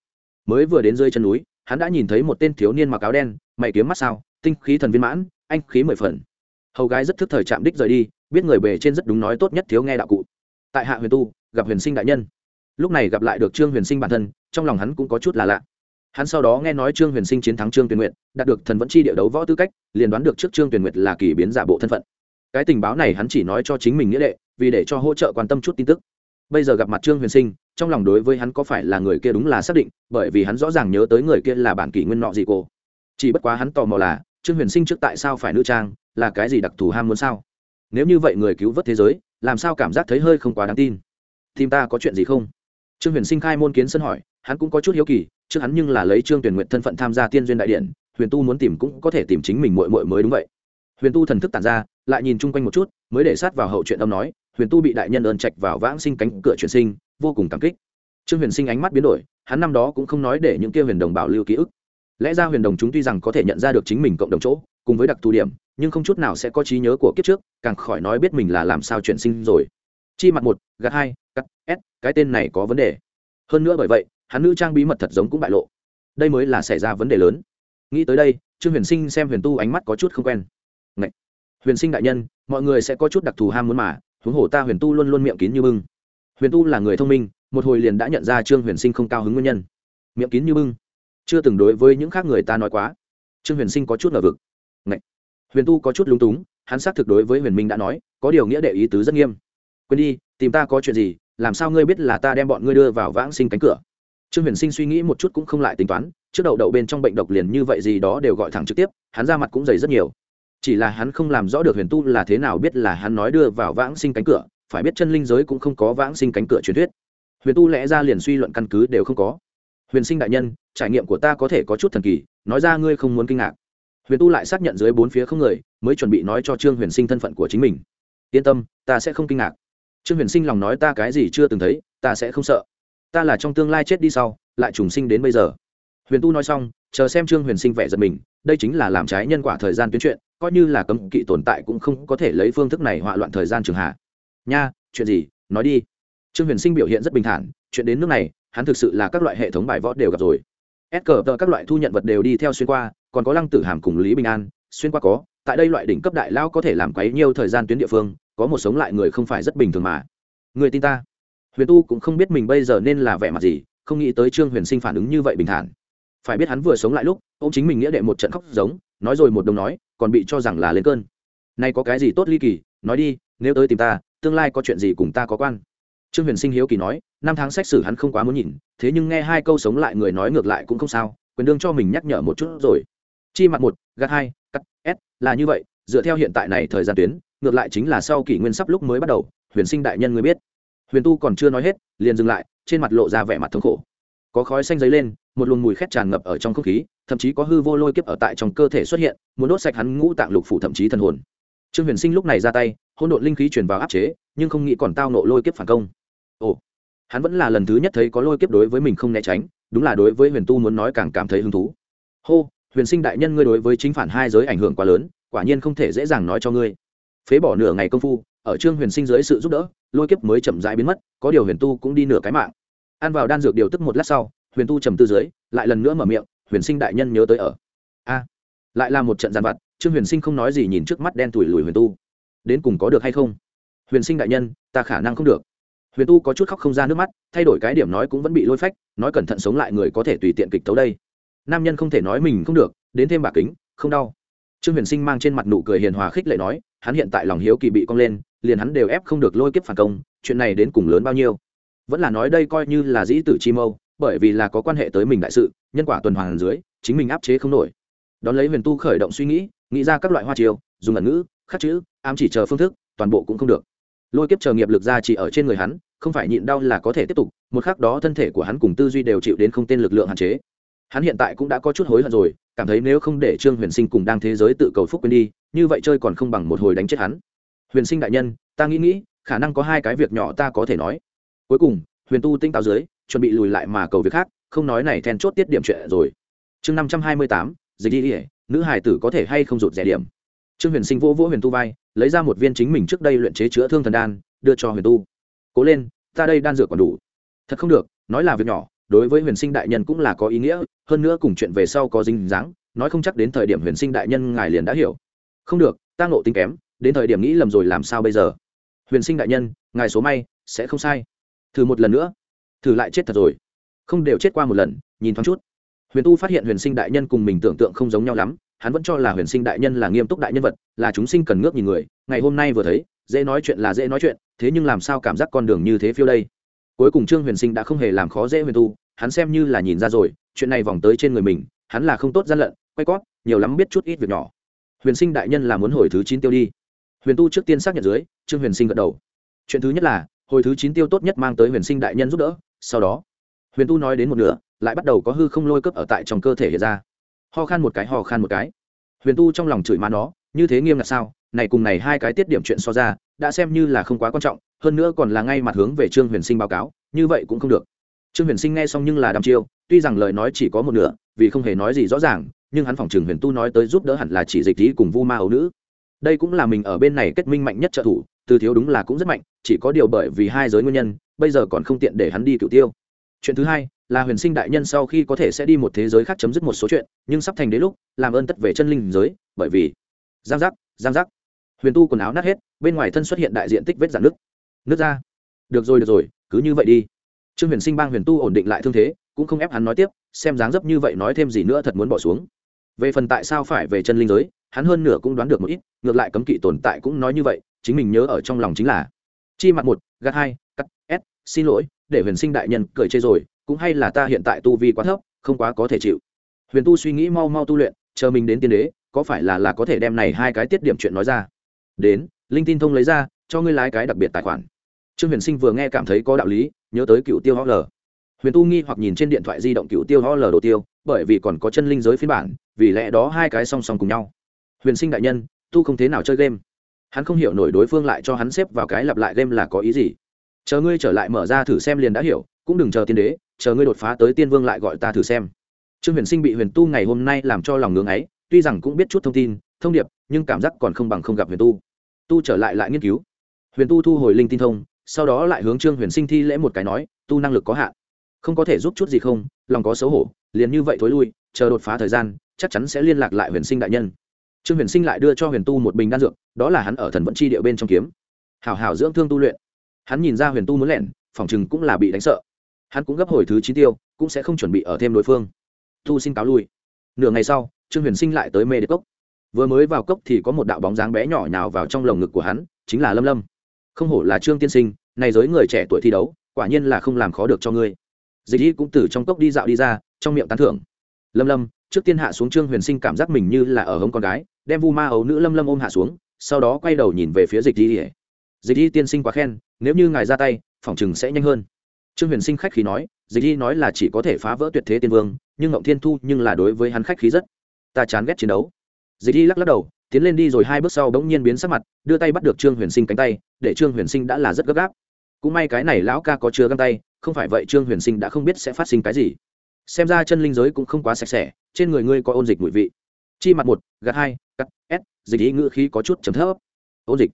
Mới vừa đến dưới chân núi, hắn đã nhìn thấy một tên thiếu niên mặc áo đen, mày kiếm mắt sao, tinh khí thần viên mãn, anh khí mười phần. Hầu gái rất thức thời chạm đích rời đi, biết người bề trên rất đúng nói tốt nhất thiếu nghe đạo cụ. Tại hạ huyền tu, gặp huyền sinh đại nhân. Lúc này gặp lại được trương huyền sinh bản thân, trong lòng hắn cũng có chút là lạ. Hắn sau đó nghe nói trương huyền sinh chiến thắng trương tuyền nguyện đạt được thần vẫn chi địa đấu võ tư cách, liền đoán được trước trương tuyền nguyệt là kỳ biến giả bộ thân phận cái tình báo này hắn chỉ nói cho chính mình nghĩa đệ, vì để cho hỗ trợ quan tâm chút tin tức. Bây giờ gặp mặt trương huyền sinh, trong lòng đối với hắn có phải là người kia đúng là xác định, bởi vì hắn rõ ràng nhớ tới người kia là bản kỷ nguyên nọ gì cô. Chỉ bất quá hắn tò mò là, trương huyền sinh trước tại sao phải nữ trang, là cái gì đặc thù ham muốn sao? Nếu như vậy người cứu vớt thế giới, làm sao cảm giác thấy hơi không quá đáng tin? Tìm ta có chuyện gì không? Trương huyền sinh khai môn kiến sân hỏi, hắn cũng có chút hiếu kỳ, trước hắn nhưng là lấy trương tuyển nguyện thân phận tham gia tiên duyên đại điện, huyền tu muốn tìm cũng có thể tìm chính mình mội mội mới đúng vậy huyền tu thần thức tản ra, lại nhìn chung quanh một chút, mới để sát vào hậu chuyện âm nói, huyền tu bị đại nhân ơn trạch vào vãng sinh cánh cửa chuyển sinh, vô cùng cảm kích. Trương huyền sinh ánh mắt biến đổi, hắn năm đó cũng không nói để những kia huyền đồng bảo lưu ký ức. Lẽ ra huyền đồng chúng tuy rằng có thể nhận ra được chính mình cộng đồng chỗ, cùng với đặc thù điểm, nhưng không chút nào sẽ có trí nhớ của kiếp trước, càng khỏi nói biết mình là làm sao chuyển sinh rồi. Chi mặt một, gạt hai, cắt, s, cái tên này có vấn đề. Hơn nữa bởi vậy, hắn nữ trang bí mật thật giống cũng bại lộ. Đây mới là xảy ra vấn đề lớn. Nghĩ tới đây, trương huyền sinh xem huyền tu ánh mắt có chút không quen huyền sinh đại nhân, mọi người sẽ có chút đặc thù ham muốn mà, huống hồ ta huyền tu luôn luôn miệng kín như bưng. Huyền tu là người thông minh, một hồi liền đã nhận ra trương huyền sinh không cao hứng nguyên nhân. Miệng kín như bưng. Chưa từng đối với những khác người ta nói quá. Trương huyền sinh có chút ngờ vực. Ngậy! huyền tu có chút lúng túng, hắn xác thực đối với huyền minh đã nói, có điều nghĩa đệ ý tứ rất nghiêm. Quên đi, tìm ta có chuyện gì, làm sao ngươi biết là ta đem bọn ngươi đưa vào vãng sinh cánh cửa? Trương huyền sinh suy nghĩ một chút cũng không lại tính toán, trước đầu đậu bên trong bệnh độc liền như vậy gì đó đều gọi thẳng trực tiếp, hắn ra mặt cũng dày rất nhiều chỉ là hắn không làm rõ được huyền tu là thế nào biết là hắn nói đưa vào vãng sinh cánh cửa, phải biết chân linh giới cũng không có vãng sinh cánh cửa truyền thuyết. Huyền tu lẽ ra liền suy luận căn cứ đều không có. Huyền sinh đại nhân, trải nghiệm của ta có thể có chút thần kỳ, nói ra ngươi không muốn kinh ngạc. Huyền tu lại xác nhận dưới bốn phía không người, mới chuẩn bị nói cho trương huyền sinh thân phận của chính mình. Yên tâm, ta sẽ không kinh ngạc. Trương huyền sinh lòng nói ta cái gì chưa từng thấy, ta sẽ không sợ. Ta là trong tương lai chết đi sau, lại trùng sinh đến bây giờ. Huyền tu nói xong, chờ xem trương huyền sinh vẻ giật mình, đây chính là làm trái nhân quả thời gian tuyến chuyện coi như là cấm kỵ tồn tại cũng không có thể lấy phương thức này họa loạn thời gian trường hạ. Nha, chuyện gì? Nói đi. Trương huyền sinh biểu hiện rất bình thản, chuyện đến nước này, hắn thực sự là các loại hệ thống bài võ đều gặp rồi. S cờ tờ các loại thu nhận vật đều đi theo xuyên qua, còn có lăng tử hàm cùng lý bình an, xuyên qua có, tại đây loại đỉnh cấp đại lao có thể làm quấy nhiều thời gian tuyến địa phương, có một sống lại người không phải rất bình thường mà. Người tin ta. Huyền tu cũng không biết mình bây giờ nên là vẻ mặt gì, không nghĩ tới trương huyền sinh phản ứng như vậy bình thản. Phải biết hắn vừa sống lại lúc, ông chính mình nghĩa đệ một trận khóc giống, nói rồi một đồng nói còn bị cho rằng là lên cơn. Nay có cái gì tốt ly kỳ, nói đi, nếu tới tìm ta, tương lai có chuyện gì cùng ta có quan? Trương huyền sinh hiếu kỳ nói, năm tháng xét xử hắn không quá muốn nhìn, thế nhưng nghe hai câu sống lại người nói ngược lại cũng không sao, quyền đương cho mình nhắc nhở một chút rồi. Chi mặt một, gạt hai, cắt, s, là như vậy, dựa theo hiện tại này thời gian tuyến, ngược lại chính là sau kỷ nguyên sắp lúc mới bắt đầu, huyền sinh đại nhân người biết. Huyền tu còn chưa nói hết, liền dừng lại, trên mặt lộ ra vẻ mặt thống khổ. Có khói xanh dấy lên, một luồng mùi khét tràn ngập ở trong không khí thậm chí có hư vô lôi kiếp ở tại trong cơ thể xuất hiện, muốn đốt sạch hắn ngũ tạng lục phủ thậm chí thần hồn. Trương huyền sinh lúc này ra tay hôn độn linh khí chuyển vào áp chế, nhưng không nghĩ còn tao nộ lôi kiếp phản công. Ồ, hắn vẫn là lần thứ nhất thấy có lôi kiếp đối với mình không né tránh, đúng là đối với huyền tu muốn nói càng cảm thấy hứng thú. Hô, huyền sinh đại nhân ngươi đối với chính phản hai giới ảnh hưởng quá lớn, quả nhiên không thể dễ dàng nói cho ngươi. Phế bỏ nửa ngày công phu, ở trương huyền sinh dưới sự giúp đỡ, lôi kiếp mới chậm rãi biến mất, có điều huyền tu cũng đi nửa cái mạng. Ăn vào đan dược điều tức một lát sau, huyền tu trầm tư dưới, lại lần nữa mở miệng huyền sinh đại nhân nhớ tới ở. A, lại là một trận giàn vặt, trương huyền sinh không nói gì nhìn trước mắt đen tủi lùi huyền tu. Đến cùng có được hay không? Huyền sinh đại nhân, ta khả năng không được. Huyền tu có chút khóc không ra nước mắt, thay đổi cái điểm nói cũng vẫn bị lôi phách, nói cẩn thận sống lại người có thể tùy tiện kịch tấu đây. Nam nhân không thể nói mình không được, đến thêm bà kính, không đau. Trương huyền sinh mang trên mặt nụ cười hiền hòa khích lệ nói, hắn hiện tại lòng hiếu kỳ bị cong lên, liền hắn đều ép không được lôi kiếp phản công, chuyện này đến cùng lớn bao nhiêu? Vẫn là nói đây coi như là dĩ tử chi mâu bởi vì là có quan hệ tới mình đại sự, nhân quả tuần hoàn dưới, chính mình áp chế không nổi. Đón lấy huyền tu khởi động suy nghĩ nghĩ ra các loại hoa chiều dùng ẩn ngữ, khắc chữ, ám chỉ chờ phương thức, toàn bộ cũng không được. Lôi kiếp chờ nghiệp lực ra chỉ ở trên người hắn, không phải nhịn đau là có thể tiếp tục, một khắc đó thân thể của hắn cùng tư duy đều chịu đến không tên lực lượng hạn chế. Hắn hiện tại cũng đã có chút hối hận rồi, cảm thấy nếu không để trương huyền sinh cùng đang thế giới tự cầu phúc quên đi, như vậy chơi còn không bằng một hồi đánh chết hắn. Huyền sinh đại nhân, ta nghĩ nghĩ, khả năng có hai cái việc nhỏ ta có thể nói. Cuối cùng, huyền tu tinh táo dưới chuẩn bị lùi lại mà cầu việc khác, không nói này then chốt tiết điểm chuyện rồi. Chương năm trăm hai mươi tám, dịch đi ỉa nữ hải tử có thể hay không rụt rẻ điểm. Trương huyền sinh vỗ vỗ huyền tu vai, lấy ra một viên chính mình trước đây luyện chế chữa thương thần đan, đưa cho huyền tu. Cố lên, ta đây đan dược còn đủ. Thật không được, nói là việc nhỏ, đối với huyền sinh đại nhân cũng là có ý nghĩa, hơn nữa cùng chuyện về sau có dinh dáng, nói không chắc đến thời điểm huyền sinh đại nhân ngài liền đã hiểu. Không được, ta ngộ tính kém, đến thời điểm nghĩ lầm rồi làm sao bây giờ? Huyền sinh đại nhân, ngài số may, sẽ không sai. Thử một lần nữa thử lại chết thật rồi. Không đều chết qua một lần, nhìn thoáng chút. Huyền tu phát hiện huyền sinh đại nhân cùng mình tưởng tượng không giống nhau lắm, hắn vẫn cho là huyền sinh đại nhân là nghiêm túc đại nhân vật, là chúng sinh cần ngước nhìn người, ngày hôm nay vừa thấy, dễ nói chuyện là dễ nói chuyện, thế nhưng làm sao cảm giác con đường như thế phiêu đây? Cuối cùng trương huyền sinh đã không hề làm khó dễ huyền tu, hắn xem như là nhìn ra rồi, chuyện này vòng tới trên người mình, hắn là không tốt gian lận, quay cót, nhiều lắm biết chút ít việc nhỏ. Huyền sinh đại nhân là muốn hồi thứ chín tiêu đi. Huyền tu trước tiên xác nhận dưới, trương huyền sinh gật đầu. Chuyện thứ nhất là, hồi thứ chín tiêu tốt nhất mang tới huyền sinh đại nhân giúp đỡ sau đó, huyền tu nói đến một nửa, lại bắt đầu có hư không lôi cấp ở tại trong cơ thể hiện ra. Ho khan một cái, ho khan một cái. Huyền tu trong lòng chửi má nó, như thế nghiêm ngặt sao? Này cùng này hai cái tiết điểm chuyện so ra, đã xem như là không quá quan trọng, hơn nữa còn là ngay mặt hướng về trương huyền sinh báo cáo, như vậy cũng không được. Trương huyền sinh nghe xong nhưng là đăm chiêu, tuy rằng lời nói chỉ có một nửa, vì không hề nói gì rõ ràng, nhưng hắn phòng trường huyền tu nói tới giúp đỡ hẳn là chỉ dịch lý cùng vu ma ấu nữ. Đây cũng là mình ở bên này kết minh mạnh nhất trợ thủ, từ thiếu đúng là cũng rất mạnh, chỉ có điều bởi vì hai giới nguyên nhân bây giờ còn không tiện để hắn đi cựu tiêu. Chuyện thứ hai, là huyền sinh đại nhân sau khi có thể sẽ đi một thế giới khác chấm dứt một số chuyện, nhưng sắp thành đến lúc, làm ơn tất về chân linh giới, bởi vì giang giác giang giác. Huyền tu quần áo nát hết, bên ngoài thân xuất hiện đại diện tích vết dạn nước nước ra. Được rồi được rồi, cứ như vậy đi. Trương huyền sinh bang huyền tu ổn định lại thương thế, cũng không ép hắn nói tiếp, xem dáng dấp như vậy nói thêm gì nữa thật muốn bỏ xuống. Về phần tại sao phải về chân linh giới, hắn hơn nửa cũng đoán được một ít, ngược lại cấm kỵ tồn tại cũng nói như vậy, chính mình nhớ ở trong lòng chính là chi mặt một, gạt hai xin lỗi, để huyền sinh đại nhân cười chê rồi, cũng hay là ta hiện tại tu vi quá thấp, không quá có thể chịu. Huyền tu suy nghĩ mau mau tu luyện, chờ mình đến tiên đế, có phải là là có thể đem này hai cái tiết điểm chuyện nói ra? Đến, linh tin thông lấy ra, cho ngươi lái cái đặc biệt tài khoản. Trương huyền sinh vừa nghe cảm thấy có đạo lý, nhớ tới cựu tiêu ho l huyền tu nghi hoặc nhìn trên điện thoại di động cựu tiêu ho l đồ tiêu, bởi vì còn có chân linh giới phiên bản, vì lẽ đó hai cái song song cùng nhau. Huyền sinh đại nhân, tu không thế nào chơi game. Hắn không hiểu nổi đối phương lại cho hắn xếp vào cái lặp lại game là có ý gì chờ ngươi trở lại mở ra thử xem liền đã hiểu, cũng đừng chờ tiên đế, chờ ngươi đột phá tới tiên vương lại gọi ta thử xem. Trương huyền sinh bị huyền tu ngày hôm nay làm cho lòng ngưỡng ấy, tuy rằng cũng biết chút thông tin, thông điệp, nhưng cảm giác còn không bằng không gặp huyền tu. Tu trở lại lại nghiên cứu. Huyền tu thu hồi linh tin thông, sau đó lại hướng trương huyền sinh thi lễ một cái nói, tu năng lực có hạn. Không có thể giúp chút gì không, lòng có xấu hổ, liền như vậy thối lui, chờ đột phá thời gian, chắc chắn sẽ liên lạc lại huyền sinh đại nhân. Trương huyền sinh lại đưa cho huyền tu một bình đan dược, đó là hắn ở thần vận chi địa bên trong kiếm. Hảo hảo dưỡng thương tu luyện hắn nhìn ra huyền tu muốn lẻn, phòng chừng cũng là bị đánh sợ. Hắn cũng gấp hồi thứ chi tiêu, cũng sẽ không chuẩn bị ở thêm đối phương. Tu xin cáo lui. Nửa ngày sau, trương huyền sinh lại tới mê đế cốc. Vừa mới vào cốc thì có một đạo bóng dáng bé nhỏ nhào vào trong lồng ngực của hắn, chính là lâm lâm. Không hổ là trương tiên sinh, này giới người trẻ tuổi thi đấu, quả nhiên là không làm khó được cho ngươi. Dịch y cũng từ trong cốc đi dạo đi ra, trong miệng tán thưởng. Lâm lâm, trước tiên hạ xuống trương huyền sinh cảm giác mình như là ở hống con gái, đem vu ma ấu nữ lâm lâm ôm hạ xuống, sau đó quay đầu nhìn về phía dịch y dịch y tiên sinh quá khen, nếu như ngài ra tay phòng chừng sẽ nhanh hơn. Trương huyền sinh khách khí nói, dịch y nói là chỉ có thể phá vỡ tuyệt thế tiên vương, nhưng ngộng thiên thu nhưng là đối với hắn khách khí rất. Ta chán ghét chiến đấu. Dịch y lắc lắc đầu, tiến lên đi rồi hai bước sau bỗng nhiên biến sắc mặt, đưa tay bắt được trương huyền sinh cánh tay, để trương huyền sinh đã là rất gấp gáp. Cũng may cái này lão ca có chứa găng tay, không phải vậy trương huyền sinh đã không biết sẽ phát sinh cái gì. Xem ra chân linh giới cũng không quá sạch sẽ, trên người ngươi có ôn dịch mùi vị. Chi mặt một, gạt hai cắt s, dịch ý ngữ khí có chút chấm thấp. Ôn dịch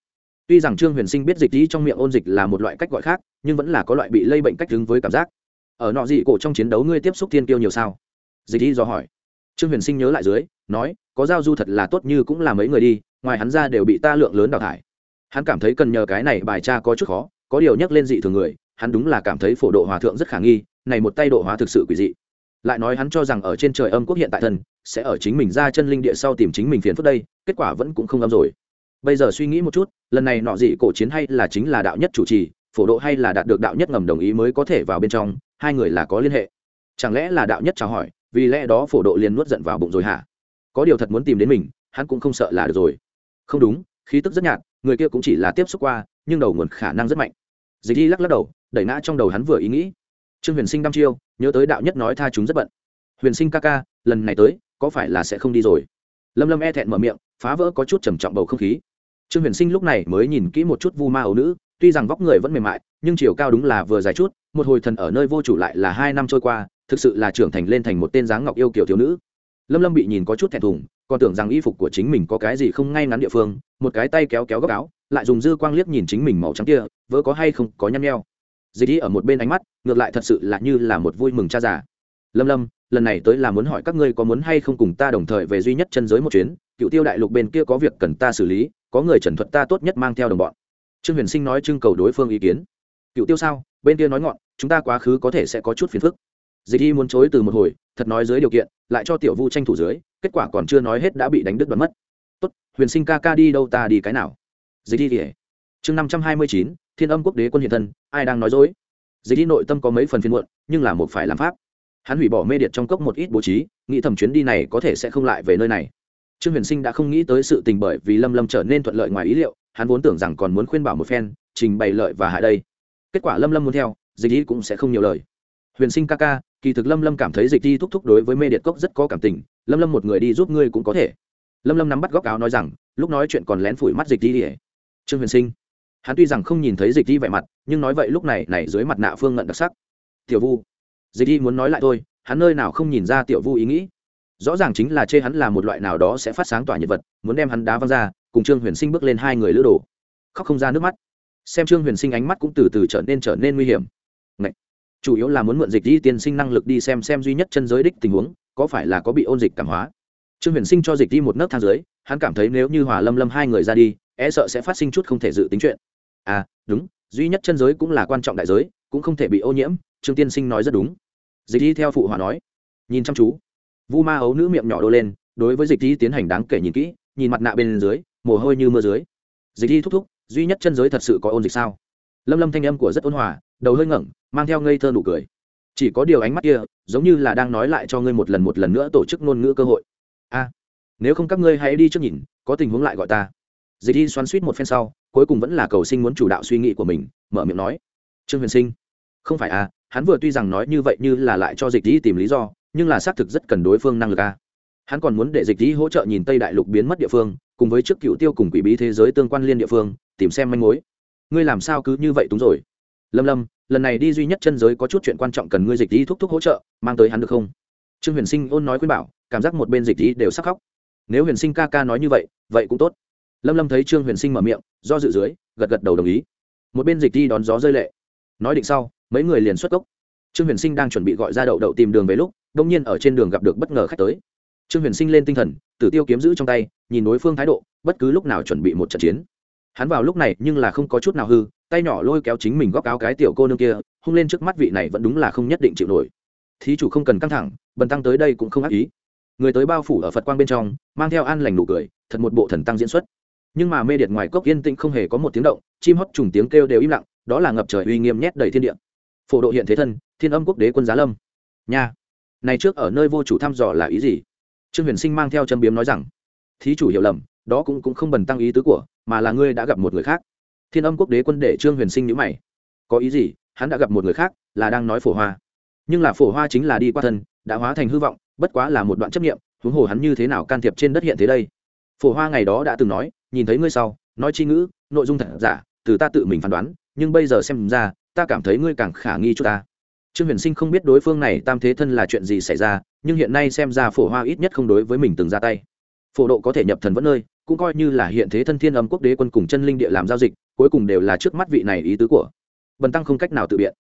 tuy rằng trương huyền sinh biết dịch dĩ trong miệng ôn dịch là một loại cách gọi khác, nhưng vẫn là có loại bị lây bệnh cách đứng với cảm giác. Ở nọ dị cổ trong chiến đấu ngươi tiếp xúc thiên kiêu nhiều sao? Dịch dĩ do hỏi. Trương huyền sinh nhớ lại dưới, nói, có giao du thật là tốt như cũng là mấy người đi, ngoài hắn ra đều bị ta lượng lớn đào thải. Hắn cảm thấy cần nhờ cái này bài tra có chút khó, có điều nhắc lên dị thường người, hắn đúng là cảm thấy phổ độ hòa thượng rất khả nghi, này một tay độ hóa thực sự quỷ dị. Lại nói hắn cho rằng ở trên trời âm quốc hiện tại thần, sẽ ở chính mình ra chân linh địa sau tìm chính mình phiền phức đây, kết quả vẫn cũng không âm rồi bây giờ suy nghĩ một chút, lần này nọ dị cổ chiến hay là chính là đạo nhất chủ trì, phổ độ hay là đạt được đạo nhất ngầm đồng ý mới có thể vào bên trong, hai người là có liên hệ. Chẳng lẽ là đạo nhất chào hỏi, vì lẽ đó phổ độ liền nuốt giận vào bụng rồi hả? Có điều thật muốn tìm đến mình, hắn cũng không sợ là được rồi. Không đúng, khí tức rất nhạt, người kia cũng chỉ là tiếp xúc qua, nhưng đầu nguồn khả năng rất mạnh. Dịch đi lắc lắc đầu, đẩy ngã trong đầu hắn vừa ý nghĩ. Trương huyền sinh đăm chiêu, nhớ tới đạo nhất nói tha chúng rất bận. Huyền sinh ca ca, lần này tới, có phải là sẽ không đi rồi? Lâm lâm e thẹn mở miệng, phá vỡ có chút trầm trọng bầu không khí trương huyền sinh lúc này mới nhìn kỹ một chút vu ma ấu nữ, tuy rằng vóc người vẫn mềm mại, nhưng chiều cao đúng là vừa dài chút, một hồi thần ở nơi vô chủ lại là hai năm trôi qua, thực sự là trưởng thành lên thành một tên dáng ngọc yêu kiểu thiếu nữ. Lâm lâm bị nhìn có chút thẹn thùng, còn tưởng rằng y phục của chính mình có cái gì không ngay ngắn địa phương, một cái tay kéo kéo góc áo, lại dùng dư quang liếc nhìn chính mình màu trắng kia vỡ có hay không, có nhăn nheo. Dì đi ở một bên ánh mắt, ngược lại thật sự là như là một vui mừng cha già. Lâm lâm, lần này tới là muốn hỏi các ngươi có muốn hay không cùng ta đồng thời về duy nhất chân giới một chuyến, cựu tiêu đại lục bên kia có việc cần ta xử lý có người trần thuật ta tốt nhất mang theo đồng bọn. Trương huyền sinh nói trưng cầu đối phương ý kiến. Cựu tiêu sao? Bên kia nói ngọn, chúng ta quá khứ có thể sẽ có chút phiền phức. Dịch y muốn chối từ một hồi, thật nói dưới điều kiện, lại cho tiểu vu tranh thủ dưới, kết quả còn chưa nói hết đã bị đánh đứt đoán mất. Tốt, huyền sinh ca ca đi đâu ta đi cái nào? Dịch y kể chương năm trăm hai mươi chín, thiên âm quốc đế quân hiện thân, ai đang nói dối? Dịch y nội tâm có mấy phần phiên muộn, nhưng là một phải làm pháp. Hắn hủy bỏ mê điện trong cốc một ít bố trí, nghĩ thầm chuyến đi này có thể sẽ không lại về nơi này trương huyền sinh đã không nghĩ tới sự tình bởi vì lâm lâm trở nên thuận lợi ngoài ý liệu, hắn vốn tưởng rằng còn muốn khuyên bảo một phen, trình bày lợi và hại đây. Kết quả lâm lâm muốn theo, dịch y cũng sẽ không nhiều lời. Huyền sinh ca ca, kỳ thực lâm lâm cảm thấy dịch đi thúc thúc đối với mê điện cốc rất có cảm tình, lâm lâm một người đi giúp ngươi cũng có thể. Lâm lâm nắm bắt góc áo nói rằng, lúc nói chuyện còn lén phủi mắt dịch đi. Ỉa trương huyền sinh, hắn tuy rằng không nhìn thấy dịch đi vẻ mặt, nhưng nói vậy lúc này này dưới mặt nạ phương ngận đặc sắc. Tiểu vu, dịch đi muốn nói lại thôi, hắn nơi nào không nhìn ra tiểu vu ý nghĩ? Rõ ràng chính là chê hắn là một loại nào đó sẽ phát sáng tỏa nhiệt vật, muốn đem hắn đá văng ra, cùng trương huyền sinh bước lên hai người lữ đồ. Khóc không ra nước mắt. Xem trương huyền sinh ánh mắt cũng từ từ trở nên trở nên nguy hiểm. Chủ yếu là muốn mượn dịch đi tiên sinh năng lực đi xem xem duy nhất chân giới đích tình huống, có phải là có bị ôn dịch cảm hóa. Trương huyền sinh cho dịch đi một nấc thang dưới, hắn cảm thấy nếu như hòa lâm lâm hai người ra đi e sợ sẽ phát sinh chút không thể dự tính chuyện. À đúng, duy nhất chân giới cũng là quan trọng đại giới, cũng không thể bị ô nhiễm, trương tiên sinh nói rất đúng. Dịch đi theo phụ hòa nói. Nhìn chăm chú vu ma ấu nữ miệng nhỏ đô lên, đối với dịch thi tiến hành đáng kể nhìn kỹ, nhìn mặt nạ bên dưới, mồ hôi như mưa dưới. Dịch thi thúc thúc, duy nhất chân giới thật sự có ôn dịch sao? Lâm lâm thanh âm của rất ôn hòa, đầu hơi ngẩng, mang theo ngây thơ nụ cười. Chỉ có điều ánh mắt kia, giống như là đang nói lại cho ngươi một lần một lần nữa tổ chức ngôn ngữ cơ hội. A, nếu không các ngươi hãy đi trước nhìn, có tình huống lại gọi ta. Dịch thi xoắn suýt một phen sau, cuối cùng vẫn là cầu sinh muốn chủ đạo suy nghĩ của mình, mở miệng nói. Trương huyền sinh, không phải à hắn vừa tuy rằng nói như vậy như là lại cho dịch thi tìm lý do nhưng là xác thực rất cần đối phương năng lực a. Hắn còn muốn để dịch lý hỗ trợ nhìn tây đại lục biến mất địa phương, cùng với trước cựu tiêu cùng quỷ bí thế giới tương quan liên địa phương, tìm xem manh mối. Ngươi làm sao cứ như vậy túng rồi? Lâm lâm, lần này đi duy nhất chân giới có chút chuyện quan trọng cần ngươi dịch lý thúc thúc hỗ trợ, mang tới hắn được không? Trương huyền sinh ôn nói khuyên bảo, cảm giác một bên dịch lý đều sắc khóc. Nếu huyền sinh ca ca nói như vậy vậy cũng tốt. Lâm lâm thấy trương huyền sinh mở miệng, do dự dưới, gật gật đầu đồng ý. Một bên dịch đi đón gió rơi lệ. Nói định sau, mấy người liền xuất cốc. Trương huyền sinh đang chuẩn bị gọi ra đậu đậu tìm đường về lúc đông nhiên ở trên đường gặp được bất ngờ khách tới. Trương huyền sinh lên tinh thần, tử tiêu kiếm giữ trong tay, nhìn đối phương thái độ, bất cứ lúc nào chuẩn bị một trận chiến. Hắn vào lúc này nhưng là không có chút nào hư, tay nhỏ lôi kéo chính mình góp áo cái tiểu cô nương kia, hung lên trước mắt vị này vẫn đúng là không nhất định chịu nổi. Thí chủ không cần căng thẳng, bần tăng tới đây cũng không ác ý. Người tới bao phủ ở phật quang bên trong, mang theo an lành nụ cười, thật một bộ thần tăng diễn xuất. Nhưng mà mê điệt ngoài cốc yên tĩnh không hề có một tiếng động, chim hót trùng tiếng kêu đều im lặng, đó là ngập trời uy nghiêm nhét đầy thiên địa. Phổ độ hiện thế thân, thiên âm quốc đế quân giá lâm. Nha này trước ở nơi vô chủ thăm dò là ý gì? Trương huyền sinh mang theo châm biếm nói rằng, thí chủ hiểu lầm, đó cũng cũng không bần tăng ý tứ của, mà là ngươi đã gặp một người khác. Thiên âm quốc đế quân để trương huyền sinh nhữ mày. Có ý gì? Hắn đã gặp một người khác, là đang nói phổ hoa. Nhưng là phổ hoa chính là đi qua thân, đã hóa thành hư vọng, bất quá là một đoạn chấp nghiệm huống hồ hắn như thế nào can thiệp trên đất hiện thế đây? Phổ hoa ngày đó đã từng nói, nhìn thấy ngươi sau, nói chi ngữ, nội dung thật giả, từ ta tự mình phán đoán, nhưng bây giờ xem ra, ta cảm thấy ngươi càng khả nghi cho ta trương huyền sinh không biết đối phương này tam thế thân là chuyện gì xảy ra, nhưng hiện nay xem ra phổ hoa ít nhất không đối với mình từng ra tay. Phổ độ có thể nhập thần vẫn nơi, cũng coi như là hiện thế thân thiên âm quốc đế quân cùng chân linh địa làm giao dịch, cuối cùng đều là trước mắt vị này ý tứ của. Bần tăng không cách nào tự biện.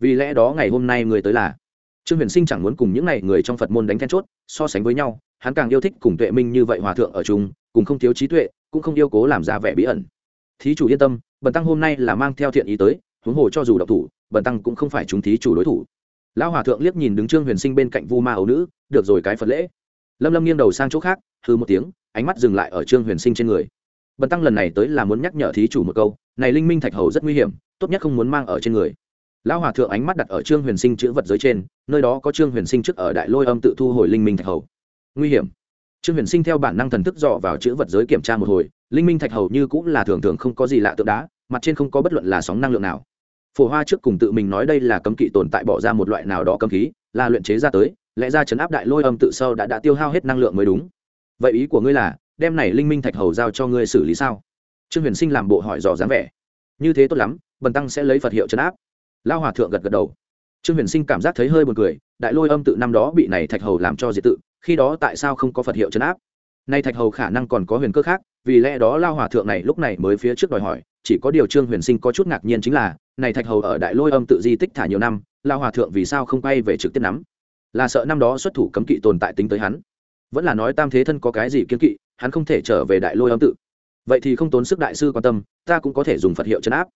Vì lẽ đó ngày hôm nay người tới là trương huyền sinh chẳng muốn cùng những n à y người trong phật môn đánh then chốt, so sánh với nhau, hắn càng yêu thích cùng tuệ minh như vậy hòa thượng ở chung, cùng không thiếu trí tuệ, cũng không yêu cố làm ra vẻ bí ẩn. Thí chủ yên tâm, bần tăng hôm nay là mang theo thiện ý tới huống hồ cho dù độc thủ, bần tăng cũng không phải chúng thí chủ đối thủ. Lão hòa thượng liếc nhìn đứng trương huyền sinh bên cạnh vu ma ấu nữ, được rồi cái phật lễ. Lâm lâm nghiêng đầu sang chỗ khác hư một tiếng, ánh mắt dừng lại ở trương huyền sinh trên người. Bần tăng lần này tới là muốn nhắc nhở thí chủ một câu, này linh minh thạch hầu rất nguy hiểm, tốt nhất không muốn mang ở trên người. Lão hòa thượng ánh mắt đặt ở trương huyền sinh chữ vật giới trên, nơi đó có trương huyền sinh trước ở đại lôi âm tự thu hồi linh minh thạch hầu. Nguy hiểm. Trương huyền sinh theo bản năng thần thức dò vào chữ vật giới kiểm tra một hồi, linh minh thạch hầu như cũng là thường thường không có gì lạ tượng đá, mặt trên không có bất luận là sóng năng lượng nào phổ hoa trước cùng tự mình nói đây là cấm kỵ tồn tại bỏ ra một loại nào đó cấm khí, là luyện chế ra tới, lẽ ra chấn áp đại lôi âm tự sâu đã đã tiêu hao hết năng lượng mới đúng. Vậy ý của ngươi là, đem này linh minh thạch hầu giao cho ngươi xử lý sao? Trương huyền sinh làm bộ hỏi dò dáng vẻ. Như thế tốt lắm, bần tăng sẽ lấy phật hiệu chấn áp. Lao hòa thượng gật gật đầu. Trương huyền sinh cảm giác thấy hơi buồn cười, đại lôi âm tự năm đó bị này thạch hầu làm cho diệt tự, khi đó tại sao không có phật hiệu chấn áp? Nay thạch hầu khả năng còn có huyền cơ khác, vì lẽ đó lao hòa thượng này lúc này mới phía trước đòi hỏi, chỉ có điều trương huyền sinh có chút ngạc nhiên chính là này thạch hầu ở đại lôi âm tự di tích thả nhiều năm, lao hòa thượng vì sao không quay về trực tiếp nắm? Là sợ năm đó xuất thủ cấm kỵ tồn tại tính tới hắn. Vẫn là nói tam thế thân có cái gì kiên kỵ, hắn không thể trở về đại lôi âm tự. Vậy thì không tốn sức đại sư quan tâm, ta cũng có thể dùng phật hiệu chấn áp.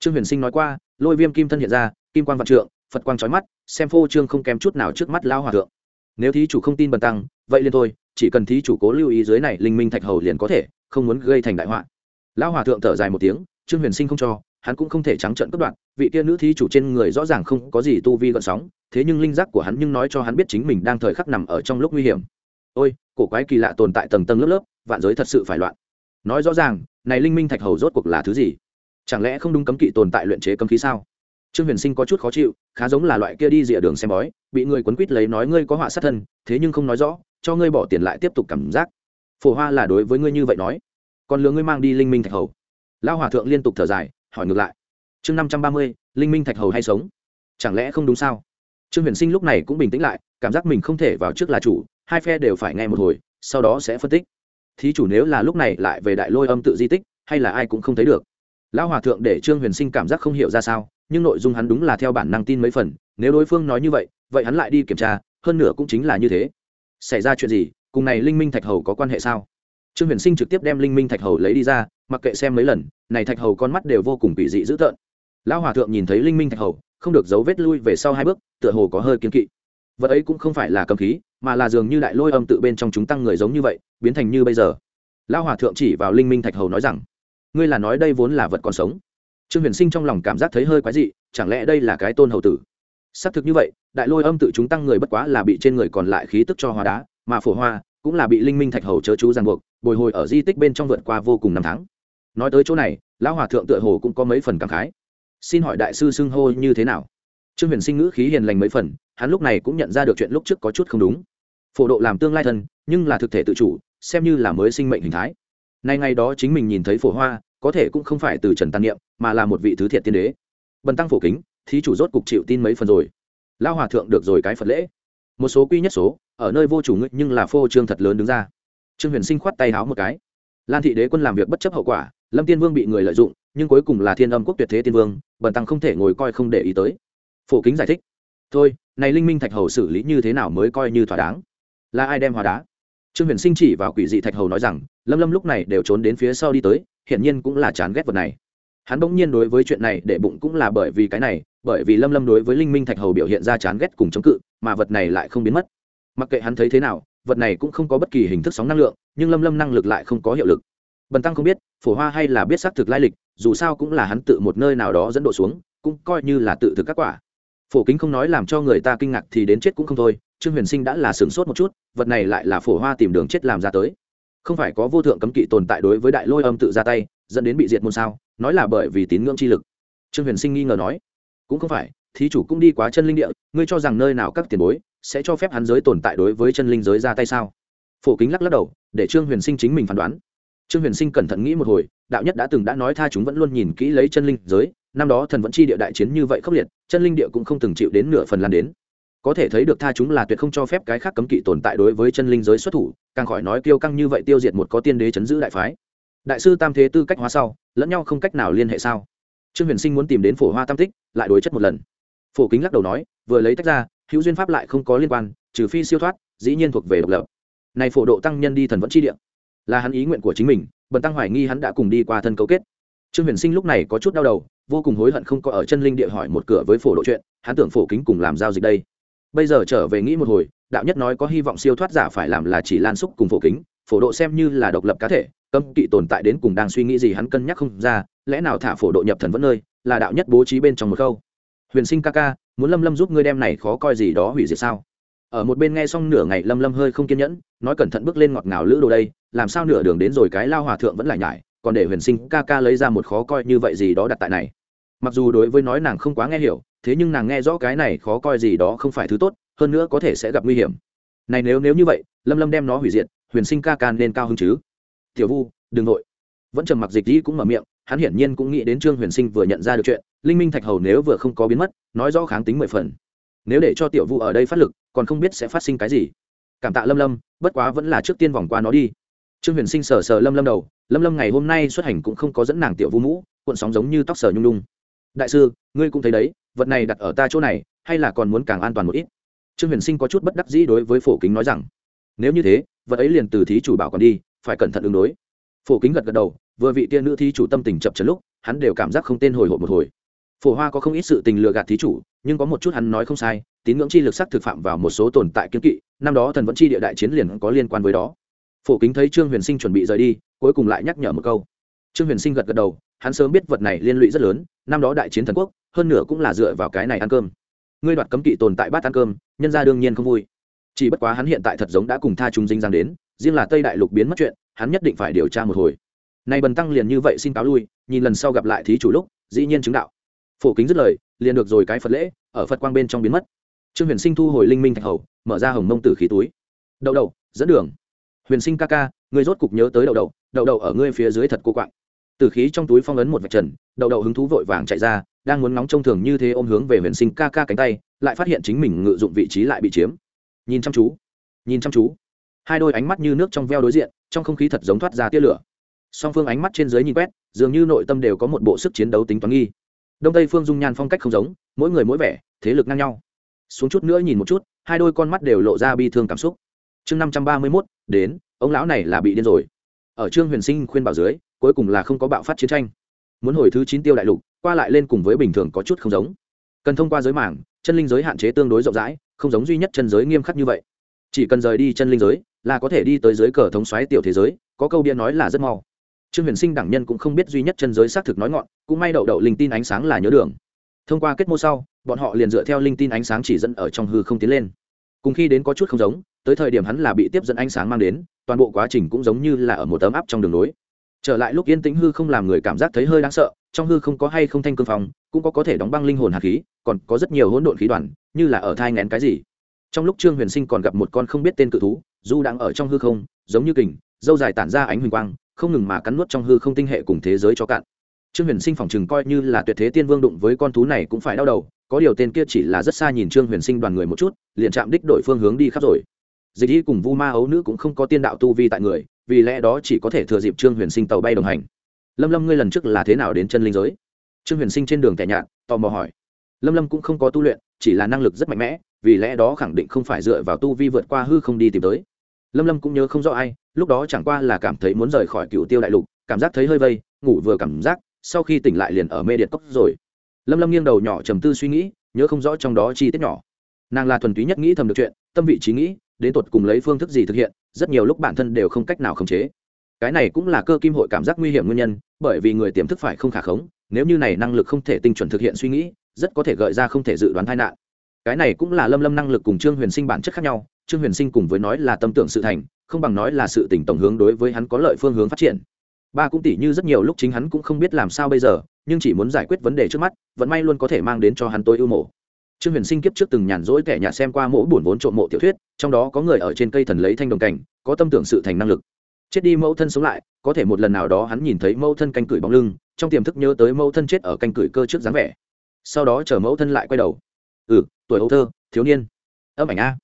Trương huyền sinh nói qua, lôi viêm kim thân hiện ra, kim quan vạn trượng, phật quang trói mắt, xem phô trương không kém chút nào trước mắt lao hòa thượng. Nếu thí chủ không tin bần tăng, vậy liền thôi, chỉ cần thí chủ cố lưu ý dưới này linh minh thạch hầu liền có thể, không muốn gây thành đại họa. Lão hòa thượng thở dài một tiếng, trương huyền sinh không cho hắn cũng không thể trắng trợn cất đoạn vị kia nữ thí chủ trên người rõ ràng không có gì tu vi gợn sóng, thế nhưng linh giác của hắn nhưng nói cho hắn biết chính mình đang thời khắc nằm ở trong lúc nguy hiểm. Ôi, cổ quái kỳ lạ tồn tại tầng tầng lớp lớp, vạn giới thật sự phải loạn. Nói rõ ràng, này linh minh thạch hầu rốt cuộc là thứ gì? Chẳng lẽ không đúng cấm kỵ tồn tại luyện chế cấm khí sao? Trương huyền sinh có chút khó chịu, khá giống là loại kia đi rìa đường xem bói, bị người quấn quýt lấy nói ngươi có họa sát thân, thế nhưng không nói rõ, cho ngươi bỏ tiền lại tiếp tục cảm giác. Phổ hoa là đối với ngươi như vậy nói. Còn lừa ngươi mang đi linh minh thạch hầu. Lao hòa thượng liên tục thở dài hỏi ngược lại. Chương năm trăm ba mươi, linh minh thạch hầu hay sống? Chẳng lẽ không đúng sao? Trương huyền sinh lúc này cũng bình tĩnh lại, cảm giác mình không thể vào trước là chủ, hai phe đều phải nghe một hồi, sau đó sẽ phân tích. Thí chủ nếu là lúc này lại về đại lôi âm tự di tích, hay là ai cũng không thấy được. Lão hòa thượng để trương huyền sinh cảm giác không hiểu ra sao, nhưng nội dung hắn đúng là theo bản năng tin mấy phần, nếu đối phương nói như vậy vậy hắn lại đi kiểm tra, hơn nữa cũng chính là như thế. Xảy ra chuyện gì, cùng này linh minh thạch hầu có quan hệ sao? Trương huyền sinh trực tiếp đem linh minh thạch hầu lấy đi ra, mặc kệ xem mấy lần, này thạch hầu con mắt đều vô cùng kỳ dị dữ tợn. Lão hòa thượng nhìn thấy linh minh thạch hầu, không được giấu vết lui về sau hai bước, tựa hồ có hơi kiến kỵ. Vật ấy cũng không phải là cầm khí, mà là dường như đại lôi âm tự bên trong chúng tăng người giống như vậy, biến thành như bây giờ. Lão hòa thượng chỉ vào linh minh thạch hầu nói rằng, ngươi là nói đây vốn là vật còn sống? Trương huyền sinh trong lòng cảm giác thấy hơi quái dị, chẳng lẽ đây là cái tôn hầu tử? Xác thực như vậy, đại lôi âm tự chúng tăng người bất quá là bị trên người còn lại khí tức cho hóa đá, mà phổ hoa cũng là bị linh minh thạch hầu chớ chú ràng buộc, bồi hồi ở di tích bên trong vượt qua vô cùng năm tháng. Nói tới chỗ này, lão hòa thượng tựa hồ cũng có mấy phần cảm khái. Xin hỏi đại sư xưng hô như thế nào? Trương huyền sinh ngữ khí hiền lành mấy phần, hắn lúc này cũng nhận ra được chuyện lúc trước có chút không đúng. Phổ độ làm tương lai thân, nhưng là thực thể tự chủ, xem như là mới sinh mệnh hình thái. Nay ngày đó chính mình nhìn thấy phổ hoa, có thể cũng không phải từ trần tàn niệm, mà là một vị thứ thiệt tiên đế. Bần tăng phổ kính, thí chủ rốt cục chịu tin mấy phần rồi. Lao hòa thượng được rồi cái phật lễ một số quy nhất số, ở nơi vô chủ ngự nhưng là phô trương thật lớn đứng ra. Trương huyền sinh khoát tay háo một cái. Lan thị đế quân làm việc bất chấp hậu quả, lâm tiên vương bị người lợi dụng, nhưng cuối cùng là thiên âm quốc tuyệt thế tiên vương, bần tăng không thể ngồi coi không để ý tới. Phổ kính giải thích. Thôi, này linh minh thạch hầu xử lý như thế nào mới coi như thỏa đáng? Là ai đem hóa đá? Trương huyền sinh chỉ vào quỷ dị thạch hầu nói rằng, lâm lâm lúc này đều trốn đến phía sau đi tới, hiển nhiên cũng là chán ghét vật này hắn bỗng nhiên đối với chuyện này để bụng cũng là bởi vì cái này, bởi vì lâm lâm đối với linh minh thạch hầu biểu hiện ra chán ghét cùng chống cự, mà vật này lại không biến mất. Mặc kệ hắn thấy thế nào, vật này cũng không có bất kỳ hình thức sóng năng lượng, nhưng lâm lâm năng lực lại không có hiệu lực. Bần tăng không biết, phổ hoa hay là biết xác thực lai lịch, dù sao cũng là hắn tự một nơi nào đó dẫn độ xuống, cũng coi như là tự thực các quả. Phổ kính không nói làm cho người ta kinh ngạc thì đến chết cũng không thôi, trương huyền sinh đã là sửng sốt một chút, vật này lại là phổ hoa tìm đường chết làm ra tới. Không phải có vô thượng cấm kỵ tồn tại đối với đại lôi âm tự ra tay dẫn đến bị diệt môn sao? Nói là bởi vì tín ngưỡng chi lực. Trương huyền sinh nghi ngờ nói. Cũng không phải, thí chủ cũng đi quá chân linh địa, ngươi cho rằng nơi nào các tiền bối sẽ cho phép hắn giới tồn tại đối với chân linh giới ra tay sao? Phổ kính lắc lắc đầu, để trương huyền sinh chính mình phán đoán. Trương huyền sinh cẩn thận nghĩ một hồi, đạo nhất đã từng đã nói tha chúng vẫn luôn nhìn kỹ lấy chân linh giới, năm đó thần vẫn chi địa đại chiến như vậy khốc liệt, chân linh địa cũng không từng chịu đến nửa phần lan đến. Có thể thấy được tha chúng là tuyệt không cho phép cái khác cấm kỵ tồn tại đối với chân linh giới xuất thủ, càng khỏi nói kiêu căng như vậy tiêu diệt một có tiên đế chấn giữ đại phái đại sư tam thế tư cách hóa sau, lẫn nhau không cách nào liên hệ sao? Trương huyền sinh muốn tìm đến phổ hoa tam tích, lại đối chất một lần. Phổ kính lắc đầu nói, vừa lấy tách ra, hữu duyên pháp lại không có liên quan, trừ phi siêu thoát, dĩ nhiên thuộc về độc lập. Này phổ độ tăng nhân đi thần vẫn chi địa. Là hắn ý nguyện của chính mình, bần tăng hoài nghi hắn đã cùng đi qua thân cấu kết. Trương huyền sinh lúc này có chút đau đầu, vô cùng hối hận không có ở chân linh địa hỏi một cửa với phổ độ chuyện, hắn tưởng phổ kính cùng làm giao dịch đây. Bây giờ trở về nghĩ một hồi, đạo nhất nói có hy vọng siêu thoát giả phải làm là chỉ lan xúc cùng phổ kính, phổ độ xem như là độc lập cá thể cấm kỵ tồn tại đến cùng đang suy nghĩ gì hắn cân nhắc không ra, lẽ nào thả phổ độ nhập thần vẫn nơi, là đạo nhất bố trí bên trong một khâu? Huyền sinh ca ca, muốn lâm lâm giúp ngươi đem này khó coi gì đó hủy diệt sao? Ở một bên nghe xong nửa ngày lâm lâm hơi không kiên nhẫn, nói cẩn thận bước lên ngọt ngào lữ đồ đây, làm sao nửa đường đến rồi cái lao hòa thượng vẫn lại nhải, còn để huyền sinh ca ca lấy ra một khó coi như vậy gì đó đặt tại này. Mặc dù đối với nói nàng không quá nghe hiểu, thế nhưng nàng nghe rõ cái này khó coi gì đó không phải thứ tốt, hơn nữa có thể sẽ gặp nguy hiểm. Này nếu nếu như vậy, lâm lâm đem nó hủy diệt, huyền sinh ca ca nên cao hơn chứ? Tiểu vu, đừng nội vẫn trầm mặc dịch dĩ cũng mở miệng, hắn hiển nhiên cũng nghĩ đến trương huyền sinh vừa nhận ra được chuyện, linh minh thạch hầu nếu vừa không có biến mất, nói rõ kháng tính mười phần. Nếu để cho tiểu vu ở đây phát lực, còn không biết sẽ phát sinh cái gì. Cảm tạ lâm lâm, bất quá vẫn là trước tiên vòng qua nó đi. Trương huyền sinh sờ sờ lâm lâm đầu, lâm lâm ngày hôm nay xuất hành cũng không có dẫn nàng tiểu vu mũ, cuộn sóng giống như tóc sờ nhung nhung. Đại sư, ngươi cũng thấy đấy, vật này đặt ở ta chỗ này, hay là còn muốn càng an toàn một ít? Trương huyền sinh có chút bất đắc dĩ đối với phổ kính nói rằng, nếu như thế, vật ấy liền từ thí chủ bảo còn đi phải cẩn thận ứng đối. Phổ kính gật gật đầu, vừa vị tiên nữ thí chủ tâm tình chập trấn lúc, hắn đều cảm giác không tên hồi hộp một hồi. Phổ hoa có không ít sự tình lừa gạt thí chủ, nhưng có một chút hắn nói không sai, tín ngưỡng chi lực sắc thực phạm vào một số tồn tại kiên kỵ, năm đó thần vẫn chi địa đại chiến liền có liên quan với đó. Phổ kính thấy trương huyền sinh chuẩn bị rời đi, cuối cùng lại nhắc nhở một câu. Trương huyền sinh gật gật đầu, hắn sớm biết vật này liên lụy rất lớn, năm đó đại chiến thần quốc, hơn nửa cũng là dựa vào cái này ăn cơm. Ngươi đoạt cấm kỵ tồn tại bát ăn cơm, nhân ra đương nhiên không vui. Chỉ bất quá hắn hiện tại thật giống đã cùng tha chúng dinh giang đến riêng là tây đại lục biến mất chuyện, hắn nhất định phải điều tra một hồi. Nay bần tăng liền như vậy xin cáo lui, nhìn lần sau gặp lại thí chủ lúc, dĩ nhiên chứng đạo. Phổ kính dứt lời, liền được rồi cái phật lễ, ở phật quang bên trong biến mất. Trương huyền sinh thu hồi linh minh thạch hầu, mở ra hồng mông tử khí túi. Đậu đậu, dẫn đường. Huyền sinh ca ca, ngươi rốt cục nhớ tới đậu đậu đậu đậu ở ngươi phía dưới thật cô quạng. Tử khí trong túi phong ấn một vạch trần, đậu đậu hứng thú vội vàng chạy ra, đang muốn nóng trông thường như thế ôm hướng về huyền sinh ca ca cánh tay, lại phát hiện chính mình ngự dụng vị trí lại bị chiếm. Nhìn chăm chú, nhìn chăm chú hai đôi ánh mắt như nước trong veo đối diện, trong không khí thật giống thoát ra tia lửa. Song phương ánh mắt trên dưới nhìn quét, dường như nội tâm đều có một bộ sức chiến đấu tính toán nghi. Đông tây phương dung nhan phong cách không giống, mỗi người mỗi vẻ, thế lực ngang nhau. Xuống chút nữa nhìn một chút, hai đôi con mắt đều lộ ra bi thương cảm xúc. Chương năm trăm ba mươi mốt, đến, ông lão này là bị điên rồi. Ở trương huyền sinh khuyên bảo dưới, cuối cùng là không có bạo phát chiến tranh. Muốn hồi thứ chín tiêu đại lục, qua lại lên cùng với bình thường có chút không giống. Cần thông qua giới mảng, chân linh giới hạn chế tương đối rộng rãi, không giống duy nhất chân giới nghiêm khắc như vậy. Chỉ cần rời đi chân linh giới là có thể đi tới dưới cờ thống xoáy tiểu thế giới, có câu bia nói là rất mau. Trương huyền sinh đẳng nhân cũng không biết duy nhất chân giới xác thực nói ngọn, cũng may đậu đậu linh tin ánh sáng là nhớ đường. Thông qua kết mô sau, bọn họ liền dựa theo linh tin ánh sáng chỉ dẫn ở trong hư không tiến lên. Cùng khi đến có chút không giống, tới thời điểm hắn là bị tiếp dẫn ánh sáng mang đến, toàn bộ quá trình cũng giống như là ở một tấm áp trong đường nối trở lại lúc yên tĩnh hư không làm người cảm giác thấy hơi đáng sợ, trong hư không có hay không thanh cương phòng, cũng có có thể đóng băng linh hồn hạt khí, còn có rất nhiều hỗn độn khí đoàn, như là ở thai ngén cái gì. Trong lúc trương huyền sinh còn gặp một con không biết tên cự thú du đang ở trong hư không, giống như kình, dâu dài tản ra ánh huỳnh quang, không ngừng mà cắn nuốt trong hư không tinh hệ cùng thế giới cho cạn. Trương huyền sinh phòng chừng coi như là tuyệt thế tiên vương đụng với con thú này cũng phải đau đầu, có điều tên kia chỉ là rất xa nhìn trương huyền sinh đoàn người một chút, liền chạm đích đổi phương hướng đi khắp rồi. Dịch y cùng vu ma ấu nữ cũng không có tiên đạo tu vi tại người, vì lẽ đó chỉ có thể thừa dịp trương huyền sinh tàu bay đồng hành. Lâm lâm ngươi lần trước là thế nào đến chân linh giới? Trương huyền sinh trên đường tẻ nhạt, tò mò hỏi. Lâm lâm cũng không có tu luyện, chỉ là năng lực rất mạnh mẽ, vì lẽ đó khẳng định không phải dựa vào tu vi vượt qua hư không đi tìm tới lâm lâm cũng nhớ không rõ ai, lúc đó chẳng qua là cảm thấy muốn rời khỏi cựu tiêu đại lục, cảm giác thấy hơi vây, ngủ vừa cảm giác, sau khi tỉnh lại liền ở mê điện cốc rồi. Lâm lâm nghiêng đầu nhỏ trầm tư suy nghĩ, nhớ không rõ trong đó chi tiết nhỏ. Nàng là thuần túy nhất nghĩ thầm được chuyện, tâm vị trí nghĩ, đến tột cùng lấy phương thức gì thực hiện, rất nhiều lúc bản thân đều không cách nào khống chế. Cái này cũng là cơ kim hội cảm giác nguy hiểm nguyên nhân, bởi vì người tiềm thức phải không khả khống, nếu như này năng lực không thể tinh chuẩn thực hiện suy nghĩ, rất có thể gợi ra không thể dự đoán tai nạn cái này cũng là lâm lâm năng lực cùng trương huyền sinh bản chất khác nhau. Trương huyền sinh cùng với nói là tâm tưởng sự thành, không bằng nói là sự tỉnh tổng hướng đối với hắn có lợi phương hướng phát triển. Ba cũng tỷ như rất nhiều lúc chính hắn cũng không biết làm sao bây giờ, nhưng chỉ muốn giải quyết vấn đề trước mắt vẫn may luôn có thể mang đến cho hắn tối ưu mộ. Trương huyền sinh kiếp trước từng nhàn rỗi kẻ nhà xem qua mỗi buồn vốn trộm mộ tiểu thuyết, trong đó có người ở trên cây thần lấy thanh đồng cảnh, có tâm tưởng sự thành năng lực. Chết đi mẫu thân sống lại, có thể một lần nào đó hắn nhìn thấy mẫu thân canh cửi bóng lưng, trong tiềm thức nhớ tới mẫu thân chết ở canh cửi cơ trước dáng vẻ. Sau đó chờ mẫu thân lại quay đầu. Ừ tuổi ấu thơ, thiếu niên. Âm ảnh a.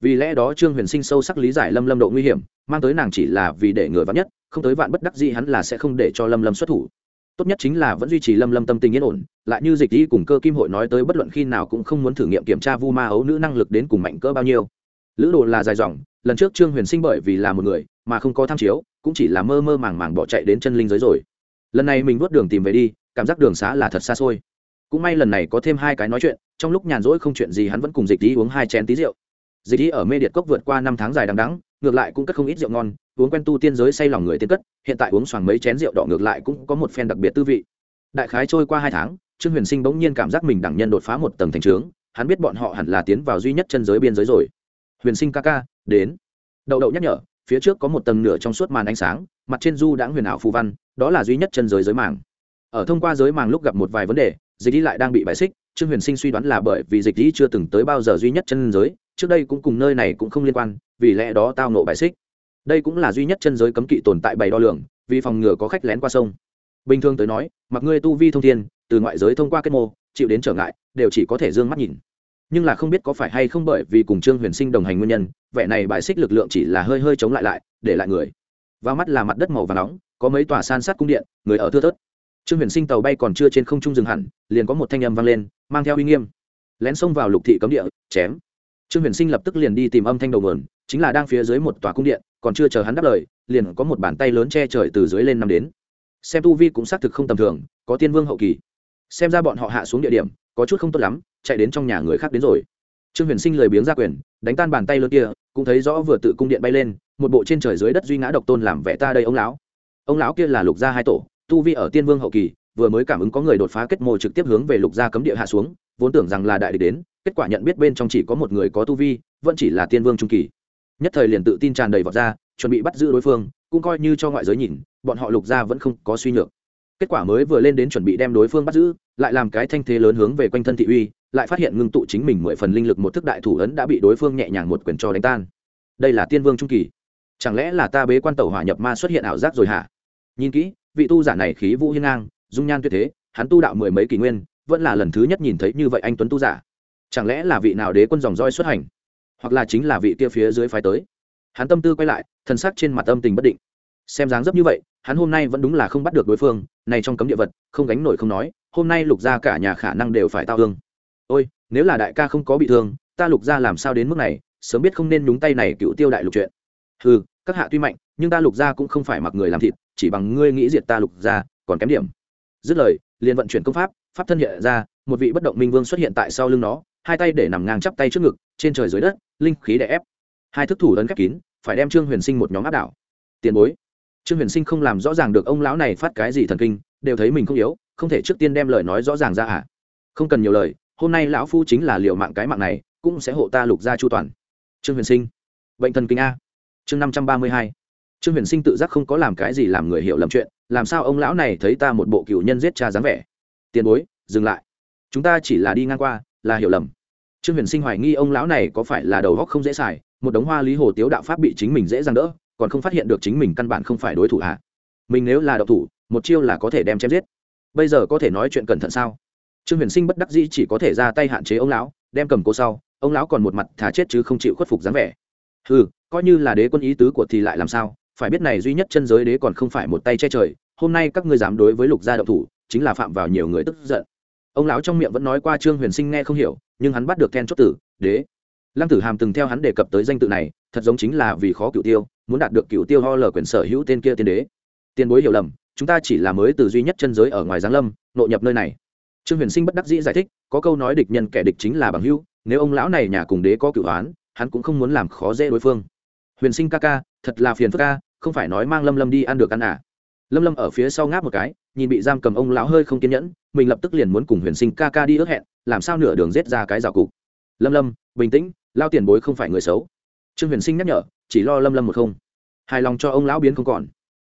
Vì lẽ đó trương huyền sinh sâu sắc lý giải lâm lâm độ nguy hiểm, mang tới nàng chỉ là vì để người vắn nhất, không tới vạn bất đắc gì hắn là sẽ không để cho lâm lâm xuất thủ. Tốt nhất chính là vẫn duy trì lâm lâm tâm tình yên ổn, lại như dịch đi cùng cơ kim hội nói tới bất luận khi nào cũng không muốn thử nghiệm kiểm tra vu ma ấu nữ năng lực đến cùng mạnh cỡ bao nhiêu. Lữ đồ là dài dòng, lần trước trương huyền sinh bởi vì là một người, mà không có tham chiếu, cũng chỉ là mơ mơ màng màng bỏ chạy đến chân linh giới rồi. Lần này mình vớt đường tìm về đi, cảm giác đường xá là thật xa xôi cũng may lần này có thêm hai cái nói chuyện, trong lúc nhàn rỗi không chuyện gì hắn vẫn cùng dịch đi uống hai chén tí rượu. Dịch đi ở mê điệt cốc vượt qua năm tháng dài đằng đắng ngược lại cũng cất không ít rượu ngon, uống quen tu tiên giới say lòng người tiên cất, hiện tại uống xoàng mấy chén rượu đỏ ngược lại cũng có một phen đặc biệt tư vị. Đại khái trôi qua hai tháng, trương huyền sinh bỗng nhiên cảm giác mình đẳng nhân đột phá một tầng thành trướng, hắn biết bọn họ hẳn là tiến vào duy nhất chân giới biên giới rồi. Huyền sinh ca ca, đến. Đậu đậu nhắc nhở, phía trước có một tầng nửa trong suốt màn ánh sáng, mặt trên du đã huyền ảo phù văn, đó là duy nhất chân giới giới màng. Ở thông qua giới màng lúc gặp một vài vấn đề dịch đi lại đang bị bài xích, trương huyền sinh suy đoán là bởi vì dịch đi chưa từng tới bao giờ duy nhất chân giới, trước đây cũng cùng nơi này cũng không liên quan, vì lẽ đó tao nộ bài xích. Đây cũng là duy nhất chân giới cấm kỵ tồn tại bảy đo lường, vì phòng ngừa có khách lén qua sông. Bình thường tới nói, mặc ngươi tu vi thông thiên, từ ngoại giới thông qua kết mô, chịu đến trở ngại, đều chỉ có thể d ư ơ n g mắt nhìn. Nhưng là không biết có phải hay không bởi vì cùng trương huyền sinh đồng hành nguyên nhân, vẻ này bài xích lực lượng chỉ là hơi hơi chống lại lại, để lại người. Vào mắt là mặt đất màu và nóng, có mấy tòa san sát cung điện, người ở thưa thớt trương huyền sinh tàu bay còn chưa trên không trung dừng hẳn, liền có một thanh âm vang lên, mang theo uy nghiêm. Lén xông vào lục thị cấm địa, chém. Trương huyền sinh lập tức liền đi tìm âm thanh đầu nguồn, chính là đang phía dưới một tòa cung điện, còn chưa chờ hắn đáp lời, liền có một bàn tay lớn che trời từ dưới lên năm đến. Xem tu vi cũng xác thực không tầm thường, có tiên vương hậu kỳ. Xem ra bọn họ hạ xuống địa điểm, có chút không tốt lắm, chạy đến trong nhà người khác đến rồi. Trương huyền sinh lười biếng ra quyền, đánh tan bàn tay lớn kia, cũng thấy rõ vừa tự cung điện bay lên, một bộ trên trời dưới đất duy ngã độc tôn làm vẻ ta đây ông lão. Ông lão kia là lục gia hai tổ tu vi ở tiên vương hậu kỳ, vừa mới cảm ứng có người đột phá kết mô trực tiếp hướng về lục gia cấm địa hạ xuống, vốn tưởng rằng là đại địch đến, kết quả nhận biết bên trong chỉ có một người có tu vi, vẫn chỉ là tiên vương trung kỳ. Nhất thời liền tự tin tràn đầy vọt ra, chuẩn bị bắt giữ đối phương, cũng coi như cho ngoại giới nhìn, bọn họ lục gia vẫn không có suy nhược. Kết quả mới vừa lên đến chuẩn bị đem đối phương bắt giữ, lại làm cái thanh thế lớn hướng về quanh thân thị uy, lại phát hiện ngưng tụ chính mình mười phần linh lực một thức đại thủ ấn đã bị đối phương nhẹ nhàng một quyền cho đánh tan. Đây là tiên vương trung kỳ. Chẳng lẽ là ta bế quan tẩu hỏa nhập ma xuất hiện ảo giác rồi hả? Nhìn kỹ vị tu giả này khí vũ hiên ngang, dung nhan tuyệt thế, hắn tu đạo mười mấy kỷ nguyên, vẫn là lần thứ nhất nhìn thấy như vậy anh tuấn tu giả. Chẳng lẽ là vị nào đế quân dòng roi xuất hành? Hoặc là chính là vị kia phía dưới phái tới? Hắn tâm tư quay lại thân sắc trên mặt âm tình bất định. Xem dáng dấp như vậy, hắn hôm nay vẫn đúng là không bắt được đối phương, này trong cấm địa vật, không gánh nổi không nói, hôm nay lục gia cả nhà khả năng đều phải tao thương ôi, nếu là đại ca không có bị thương, ta lục gia làm sao đến mức này, sớm biết không nên nhúng tay này cựu tiêu đại lục chuyện. Ừ các hạ tuy mạnh, nhưng ta lục gia cũng không phải mặc người làm thịt, chỉ bằng ngươi nghĩ diệt ta lục gia, còn kém điểm. Dứt lời, liền vận chuyển công pháp pháp thân hiện ra, một vị bất động minh vương xuất hiện tại sau lưng nó, hai tay để nằm ngang chắp tay trước ngực, trên trời dưới đất, linh khí đè ép. Hai thức thủ lớn khép kín, phải đem trương huyền sinh một nhóm áp đảo. Tiền bối. Trương huyền sinh không làm rõ ràng được ông lão này phát cái gì thần kinh, đều thấy mình không yếu, không thể trước tiên đem lời nói rõ ràng ra à. Không cần nhiều lời, hôm nay lão phu chính là liệu mạng cái mạng này, cũng sẽ hộ ta lục gia chu toàn. Trương huyền sinh. Bệnh thần kinh a chương năm trăm ba mươi hai. Trương huyền sinh tự giác không có làm cái gì làm người hiểu lầm chuyện, làm sao ông lão này thấy ta một bộ cựu nhân giết cha dáng vẻ? Tiền bối, dừng lại. Chúng ta chỉ là đi ngang qua, là hiểu lầm. Trương huyền sinh hoài nghi ông lão này có phải là đầu góc không dễ xài, một đống hoa lý hồ tiếu đạo pháp bị chính mình dễ dàng đỡ, còn không phát hiện được chính mình căn bản không phải đối thủ ạ à. mình nếu là độc thủ, một chiêu là có thể đem chém giết. Bây giờ có thể nói chuyện cẩn thận sao? Trương huyền sinh bất đắc dĩ chỉ có thể ra tay hạn chế ông lão, đem cầm cô sau, ông lão còn một mặt thả chết chứ không chịu khuất phục dáng vẻ ừ coi như là đế quân ý tứ của thì lại làm sao? Phải biết này duy nhất chân giới đế còn không phải một tay che trời, hôm nay các ngươi dám đối với lục gia động thủ, chính là phạm vào nhiều người tức giận. Ông lão trong miệng vẫn nói qua trương huyền sinh nghe không hiểu, nhưng hắn bắt được then chốt tử, đế. Lăng tử hàm từng theo hắn đề cập tới danh tự này, thật giống chính là vì khó cựu tiêu, muốn đạt được cựu tiêu ho lờ quyền sở hữu tên kia tiên đế. Tiền bối hiểu lầm, chúng ta chỉ là mới từ duy nhất chân giới ở ngoài giáng lâm, nội nhập nơi này. Trương huyền sinh bất đắc dĩ giải thích, có câu nói địch nhân kẻ địch chính là bằng hữu, nếu ông lão này nhà cùng đế có cựu oán hắn cũng không muốn làm khó dễ đối phương. Huyền sinh ca ca, thật là phiền phức ca không phải nói mang lâm lâm đi ăn được ăn à. Lâm lâm ở phía sau ngáp một cái, nhìn bị giam cầm ông lão hơi không kiên nhẫn, mình lập tức liền muốn cùng huyền sinh ca ca đi ước hẹn, làm sao nửa đường rết ra cái rào cục. Lâm lâm, bình tĩnh, lao tiền bối không phải người xấu. Trương huyền sinh nhắc nhở, chỉ lo lâm lâm một không. Hài lòng cho ông lão biến không còn.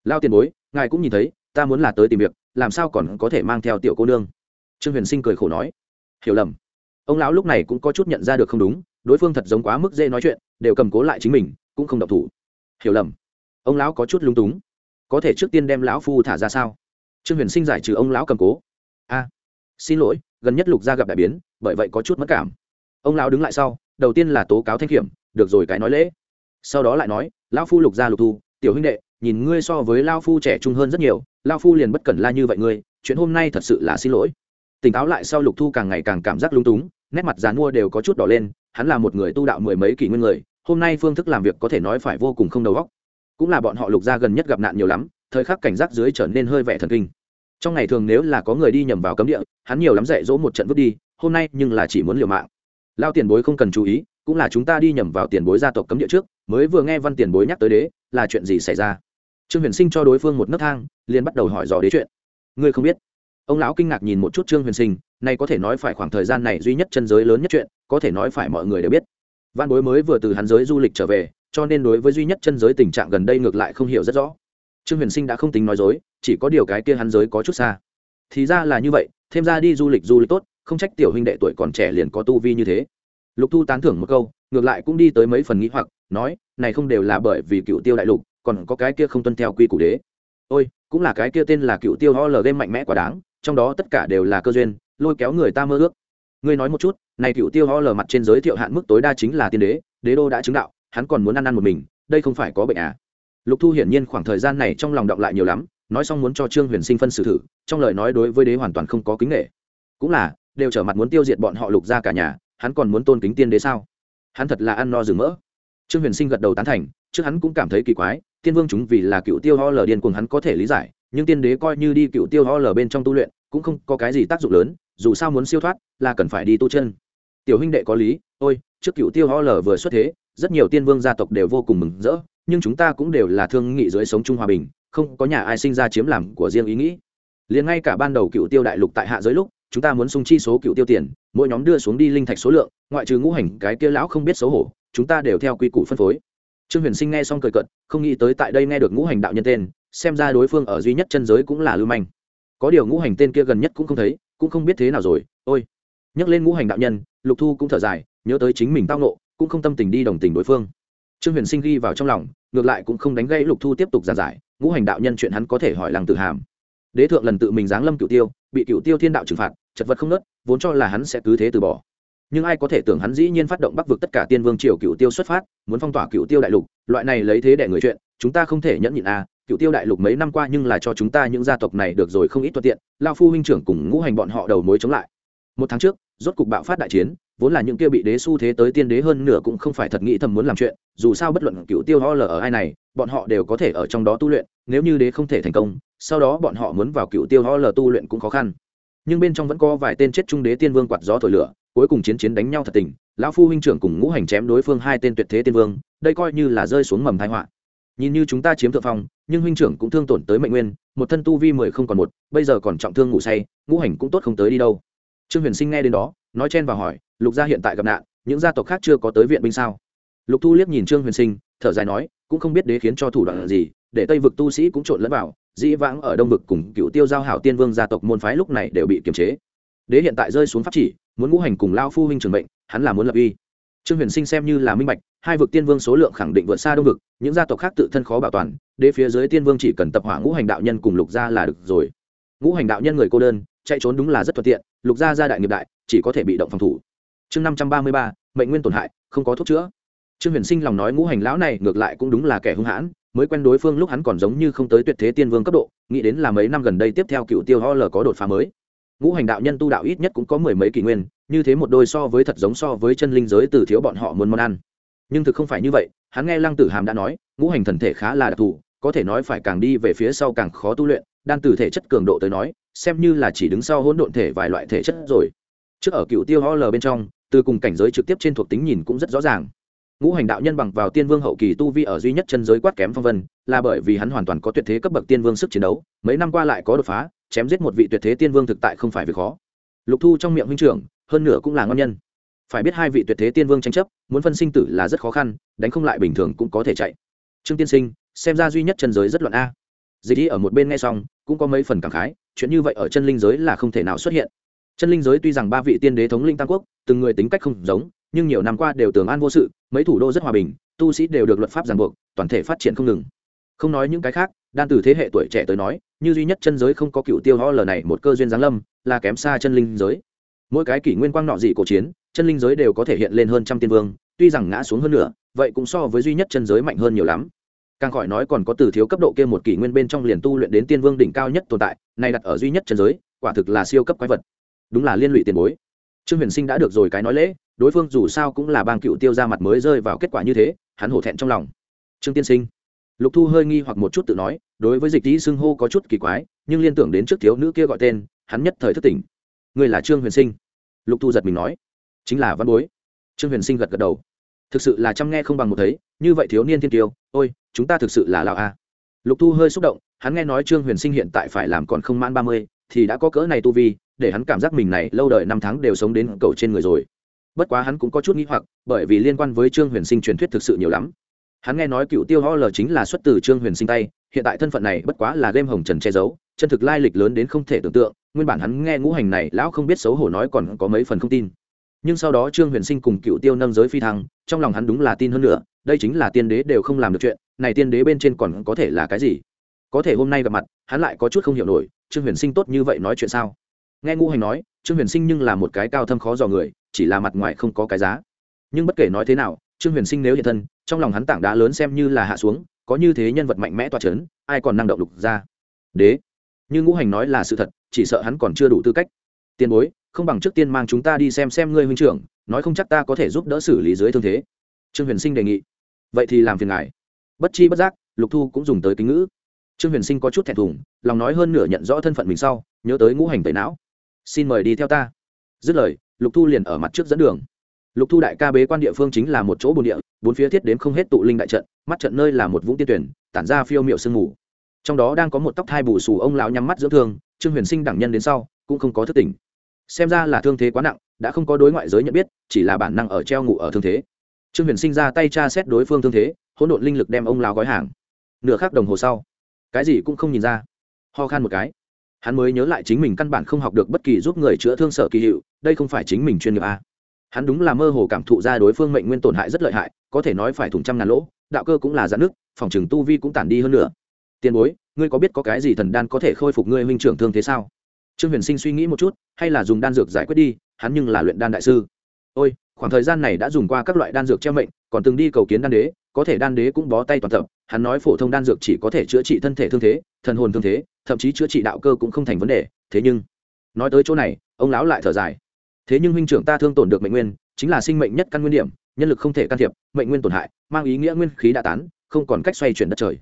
Lao tiền bối, ngài cũng nhìn thấy, ta muốn là tới tìm việc, làm sao còn có thể mang theo tiểu cô nương? Trương huyền sinh cười khổ nói. Hiểu lầm ông lão lúc này cũng có chút nhận ra được không đúng, đối phương thật giống quá mức dễ nói chuyện, đều cầm cố lại chính mình, cũng không độc thủ. Hiểu lầm. Ông lão có chút lung túng. Có thể trước tiên đem lão phu thả ra sao? Trương huyền sinh giải trừ ông lão cầm cố. A, xin lỗi, gần nhất lục gia gặp đại biến, bởi vậy có chút mất cảm. Ông lão đứng lại sau, đầu tiên là tố cáo thanh kiểm, được rồi cái nói lễ. Sau đó lại nói, lão phu lục gia lục thu, tiểu huynh đệ, nhìn ngươi so với lao phu trẻ trung hơn rất nhiều lao phu liền bất cần la như vậy ngươi, chuyện hôm nay thật sự là xin lỗi. Tỉnh táo lại sau lục thu càng ngày càng cảm giác lung túng nét mặt dàn mua đều có chút đỏ lên, hắn là một người tu đạo mười mấy kỷ nguyên người, hôm nay phương thức làm việc có thể nói phải vô cùng không đầu óc. Cũng là bọn họ lục gia gần nhất gặp nạn nhiều lắm, thời khắc cảnh giác dưới trở nên hơi vẻ thần kinh. Trong ngày thường nếu là có người đi nhầm vào cấm địa, hắn nhiều lắm dạy dỗ một trận vứt đi, hôm nay nhưng là chỉ muốn liều mạng. Lao tiền bối không cần chú ý, cũng là chúng ta đi nhầm vào tiền bối gia tộc cấm địa trước, mới vừa nghe văn tiền bối nhắc tới đế, là chuyện gì xảy ra? Trương huyền sinh cho đối phương một nấc thang, liền bắt đầu hỏi dò đế chuyện. Ngươi không biết? Ông lão kinh ngạc nhìn một chút trương huyền sinh, nay có thể nói phải khoảng thời gian này duy nhất chân giới lớn nhất chuyện, có thể nói phải mọi người đều biết. Văn bối mới vừa từ hắn giới du lịch trở về, cho nên đối với duy nhất chân giới tình trạng gần đây ngược lại không hiểu rất rõ. Trương huyền sinh đã không tính nói dối, chỉ có điều cái kia hắn giới có chút xa. Thì ra là như vậy, thêm ra đi du lịch du lịch tốt, không trách tiểu huynh đệ tuổi còn trẻ liền có tu vi như thế. Lục thu tán thưởng một câu, ngược lại cũng đi tới mấy phần nghĩ hoặc, nói, này không đều là bởi vì cựu tiêu đại lục, còn có cái kia không tuân theo quy củ đế. Ôi, cũng là cái kia tên là cựu tiêu ho lờ game mạnh mẽ quá đáng trong đó tất cả đều là cơ duyên, lôi kéo người ta mơ ước. Ngươi nói một chút, này cựu tiêu ho lờ mặt trên giới thiệu hạn mức tối đa chính là tiên đế đế đô đã chứng đạo, hắn còn muốn ăn ăn một mình, đây không phải có bệnh à? Lục thu hiển nhiên khoảng thời gian này trong lòng động lại nhiều lắm, nói xong muốn cho trương huyền sinh phân xử thử, trong lời nói đối với đế hoàn toàn không có kính nghệ cũng là, đều trở mặt muốn tiêu diệt bọn họ lục ra cả nhà, hắn còn muốn tôn kính tiên đế sao? Hắn thật là ăn no rừng mỡ. Trương huyền sinh gật đầu tán thành, trước hắn cũng cảm thấy kỳ quái, tiên vương chúng vì là cựu tiêu ho lờ điên cuồng hắn có thể lý giải nhưng tiên đế coi như đi cựu tiêu ho lở bên trong tu luyện, cũng không có cái gì tác dụng lớn, dù sao muốn siêu thoát là cần phải đi tu chân. Tiểu huynh đệ có lý, ôi, trước cựu tiêu ho lở vừa xuất thế, rất nhiều tiên vương gia tộc đều vô cùng mừng rỡ, nhưng chúng ta cũng đều là thương nghị dưới sống chung hòa bình, không có nhà ai sinh ra chiếm làm của riêng ý nghĩ. Liền ngay cả ban đầu cựu tiêu đại lục tại hạ giới lúc, chúng ta muốn sung chi số cựu tiêu tiền, mỗi nhóm đưa xuống đi linh thạch số lượng, ngoại trừ ngũ hành, cái kia lão không biết xấu hổ, chúng ta đều theo quy củ phân phối. Trương huyền sinh nghe xong cười cận không nghĩ tới tại đây nghe được ngũ hành đạo nhân tên xem ra đối phương ở duy nhất chân giới cũng là lưu manh. Có điều ngũ hành tên kia gần nhất cũng không thấy, cũng không biết thế nào rồi, ôi. Nhắc lên ngũ hành đạo nhân, lục thu cũng thở dài, nhớ tới chính mình tao nộ cũng không tâm tình đi đồng tình đối phương. Trương huyền sinh ghi vào trong lòng, ngược lại cũng không đánh gây lục thu tiếp tục giảng giải, ngũ hành đạo nhân chuyện hắn có thể hỏi làng tự hàm. Đế thượng lần tự mình giáng lâm cựu tiêu, bị cựu tiêu thiên đạo trừng phạt, chật vật không nớt, vốn cho là hắn sẽ cứ thế từ bỏ. Nhưng ai có thể tưởng hắn dĩ nhiên phát động bắc vực tất cả tiên vương triều cựu tiêu xuất phát, muốn phong tỏa cựu tiêu đại lục, loại này lấy thế để người chuyện, chúng ta không thể nhẫn nhịn à cựu tiêu đại lục mấy năm qua nhưng là cho chúng ta những gia tộc này được rồi không ít thuận tiện, lao phu huynh trưởng cùng ngũ hành bọn họ đầu mối chống lại. Một tháng trước, rốt cục bạo phát đại chiến, vốn là những kia bị đế xu thế tới tiên đế hơn nửa cũng không phải thật nghĩ thầm muốn làm chuyện, dù sao bất luận cựu tiêu ho lờ ở ai này, bọn họ đều có thể ở trong đó tu luyện, nếu như đế không thể thành công, sau đó bọn họ muốn vào cựu tiêu ho lờ tu luyện cũng khó khăn. Nhưng bên trong vẫn có vài tên chết trung đế tiên vương quạt gió thổi lửa, cuối cùng chiến chiến đánh nhau thật tình, lão phu huynh trưởng cùng ngũ hành chém đối phương hai tên tuyệt thế tiên vương, đây coi như là rơi xuống mầm thái họa. Nhìn như chúng ta chiếm thượng phong nhưng huynh trưởng cũng thương tổn tới mệnh nguyên, một thân tu vi mười không còn một, bây giờ còn trọng thương ngủ say, ngũ hành cũng tốt không tới đi đâu. Trương huyền sinh nghe đến đó, nói chen và hỏi, lục gia hiện tại gặp nạn, những gia tộc khác chưa có tới viện binh sao? Lục thu liếc nhìn trương huyền sinh, thở dài nói, cũng không biết đế khiến cho thủ đoạn gì, để tây vực tu sĩ cũng trộn lẫn vào, dĩ vãng ở đông vực cùng cựu tiêu giao hảo tiên vương gia tộc môn phái lúc này đều bị kiềm chế. Đế hiện tại rơi xuống pháp chỉ, muốn ngũ hành cùng lao phu huynh trường mệnh, hắn là muốn lập uy. Trương huyền sinh xem như là minh bạch hai vực tiên vương số lượng khẳng định vượt xa đông vực, những gia tộc khác tự thân khó bảo toàn, đế phía dưới tiên vương chỉ cần tập hỏa ngũ hành đạo nhân cùng lục gia là được rồi. Ngũ hành đạo nhân người cô đơn, chạy trốn đúng là rất thuận tiện, lục gia gia đại nghiệp đại, chỉ có thể bị động phòng thủ. Chương năm trăm ba mươi ba, mệnh nguyên tổn hại, không có thuốc chữa. Trương huyền sinh lòng nói ngũ hành lão này ngược lại cũng đúng là kẻ hung hãn, mới quen đối phương lúc hắn còn giống như không tới tuyệt thế tiên vương cấp độ, nghĩ đến là mấy năm gần đây tiếp theo cựu tiêu ho l có đột phá mới. Ngũ hành đạo nhân tu đạo ít nhất cũng có mười mấy kỷ nguyên, như thế một đôi so với thật giống so với chân linh giới từ thiếu bọn họ muốn món ăn nhưng thực không phải như vậy, hắn nghe lăng tử hàm đã nói, ngũ hành thần thể khá là đặc thù, có thể nói phải càng đi về phía sau càng khó tu luyện, đan từ thể chất cường độ tới nói, xem như là chỉ đứng sau hỗn độn thể vài loại thể chất rồi. Trước ở cựu tiêu ho l bên trong, từ cùng cảnh giới trực tiếp trên thuộc tính nhìn cũng rất rõ ràng. Ngũ hành đạo nhân bằng vào tiên vương hậu kỳ tu vi ở duy nhất chân giới quát kém phong vân, là bởi vì hắn hoàn toàn có tuyệt thế cấp bậc tiên vương sức chiến đấu, mấy năm qua lại có đột phá, chém giết một vị tuyệt thế tiên vương thực tại không phải việc khó. Lục thu trong miệng huynh trưởng, hơn nửa cũng là ngon nhân phải biết hai vị tuyệt thế tiên vương tranh chấp, muốn phân sinh tử là rất khó khăn, đánh không lại bình thường cũng có thể chạy. Trương tiên sinh, xem ra duy nhất chân giới rất loạn a. Dịch đi ở một bên nghe xong, cũng có mấy phần cảm khái, chuyện như vậy ở chân linh giới là không thể nào xuất hiện. Chân linh giới tuy rằng ba vị tiên đế thống linh tam quốc, từng người tính cách không giống, nhưng nhiều năm qua đều tường an vô sự, mấy thủ đô rất hòa bình, tu sĩ đều được luật pháp ràng buộc, toàn thể phát triển không ngừng. Không nói những cái khác, đan từ thế hệ tuổi trẻ tới nói, như duy nhất chân giới không có cựu tiêu ho lờ này một cơ duyên giáng lâm, là kém xa chân linh giới. Mỗi cái kỷ nguyên quang nọ dị cổ chiến chân linh giới đều có thể hiện lên hơn trăm tiên vương, tuy rằng ngã xuống hơn nữa vậy cũng so với duy nhất chân giới mạnh hơn nhiều lắm. Càng khỏi nói còn có từ thiếu cấp độ kia một kỷ nguyên bên trong liền tu luyện đến tiên vương đỉnh cao nhất tồn tại nay đặt ở duy nhất chân giới, quả thực là siêu cấp quái vật. Đúng là liên lụy tiền bối. Trương huyền sinh đã được rồi cái nói lễ, đối phương dù sao cũng là bang cựu tiêu ra mặt mới rơi vào kết quả như thế, hắn hổ thẹn trong lòng. Trương tiên sinh. Lục thu hơi nghi hoặc một chút tự nói, đối với dịch tý xưng hô có chút kỳ quái, nhưng liên tưởng đến trước thiếu nữ kia gọi tên, hắn nhất thời thất tỉnh. Người là trương huyền sinh. Lục thu giật mình nói chính là văn bối. Trương huyền sinh gật gật đầu. Thực sự là chăm nghe không bằng một thấy, như vậy thiếu niên thiên tiêu, ôi, chúng ta thực sự là lào a. Lục thu hơi xúc động, hắn nghe nói trương huyền sinh hiện tại phải làm còn không mãn ba mươi, thì đã có cỡ này tu vi, để hắn cảm giác mình này lâu đời năm tháng đều sống đến cầu trên người rồi. Bất quá hắn cũng có chút nghĩ hoặc, bởi vì liên quan với trương huyền sinh truyền thuyết thực sự nhiều lắm. Hắn nghe nói cựu tiêu ho l chính là xuất từ trương huyền sinh tay, hiện tại thân phận này bất quá là game hồng trần che giấu, chân thực lai lịch lớn đến không thể tưởng tượng, nguyên bản hắn nghe ngũ hành này, lão không biết xấu hổ nói còn có mấy phần không tin nhưng sau đó trương huyền sinh cùng cựu tiêu nâng giới phi thăng, trong lòng hắn đúng là tin hơn nữa, đây chính là tiên đế đều không làm được chuyện, này tiên đế bên trên còn có thể là cái gì? Có thể hôm nay gặp mặt, hắn lại có chút không hiểu nổi, trương huyền sinh tốt như vậy nói chuyện sao? Nghe ngũ hành nói, trương huyền sinh nhưng là một cái cao thâm khó dò người, chỉ là mặt ngoài không có cái giá. Nhưng bất kể nói thế nào, trương huyền sinh nếu hiện thân, trong lòng hắn tảng đá lớn xem như là hạ xuống, có như thế nhân vật mạnh mẽ toa c h ấ n ai còn năng động lục ra? Đế. Như ngũ hành nói là sự thật, chỉ sợ hắn còn chưa đủ tư cách. Tiền bối không bằng trước tiên mang chúng ta đi xem xem ngươi huynh trưởng, nói không chắc ta có thể giúp đỡ xử lý dưới thương thế. Trương huyền sinh đề nghị. Vậy thì làm phiền ngài. Bất chi bất giác, lục thu cũng dùng tới kính ngữ. Trương huyền sinh có chút thẹn thùng, lòng nói hơn nửa nhận rõ thân phận mình sau, nhớ tới ngũ hành tẩy não. Xin mời đi theo ta. Dứt lời, lục thu liền ở mặt trước dẫn đường. Lục thu đại ca bế quan địa phương chính là một chỗ bồn địa, bốn phía thiết đến không hết tụ linh đại trận, mắt trận nơi là một vũng tiên tuyển, tản ra phiêu miệu sương mù. Trong đó đang có một tóc thai bù xù ông lão nhắm mắt dưỡng thương, trương huyền sinh đẳng nhân đến sau, cũng không có thức tỉnh xem ra là thương thế quá nặng, đã không có đối ngoại giới nhận biết, chỉ là bản năng ở treo ngủ ở thương thế. Trương huyền sinh ra tay tra xét đối phương thương thế, hỗn độn linh lực đem ông lao gói hàng. Nửa khắc đồng hồ sau, cái gì cũng không nhìn ra. Ho khan một cái. Hắn mới nhớ lại chính mình căn bản không học được bất kỳ giúp người chữa thương sở kỳ hiệu, đây không phải chính mình chuyên nghiệp a hắn đúng là mơ hồ cảm thụ ra đối phương mệnh nguyên tổn hại rất lợi hại, có thể nói phải thủng trăm ngàn lỗ, đạo cơ cũng là giãn nước phòng trừng tu vi cũng tản đi hơn nữa. Tiền bối, ngươi có biết có cái gì thần đan có thể khôi phục ngươi huynh trưởng thương thế sao? Trương huyền sinh suy nghĩ một chút, hay là dùng đan dược giải quyết đi, hắn nhưng là luyện đan đại sư. Ôi, khoảng thời gian này đã dùng qua các loại đan dược treo mệnh, còn từng đi cầu kiến đan đế, có thể đan đế cũng bó tay toàn tập, hắn nói phổ thông đan dược chỉ có thể chữa trị thân thể thương thế, thần hồn thương thế, thậm chí chữa trị đạo cơ cũng không thành vấn đề, thế nhưng, nói tới chỗ này, ông lão lại thở dài. Thế nhưng huynh trưởng ta thương tổn được mệnh nguyên, chính là sinh mệnh nhất căn nguyên điểm, nhân lực không thể can thiệp, mệnh nguyên tổn hại, mang ý nghĩa nguyên khí đã tán, không còn cách xoay chuyển đất trời.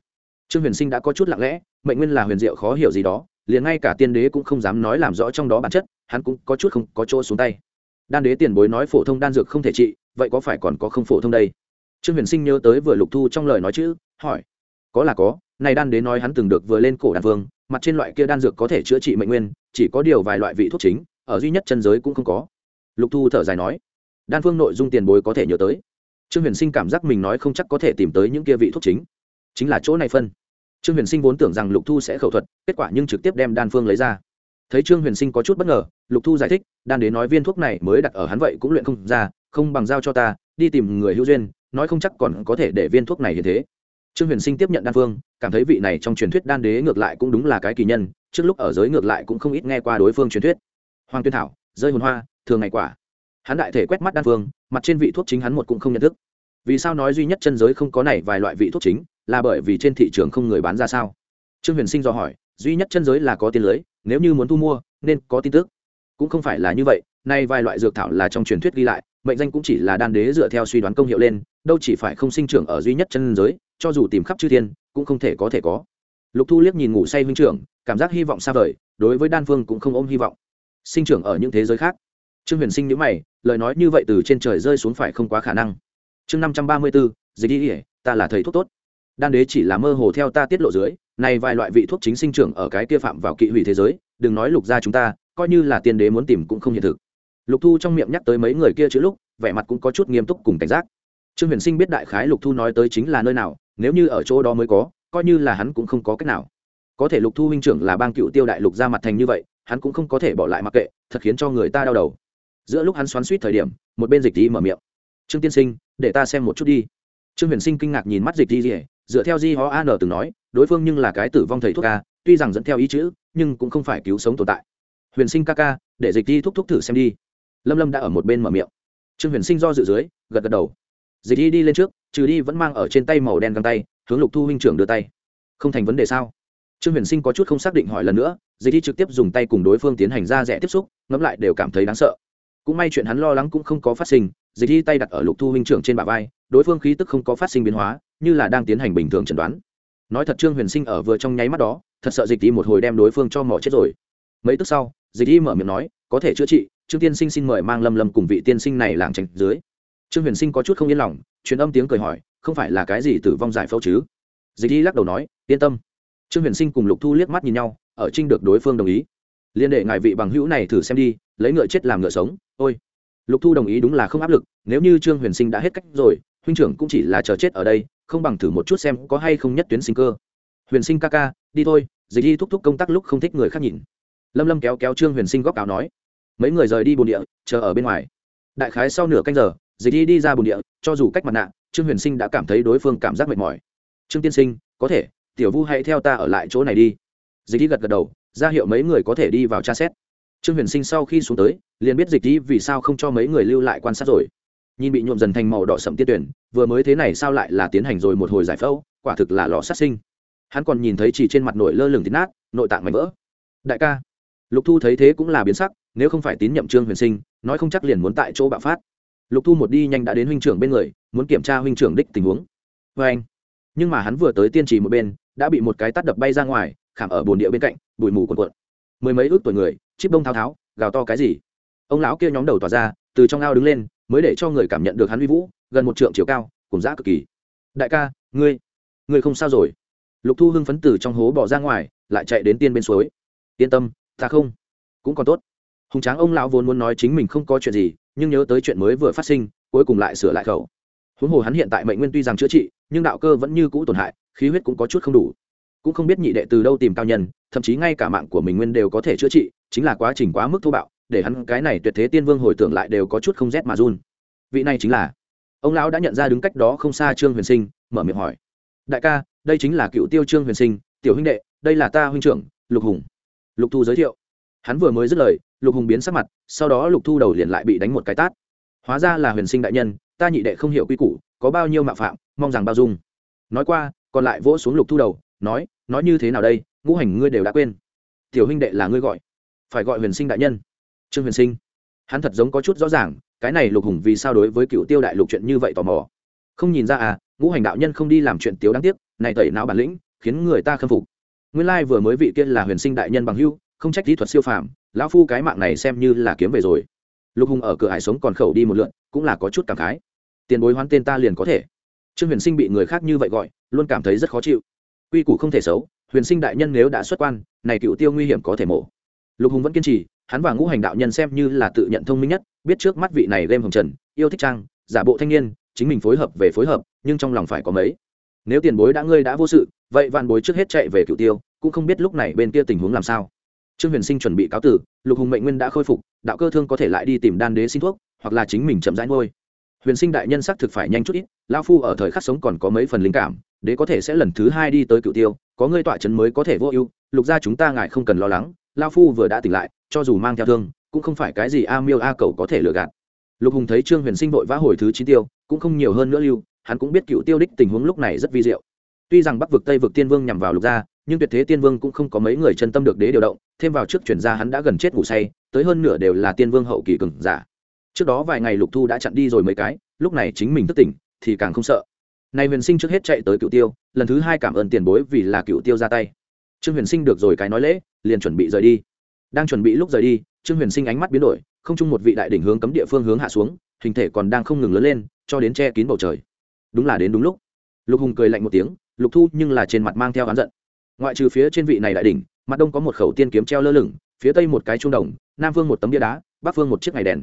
Trương huyền sinh đã có chút lặng lẽ, mệnh nguyên là huyền diệu khó hiểu gì đó liền ngay cả tiên đế cũng không dám nói làm rõ trong đó bản chất, hắn cũng có chút không có chỗ xuống tay. Đan đế tiền bối nói phổ thông đan dược không thể trị, vậy có phải còn có không phổ thông đây? Trương huyền sinh nhớ tới vừa lục thu trong lời nói chữ, hỏi. Có là có, này đan đế nói hắn từng được vừa lên cổ đan vương, mặt trên loại kia đan dược có thể chữa trị mệnh nguyên, chỉ có điều vài loại vị thuốc chính, ở duy nhất chân giới cũng không có. Lục thu thở dài nói. Đan phương nội dung tiền bối có thể nhớ tới. Trương huyền sinh cảm giác mình nói không chắc có thể tìm tới những kia vị thuốc chính. Chính là chỗ này phân trương huyền sinh vốn tưởng rằng lục thu sẽ khẩu thuật, kết quả nhưng trực tiếp đem đan phương lấy ra. Thấy trương huyền sinh có chút bất ngờ, lục thu giải thích, đan đế nói viên thuốc này mới đặt ở hắn vậy cũng luyện không ra, không bằng giao cho ta, đi tìm người hữu duyên, nói không chắc còn có thể để viên thuốc này như thế. Trương huyền sinh tiếp nhận đan phương, cảm thấy vị này trong truyền thuyết đan đế ngược lại cũng đúng là cái kỳ nhân, trước lúc ở giới ngược lại cũng không ít nghe qua đối phương truyền thuyết. Hoàng tuyên thảo, rơi hồn hoa, thường ngày quả. Hắn đại thể quét mắt đan phương, mặt trên vị thuốc chính hắn một cũng không nhận thức. Vì sao nói duy nhất chân giới không có này vài loại vị thuốc chính? Là bởi vì trên thị trường không người bán ra sao? Trương huyền sinh do hỏi, duy nhất chân giới là có tiền lưới, nếu như muốn thu mua, nên có tin tức. Cũng không phải là như vậy, nay vài loại dược thảo là trong truyền thuyết ghi lại, mệnh danh cũng chỉ là đan đế dựa theo suy đoán công hiệu lên, đâu chỉ phải không sinh trưởng ở duy nhất chân giới, cho dù tìm khắp chư thiên, cũng không thể có thể có. Lục thu liếc nhìn ngủ say huynh trưởng, cảm giác hy vọng xa vời, đối với đan phương cũng không ôm hy vọng. Sinh trưởng ở những thế giới khác. Trương huyền sinh nhữ mày, lời nói như vậy từ trên trời rơi xuống phải không quá khả năng. Chương năm trăm ba mươi bốn dịch đi ỉa ta là thầy thuốc tốt đan đế chỉ là mơ hồ theo ta tiết lộ dưới, này vài loại vị thuốc chính sinh trưởng ở cái kia phạm vào kỵ hủy thế giới, đừng nói lục gia chúng ta, coi như là tiên đế muốn tìm cũng không hiện thực. Lục thu trong miệng nhắc tới mấy người kia chữ lúc, vẻ mặt cũng có chút nghiêm túc cùng cảnh giác. Trương huyền sinh biết đại khái lục thu nói tới chính là nơi nào, nếu như ở chỗ đó mới có, coi như là hắn cũng không có cách nào. Có thể lục thu huynh trưởng là bang cựu tiêu đại lục ra mặt thành như vậy, hắn cũng không có thể bỏ lại mặc kệ, thật khiến cho người ta đau đầu. Giữa lúc hắn xoắn suýt thời điểm, một bên dịch đi mở miệng. Trương tiên sinh, để ta xem một chút đi. Trương huyền sinh kinh ngạc nhìn mắt dịch đi rỉa dựa theo di ho an từng nói, đối phương nhưng là cái tử vong thầy thuốc ca tuy rằng dẫn theo ý chữ, nhưng cũng không phải cứu sống tồn tại. Huyền sinh ca ca, để dịch đi thúc thúc thử xem đi. Lâm lâm đã ở một bên mở miệng. Trương huyền sinh do dự dưới, gật gật đầu. Dịch đi đi lên trước, trừ đi vẫn mang ở trên tay màu đen găng tay, hướng lục thu huynh trưởng đưa tay. Không thành vấn đề sao? Trương huyền sinh có chút không xác định hỏi lần nữa, dịch đi trực tiếp dùng tay cùng đối phương tiến hành ra rẻ tiếp xúc, ngẫm lại đều cảm thấy đáng sợ. Cũng may chuyện hắn lo lắng cũng không có phát sinh, dịch đi tay đặt ở lục thu huynh trưởng trên bả vai, đối phương khí tức không có phát sinh biến hóa như là đang tiến hành bình thường chẩn đoán. Nói thật trương huyền sinh ở vừa trong nháy mắt đó, thật sợ dịch đi một hồi đem đối phương cho mỏ chết rồi. Mấy tức sau, dịch đi mở miệng nói, có thể chữa trị, trương tiên sinh xin mời mang lâm lâm cùng vị tiên sinh này làng tránh dưới. Trương huyền sinh có chút không yên lòng, truyền âm tiếng cười hỏi, không phải là cái gì tử vong giải phẫu chứ? Dịch đi lắc đầu nói, yên tâm. Trương huyền sinh cùng lục thu liếc mắt nhìn nhau, ở trinh được đối phương đồng ý. Liên đệ ngài vị bằng hữu này thử xem đi, lấy ngựa chết làm ngựa sống, ôi. Lục thu đồng ý đúng là không áp lực, nếu như trương huyền sinh đã hết cách rồi, huynh trưởng cũng chỉ là chờ chết ở đây không bằng thử một chút xem có hay không nhất tuyến sinh cơ. Huyền sinh ca ca, đi thôi, dịch đi thúc thúc công tác lúc không thích người khác nhìn. Lâm lâm kéo kéo trương huyền sinh góc áo nói, mấy người rời đi bồn địa, chờ ở bên ngoài. Đại khái sau nửa canh giờ, dịch đi đi ra bồn địa, cho dù cách mặt nạ, trương huyền sinh đã cảm thấy đối phương cảm giác mệt mỏi. Trương tiên sinh, có thể, tiểu vu hãy theo ta ở lại chỗ này đi. Dịch đi gật gật đầu, ra hiệu mấy người có thể đi vào tra xét. Trương huyền sinh sau khi xuống tới, liền biết dịch đi vì sao không cho mấy người lưu lại quan sát rồi nhìn bị nhuộm dần thành màu đỏ sậm tiết tuyển, vừa mới thế này sao lại là tiến hành rồi một hồi giải phẫu, quả thực là lò sát sinh. Hắn còn nhìn thấy chỉ trên mặt nổi lơ lửng thịt nát, nội tạng mảnh vỡ. Đại ca, lục thu thấy thế cũng là biến sắc, nếu không phải tín nhậm trương huyền sinh, nói không chắc liền muốn tại chỗ bạo phát. Lục thu một đi nhanh đã đến huynh trưởng bên người, muốn kiểm tra huynh trưởng đích tình huống. Vê anh, nhưng mà hắn vừa tới tiên trì một bên, đã bị một cái tắt đập bay ra ngoài, khảm ở bồn địa bên cạnh, bụi mù cuộn cuộn. Mười mấy ước tuổi người, chip bông thao tháo, gào to cái gì? Ông lão kia nhóm đầu tỏa ra, từ trong ao đứng lên mới để cho người cảm nhận được hắn uy vũ, gần một trượng chiều cao, cùng giã cực kỳ. Đại ca, ngươi ngươi không sao rồi. Lục thu hưng phấn từ trong hố bỏ ra ngoài, lại chạy đến tiên bên suối. Yên tâm, ta không, cũng còn tốt. Hùng tráng ông lão vốn muốn nói chính mình không có chuyện gì, nhưng nhớ tới chuyện mới vừa phát sinh, cuối cùng lại sửa lại khẩu. Huống hồ hắn hiện tại mệnh nguyên tuy rằng chữa trị, nhưng đạo cơ vẫn như cũ tổn hại, khí huyết cũng có chút không đủ. Cũng không biết nhị đệ từ đâu tìm cao nhân, thậm chí ngay cả mạng của mình nguyên đều có thể chữa trị, chính là quá trình quá mức thô bạo để hắn cái này tuyệt thế tiên vương hồi tưởng lại đều có chút không rét mà run. Vị này chính là. Ông lão đã nhận ra đứng cách đó không xa trương huyền sinh, mở miệng hỏi. Đại ca, đây chính là cựu tiêu trương huyền sinh, tiểu huynh đệ, đây là ta huynh trưởng, lục hùng. Lục thu giới thiệu. Hắn vừa mới dứt lời, lục hùng biến sắc mặt, sau đó lục thu đầu liền lại bị đánh một cái tát. Hóa ra là huyền sinh đại nhân, ta nhị đệ không hiểu quy củ, có bao nhiêu mạo phạm, mong rằng bao dung. Nói qua, còn lại vỗ xuống lục thu đầu, nói nói như thế nào đây, ngũ hành ngươi đều đã quên. Tiểu huynh đệ là ngươi gọi. Phải gọi huyền sinh đại nhân trương huyền sinh, hắn thật giống có chút rõ ràng, cái này lục hùng vì sao đối với cựu tiêu đại lục chuyện như vậy tò mò. Không nhìn ra à ngũ hành đạo nhân không đi làm chuyện tiếu đáng tiếc, này tẩy não bản lĩnh, khiến người ta khâm phục. Nguyên lai vừa mới vị kia là huyền sinh đại nhân bằng hưu không trách kỹ thuật siêu phàm, lão phu cái mạng này xem như là kiếm về rồi. Lục hùng ở cửa hải sống còn khẩu đi một lượn, cũng là có chút cảm khái. Tiền bối hoán tên ta liền có thể. Trương huyền sinh bị người khác như vậy gọi, luôn cảm thấy rất khó chịu. Quy củ không thể xấu, huyền sinh đại nhân nếu đã xuất quan, này cựu tiêu nguy hiểm có thể mổ. Lục hùng vẫn kiên trì hắn và ngũ hành đạo nhân xem như là tự nhận thông minh nhất, biết trước mắt vị này game hồng trần, yêu thích trang, giả bộ thanh niên, chính mình phối hợp về phối hợp, nhưng trong lòng phải có mấy. Nếu tiền bối đã ngươi đã vô sự, vậy vạn bối trước hết chạy về cựu tiêu, cũng không biết lúc này bên kia tình huống làm sao. Trương huyền sinh chuẩn bị cáo tử, lục hùng mệnh nguyên đã khôi phục, đạo cơ thương có thể lại đi tìm đan đế xin thuốc, hoặc là chính mình chậm rãi ngôi huyền sinh đại nhân xác thực phải nhanh chút ít lao phu ở thời khắc sống còn có mấy phần linh cảm, đế có thể sẽ lần thứ hai đi tới cựu tiêu, có ngươi tọa chấn mới có thể vô ưu, lục gia chúng ta ngại không cần lo lắng lao phu vừa đã tỉnh lại, cho dù mang theo thương, cũng không phải cái gì a miêu a cầu có thể lừa gạt. Lục hùng thấy trương huyền sinh vội vã hồi thứ chín tiêu, cũng không nhiều hơn nữa lưu, hắn cũng biết cựu tiêu đích tình huống lúc này rất vi diệu. Tuy rằng bắc vực tây vực tiên vương nhằm vào lục gia, nhưng tuyệt thế tiên vương cũng không có mấy người chân tâm được đế điều động, thêm vào trước chuyển ra hắn đã gần chết ngủ say, tới hơn nửa đều là tiên vương hậu kỳ cừng giả. Trước đó vài ngày lục thu đã chặn đi rồi mấy cái, lúc này chính mình thức tỉnh, thì càng không sợ. Này huyền sinh trước hết chạy tới cựu tiêu, lần thứ hai cảm ơn tiền bối vì là cựu tiêu ra tay trương huyền sinh được rồi cái nói lễ, liền chuẩn bị rời đi. Đang chuẩn bị lúc rời đi, trương huyền sinh ánh mắt biến đổi, không chung một vị đại đỉnh hướng cấm địa phương hướng hạ xuống, hình thể còn đang không ngừng lớn lên, cho đến che kín bầu trời. Đúng là đến đúng lúc. Lục hùng cười lạnh một tiếng, lục thu nhưng là trên mặt mang theo oán giận. Ngoại trừ phía trên vị này đại đỉnh, mặt đông có một khẩu tiên kiếm treo lơ lửng, phía tây một cái trung đồng, nam vương một tấm bia đá, bắc vương một chiếc ngày đèn.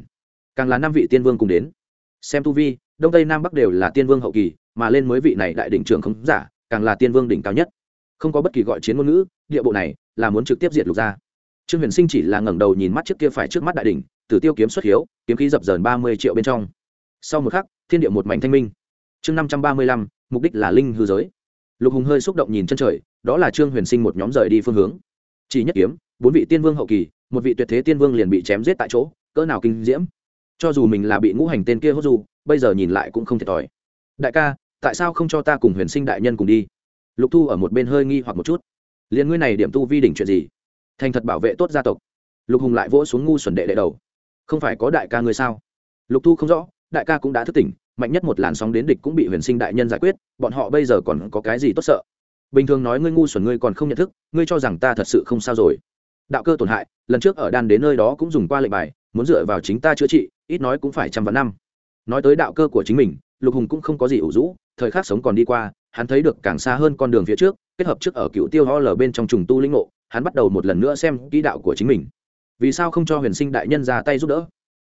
Càng là năm vị tiên vương cùng đến. Xem tu vi, đông tây nam bắc đều là tiên vương hậu kỳ, mà lên mới vị này đại đỉnh trường không giả, càng là tiên vương đỉnh cao nhất không có bất kỳ gọi chiến ngôn ngữ, địa bộ này là muốn trực tiếp diệt lục ra. Trương huyền sinh chỉ là ngẩng đầu nhìn mắt trước kia phải trước mắt đại đỉnh, tử tiêu kiếm xuất hiếu, kiếm khí dập dờn ba mươi triệu bên trong. Sau một khắc, thiên địa một mảnh thanh minh. Chương năm trăm ba mươi lăm, mục đích là linh hư giới. Lục hùng hơi xúc động nhìn chân trời, đó là trương huyền sinh một nhóm rời đi phương hướng. Chỉ nhất kiếm, bốn vị tiên vương hậu kỳ, một vị tuyệt thế tiên vương liền bị chém giết tại chỗ, cỡ nào kinh diễm. Cho dù mình là bị ngũ hành tên kia hốt du, bây giờ nhìn lại cũng không thiệt thòi. Đại ca, tại sao không cho ta cùng huyền sinh đại nhân cùng đi? Lục thu ở một bên hơi nghi hoặc một chút. Liền ngươi này điểm tu vi đỉnh chuyện gì? Thành thật bảo vệ tốt gia tộc. Lục hùng lại vỗ xuống ngu xuẩn đệ đệ đầu. Không phải có đại ca ngươi sao? Lục thu không rõ, đại ca cũng đã thức tỉnh, mạnh nhất một làn sóng đến địch cũng bị huyền sinh đại nhân giải quyết, bọn họ bây giờ còn có cái gì tốt sợ? Bình thường nói ngươi ngu xuẩn ngươi còn không nhận thức, ngươi cho rằng ta thật sự không sao rồi. Đạo cơ tổn hại, lần trước ở đan đến nơi đó cũng dùng qua lệnh bài, muốn dựa vào chính ta chữa trị, ít nói cũng phải trăm vạn năm. Nói tới đạo cơ của chính mình, lục hùng cũng không có gì ủ rũ, thời khắc sống còn đi qua hắn thấy được càng xa hơn con đường phía trước, kết hợp trước ở cựu tiêu ho lờ bên trong trùng tu linh ngộ, hắn bắt đầu một lần nữa xem kỹ đạo của chính mình. Vì sao không cho huyền sinh đại nhân ra tay giúp đỡ?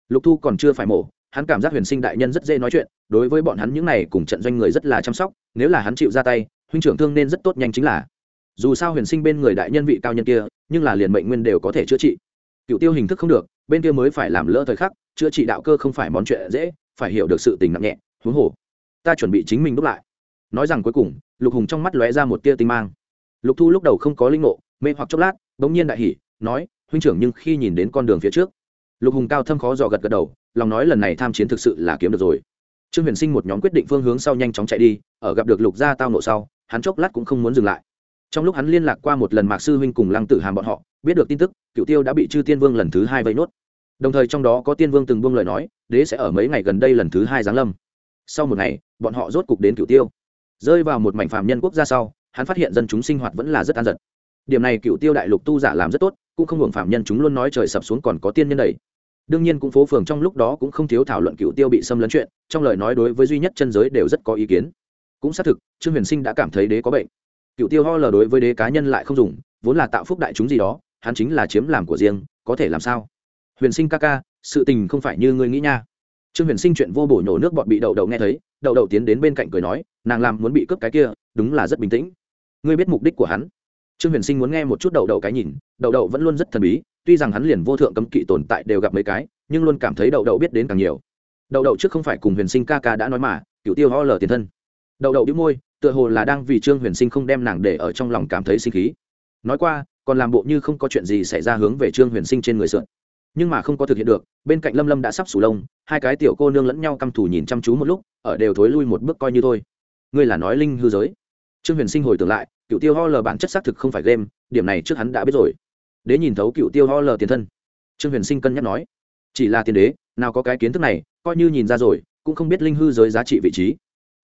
Lục thu còn chưa phải mổ, hắn cảm giác huyền sinh đại nhân rất dễ nói chuyện, đối với bọn hắn những này cùng trận doanh người rất là chăm sóc, nếu là hắn chịu ra tay, huynh trưởng thương nên rất tốt nhanh chính là. Dù sao huyền sinh bên người đại nhân vị cao nhân kia, nhưng là liền mệnh nguyên đều có thể chữa trị. Cựu tiêu hình thức không được, bên kia mới phải làm lỡ thời khắc, chữa trị đạo cơ không phải món chuyện dễ, phải hiểu được sự tình nặng nhẹ, huống hồ, ta chuẩn bị chính mình đúc lại nói rằng cuối cùng, lục hùng trong mắt lóe ra một tia tinh mang. Lục thu lúc đầu không có linh ngộ, mê hoặc chốc lát, bỗng nhiên đại hỉ, nói, huynh trưởng, nhưng khi nhìn đến con đường phía trước. Lục hùng cao thâm khó dò gật gật đầu, lòng nói lần này tham chiến thực sự là kiếm được rồi. Trương huyền sinh một nhóm quyết định phương hướng sau nhanh chóng chạy đi, ở gặp được lục gia tao nộ sau, hắn chốc lát cũng không muốn dừng lại. Trong lúc hắn liên lạc qua một lần mạc sư huynh cùng lăng tử hàm bọn họ, biết được tin tức cựu tiêu đã bị chư tiên vương lần thứ hai vây nốt. Đồng thời trong đó có tiên vương từng buông lời nói, đế sẽ ở mấy ngày gần đây lần thứ hai giáng lâm. Sau một ngày, bọn họ rốt cục đến cựu tiêu rơi vào một mảnh phàm nhân quốc gia sau, hắn phát hiện dân chúng sinh hoạt vẫn là rất an giật. Điểm này cựu tiêu đại lục tu giả làm rất tốt, cũng không hưởng phạm nhân chúng luôn nói trời sập xuống còn có tiên nhân đầy. Đương nhiên cũng phố phường trong lúc đó cũng không thiếu thảo luận cựu tiêu bị xâm lấn chuyện, trong lời nói đối với duy nhất chân giới đều rất có ý kiến. Cũng xác thực, trương huyền sinh đã cảm thấy đế có bệnh. Cựu tiêu ho lờ đối với đế cá nhân lại không dùng, vốn là tạo phúc đại chúng gì đó, hắn chính là chiếm làm của riêng, có thể làm sao? Huyền sinh ca ca, sự tình không phải như ngươi nghĩ nha trương huyền sinh chuyện vô bổ nhổ nước bọn bị đậu đậu nghe thấy, đậu đậu tiến đến bên cạnh cười nói, nàng làm muốn bị cướp cái kia, đúng là rất bình tĩnh. Ngươi biết mục đích của hắn? Trương huyền sinh muốn nghe một chút đậu đậu cái nhìn, đậu đậu vẫn luôn rất thần bí, tuy rằng hắn liền vô thượng cấm kỵ tồn tại đều gặp mấy cái, nhưng luôn cảm thấy đậu đậu biết đến càng nhiều. Đậu đậu trước không phải cùng huyền sinh ca ca đã nói mà cựu tiêu ho lờ tiền thân. Đậu đậu đĩu môi, tựa hồ là đang vì trương huyền sinh không đem nàng để ở trong lòng cảm thấy sinh khí. Nói qua, còn làm bộ như không có chuyện gì xảy ra hướng về trương huyền sinh trên người sượn nhưng mà không có thực hiện được, bên cạnh lâm lâm đã sắp sủ lông, hai cái tiểu cô nương lẫn nhau căm thù nhìn chăm chú một lúc, ở đều thối lui một bước coi như thôi. Ngươi là nói linh hư giới. Trương huyền sinh hồi tưởng lại cựu tiêu ho lờ bản chất xác thực không phải game, điểm này trước hắn đã biết rồi. Đế nhìn thấu cựu tiêu ho lờ tiền thân. Trương huyền sinh cân nhắc nói, chỉ là tiền đế, nào có cái kiến thức này, coi như nhìn ra rồi, cũng không biết linh hư giới giá trị vị trí.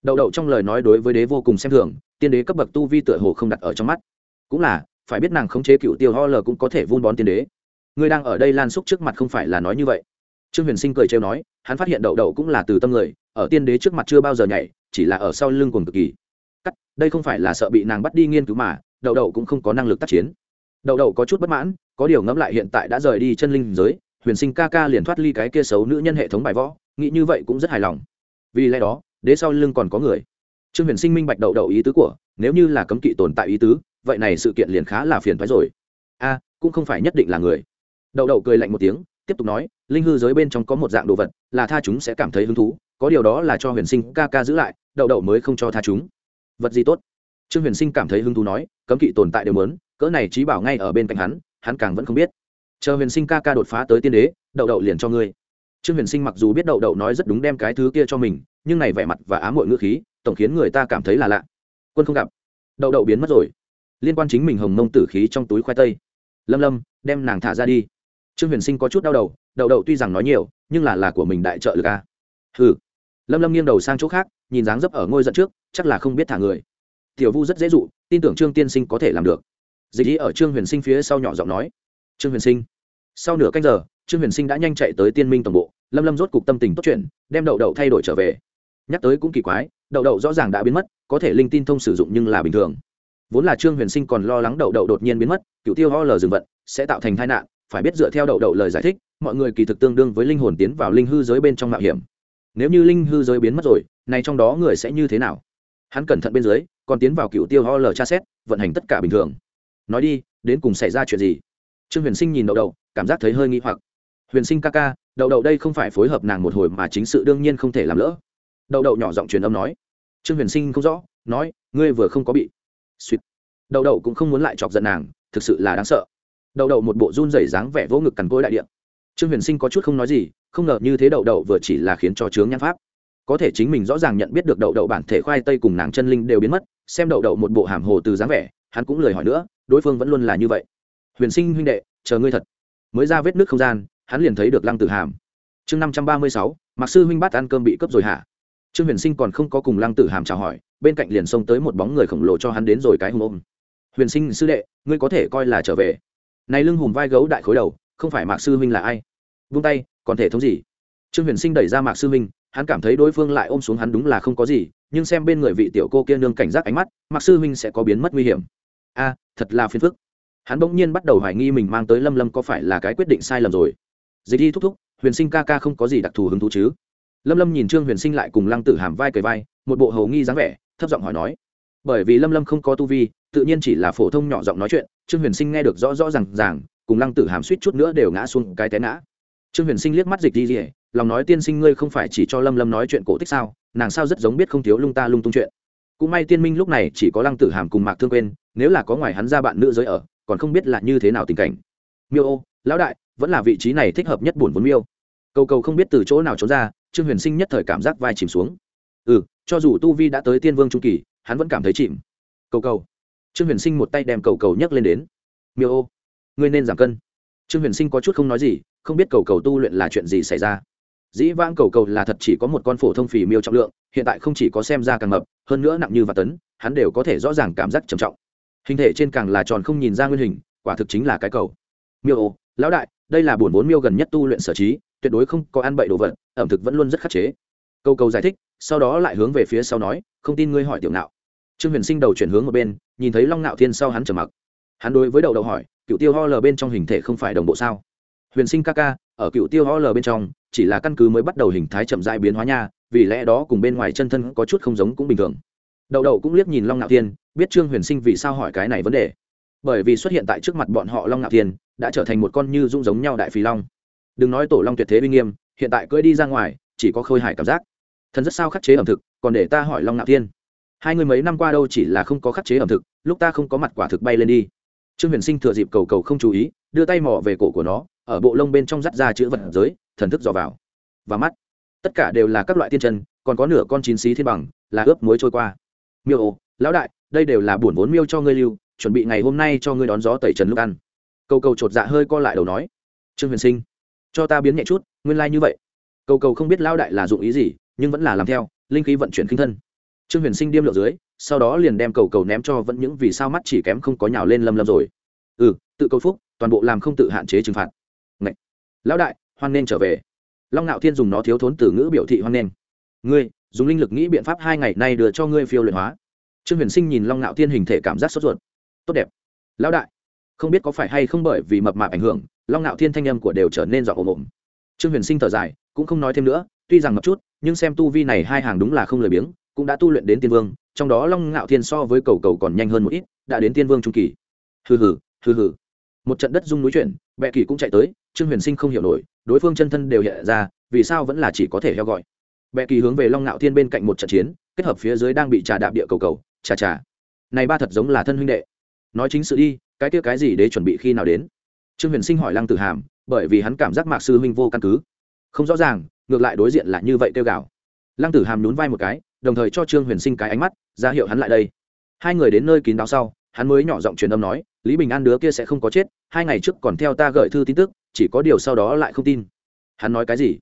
Đậu đậu trong lời nói đối với đế vô cùng xem thường, tiên đế cấp bậc tu vi tựa hồ không đặt ở trong mắt. Cũng là, phải biết nàng khống chế cựu tiêu ho lờ cũng có thể vun bón tiên đế ngươi đang ở đây lan xúc trước mặt không phải là nói như vậy. Trương huyền sinh cười trêu nói, hắn phát hiện đậu đậu cũng là từ tâm người, ở tiên đế trước mặt chưa bao giờ nhảy, chỉ là ở sau lưng cùng cực kỳ. Cắt, đây không phải là sợ bị nàng bắt đi nghiên cứu mà, đậu đậu cũng không có năng lực tác chiến. Đậu đậu có chút bất mãn, có điều ngẫm lại hiện tại đã rời đi chân linh giới, huyền sinh ca ca liền thoát ly cái kia xấu nữ nhân hệ thống bài võ, nghĩ như vậy cũng rất hài lòng. Vì lẽ đó, đế sau lưng còn có người. Trương huyền sinh minh bạch đậu đậu ý tứ của, nếu như là cấm kỵ tồn tại ý tứ, vậy này sự kiện liền khá là phiền thoái rồi. A, cũng không phải nhất định là người đậu đậu cười lạnh một tiếng, tiếp tục nói, linh hư giới bên trong có một dạng đồ vật, là tha chúng sẽ cảm thấy hứng thú, có điều đó là cho huyền sinh ca ca giữ lại, đậu đậu mới không cho tha chúng. Vật gì tốt? Trương huyền sinh cảm thấy hứng thú nói, cấm kỵ tồn tại đều mớn cỡ này trí bảo ngay ở bên cạnh hắn hắn càng vẫn không biết. Chờ huyền sinh ca ca đột phá tới tiên đế, đậu đậu liền cho ngươi. Trương huyền sinh mặc dù biết đậu đậu nói rất đúng đem cái thứ kia cho mình, nhưng này vẻ mặt và ám hội ngữ khí, tổng khiến người ta cảm thấy là lạ. Quân không gặp. Đậu đậu biến mất rồi. Liên quan chính mình hồng mông tử khí trong túi khoai tây. Lâm lâm, đem nàng thả ra đi trương huyền sinh có chút đau đầu đậu đậu tuy rằng nói nhiều, nhưng là là của mình đại trợ lực a hừ. Lâm lâm nghiêng đầu sang chỗ khác, nhìn dáng dấp ở ngôi dẫn trước, chắc là không biết thả người. Tiểu vu rất dễ dụ, tin tưởng trương tiên sinh có thể làm được. Dịch ý ở trương huyền sinh phía sau nhỏ giọng nói. Trương huyền sinh. Sau nửa canh giờ, trương huyền sinh đã nhanh chạy tới tiên minh tổng bộ. Lâm lâm rốt cục tâm tình tốt chuyện đem đậu đậu thay đổi trở về. Nhắc tới cũng kỳ quái, đậu đậu rõ ràng đã biến mất, có thể linh tin thông sử dụng nhưng là bình thường. Vốn là trương huyền sinh còn lo lắng đậu đậu đột nhiên biến mất, cựu tiêu ho lờ dừng vận, sẽ tạo thành tai nạn phải biết dựa theo đậu đậu lời giải thích, mọi người kỳ thực tương đương với linh hồn tiến vào linh hư giới bên trong mạo hiểm. Nếu như linh hư giới biến mất rồi, này trong đó người sẽ như thế nào? Hắn cẩn thận bên dưới, còn tiến vào cựu tiêu ho lờ tra xét, vận hành tất cả bình thường. Nói đi, đến cùng xảy ra chuyện gì? Trương huyền sinh nhìn đậu đậu, cảm giác thấy hơi nghi hoặc. Huyền sinh ca ca, đậu đậu đây không phải phối hợp nàng một hồi mà chính sự đương nhiên không thể làm lỡ. Đậu đậu nhỏ giọng truyền âm nói. Trương huyền sinh không rõ, nói, ngươi vừa không có bị. Suýt. Đậu đậu cũng không muốn lại chọc giận nàng, thực sự là đáng sợ đậu đậu một bộ run rẩy dáng vẻ vỗ ngực cằn cỗi đại điện trương huyền sinh có chút không nói gì, không ngờ như thế đậu đậu vừa chỉ là khiến cho chướng nhan pháp. Có thể chính mình rõ ràng nhận biết được đậu đậu bản thể khoai tây cùng nàng chân linh đều biến mất, xem đậu đậu một bộ hàm hồ từ dáng vẻ, hắn cũng lời hỏi nữa, đối phương vẫn luôn là như vậy. Huyền sinh huynh đệ, chờ ngươi thật. Mới ra vết nước không gian, hắn liền thấy được lăng tử hàm. Chương năm trăm ba mươi sáu mặc sư huynh bát ăn cơm bị cướp rồi hả? Trương huyền sinh còn không có cùng lăng tử hàm chào hỏi, bên cạnh liền xông tới một bóng người khổng lồ cho hắn đến rồi cái hùng ôm. Huyền sinh, sư đệ, ngươi có thể coi là trở về này lưng hùm vai gấu đại khối đầu, không phải mạc sư huynh là ai? Vung tay, còn thể thống gì? Trương huyền sinh đẩy ra mạc sư huynh hắn cảm thấy đối phương lại ôm xuống hắn đúng là không có gì, nhưng xem bên người vị tiểu cô kia nương cảnh giác ánh mắt, mạc sư huynh sẽ có biến mất nguy hiểm. A, thật là phiền phức. Hắn bỗng nhiên bắt đầu hoài nghi mình mang tới lâm lâm có phải là cái quyết định sai lầm rồi. Dịch đi thúc thúc, huyền sinh ca ca không có gì đặc thù hứng thú chứ? Lâm lâm nhìn trương huyền sinh lại cùng lăng tử hàm vai cầy vai, một bộ hầu nghi dáng vẻ, thấp giọng hỏi nói. Bởi vì lâm lâm không có tu vi tự nhiên chỉ là phổ thông nhỏ giọng nói chuyện, trương huyền sinh nghe được rõ rõ r à n g ràng, cùng lăng tử hàm suýt chút nữa đều ngã xuống cái té ngã. Trương huyền sinh liếc mắt dịch đi rỉa lòng nói tiên sinh ngươi không phải chỉ cho lâm lâm nói chuyện cổ tích sao, nàng sao rất giống biết không thiếu lung ta lung tung chuyện. Cũng may tiên minh lúc này chỉ có lăng tử hàm cùng mạc thương quên nếu là có ngoài hắn ra bạn nữ giới ở, còn không biết là như thế nào tình cảnh. Miêu ô, lão đại, vẫn là vị trí này thích hợp nhất buồn vốn miêu. Cầu cầu không biết từ chỗ nào trốn ra, trương huyền sinh nhất thời cảm giác vai chìm xuống. Ừ cho dù tu vi đã tới tiên vương trung kỳ, hắn vẫn cảm thấy chìm. Cầu cầu trương huyền sinh một tay đem cầu cầu nhấc lên đến. Miêu ô, ngươi nên giảm cân. Trương huyền sinh có chút không nói gì, không biết cầu cầu tu luyện là chuyện gì xảy ra. Dĩ vãng cầu cầu là thật chỉ có một con phổ thông phì miêu trọng lượng, hiện tại không chỉ có xem ra càng mập, hơn nữa nặng như và tấn, hắn đều có thể rõ ràng cảm giác trầm trọng. Hình thể trên càng là tròn không nhìn ra nguyên hình, quả thực chính là cái cầu. Miêu ô, lão đại, đây là buồn vốn miêu gần nhất tu luyện sở trí, tuyệt đối không có ăn bậy đồ vật, ẩm thực vẫn luôn rất khắc chế. Cầu cầu giải thích, sau đó lại hướng về phía sau nói, không tin ngươi hỏi tiểu nạo trương huyền sinh đầu chuyển hướng một bên, nhìn thấy long Ngạo thiên sau hắn trở mặc. Hắn đối với đầu đầu hỏi cựu tiêu ho lờ bên trong hình thể không phải đồng bộ sao? Huyền sinh ca ca, ở cựu tiêu ho lờ bên trong, chỉ là căn cứ mới bắt đầu hình thái chậm dại biến hóa nha, vì lẽ đó cùng bên ngoài chân thân có chút không giống cũng bình thường. Đậu đậu cũng liếc nhìn long ngạo thiên, biết trương huyền sinh vì sao hỏi cái này vấn đề. Bởi vì xuất hiện tại trước mặt bọn họ long ngạo thiên, đã trở thành một con như dung giống nhau đại phì long. Đừng nói tổ long tuyệt thế uy nghiêm, hiện tại cưỡi đi ra ngoài, chỉ có khôi hài cảm giác. Thần rất sao khắc chế ẩm thực, còn để ta hỏi long ngạo thiên hai người mấy năm qua đâu chỉ là không có khắc chế ẩm thực, lúc ta không có mặt quả thực bay lên đi. Trương huyền sinh thừa dịp cầu cầu không chú ý, đưa tay mò về cổ của nó, ở bộ lông bên trong rắt ra chữ vật giới, thần thức dò vào. Và mắt. Tất cả đều là các loại tiên chân, còn có nửa con chín xí thiên bằng, là ướp muối trôi qua. Miêu ô, lão đại, đây đều là buồn vốn miêu cho ngươi lưu, chuẩn bị ngày hôm nay cho ngươi đón gió tẩy trần lúc ăn. Cầu cầu chột dạ hơi co lại đầu nói. Trương huyền sinh, cho ta biến nhẹ chút, nguyên lai như vậy. Cầu cầu không biết lão đại là dụng ý gì, nhưng vẫn là làm theo, linh khí vận chuyển kinh thân trương huyền sinh điêm lượng dưới, sau đó liền đem cầu cầu ném cho vẫn những vì sao mắt chỉ kém không có nhào lên lâm lâm rồi. Ừ tự cầu phúc, toàn bộ làm không tự hạn chế trừng phạt. Ngậy! lão đại, hoan nên trở về. Long ngạo thiên dùng nó thiếu thốn từ ngữ biểu thị hoan nên. Ngươi, dùng linh lực nghĩ biện pháp hai ngày nay đưa cho ngươi phiêu luyện hóa. Trương huyền sinh nhìn long ngạo thiên hình thể cảm giác sốt ruột. Tốt đẹp. Lão đại. Không biết có phải hay không bởi vì mập mạp ảnh hưởng, long ngạo thiên thanh âm của đều trở nên dọn ồm ồm. Trương huyền sinh thở dài, cũng không nói thêm nữa, tuy rằng mập chút, nhưng xem tu vi này hai hàng đúng là không lười biếng cũng đã tu luyện đến tiên vương, trong đó long ngạo thiên so với cầu cầu còn nhanh hơn một ít, đã đến tiên vương trung kỳ. Hừ hừ hừ hừ. Một trận đất rung núi chuyển, bệ kỳ cũng chạy tới, trương huyền sinh không hiểu nổi, đối phương chân thân đều hiện ra, vì sao vẫn là chỉ có thể heo gọi. Bệ kỳ hướng về long ngạo thiên bên cạnh một trận chiến, kết hợp phía dưới đang bị trà đạp địa cầu cầu, trà trà. Này ba thật giống là thân huynh đệ. Nói chính sự đi, cái kia cái gì để chuẩn bị khi nào đến? Trương huyền sinh hỏi lăng tử hàm, bởi vì hắn cảm giác mạc sư huynh vô căn cứ. Không rõ ràng, ngược lại đối diện là như vậy kêu gào lăng tử hàm nhún vai một cái, đồng thời cho trương huyền sinh cái ánh mắt, ra hiệu hắn lại đây. Hai người đến nơi kín đáo sau, hắn mới nhỏ giọng truyền âm nói, lý bình an đứa kia sẽ không có chết, hai ngày trước còn theo ta gửi thư tin tức, chỉ có điều sau đó lại không tin. Hắn nói cái gì?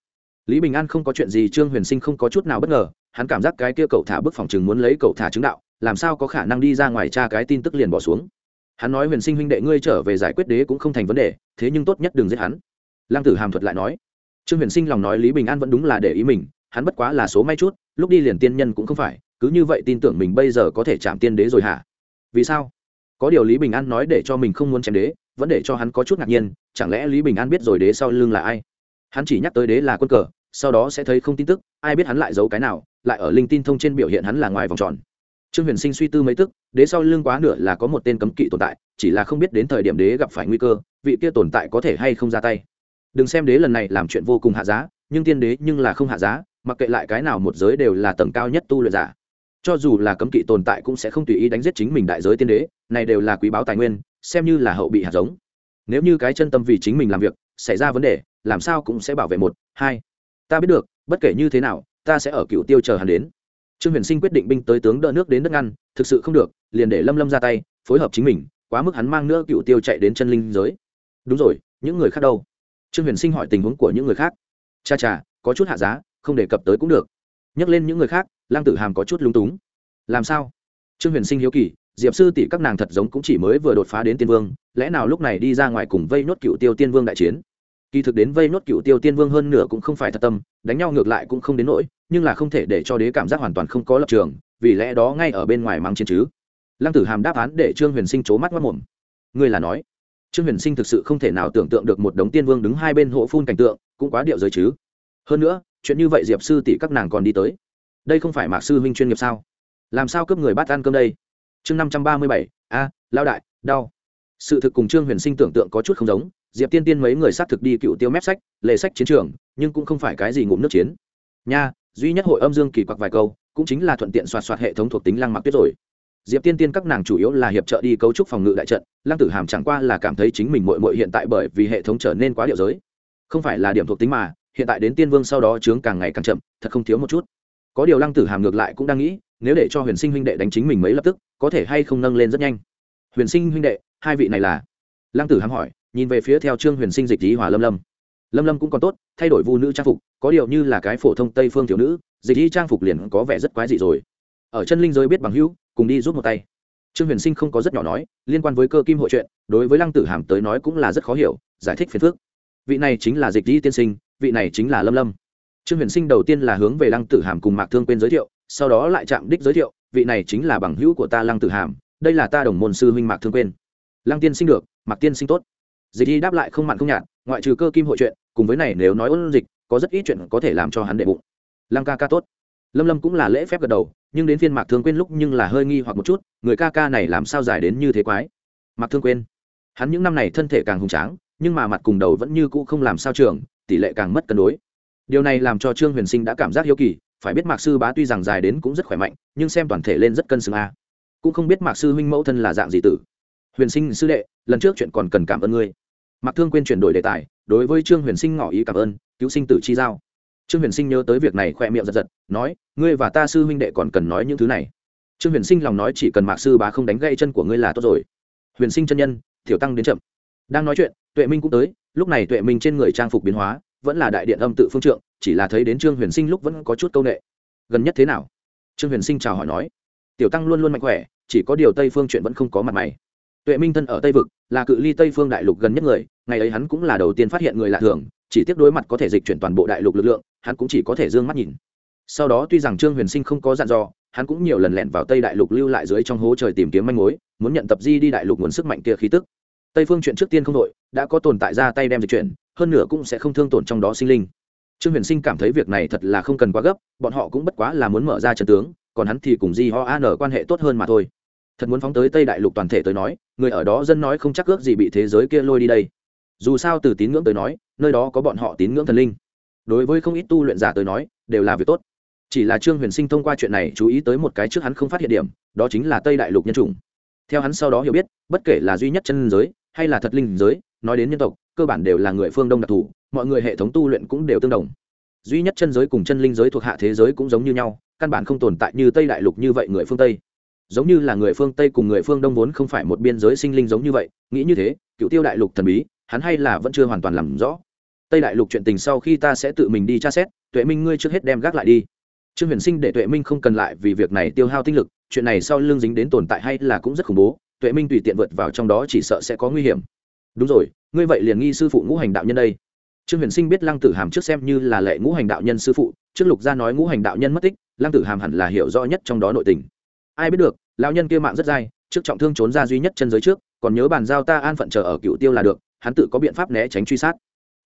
Lý bình an không có chuyện gì, trương huyền sinh không có chút nào bất ngờ, hắn cảm giác cái kia cậu thả bức phòng chừng muốn lấy cậu thả chứng đạo, làm sao có khả năng đi ra ngoài tra cái tin tức liền bỏ xuống. Hắn nói, huyền sinh huynh đệ, ngươi trở về giải quyết đế cũng không thành vấn đề, thế nhưng tốt nhất đừng giết hắn. Lăng tử hàm thuật lại nói. Trương huyền sinh lòng nói lý bình an vẫn đúng là để ý mình hắn bất quá là số may chút, lúc đi liền tiên nhân cũng không phải, cứ như vậy tin tưởng mình bây giờ có thể chạm tiên đế rồi hả? Vì sao? Có điều lý bình an nói để cho mình không muốn chém đế, vẫn để cho hắn có chút ngạc nhiên, chẳng lẽ lý bình an biết rồi đế sau lưng là ai? Hắn chỉ nhắc tới đế là quân cờ, sau đó sẽ thấy không tin tức, ai biết hắn lại giấu cái nào, lại ở linh tin thông trên biểu hiện hắn là ngoài vòng tròn. Trương huyền sinh suy tư mấy tức, đế sau lưng quá nửa là có một tên cấm kỵ tồn tại, chỉ là không biết đến thời điểm đế gặp phải nguy cơ, vị kia tồn tại có thể hay không ra tay. Đừng xem đế lần này làm chuyện vô cùng hạ giá, nhưng tiên đế nhưng là không hạ giá mặc kệ lại cái nào một giới đều là tầng cao nhất tu luyện giả. Cho dù là cấm kỵ tồn tại cũng sẽ không tùy ý đánh giết chính mình đại giới tiên đế, này đều là quý báo tài nguyên, xem như là hậu bị hạt giống. Nếu như cái chân tâm vì chính mình làm việc, xảy ra vấn đề, làm sao cũng sẽ bảo vệ một, hai. Ta biết được, bất kể như thế nào, ta sẽ ở cựu tiêu chờ hắn đến. Trương huyền sinh quyết định binh tới tướng đỡ nước đến đất ngăn, thực sự không được, liền để lâm lâm ra tay, phối hợp chính mình, quá mức hắn mang nữa cựu tiêu chạy đến chân linh giới. Đúng rồi, những người khác đâu? Trương huyền sinh hỏi tình huống của những người khác. Cha cha, có chút hạ giá không đề cập tới cũng được. Nhắc lên những người khác, lang tử hàm có chút lúng túng. Làm sao? Trương huyền sinh hiếu kỳ, diệp sư tỷ các nàng thật giống cũng chỉ mới vừa đột phá đến tiên vương, lẽ nào lúc này đi ra ngoài cùng vây nốt cựu tiêu tiên vương đại chiến? Kỳ thực đến vây nốt cựu tiêu tiên vương hơn nửa cũng không phải thật tâm, đánh nhau ngược lại cũng không đến nỗi, nhưng là không thể để cho đế cảm giác hoàn toàn không có lập trường, vì lẽ đó ngay ở bên ngoài mang chiến chứ. Lăng tử hàm đáp án để trương huyền sinh c h ố mắt mất mồm. Ngươi là nói, trương huyền sinh thực sự không thể nào tưởng tượng được một đống tiên vương đứng hai bên hộ phun cảnh tượng, cũng quá điệu giới chứ. Hơn nữa chuyện như vậy diệp sư tỷ các nàng còn đi tới. Đây không phải mạc sư huynh chuyên nghiệp sao? Làm sao cướp người bắt ăn cơm đây? Chương năm trăm ba mươi bảy, a lao đại, đau. Sự thực cùng trương huyền sinh tưởng tượng có chút không giống. Diệp tiên tiên mấy người xác thực đi cựu tiêu mép sách lệ sách chiến trường, nhưng cũng không phải cái gì ngụm nước chiến. Nha, duy nhất hội âm dương kỳ quặc vài câu, cũng chính là thuận tiện soạt soạt hệ thống thuộc tính lăng mặc tuyết rồi. Diệp tiên tiên các nàng chủ yếu là hiệp trợ đi cấu trúc phòng ngự đại trận, lăng tử hàm chẳng qua là cảm thấy chính mình mội mội hiện tại bởi vì hệ thống trở nên quá điệu giới. Không phải là điểm thuộc tính mà hiện tại đến tiên vương sau đó chướng càng ngày càng chậm, thật không thiếu một chút. Có điều lăng tử hàm ngược lại cũng đang nghĩ, nếu để cho huyền sinh huynh đệ đánh chính mình mấy lập tức, có thể hay không nâng lên rất nhanh. Huyền sinh huynh đệ, hai vị này là? Lăng tử hàm hỏi, nhìn về phía theo trương huyền sinh dịch lý hòa lâm lâm. Lâm lâm cũng còn tốt, thay đổi vu nữ trang phục, có điều như là cái phổ thông tây phương thiếu nữ, dịch lý trang phục liền có vẻ rất quái dị rồi. Ở chân linh giới biết bằng hữu, cùng đi giúp một tay. Trương huyền sinh không có rất nhỏ nói, liên quan với cơ kim hội chuyện, đối với lăng tử hàm tới nói cũng là rất khó hiểu, giải thích phiền phước vị này chính là dịch lý tiên sinh vị này chính là lâm lâm. Trương huyền sinh đầu tiên là hướng về lăng tử hàm cùng mạc thương quên giới thiệu, sau đó lại chạm đích giới thiệu, vị này chính là bằng hữu của ta lăng tử hàm, đây là ta đồng môn sư huynh mạc thương quên lăng tiên sinh được, mạc tiên sinh tốt. Dịch y đáp lại không mặn không nhạt, ngoại trừ cơ kim hội chuyện, cùng với này nếu nói ôn dịch, có rất ít chuyện có thể làm cho hắn đệ bụng. Lăng ca ca tốt. Lâm lâm cũng là lễ phép gật đầu, nhưng đến phiên mạc thương quên lúc nhưng là hơi nghi hoặc một chút, người ca ca này làm sao dài đến như thế quái? Mạc thương quên hắn những năm này thân thể càng hùng tráng, nhưng mà mặt cùng đầu vẫn như cũ không làm sao trường tỷ lệ càng mất cân đối. Điều này làm cho trương huyền sinh đã cảm giác hiếu kỳ, phải biết mạc sư bá tuy rằng dài đến cũng rất khỏe mạnh, nhưng xem toàn thể lên rất cân xứng a. Cũng không biết mạc sư huynh mẫu thân là dạng gì tử. Huyền sinh sư đệ, lần trước chuyện còn cần cảm ơn ngươi. Mạc thương quên chuyển đổi đề tài, đối với trương huyền sinh ngỏ ý cảm ơn, cứu sinh tử chi giao. Trương huyền sinh nhớ tới việc này khoe miệng giật giật, nói, ngươi và ta sư huynh đệ còn cần nói những thứ này. Trương huyền sinh lòng nói chỉ cần mạc sư bá không đánh gãy chân của ngươi là tốt rồi. Huyền sinh chân nhân thiểu tăng đến chậm đang nói chuyện, tuệ minh cũng tới, lúc này tuệ minh trên người trang phục biến hóa, vẫn là đại điện âm tự phương trượng, chỉ là thấy đến trương huyền sinh lúc vẫn có chút c â u n ệ gần nhất thế nào? Trương huyền sinh chào hỏi nói. Tiểu tăng luôn luôn mạnh khỏe, chỉ có điều tây phương chuyện vẫn không có mặt mày. Tuệ minh thân ở tây vực, là cự ly tây phương đại lục gần nhất người, ngày ấy hắn cũng là đầu tiên phát hiện người lạ thường, chỉ tiếp đối mặt có thể dịch chuyển toàn bộ đại lục lực lượng, hắn cũng chỉ có thể d ư ơ n g mắt nhìn. Sau đó tuy rằng trương huyền sinh không có dặn dò, hắn cũng nhiều lần lẹn vào tây đại lục lưu lại dưới trong hố trời tìm kiếm manh mối, muốn nhận tập di đi đại lục nguồn sức mạnh kia khí tức tây phương chuyện trước tiên không đội đã có tồn tại ra tay đem dịch chuyển, hơn nửa cũng sẽ không thương tổn trong đó sinh linh. Trương huyền sinh cảm thấy việc này thật là không cần quá gấp, bọn họ cũng bất quá là muốn mở ra trận tướng, còn hắn thì cùng di ho an quan hệ tốt hơn mà thôi. Thật muốn phóng tới tây đại lục toàn thể tới nói, người ở đó dân nói không chắc ước gì bị thế giới kia lôi đi đây. Dù sao từ tín ngưỡng tới nói, nơi đó có bọn họ tín ngưỡng thần linh. Đối với không ít tu luyện giả tới nói, đều là việc tốt. Chỉ là trương huyền sinh thông qua chuyện này chú ý tới một cái trước hắn không phát hiện điểm, đó chính là tây đại lục nhân chủng. Theo hắn sau đó hiểu biết, bất kể là duy nhất chân giới hay là thật linh giới, nói đến nhân tộc, cơ bản đều là người phương đông đặc thù, mọi người hệ thống tu luyện cũng đều tương đồng. Duy nhất chân giới cùng chân linh giới thuộc hạ thế giới cũng giống như nhau, căn bản không tồn tại như tây đại lục như vậy người phương tây. Giống như là người phương tây cùng người phương đông vốn không phải một biên giới sinh linh giống như vậy, nghĩ như thế, cựu tiêu đại lục thần bí, hắn hay là vẫn chưa hoàn toàn làm rõ. Tây đại lục chuyện tình sau khi ta sẽ tự mình đi tra xét, tuệ minh ngươi trước hết đem gác lại đi. Trương huyền sinh để tuệ minh không cần lại vì việc này tiêu hao tinh lực, chuyện này sau lưng dính đến tồn tại hay là cũng rất khủng bố tuệ minh tùy tiện vượt vào trong đó chỉ sợ sẽ có nguy hiểm. Đúng rồi, ngươi vậy liền nghi sư phụ ngũ hành đạo nhân đây. Trương huyền sinh biết lăng tử hàm trước xem như là lệ ngũ hành đạo nhân sư phụ, trước lục gia nói ngũ hành đạo nhân mất tích, lăng tử hàm hẳn là hiểu rõ nhất trong đó nội tình. Ai biết được, lão nhân kia mạng rất dai, trước trọng thương trốn ra duy nhất chân giới trước, còn nhớ bàn giao ta an phận chờ ở cựu tiêu là được, hắn tự có biện pháp né tránh truy sát.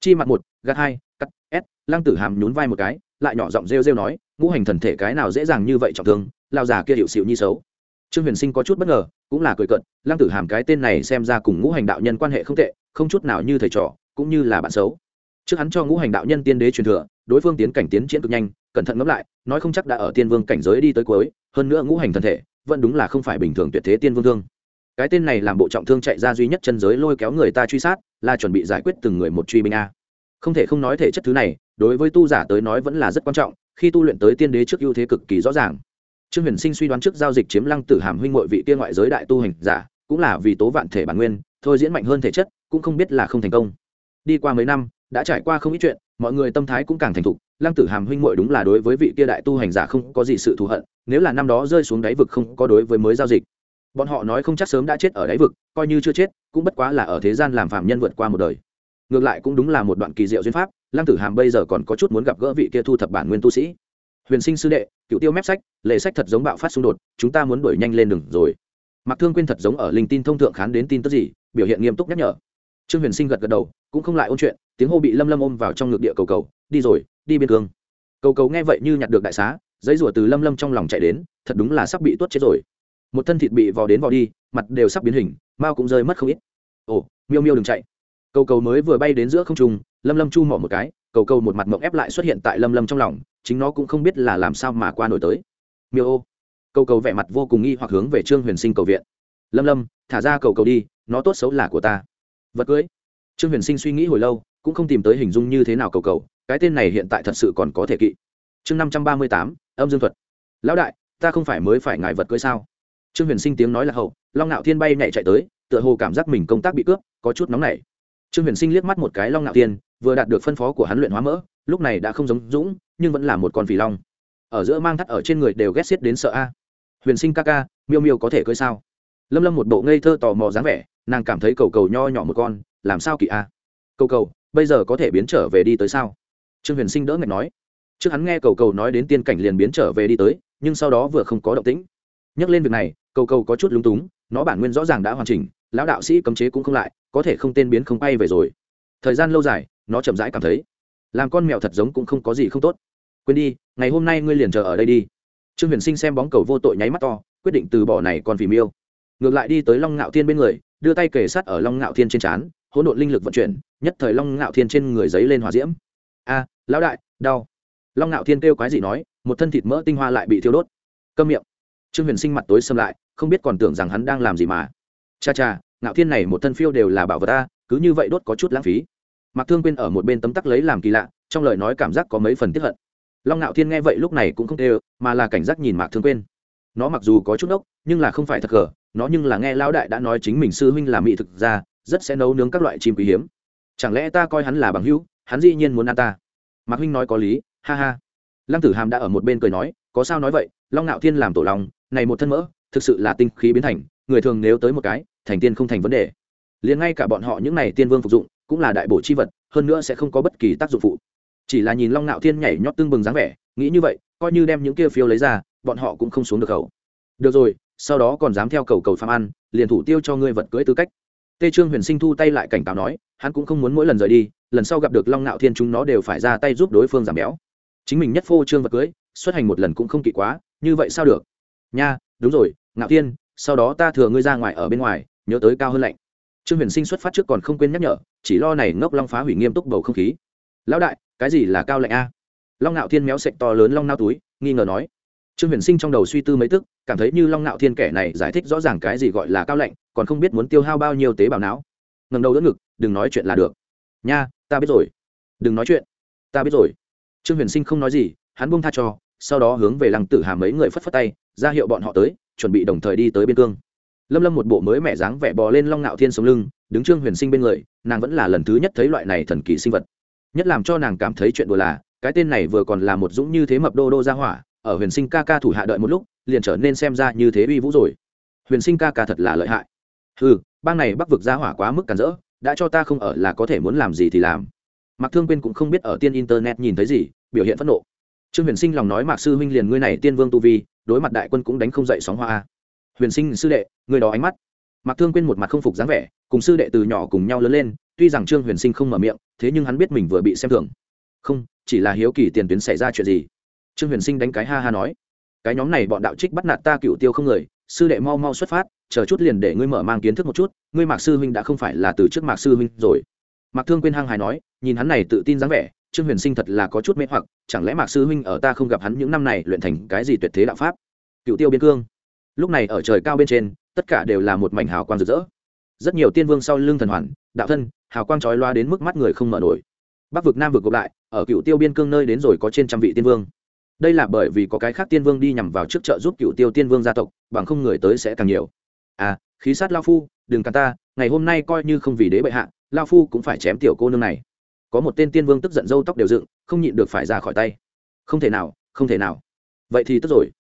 Chi mặt một, gạt hai, cắt s lăng tử hàm nhún vai một cái, lại nhỏ giọng rêu rêu nói, ngũ hành thần thể cái nào dễ dàng như vậy trọng thương lao già kia hiệu xịu như xấu trương huyền sinh có chút bất ngờ, cũng là cười cận lăng tử hàm cái tên này xem ra cùng ngũ hành đạo nhân quan hệ không tệ, không chút nào như thầy trò, cũng như là bạn xấu. Trước hắn cho ngũ hành đạo nhân tiên đế truyền thừa, đối phương tiến cảnh tiến triển cực nhanh, cẩn thận ngẫm lại, nói không chắc đã ở tiên vương cảnh giới đi tới cuối, hơn nữa ngũ hành thân thể, vẫn đúng là không phải bình thường tuyệt thế tiên vương thương. Cái tên này làm bộ trọng thương chạy ra duy nhất chân giới lôi kéo người ta truy sát, là chuẩn bị giải quyết từng người một truy binh a. Không thể không nói thể chất thứ này, đối với tu giả tới nói vẫn là rất quan trọng, khi tu luyện tới tiên đế trước ưu thế cực kỳ rõ ràng trương huyền sinh suy đoán trước giao dịch chiếm lăng tử hàm huynh ngội vị kia ngoại giới đại tu hành giả, cũng là vì tố vạn thể bản nguyên, thôi diễn mạnh hơn thể chất, cũng không biết là không thành công. Đi qua mấy năm, đã trải qua không ít chuyện, mọi người tâm thái cũng càng thành thục, lăng tử hàm huynh muội đúng là đối với vị kia đại tu hành giả không có gì sự thù hận, nếu là năm đó rơi xuống đáy vực không có đối với mới giao dịch. Bọn họ nói không chắc sớm đã chết ở đáy vực, coi như chưa chết, cũng bất quá là ở thế gian làm phạm nhân vượt qua một đời. Ngược lại cũng đúng là một đoạn kỳ diệu duyên pháp, lăng tử hàm bây giờ còn có chút muốn gặp gỡ vị kia thu thập bản nguyên tu sĩ. Huyền sinh sư đệ cựu tiêu mép sách, lệ sách thật giống bạo phát xung đột, chúng ta muốn đuổi nhanh lên đường rồi. Mặc thương quyên thật giống ở linh tin thông thượng khán đến tin tức gì, biểu hiện nghiêm túc nhắc nhở. Trương huyền sinh gật gật đầu, cũng không lại ôn chuyện, tiếng hô bị lâm lâm ôm vào trong ngực địa cầu cầu, đi rồi, đi biên cương. Cầu cầu nghe vậy như nhặt được đại xá, giấy rủa từ lâm lâm trong lòng chạy đến, thật đúng là sắp bị tuốt chết rồi. Một thân thịt bị vò đến vò đi, mặt đều sắp biến hình mao cũng rơi mất không ít. Ồ, miêu miêu đừng chạy. Cầu cầu mới vừa bay đến giữa không trung, lâm lâm chu mỏ một cái, cầu cầu một mặt mộng ép lại xuất hiện tại lâm lâm trong lòng chính nó cũng không biết là làm sao mà qua nổi tới. Miêu ô. Cầu cầu vẻ mặt vô cùng nghi hoặc hướng về trương huyền sinh cầu viện. Lâm lâm, thả ra cầu cầu đi, nó tốt xấu là của ta. Vật cưới. Trương huyền sinh suy nghĩ hồi lâu, cũng không tìm tới hình dung như thế nào cầu cầu, cái tên này hiện tại thật sự còn có thể kỵ. Chương năm trăm ba mươi tám, âm dương thuật. Lão đại, ta không phải mới phải ngài vật cưới sao? Trương huyền sinh tiếng nói là hậu, long ngạo thiên bay nhảy chạy tới, tựa hồ cảm giác mình công tác bị cướp, có chút nóng nảy. Trương huyền sinh liếc mắt một cái long ngạo thiên, vừa đạt được phân phó của hắn luyện hóa mỡ lúc này đã không giống dũng, nhưng vẫn là một con phì long. Ở giữa mang thắt ở trên người đều ghét xiết đến sợ a. Huyền sinh ca ca, miêu miêu có thể cưới sao? Lâm lâm một bộ ngây thơ tò mò dáng vẻ, nàng cảm thấy cầu cầu nho nhỏ một con, làm sao kỳ a? Cầu cầu, bây giờ có thể biến trở về đi tới sao? Trương huyền sinh đỡ ngạch nói. Trước hắn nghe cầu cầu nói đến tiên cảnh liền biến trở về đi tới, nhưng sau đó vừa không có động tĩnh. Nhắc lên việc này, cầu cầu có chút lúng túng, nó bản nguyên rõ ràng đã hoàn chỉnh, lão đạo sĩ cấm chế cũng không lại, có thể không tên biến không bay về rồi. Thời gian lâu dài, nó chậm rãi cảm thấy làm con mèo thật giống cũng không có gì không tốt. Quên đi, ngày hôm nay ngươi liền chờ ở đây đi. Trương huyền sinh xem bóng cầu vô tội nháy mắt to, quyết định từ bỏ này còn vì miêu. Ngược lại đi tới long ngạo thiên bên người, đưa tay kề sát ở long ngạo thiên trên trán, hỗn độn linh lực vận chuyển, nhất thời long ngạo thiên trên người giấy lên hòa diễm. A, lão đại, đau. Long ngạo thiên kêu quái gì nói, một thân thịt mỡ tinh hoa lại bị thiêu đốt. Câm miệng. Trương huyền sinh mặt tối xâm lại, không biết còn tưởng rằng hắn đang làm gì mà. Cha cha, ngạo thiên này một thân phiêu đều là bảo vật ta, cứ như vậy đốt có chút lãng phí. Mạc thương quên ở một bên tấm tắc lấy làm kỳ lạ, trong lời nói cảm giác có mấy phần tiếp hận. Long ngạo thiên nghe vậy lúc này cũng không tê mà là cảnh giác nhìn mạc thương quên nó mặc dù có chút ốc nhưng là không phải thật cờ, nó nhưng là nghe lão đại đã nói chính mình sư huynh là mỹ thực ra rất sẽ nấu nướng các loại chim quý hiếm. Chẳng lẽ ta coi hắn là bằng hữu, hắn dĩ nhiên muốn ăn ta? Mạc huynh nói có lý, ha ha. Lăng tử hàm đã ở một bên cười nói, có sao nói vậy, long ngạo thiên làm tổ lòng, này một thân mỡ, thực sự là tinh khí biến thành, người thường nếu tới một cái, thành tiên không thành vấn đề. Liền ngay cả bọn họ những này tiên vương phục dụng cũng là đại bổ chi vật, hơn nữa sẽ không có bất kỳ tác dụng phụ. Chỉ là nhìn long Nạo thiên nhảy nhót tương bừng dáng vẻ, nghĩ như vậy, coi như đem những kia phiếu lấy ra, bọn họ cũng không xuống được khẩu. Được rồi, sau đó còn dám theo cầu cầu phạm ăn, liền thủ tiêu cho ngươi vật cưới tư cách. Tê trương huyền sinh thu tay lại cảnh cáo nói, hắn cũng không muốn mỗi lần rời đi, lần sau gặp được long Nạo thiên chúng nó đều phải ra tay giúp đối phương giảm béo. Chính mình nhất phô trương vật cưới, xuất hành một lần cũng không kỵ quá, như vậy sao được? Nha, đúng rồi ngạo thiên, sau đó ta thừa ngươi ra ngoài ở bên ngoài, nhớ tới cao hơn lạnh. Trương huyền sinh xuất phát trước còn không quên nhắc nhở chỉ lo này ngốc long phá hủy nghiêm túc bầu không khí. Lão đại, cái gì là cao lạnh a? Long ngạo thiên méo sệch to lớn long nao túi, nghi ngờ nói. Trương huyền sinh trong đầu suy tư mấy tức, cảm thấy như long ngạo thiên kẻ này giải thích rõ ràng cái gì gọi là cao lạnh còn không biết muốn tiêu hao bao nhiêu tế bào não. Ngầm đầu đỡ ngực, đừng nói chuyện là được. Nha, ta biết rồi. Đừng nói chuyện. Ta biết rồi. Trương huyền sinh không nói gì, hắn buông tha cho, sau đó hướng về lăng tử hà mấy người phất phất tay, ra hiệu bọn họ tới, chuẩn bị đồng thời đi tới biên cương lâm lâm một bộ mới mẻ dáng vẻ bò lên long ngạo thiên sống lưng, đứng trương huyền sinh bên người, nàng vẫn là lần thứ nhất thấy loại này thần kỳ sinh vật. Nhất làm cho nàng cảm thấy chuyện đùa là, cái tên này vừa còn là một dũng như thế mập đô đô ra hỏa, ở huyền sinh ca ca thủ hạ đợi một lúc, liền trở nên xem ra như thế uy vũ rồi. Huyền sinh ca ca thật là lợi hại. Ừ bang này bắc vực ra hỏa quá mức cản rỡ, đã cho ta không ở là có thể muốn làm gì thì làm. Mạc thương quên cũng không biết ở tiên internet nhìn thấy gì, biểu hiện phẫn nộ. Trương huyền sinh lòng nói mạc sư huynh liền ngươi này tiên vương tu vi, đối mặt đại quân cũng đánh không dậy sóng hoa huyền sinh sư đệ, người đó ánh mắt. Mạc thương quên một mặt không phục dáng vẻ, cùng sư đệ từ nhỏ cùng nhau lớn lên, tuy rằng trương huyền sinh không mở miệng, thế nhưng hắn biết mình vừa bị xem thường. Không, chỉ là hiếu kỳ tiền tuyến xảy ra chuyện gì? Trương huyền sinh đánh cái ha ha nói. Cái nhóm này bọn đạo trích bắt nạt ta cựu tiêu không người, sư đệ mau mau xuất phát, chờ chút liền để ngươi mở mang kiến thức một chút, ngươi mạc sư huynh đã không phải là từ trước mạc sư huynh rồi. Mạc thương quên hăng hài nói, nhìn hắn này tự tin dáng vẻ, trương huyền sinh thật là có chút mê hoặc, chẳng lẽ mạc sư huynh ở ta không gặp hắn những năm này luyện thành cái gì tuyệt thế đạo pháp? Cựu tiêu biên cương lúc này ở trời cao bên trên, tất cả đều là một mảnh hào quang rực rỡ. Rất nhiều tiên vương sau lưng thần hoàn, đạo thân, hào quang trói loa đến mức mắt người không mở nổi. Bắc vực, nam vực gộp lại, ở cựu tiêu biên cương nơi đến rồi có trên trăm vị tiên vương. Đây là bởi vì có cái khác tiên vương đi nhằm vào trước chợ giúp cựu tiêu tiên vương gia tộc, bằng không người tới sẽ càng nhiều. À khí sát lao phu, đừng cắn ta, ngày hôm nay coi như không vì đế bệ hạ, lao phu cũng phải chém tiểu cô nương này. Có một tên tiên vương tức giận dâu tóc đều dựng, không nhịn được phải ra khỏi tay. Không thể nào, không thể nào. Vậy thì tức rồi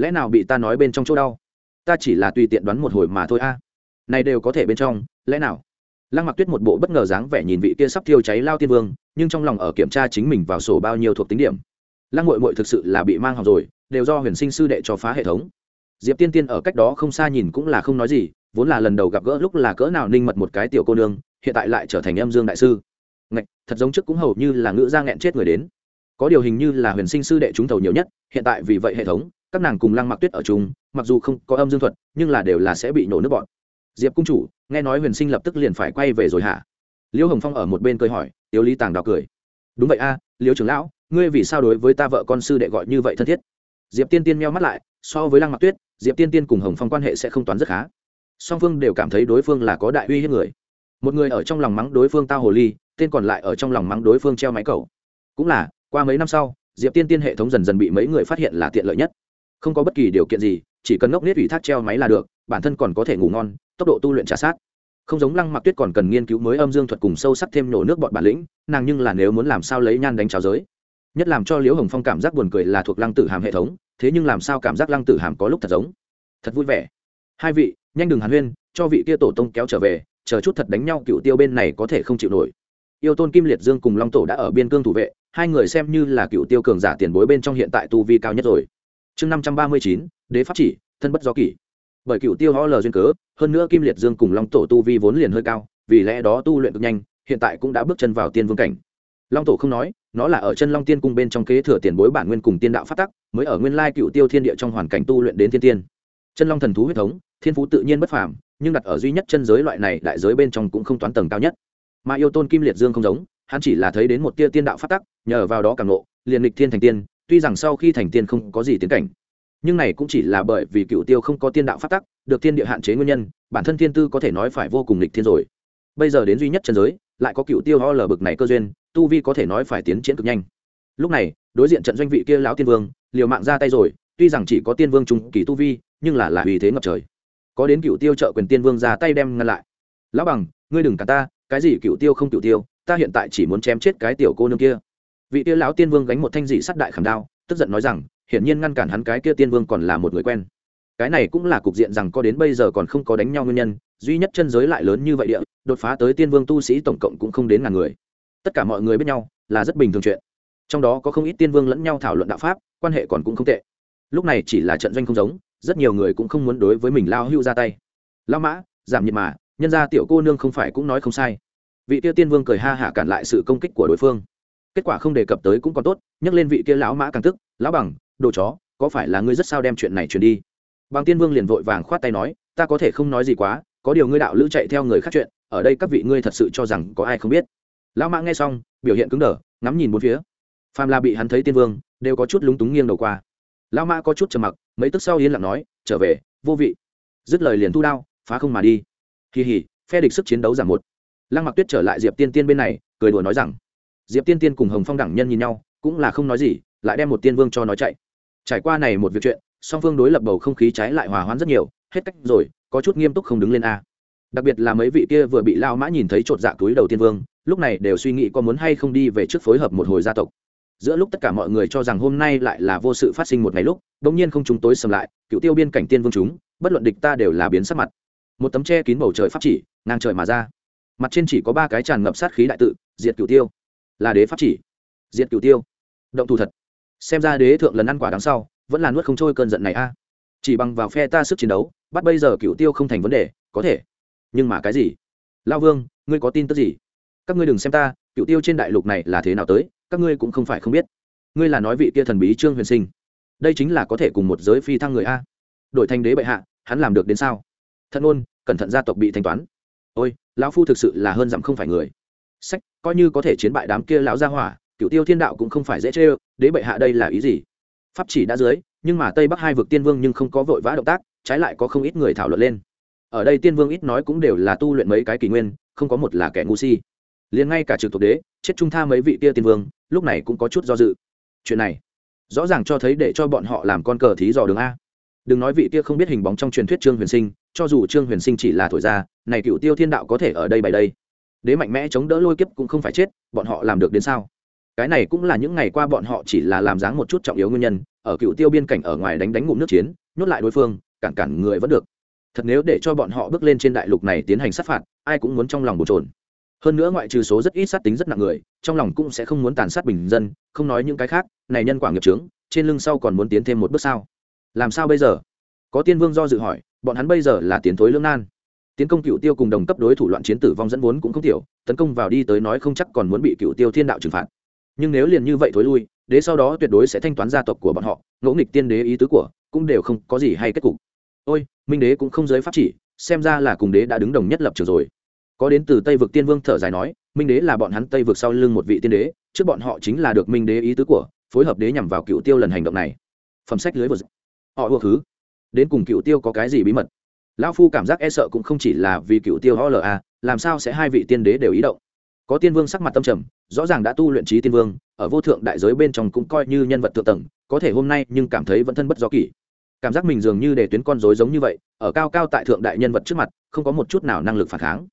lẽ nào bị ta nói bên trong chỗ đau? Ta chỉ là tùy tiện đoán một hồi mà thôi a. Này đều có thể bên trong, lẽ nào? Lăng mặc tuyết một bộ bất ngờ dáng vẻ nhìn vị kia sắp thiêu cháy lao tiên vương, nhưng trong lòng ở kiểm tra chính mình vào sổ bao nhiêu thuộc tính điểm. Lăng mội mội thực sự là bị mang học rồi, đều do huyền sinh sư đệ cho phá hệ thống. Diệp tiên tiên ở cách đó không xa nhìn cũng là không nói gì, vốn là lần đầu gặp gỡ lúc là cỡ nào ninh mật một cái tiểu cô nương, hiện tại lại trở thành em dương đại sư. Ngạch, thật giống trước cũng hầu như là ngữ ra nghẹn chết người đến. Có điều hình như là huyền sinh sư đệ trúng thầu nhiều nhất, hiện tại vì vậy hệ thống các nàng cùng lăng mặc tuyết ở chung mặc dù không có âm dương thuật nhưng là đều là sẽ bị nổ nước bọn. Diệp cung chủ nghe nói huyền sinh lập tức liền phải quay về rồi hả? Liễu hồng phong ở một bên cười hỏi tiếu lý tàng đào cười. Đúng vậy a à, liễu trưởng lão ngươi vì sao đối với ta vợ con sư đệ gọi như vậy thân thiết? Diệp tiên tiên meo mắt lại so với lăng mặc tuyết diệp tiên tiên cùng hồng phong quan hệ sẽ không toán rất khá. Song phương đều cảm thấy đối phương là có đại uy hiếp người. Một người ở trong lòng mắng đối phương tao hồ ly tên còn lại ở trong lòng mắng đối phương treo máy cầu cũng là qua mấy năm sau diệp tiên tiên hệ thống dần dần bị mấy người phát hiện là tiện lợi nhất không có bất kỳ điều kiện gì, chỉ cần ngốc nết ủy thác treo máy là được, bản thân còn có thể ngủ ngon, tốc độ tu luyện trả sát. Không giống lăng mặc tuyết còn cần nghiên cứu mới âm dương thuật cùng sâu sắc thêm nổ nước bọn bản lĩnh, nàng nhưng là nếu muốn làm sao lấy nhan đánh trào giới. Nhất làm cho liễu hồng phong cảm giác buồn cười là thuộc lăng tử hàm hệ thống, thế nhưng làm sao cảm giác lăng tử hàm có lúc thật giống. Thật vui vẻ. Hai vị, nhanh đừng hàn huyên, cho vị kia tổ tông kéo trở về, chờ chút thật đánh nhau, cựu tiêu bên này có thể không chịu nổi. Yêu tôn kim liệt dương cùng long tổ đã ở biên cương thủ vệ, hai người xem như là cựu tiêu cường giả tiền bối bên trong hiện tại tu vi cao nhất rồi chương năm trăm ba mươi chín, đế pháp chỉ, thân bất do kỷ. Bởi cựu tiêu ho lờ duyên cớ, hơn nữa kim liệt dương cùng long tổ tu vi vốn liền hơi cao, vì lẽ đó tu luyện cực nhanh, hiện tại cũng đã bước chân vào tiên vương cảnh. Long tổ không nói, nó là ở chân long tiên cung bên trong kế thừa tiền bối bản nguyên cùng tiên đạo phát tắc, mới ở nguyên lai cựu tiêu thiên địa trong hoàn cảnh tu luyện đến thiên tiên. Chân long thần thú huyết thống, thiên phú tự nhiên bất phàm, nhưng đặt ở duy nhất chân giới loại này, đại giới bên trong cũng không toán tầng cao nhất. Mà yêu tôn kim liệt dương không giống, hắn chỉ là thấy đến một tia tiên đạo phát tắc, nhờ vào đó càng nộ liền lịch thiên thành tiên tuy rằng sau khi thành tiên không có gì tiến cảnh, nhưng này cũng chỉ là bởi vì cựu tiêu không có tiên đạo phát tắc, được tiên địa hạn chế nguyên nhân, bản thân thiên tư có thể nói phải vô cùng lịch thiên rồi. Bây giờ đến duy nhất trần giới, lại có cựu tiêu ho lờ bực này cơ duyên, tu vi có thể nói phải tiến triển cực nhanh. Lúc này, đối diện trận doanh vị kia lão tiên vương, liều mạng ra tay rồi, tuy rằng chỉ có tiên vương trung kỳ tu vi, nhưng là là uy thế ngập trời. Có đến cựu tiêu trợ quyền tiên vương ra tay đem ngăn lại. Lão bằng, ngươi đừng cả ta, cái gì cựu tiêu không cựu tiêu, ta hiện tại chỉ muốn chém chết cái tiểu cô nương kia vị kia lão tiên vương gánh một thanh dị sắt đại khảm đao, tức giận nói rằng, hiển nhiên ngăn cản hắn cái kia tiên vương còn là một người quen. Cái này cũng là cục diện rằng có đến bây giờ còn không có đánh nhau nguyên nhân, duy nhất chân giới lại lớn như vậy địa, đột phá tới tiên vương tu sĩ tổng cộng cũng không đến ngàn người. Tất cả mọi người biết nhau, là rất bình thường chuyện. Trong đó có không ít tiên vương lẫn nhau thảo luận đạo pháp, quan hệ còn cũng không tệ. Lúc này chỉ là trận doanh không giống, rất nhiều người cũng không muốn đối với mình lao hưu ra tay. Lao mã, giảm nhiệt mà, nhân ra tiểu cô nương không phải cũng nói không sai. Vị tiêu tiên vương cười ha hả cản lại sự công kích của đối phương kết quả không đề cập tới cũng còn tốt, nhắc lên vị kia lão mã càng tức, lão bằng, đồ chó, có phải là ngươi rất sao đem chuyện này truyền đi? Bằng tiên vương liền vội vàng khoát tay nói, ta có thể không nói gì quá, có điều ngươi đạo lữ chạy theo người khác chuyện, ở đây các vị ngươi thật sự cho rằng có ai không biết. Lão mã nghe xong, biểu hiện cứng đờ, ngắm nhìn bốn phía. Phàm là bị hắn thấy tiên vương, đều có chút lúng túng nghiêng đầu qua. Lão mã có chút trầm mặc, mấy tức sau yên lặng nói, trở về, vô vị. Dứt lời liền thu đao, phá không mà đi. Kỳ hỉ, phe địch sức chiến đấu giảm một. Lăng mặc tuyết trở lại diệp tiên tiên bên này, cười đùa nói rằng diệp tiên tiên cùng hồng phong đẳng nhân nhìn nhau, cũng là không nói gì, lại đem một tiên vương cho nói chạy. Trải qua này một việc chuyện, song phương đối lập bầu không khí trái lại hòa hoãn rất nhiều, hết cách rồi, có chút nghiêm túc không đứng lên a. Đặc biệt là mấy vị kia vừa bị lao mã nhìn thấy chột dạ túi đầu tiên vương, lúc này đều suy nghĩ có muốn hay không đi về trước phối hợp một hồi gia tộc. Giữa lúc tất cả mọi người cho rằng hôm nay lại là vô sự phát sinh một ngày lúc bỗng nhiên không chúng tối sầm lại, cựu tiêu biên cảnh tiên vương chúng, bất luận địch ta đều là biến sắc mặt. Một tấm che kín bầu trời pháp chỉ, ngang trời mà ra. Mặt trên chỉ có ba cái tràn ngập sát khí đại tự, diệt cựu tiêu là đế pháp chỉ. Diệt cửu tiêu. Động thủ thật. Xem ra đế thượng lần ăn quả đằng sau, vẫn là nuốt không trôi cơn giận này a. Chỉ bằng vào phe ta sức chiến đấu, bắt bây giờ cửu tiêu không thành vấn đề, có thể. Nhưng mà cái gì? Lao vương, ngươi có tin tức gì? Các ngươi đừng xem ta, cửu tiêu trên đại lục này là thế nào tới, các ngươi cũng không phải không biết. Ngươi là nói vị kia thần bí trương huyền sinh. Đây chính là có thể cùng một giới phi thăng người a. Đổi thành đế bệ hạ, hắn làm được đến sao? Thân ôn, cẩn thận gia tộc bị thanh toán. Ôi, lão phu thực sự là hơn dặm không phải người sách, coi như có thể chiến bại đám kia lão gia hỏa cựu tiêu thiên đạo cũng không phải dễ chê ơ, đế bệ hạ đây là ý gì? Pháp chỉ đã dưới, nhưng mà tây bắc hai vực tiên vương nhưng không có vội vã động tác, trái lại có không ít người thảo luận lên. Ở đây tiên vương ít nói cũng đều là tu luyện mấy cái kỷ nguyên, không có một là kẻ ngu si. Liền ngay cả trực thuộc đế, chết trung tha mấy vị tia tiên vương, lúc này cũng có chút do dự. Chuyện này, rõ ràng cho thấy để cho bọn họ làm con cờ thí dò đường a. Đừng nói vị tia không biết hình bóng trong truyền thuyết trương huyền sinh, cho dù trương huyền sinh chỉ là thổi ra, này cựu tiêu thiên đạo có thể ở đây bày đây đế mạnh mẽ chống đỡ lôi kiếp cũng không phải chết, bọn họ làm được đến sao? Cái này cũng là những ngày qua bọn họ chỉ là làm dáng một chút trọng yếu nguyên nhân, ở cựu tiêu biên cảnh ở ngoài đánh đánh ngụm nước chiến, nhốt lại đối phương, cản cản người vẫn được. Thật nếu để cho bọn họ bước lên trên đại lục này tiến hành sát phạt, ai cũng muốn trong lòng bồn trồn hơn nữa ngoại trừ số rất ít sát tính rất nặng người, trong lòng cũng sẽ không muốn tàn sát bình dân, không nói những cái khác, này nhân quả nghiệp trướng trên lưng sau còn muốn tiến thêm một bước sao? Làm sao bây giờ? Có tiên vương do dự hỏi, bọn hắn bây giờ là tiến thối lương nan tiến công cựu tiêu cùng đồng cấp đối thủ loạn chiến tử vong dẫn vốn cũng không thiểu tấn công vào đi tới nói không chắc còn muốn bị cựu tiêu thiên đạo trừng phạt. Nhưng nếu liền như vậy thối lui, đế sau đó tuyệt đối sẽ thanh toán gia tộc của bọn họ, ngỗ nghịch tiên đế ý tứ của, cũng đều không có gì hay kết cục. Ôi, minh đế cũng không giới pháp chỉ, xem ra là cùng đế đã đứng đồng nhất lập trường rồi. Có đến từ tây vực tiên vương thở dài nói, minh đế là bọn hắn tây vực sau lưng một vị tiên đế, trước bọn họ chính là được minh đế ý tứ của, phối hợp đế nhằm vào cựu tiêu lần hành động này. Phẩm sách lưới vừa họ vừa thứ đến cùng cựu tiêu có cái gì bí mật? Lão phu cảm giác e sợ cũng không chỉ là vì cựu tiêu ola làm sao sẽ hai vị tiên đế đều ý động? Có tiên vương sắc mặt tâm trầm, rõ ràng đã tu luyện trí tiên vương, ở vô thượng đại giới bên trong cũng coi như nhân vật thượng tầng, có thể hôm nay nhưng cảm thấy vẫn thân bất do kỷ. Cảm giác mình dường như để tuyến con rối giống như vậy, ở cao cao tại thượng đại nhân vật trước mặt, không có một chút nào năng lực phản kháng.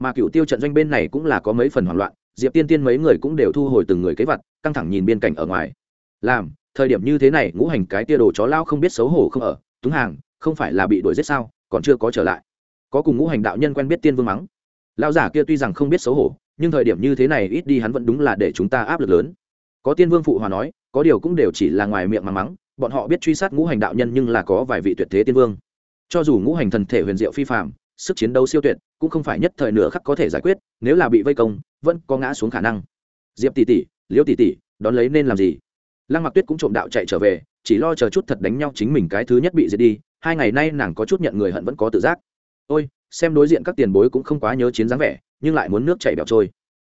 Mà cựu tiêu trận doanh bên này cũng là có mấy phần hoảng loạn, diệp tiên tiên mấy người cũng đều thu hồi từng người kế vật, căng thẳng nhìn biên cảnh ở ngoài. Làm, thời điểm như thế này, ngũ hành cái tia đồ chó lao không biết xấu hổ không ở, túng hàng, không phải là bị đuổi giết sao? Còn chưa có trở lại. Có cùng ngũ hành đạo nhân quen biết tiên vương mắng. Lao giả kia tuy rằng không biết xấu hổ, nhưng thời điểm như thế này ít đi hắn vẫn đúng là để chúng ta áp lực lớn. Có tiên vương phụ hòa nói, có điều cũng đều chỉ là ngoài miệng mà mắng, bọn họ biết truy sát ngũ hành đạo nhân nhưng là có vài vị tuyệt thế tiên vương. Cho dù ngũ hành thần thể huyền diệu phi phạm sức chiến đấu siêu tuyệt, cũng không phải nhất thời nửa khắc có thể giải quyết, nếu là bị vây công, vẫn có ngã xuống khả năng. Diệp tỷ tỷ, liễu tỷ tỷ, đón lấy nên làm gì? Lăng mặc tuyết cũng trộm đạo chạy trở về, chỉ lo chờ chút thật đánh nhau chính mình cái thứ nhất bị diệt đi hai ngày nay nàng có chút nhận người hận vẫn có tự giác. Ôi, xem đối diện các tiền bối cũng không quá nhớ chiến dáng vẻ, nhưng lại muốn nước chảy bẹo trôi.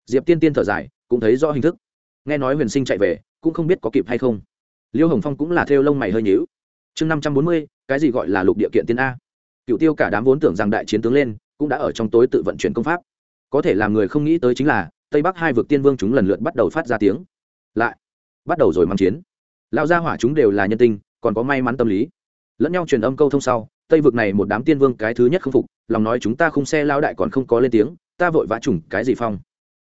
Diệp tiên tiên thở dài, cũng thấy rõ hình thức. Nghe nói huyền sinh chạy về, cũng không biết có kịp hay không. Liêu hồng phong cũng là theo lông mày hơi nhíu. Chương năm trăm bốn mươi, cái gì gọi là lục địa kiện tiên a? Cựu tiêu cả đám vốn tưởng rằng đại chiến tướng lên, cũng đã ở trong tối tự vận chuyển công pháp. Có thể làm người không nghĩ tới chính là, tây bắc hai vực tiên vương chúng lần lượt bắt đầu phát ra tiếng. Lại, bắt đầu rồi mang chiến. Lão gia hỏa chúng đều là nhân tinh, còn có may mắn tâm lý lẫn nhau truyền âm câu thông sau, tây vực này một đám tiên vương cái thứ nhất không phục, lòng nói chúng ta không xe lao đại còn không có lên tiếng, ta vội vã trùng cái gì phong.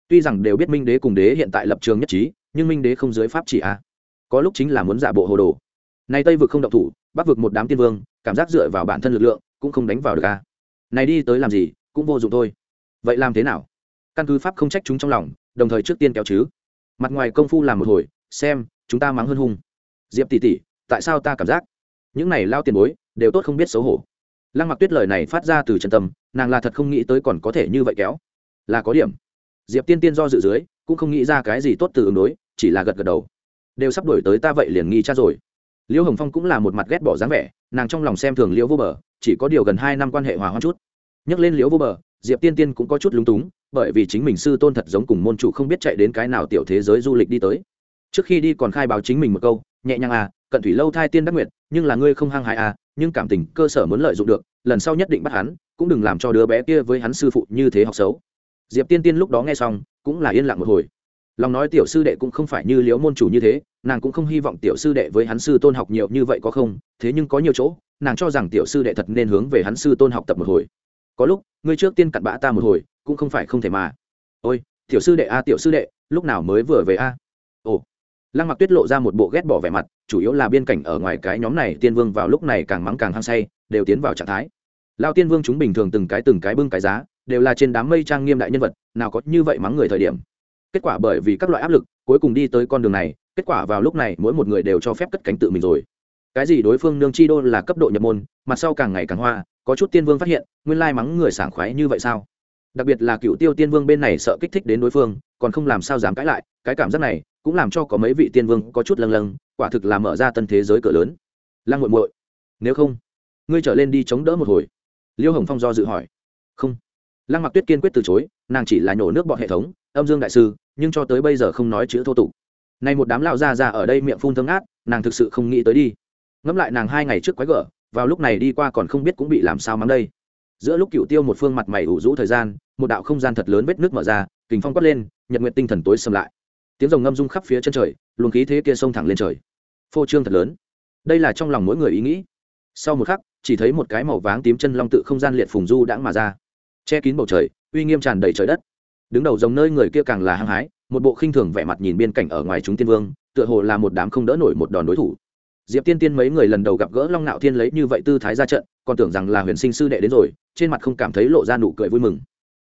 Tuy rằng đều biết minh đế cùng đế hiện tại lập trường nhất trí, nhưng minh đế không dưới pháp chỉ a. Có lúc chính là muốn giả bộ hồ đồ. Này tây vực không động thủ, bắc vực một đám tiên vương, cảm giác dựa vào bản thân lực lượng, cũng không đánh vào được a. Này đi tới làm gì, cũng vô dụng thôi. Vậy làm thế nào? Căn cứ pháp không trách chúng trong lòng, đồng thời trước tiên kéo chứ. Mặt ngoài công phu làm một hồi, xem, chúng ta mắng hơn hung. Diệp tỷ tỷ, tại sao ta cảm giác? Những này lao tiền bối đều tốt không biết xấu hổ. Lăng mặc tuyết lời này phát ra từ chân tâm, nàng là thật không nghĩ tới còn có thể như vậy kéo. Là có điểm. Diệp tiên tiên do dự dưới, cũng không nghĩ ra cái gì tốt từ ứng đối, chỉ là gật gật đầu. Đều sắp đổi tới ta vậy liền nghi cha rồi. Liễu hồng phong cũng là một mặt ghét bỏ dáng vẻ, nàng trong lòng xem thường liễu vô bờ, chỉ có điều gần hai năm quan hệ hòa hoãn chút. Nhắc lên liễu vô bờ, diệp tiên tiên cũng có chút lúng túng, bởi vì chính mình sư tôn thật giống cùng môn chủ không biết chạy đến cái nào tiểu thế giới du lịch đi tới. Trước khi đi còn khai báo chính mình một câu nhẹ nhàng à cận thủy lâu thai tiên đắc nguyện, nhưng là ngươi không hăng hại à nhưng cảm tình cơ sở muốn lợi dụng được lần sau nhất định bắt hắn cũng đừng làm cho đứa bé kia với hắn sư phụ như thế học xấu. Diệp tiên tiên lúc đó nghe xong cũng là yên lặng một hồi. Lòng nói tiểu sư đệ cũng không phải như liễu môn chủ như thế nàng cũng không hy vọng tiểu sư đệ với hắn sư tôn học nhiều như vậy có không thế nhưng có nhiều chỗ nàng cho rằng tiểu sư đệ thật nên hướng về hắn sư tôn học tập một hồi. Có lúc ngươi trước tiên cặn bã ta một hồi cũng không phải không thể mà. Ôi tiểu sư đệ a tiểu sư đệ lúc nào mới vừa về a ồ lăng mặc tuyết lộ ra một bộ ghét bỏ vẻ mặt, chủ yếu là biên cảnh ở ngoài cái nhóm này, tiên vương vào lúc này càng mắng càng hăng say, đều tiến vào trạng thái. Lao tiên vương chúng bình thường từng cái từng cái bưng cái giá, đều là trên đám mây trang nghiêm đại nhân vật, nào có như vậy mắng người thời điểm. Kết quả bởi vì các loại áp lực, cuối cùng đi tới con đường này, kết quả vào lúc này mỗi một người đều cho phép cất cánh tự mình rồi. Cái gì đối phương nương chi đô là cấp độ nhập môn, mặt sau càng ngày càng hoa, có chút tiên vương phát hiện, nguyên lai mắng người sảng khoái như vậy sao? Đặc biệt là cựu tiêu tiên vương bên này sợ kích thích đến đối phương còn không làm sao dám cãi lại, cái cảm giác này cũng làm cho có mấy vị tiên vương có chút lâng lâng, quả thực là mở ra tân thế giới cửa lớn. Lăng muội muội, nếu không, ngươi trở lên đi chống đỡ một hồi. Liêu hồng phong do dự hỏi. Không. Lăng mặc tuyết kiên quyết từ chối, nàng chỉ là nhổ nước bọn hệ thống, âm dương đại sư, nhưng cho tới bây giờ không nói chữ thô tục. Nay một đám lao ra ra ở đây miệng phun thương ngát nàng thực sự không nghĩ tới đi. Ngẫm lại nàng hai ngày trước quái gở, vào lúc này đi qua còn không biết cũng bị làm sao mắng đây. Giữa lúc cựu tiêu một phương mặt mày ủ rũ thời gian, một đạo không gian thật lớn vết nước mở ra kình phong quát lên, nhật nguyện tinh thần tối xâm lại. Tiếng rồng ngâm rung khắp phía chân trời, luồng khí thế kia xông thẳng lên trời. Phô trương thật lớn. Đây là trong lòng mỗi người ý nghĩ. Sau một khắc, chỉ thấy một cái màu váng tím chân long tự không gian liệt phùng du đãng mà ra. Che kín bầu trời, uy nghiêm tràn đầy trời đất. Đứng đầu dòng nơi người kia càng là hăng hái, một bộ khinh thường vẻ mặt nhìn biên cảnh ở ngoài chúng tiên vương, tựa hồ là một đám không đỡ nổi một đòn đối thủ. Diệp tiên tiên mấy người lần đầu gặp gỡ long nạo thiên lấy như vậy tư thái ra trận, còn tưởng rằng là huyền sinh sư đệ đến rồi, trên mặt không cảm thấy lộ ra nụ cười vui mừng.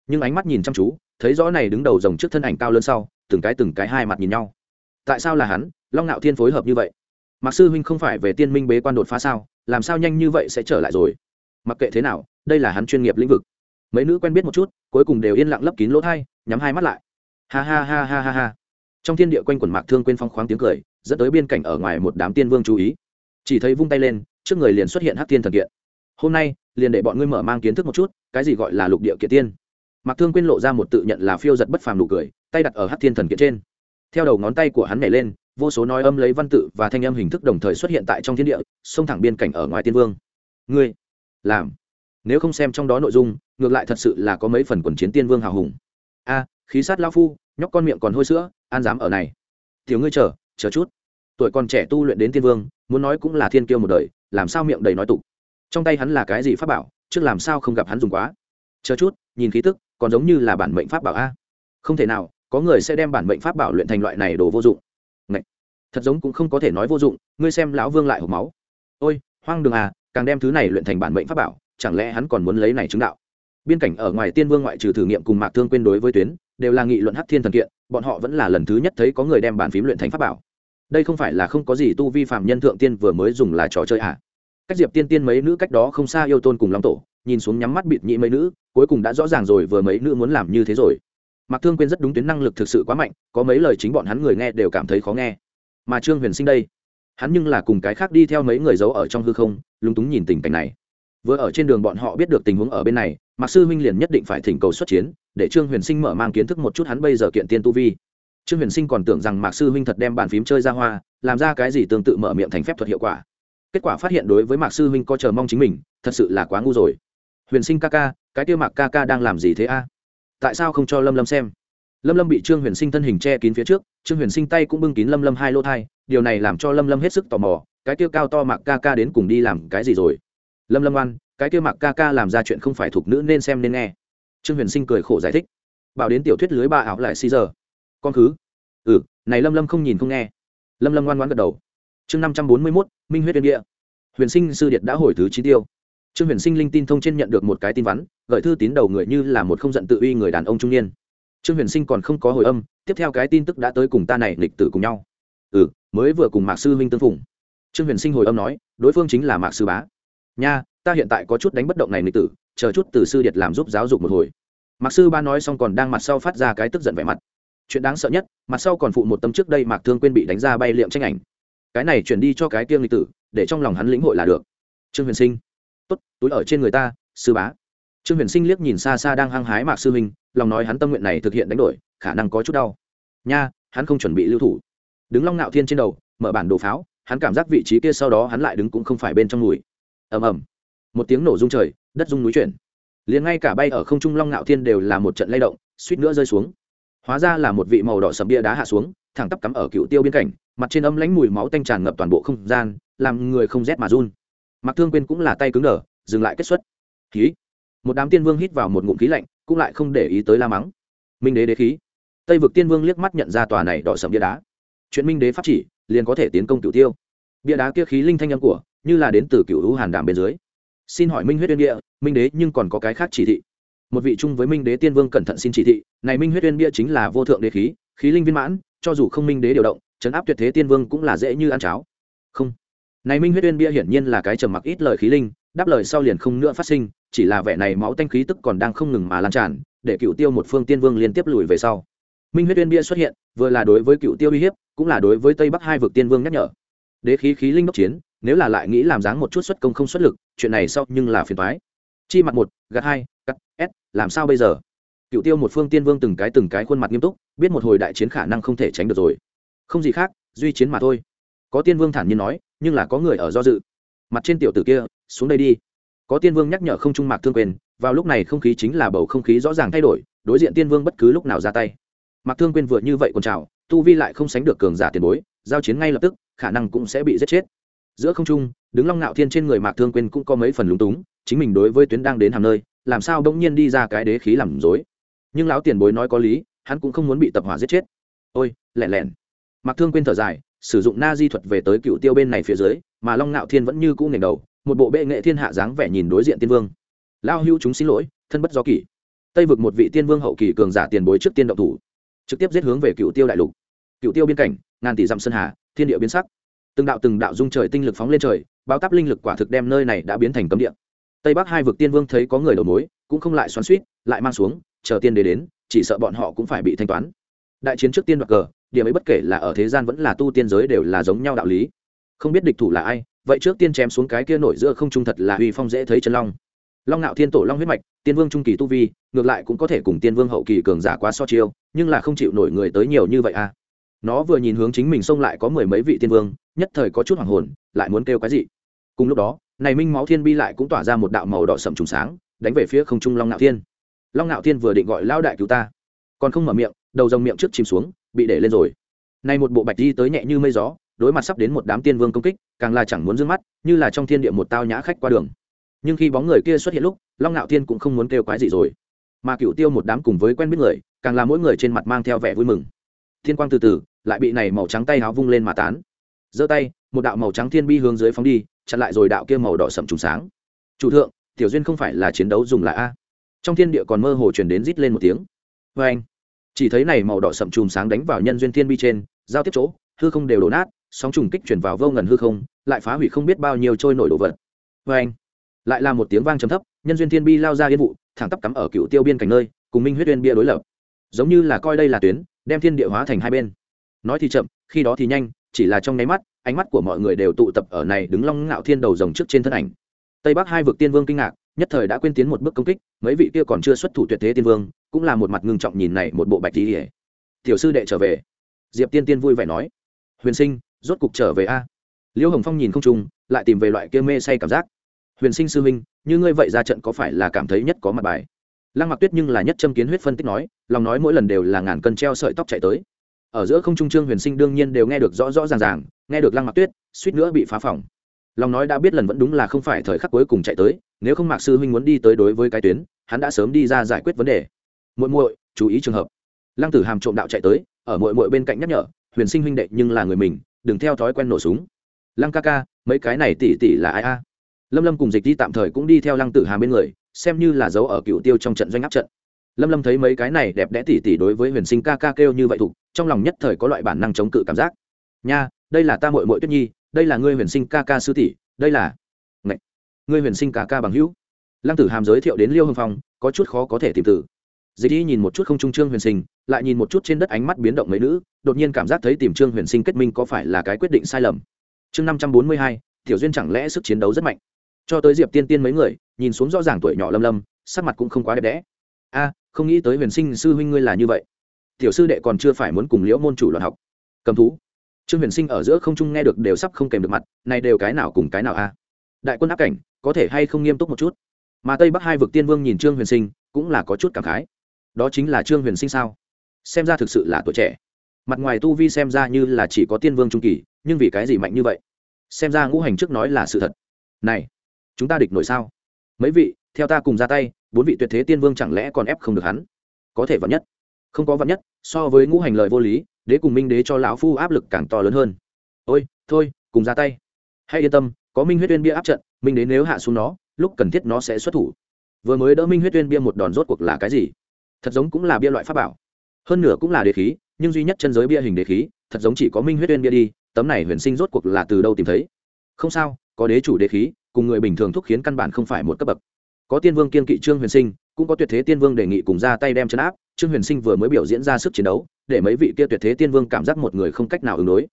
Nhưng ánh mắt nhìn chăm chú thấy rõ này đứng đầu rồng trước thân ảnh cao lớn sau, từng cái từng cái hai mặt nhìn nhau. Tại sao là hắn? Long nạo thiên phối hợp như vậy. Mặc sư huynh không phải về tiên minh bế quan đột phá sao? Làm sao nhanh như vậy sẽ trở lại rồi? Mặc kệ thế nào, đây là hắn chuyên nghiệp lĩnh vực. Mấy nữ quen biết một chút, cuối cùng đều yên lặng lấp kín lỗ thai, nhắm hai mắt lại. Ha ha ha ha ha ha. Trong thiên địa quanh quần mạc thương quên phong khoáng tiếng cười, dẫn tới biên cảnh ở ngoài một đám tiên vương chú ý. Chỉ thấy vung tay lên, trước người liền xuất hiện hắc thiên thần kiện. Hôm nay, liền để bọn ngươi mở mang kiến thức một chút, cái gì gọi là lục địa kiện tiên mạc thương Quyên lộ ra một tự nhận là phiêu giật bất phàm nụ cười, tay đặt ở hát thiên thần kiện trên. Theo đầu ngón tay của hắn nhảy lên, vô số nói âm lấy văn tự và thanh âm hình thức đồng thời xuất hiện tại trong thiên địa, xông thẳng biên cảnh ở ngoài tiên vương. Ngươi, làm. Nếu không xem trong đó nội dung, ngược lại thật sự là có mấy phần quần chiến tiên vương hào hùng. A, khí sát lao phu, nhóc con miệng còn hôi sữa, an dám ở này. Tiểu ngươi chờ chờ chút. Tuổi còn trẻ tu luyện đến tiên vương, muốn nói cũng là thiên kiêu một đời, làm sao miệng đầy nói tục. Trong tay hắn là cái gì pháp bảo, trước làm sao không gặp hắn dùng quá. Chờ chút, nhìn khí tức còn giống như là bản mệnh pháp bảo a. Không thể nào, có người sẽ đem bản mệnh pháp bảo luyện thành loại này đồ vô dụng. Ngậy! thật giống cũng không có thể nói vô dụng, ngươi xem lão vương lại hộp máu. Ôi, hoang đường à càng đem thứ này luyện thành bản mệnh pháp bảo, chẳng lẽ hắn còn muốn lấy này chứng đạo? Biên cảnh ở ngoài tiên vương ngoại trừ thử nghiệm cùng mạc thương quên đối với tuyến, đều là nghị luận hắc thiên thần kiện, bọn họ vẫn là lần thứ nhất thấy có người đem bàn phím luyện thành pháp bảo. Đây không phải là không có gì tu vi phạm nhân thượng tiên vừa mới dùng là trò chơi à? Cách diệp tiên tiên mấy nữ cách đó không xa yêu tôn cùng long tổ nhìn xuống nhắm mắt bịt nhị mấy nữ, cuối cùng đã rõ ràng rồi vừa mấy nữ muốn làm như thế rồi. Mạc thương quên rất đúng tuyến năng lực thực sự quá mạnh, có mấy lời chính bọn hắn người nghe đều cảm thấy khó nghe. Mà trương huyền sinh đây, hắn nhưng là cùng cái khác đi theo mấy người giấu ở trong hư không, lúng túng nhìn tình cảnh này. Vừa ở trên đường bọn họ biết được tình huống ở bên này, mạc sư huynh liền nhất định phải thỉnh cầu xuất chiến, để trương huyền sinh mở mang kiến thức một chút hắn bây giờ kiện tiên tu vi. Trương huyền sinh còn tưởng rằng mạc sư huynh thật đem bàn phím chơi ra hoa, làm ra cái gì tương tự mở miệng thành phép thuật hiệu quả. Kết quả phát hiện đối với mạc sư huynh có chờ mong chính mình, thật sự là quá ngu rồi huyền sinh ca ca, cái tiêu mạc ca ca đang làm gì thế a? Tại sao không cho lâm lâm xem? Lâm lâm bị trương huyền sinh thân hình che kín phía trước, trương huyền sinh tay cũng bưng kín lâm lâm hai lô thai, điều này làm cho lâm lâm hết sức tò mò, cái tiêu cao to mạc ca ca đến cùng đi làm cái gì rồi? Lâm lâm oan, cái tiêu mạc ca ca làm ra chuyện không phải thuộc nữ nên xem nên nghe. Trương huyền sinh cười khổ giải thích. Bảo đến tiểu thuyết lưới ba ảo lại xì giờ. Con khứ. Ừ này lâm lâm không nhìn không nghe. Lâm lâm ngoan ngoan gật đầu. Chương năm trăm bốn mươi mốt, minh huyết viên địa. Huyền sinh sư điện đã hồi thứ chi tiêu trương huyền sinh linh tin thông trên nhận được một cái tin vắn gợi thư tín đầu người như là một không giận tự uy người đàn ông trung niên. Trương huyền sinh còn không có hồi âm, tiếp theo cái tin tức đã tới cùng ta này lịch tử cùng nhau. Ừ mới vừa cùng mạc sư huynh tương phùng. Trương huyền sinh hồi âm nói, đối phương chính là mạc sư bá. Nha, ta hiện tại có chút đánh bất động này lịch tử, chờ chút từ sư điệt làm giúp giáo dục một hồi. Mạc sư ba nói xong còn đang mặt sau phát ra cái tức giận vẻ mặt. Chuyện đáng sợ nhất, mặt sau còn phụ một tâm trước đây mạc thương quên bị đánh ra bay liệm tranh ảnh. Cái này chuyển đi cho cái kiêng lịch tử, để trong lòng hắn lĩnh hội là được. Trương huyền sinh tốt, túi ở trên người ta, sư bá. Trương huyền sinh liếc nhìn xa xa đang hăng hái mạc sư huynh lòng nói hắn tâm nguyện này thực hiện đánh đổi, khả năng có chút đau. Nha, hắn không chuẩn bị lưu thủ. Đứng long nạo thiên trên đầu, mở bản đồ pháo, hắn cảm giác vị trí kia sau đó hắn lại đứng cũng không phải bên trong mùi ầm ầm. Một tiếng nổ rung trời, đất rung núi chuyển. Liền ngay cả bay ở không trung long nạo thiên đều là một trận lay động, suýt nữa rơi xuống. Hóa ra là một vị màu đỏ sầm bia đá hạ xuống, thẳng tắp cắm ở cựu tiêu biên cảnh, mặt trên âm lãnh mùi máu tanh tràn ngập toàn bộ không gian, làm người không rét mà run mặc thương quên cũng là tay cứng đờ, dừng lại kết xuất. Khí. Một đám tiên vương hít vào một ngụm khí lạnh, cũng lại không để ý tới la mắng. Minh đế đế khí. Tây vực tiên vương liếc mắt nhận ra tòa này đỏ sầm bia đá. Chuyện minh đế pháp chỉ, liền có thể tiến công cửu tiêu. Bia đá kia khí linh thanh âm của, như là đến từ cửu hữu hàn đàm bên dưới. Xin hỏi minh huyết uyên bia, minh đế nhưng còn có cái khác chỉ thị? Một vị chung với minh đế tiên vương cẩn thận xin chỉ thị, này minh huyết uyên bia chính là vô thượng đế khí khí linh viên mãn, cho dù không minh đế điều động chấn áp tuyệt thế tiên vương cũng là dễ như ăn cháo. Không này minh huyết uyên bia hiển nhiên là cái trầm mặc ít lời khí linh, đáp lời sau liền không nữa phát sinh, chỉ là vẻ này máu tanh khí tức còn đang không ngừng mà lan tràn, để cựu tiêu một phương tiên vương liên tiếp lùi về sau. Minh huyết uyên bia xuất hiện, vừa là đối với cựu tiêu uy hiếp, cũng là đối với tây bắc hai vực tiên vương nhắc nhở. Đế khí khí linh đốc chiến, nếu là lại nghĩ làm dáng một chút xuất công không xuất lực, chuyện này sau nhưng là phiền toái. Chi mặt một, gạt hai, cắt s làm sao bây giờ? Cựu tiêu một phương tiên vương từng cái từng cái khuôn mặt nghiêm túc, biết một hồi đại chiến khả năng không thể tránh được rồi. Không gì khác, duy chiến mà thôi. Có tiên vương thản nhiên nói nhưng là có người ở do dự. Mặt trên tiểu tử kia, xuống đây đi. Có tiên vương nhắc nhở không trung mạc thương quên vào lúc này không khí chính là bầu không khí rõ ràng thay đổi, đối diện tiên vương bất cứ lúc nào ra tay. Mạc thương quên vừa như vậy còn chào, tu vi lại không sánh được cường giả tiền bối, giao chiến ngay lập tức, khả năng cũng sẽ bị giết chết. Giữa không trung, đứng long ngạo thiên trên người mạc thương quên cũng có mấy phần lúng túng, chính mình đối với tuyến đang đến hàm nơi, làm sao bỗng nhiên đi ra cái đế khí làm dối nhưng lão tiền bối nói có lý, hắn cũng không muốn bị tập hỏa giết chết. Ôi, lẹn lẹn. Mạc thương quên thở dài sử dụng na di thuật về tới cựu tiêu bên này phía dưới, mà long ngạo thiên vẫn như cũ nghềnh đầu, một bộ bệ nghệ thiên hạ dáng vẻ nhìn đối diện tiên vương. Lao hưu chúng xin lỗi, thân bất do kỷ. Tây vực một vị tiên vương hậu kỳ cường giả tiền bối trước tiên động thủ, trực tiếp giết hướng về cựu tiêu đại lục. Cựu tiêu biên cảnh, ngàn tỷ dặm sơn hà, thiên địa biến sắc. Từng đạo từng đạo dung trời tinh lực phóng lên trời, bao táp linh lực quả thực đem nơi này đã biến thành cấm địa. Tây bắc hai vực tiên vương thấy có người đầu mối, cũng không lại xoắn suýt lại mang xuống, chờ tiên đế đến, chỉ sợ bọn họ cũng phải bị thanh toán. Đại chiến trước tiên đoạt cờ điểm ấy bất kể là ở thế gian vẫn là tu tiên giới đều là giống nhau đạo lý. Không biết địch thủ là ai, vậy trước tiên chém xuống cái kia nổi giữa không trung thật là uy phong dễ thấy chân long. Long ngạo thiên tổ long huyết mạch, tiên vương trung kỳ tu vi, ngược lại cũng có thể cùng tiên vương hậu kỳ cường giả quá so chiêu, nhưng là không chịu nổi người tới nhiều như vậy à. Nó vừa nhìn hướng chính mình xông lại có mười mấy vị tiên vương, nhất thời có chút hoàng hồn, lại muốn kêu cái gì. Cùng lúc đó, này minh máu thiên bi lại cũng tỏa ra một đạo màu đỏ sậm trùng sáng, đánh về phía không trung long ngạo thiên. Long ngạo thiên vừa định gọi lao đại cứu ta, còn không mở miệng, đầu dòng miệng trước chìm xuống bị để lên rồi. Nay một bộ bạch đi tới nhẹ như mây gió, đối mặt sắp đến một đám tiên vương công kích, càng là chẳng muốn d mắt, như là trong thiên địa một tao nhã khách qua đường. Nhưng khi bóng người kia xuất hiện lúc, long ngạo thiên cũng không muốn kêu quái gì rồi. Mà cựu tiêu một đám cùng với quen biết người, càng là mỗi người trên mặt mang theo vẻ vui mừng. Thiên quang từ từ, lại bị này màu trắng tay háo vung lên mà tán. Giơ tay, một đạo màu trắng thiên bi hướng dưới phóng đi, chặn lại rồi đạo kia màu đỏ sậm trùng sáng. Chủ thượng, tiểu duyên không phải là chiến đấu dùng là a? Trong thiên địa còn mơ hồ truyền đến rít lên một tiếng. Vê anh chỉ thấy này màu đỏ sậm chùm sáng đánh vào nhân duyên thiên bi trên, giao tiếp chỗ, hư không đều đổ nát, sóng trùng kích chuyển vào vô ngần hư không, lại phá hủy không biết bao nhiêu trôi nổi đồ vật. Vê anh, lại là một tiếng vang trầm thấp, nhân duyên thiên bi lao ra yên vụ, thẳng tắp cắm ở cựu tiêu biên cảnh nơi, cùng minh huyết uyên bia đối lập. Giống như là coi đây là tuyến, đem thiên địa hóa thành hai bên. Nói thì chậm, khi đó thì nhanh, chỉ là trong nháy mắt, ánh mắt của mọi người đều tụ tập ở này đứng long ngạo thiên đầu rồng trước trên thân ảnh. Tây bắc hai vực tiên vương kinh ngạc, nhất thời đã quên tiến một bước công kích, mấy vị kia còn chưa xuất thủ tuyệt thế tiên vương cũng là một mặt ngưng trọng nhìn này một bộ bạch tí tiểu sư đệ trở về. Diệp tiên tiên vui vẻ nói. Huyền sinh, rốt cục trở về a. Liêu hồng phong nhìn không trung, lại tìm về loại kia mê say cảm giác. Huyền sinh sư minh như ngươi vậy ra trận có phải là cảm thấy nhất có mặt bài? Lăng mặc tuyết nhưng là nhất châm kiến huyết phân tích nói, lòng nói mỗi lần đều là ngàn cân treo sợi tóc chạy tới. Ở giữa không trung trương huyền sinh đương nhiên đều nghe được rõ rõ ràng ràng, nghe được lăng mặc tuyết, suýt nữa bị phá phòng. Lòng nói đã biết lần vẫn đúng là không phải thời khắc cuối cùng chạy tới, nếu không mạc sư huynh muốn đi tới đối với cái tuyến, hắn đã sớm đi ra giải quyết vấn đề muội muội, chú ý trường hợp. Lăng tử hàm trộm đạo chạy tới, ở muội muội bên cạnh nhắc nhở, huyền sinh huynh đệ nhưng là người mình, đừng theo thói quen nổ súng. Lăng ca ca, mấy cái này tỷ tỷ là ai a? Lâm lâm cùng dịch đi tạm thời cũng đi theo lăng tử hàm bên người, xem như là dấu ở cựu tiêu trong trận doanh áp trận. Lâm lâm thấy mấy cái này đẹp đẽ tỉ tỉ đối với huyền sinh ca ca kêu như vậy thục, trong lòng nhất thời có loại bản năng chống cự cảm giác. Nha, đây là ta mội mội tuyết nhi, đây là ngươi huyền sinh ca ca sư tỷ, đây là Ngậy. ngươi huyền sinh ca ca bằng hữu. Lăng tử hàm giới thiệu đến liêu hưng phong, có chút khó có thể tìm tử dì đi nhìn một chút không trung trương huyền sinh, lại nhìn một chút trên đất ánh mắt biến động mấy nữ, đột nhiên cảm giác thấy tìm trương huyền sinh kết minh có phải là cái quyết định sai lầm. Chương năm trăm bốn mươi hai, tiểu duyên chẳng lẽ sức chiến đấu rất mạnh? Cho tới diệp tiên tiên mấy người, nhìn xuống rõ ràng tuổi nhỏ lâm lâm, sắc mặt cũng không quá đẹp đẽ. A, không nghĩ tới huyền sinh sư huynh ngươi là như vậy. Tiểu sư đệ còn chưa phải muốn cùng liễu môn chủ luận học. Cầm thú. Trương huyền sinh ở giữa không trung nghe được đều sắp không kèm được mặt, này đều cái nào cùng cái nào a? Đại quân áp cảnh, có thể hay không nghiêm túc một chút? Mà tây bắc hai vực tiên vương nhìn trương huyền sinh, cũng là có chút cảm khái đó chính là trương huyền sinh sao? Xem ra thực sự là tuổi trẻ. Mặt ngoài tu vi xem ra như là chỉ có tiên vương trung kỳ, nhưng vì cái gì mạnh như vậy? Xem ra ngũ hành trước nói là sự thật. Này, chúng ta địch nổi sao? Mấy vị, theo ta cùng ra tay, bốn vị tuyệt thế tiên vương chẳng lẽ còn ép không được hắn? Có thể vắn nhất. Không có vắn nhất, so với ngũ hành lời vô lý, đế cùng minh đế cho lão phu áp lực càng to lớn hơn. Ôi, thôi, cùng ra tay. Hãy yên tâm, có minh huyết uyên bia áp trận, minh đế nếu hạ xuống nó, lúc cần thiết nó sẽ xuất thủ. Vừa mới đỡ minh huyết uyên bia một đòn rốt cuộc là cái gì? Thật giống cũng là bia loại pháp bảo. Hơn nửa cũng là đế khí, nhưng duy nhất chân giới bia hình đế khí, thật giống chỉ có minh huyết uyên bia đi, tấm này huyền sinh rốt cuộc là từ đâu tìm thấy? Không sao, có đế chủ đế khí, cùng người bình thường thúc khiến căn bản không phải một cấp bậc. Có tiên vương kiên kỵ trương huyền sinh, cũng có tuyệt thế tiên vương đề nghị cùng ra tay đem chấn áp, trương huyền sinh vừa mới biểu diễn ra sức chiến đấu, để mấy vị kia tuyệt thế tiên vương cảm giác một người không cách nào ứng đối.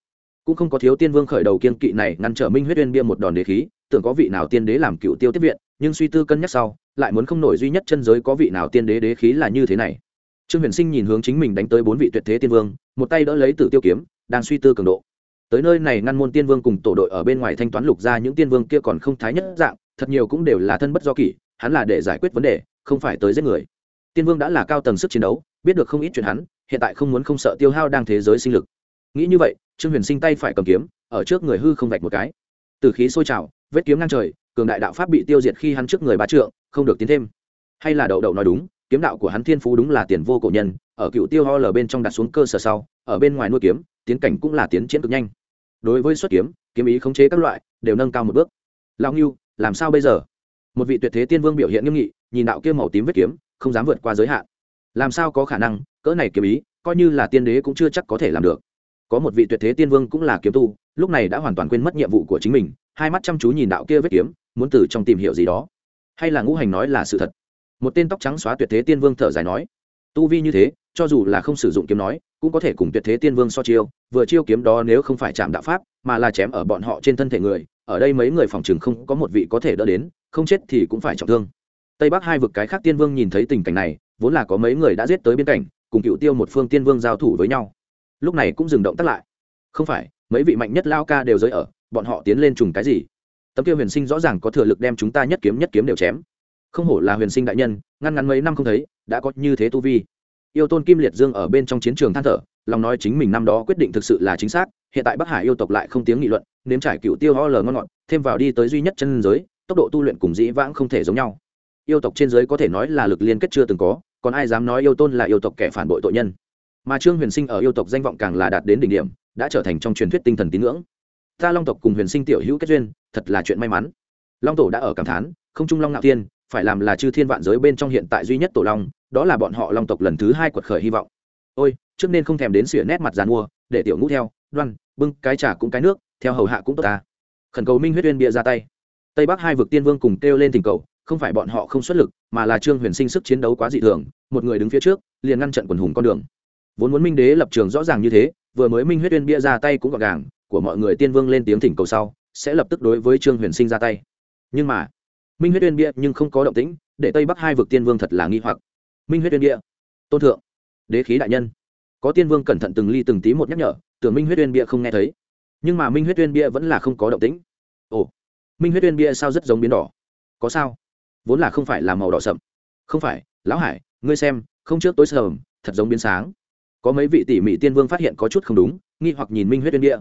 Cũng không có thiếu tiên vương khởi đầu kiên kỵ này ngăn trở minh huyết uyên bia một đòn đế khí tưởng có vị nào tiên đế làm cựu tiêu tiếp viện, nhưng suy tư cân nhắc sau, lại muốn không nổi duy nhất chân giới có vị nào tiên đế đế khí là như thế này. Trương huyền sinh nhìn hướng chính mình đánh tới bốn vị tuyệt thế tiên vương, một tay đỡ lấy tử tiêu kiếm, đang suy tư cường độ. Tới nơi này ngăn môn tiên vương cùng tổ đội ở bên ngoài thanh toán lục ra những tiên vương kia còn không thái nhất dạng, thật nhiều cũng đều là thân bất do kỷ, hắn là để giải quyết vấn đề, không phải tới giết người. Tiên vương đã là cao tầng sức chiến đấu, biết được không ít chuyện hắn, hiện tại không muốn không sợ tiêu hao đang thế giới sinh lực. Nghĩ như vậy, trương huyền sinh tay phải cầm kiếm, ở trước người hư không vạch một cái. Từ khí sôi trào vết kiếm ngang trời, cường đại đạo pháp bị tiêu diệt khi hắn trước người bá trượng, không được tiến thêm. Hay là đậu đậu nói đúng, kiếm đạo của hắn thiên phú đúng là tiền vô cổ nhân, ở cựu tiêu ho lờ bên trong đặt xuống cơ sở sau, ở bên ngoài nuôi kiếm, tiến cảnh cũng là tiến triển cực nhanh. Đối với xuất kiếm kiếm ý khống chế các loại, đều nâng cao một bước. Lao ngưu, làm sao bây giờ? Một vị tuyệt thế tiên vương biểu hiện nghiêm nghị, nhìn đạo kia màu tím vết kiếm, không dám vượt qua giới hạn. Làm sao có khả năng, cỡ này kiếm ý, coi như là tiên đế cũng chưa chắc có thể làm được có một vị tuyệt thế tiên vương cũng là kiếm tu, lúc này đã hoàn toàn quên mất nhiệm vụ của chính mình, hai mắt chăm chú nhìn đạo kia vết kiếm, muốn từ trong tìm hiểu gì đó. Hay là ngũ hành nói là sự thật? Một tên tóc trắng xóa tuyệt thế tiên vương thở dài nói, tu vi như thế, cho dù là không sử dụng kiếm nói, cũng có thể cùng tuyệt thế tiên vương so chiêu, vừa chiêu kiếm đó nếu không phải chạm đạo pháp, mà là chém ở bọn họ trên thân thể người, ở đây mấy người phòng chừng không có một vị có thể đỡ đến, không chết thì cũng phải trọng thương. Tây bắc hai vực cái khác tiên vương nhìn thấy tình cảnh này, vốn là có mấy người đã giết tới bên cạnh, cùng cựu tiêu một phương tiên vương giao thủ với nhau lúc này cũng dừng động tác lại. Không phải, mấy vị mạnh nhất lao ca đều giới ở, bọn họ tiến lên trùng cái gì? Tấm kia huyền sinh rõ ràng có thừa lực đem chúng ta nhất kiếm nhất kiếm đều chém. Không hổ là huyền sinh đại nhân, ngăn ngắn mấy năm không thấy, đã có như thế tu vi. Yêu tôn kim liệt dương ở bên trong chiến trường than thở, lòng nói chính mình năm đó quyết định thực sự là chính xác, hiện tại bắc hải yêu tộc lại không tiếng nghị luận, nếm trải cựu tiêu ho lờ ngon ngọt, thêm vào đi tới duy nhất chân giới, tốc độ tu luyện cùng dĩ vãng không thể giống nhau. Yêu tộc trên giới có thể nói là lực liên kết chưa từng có, còn ai dám nói yêu tôn là yêu tộc kẻ phản bội tội nhân? Mà trương huyền sinh ở yêu tộc danh vọng càng là đạt đến đỉnh điểm, đã trở thành trong truyền thuyết tinh thần tín ngưỡng. Ta long tộc cùng huyền sinh tiểu hữu kết duyên, thật là chuyện may mắn. Long tổ đã ở cảm thán, không trung long ngạo thiên, phải làm là chư thiên vạn giới bên trong hiện tại duy nhất tổ long, đó là bọn họ long tộc lần thứ hai quật khởi hy vọng. Ôi, trước nên không thèm đến sửa nét mặt dàn mua, để tiểu ngũ theo, đoan, bưng cái trà cũng cái nước, theo hầu hạ cũng tốt ta. Khẩn cầu minh huyết uyên bịa ra tay. Tây bắc hai vực tiên vương cùng kêu lên tình cầu, không phải bọn họ không xuất lực, mà là trương huyền sinh sức chiến đấu quá dị thường, một người đứng phía trước, liền ngăn trận quần hùng con đường vốn muốn minh đế lập trường rõ ràng như thế, vừa mới minh huyết uyên bia ra tay cũng gọn gàng, của mọi người tiên vương lên tiếng thỉnh cầu sau, sẽ lập tức đối với trương huyền sinh ra tay. Nhưng mà, minh huyết uyên bia nhưng không có động tĩnh, để tây bắc hai vực tiên vương thật là nghi hoặc. Minh huyết uyên bia, tôn thượng, đế khí đại nhân. Có tiên vương cẩn thận từng ly từng tí một nhắc nhở, tưởng minh huyết uyên bia không nghe thấy. Nhưng mà minh huyết uyên bia vẫn là không có động tĩnh. Ồ, minh huyết uyên bia sao rất giống biến đỏ? Có sao? Vốn là không phải là màu đỏ sậm. Không phải, lão hải, ngươi xem, không trước tối sờm thật giống biến sáng có mấy vị tỉ mỉ tiên vương phát hiện có chút không đúng, nghi hoặc nhìn minh huyết uyên bia.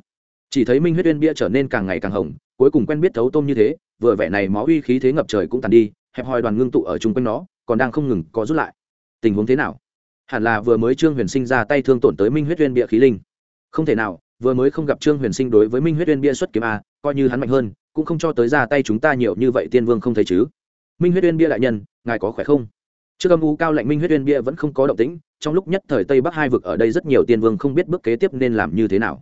Chỉ thấy minh huyết uyên bia trở nên càng ngày càng hồng, cuối cùng quen biết thấu tôm như thế, vừa vẻ này máu uy khí thế ngập trời cũng tàn đi, hẹp hòi đoàn ngưng tụ ở chung quanh nó, còn đang không ngừng có rút lại. Tình huống thế nào? Hẳn là vừa mới trương huyền sinh ra tay thương tổn tới minh huyết uyên bia khí linh. Không thể nào, vừa mới không gặp trương huyền sinh đối với minh huyết uyên bia xuất kiếm a, coi như hắn mạnh hơn, cũng không cho tới ra tay chúng ta nhiều như vậy tiên vương không thấy chứ. Minh huyết uyên bia đại nhân, ngài có khỏe không? Trước âm u cao lạnh minh huyết uyên bia vẫn không có động tĩnh trong lúc nhất thời tây bắc hai vực ở đây rất nhiều tiên vương không biết bước kế tiếp nên làm như thế nào.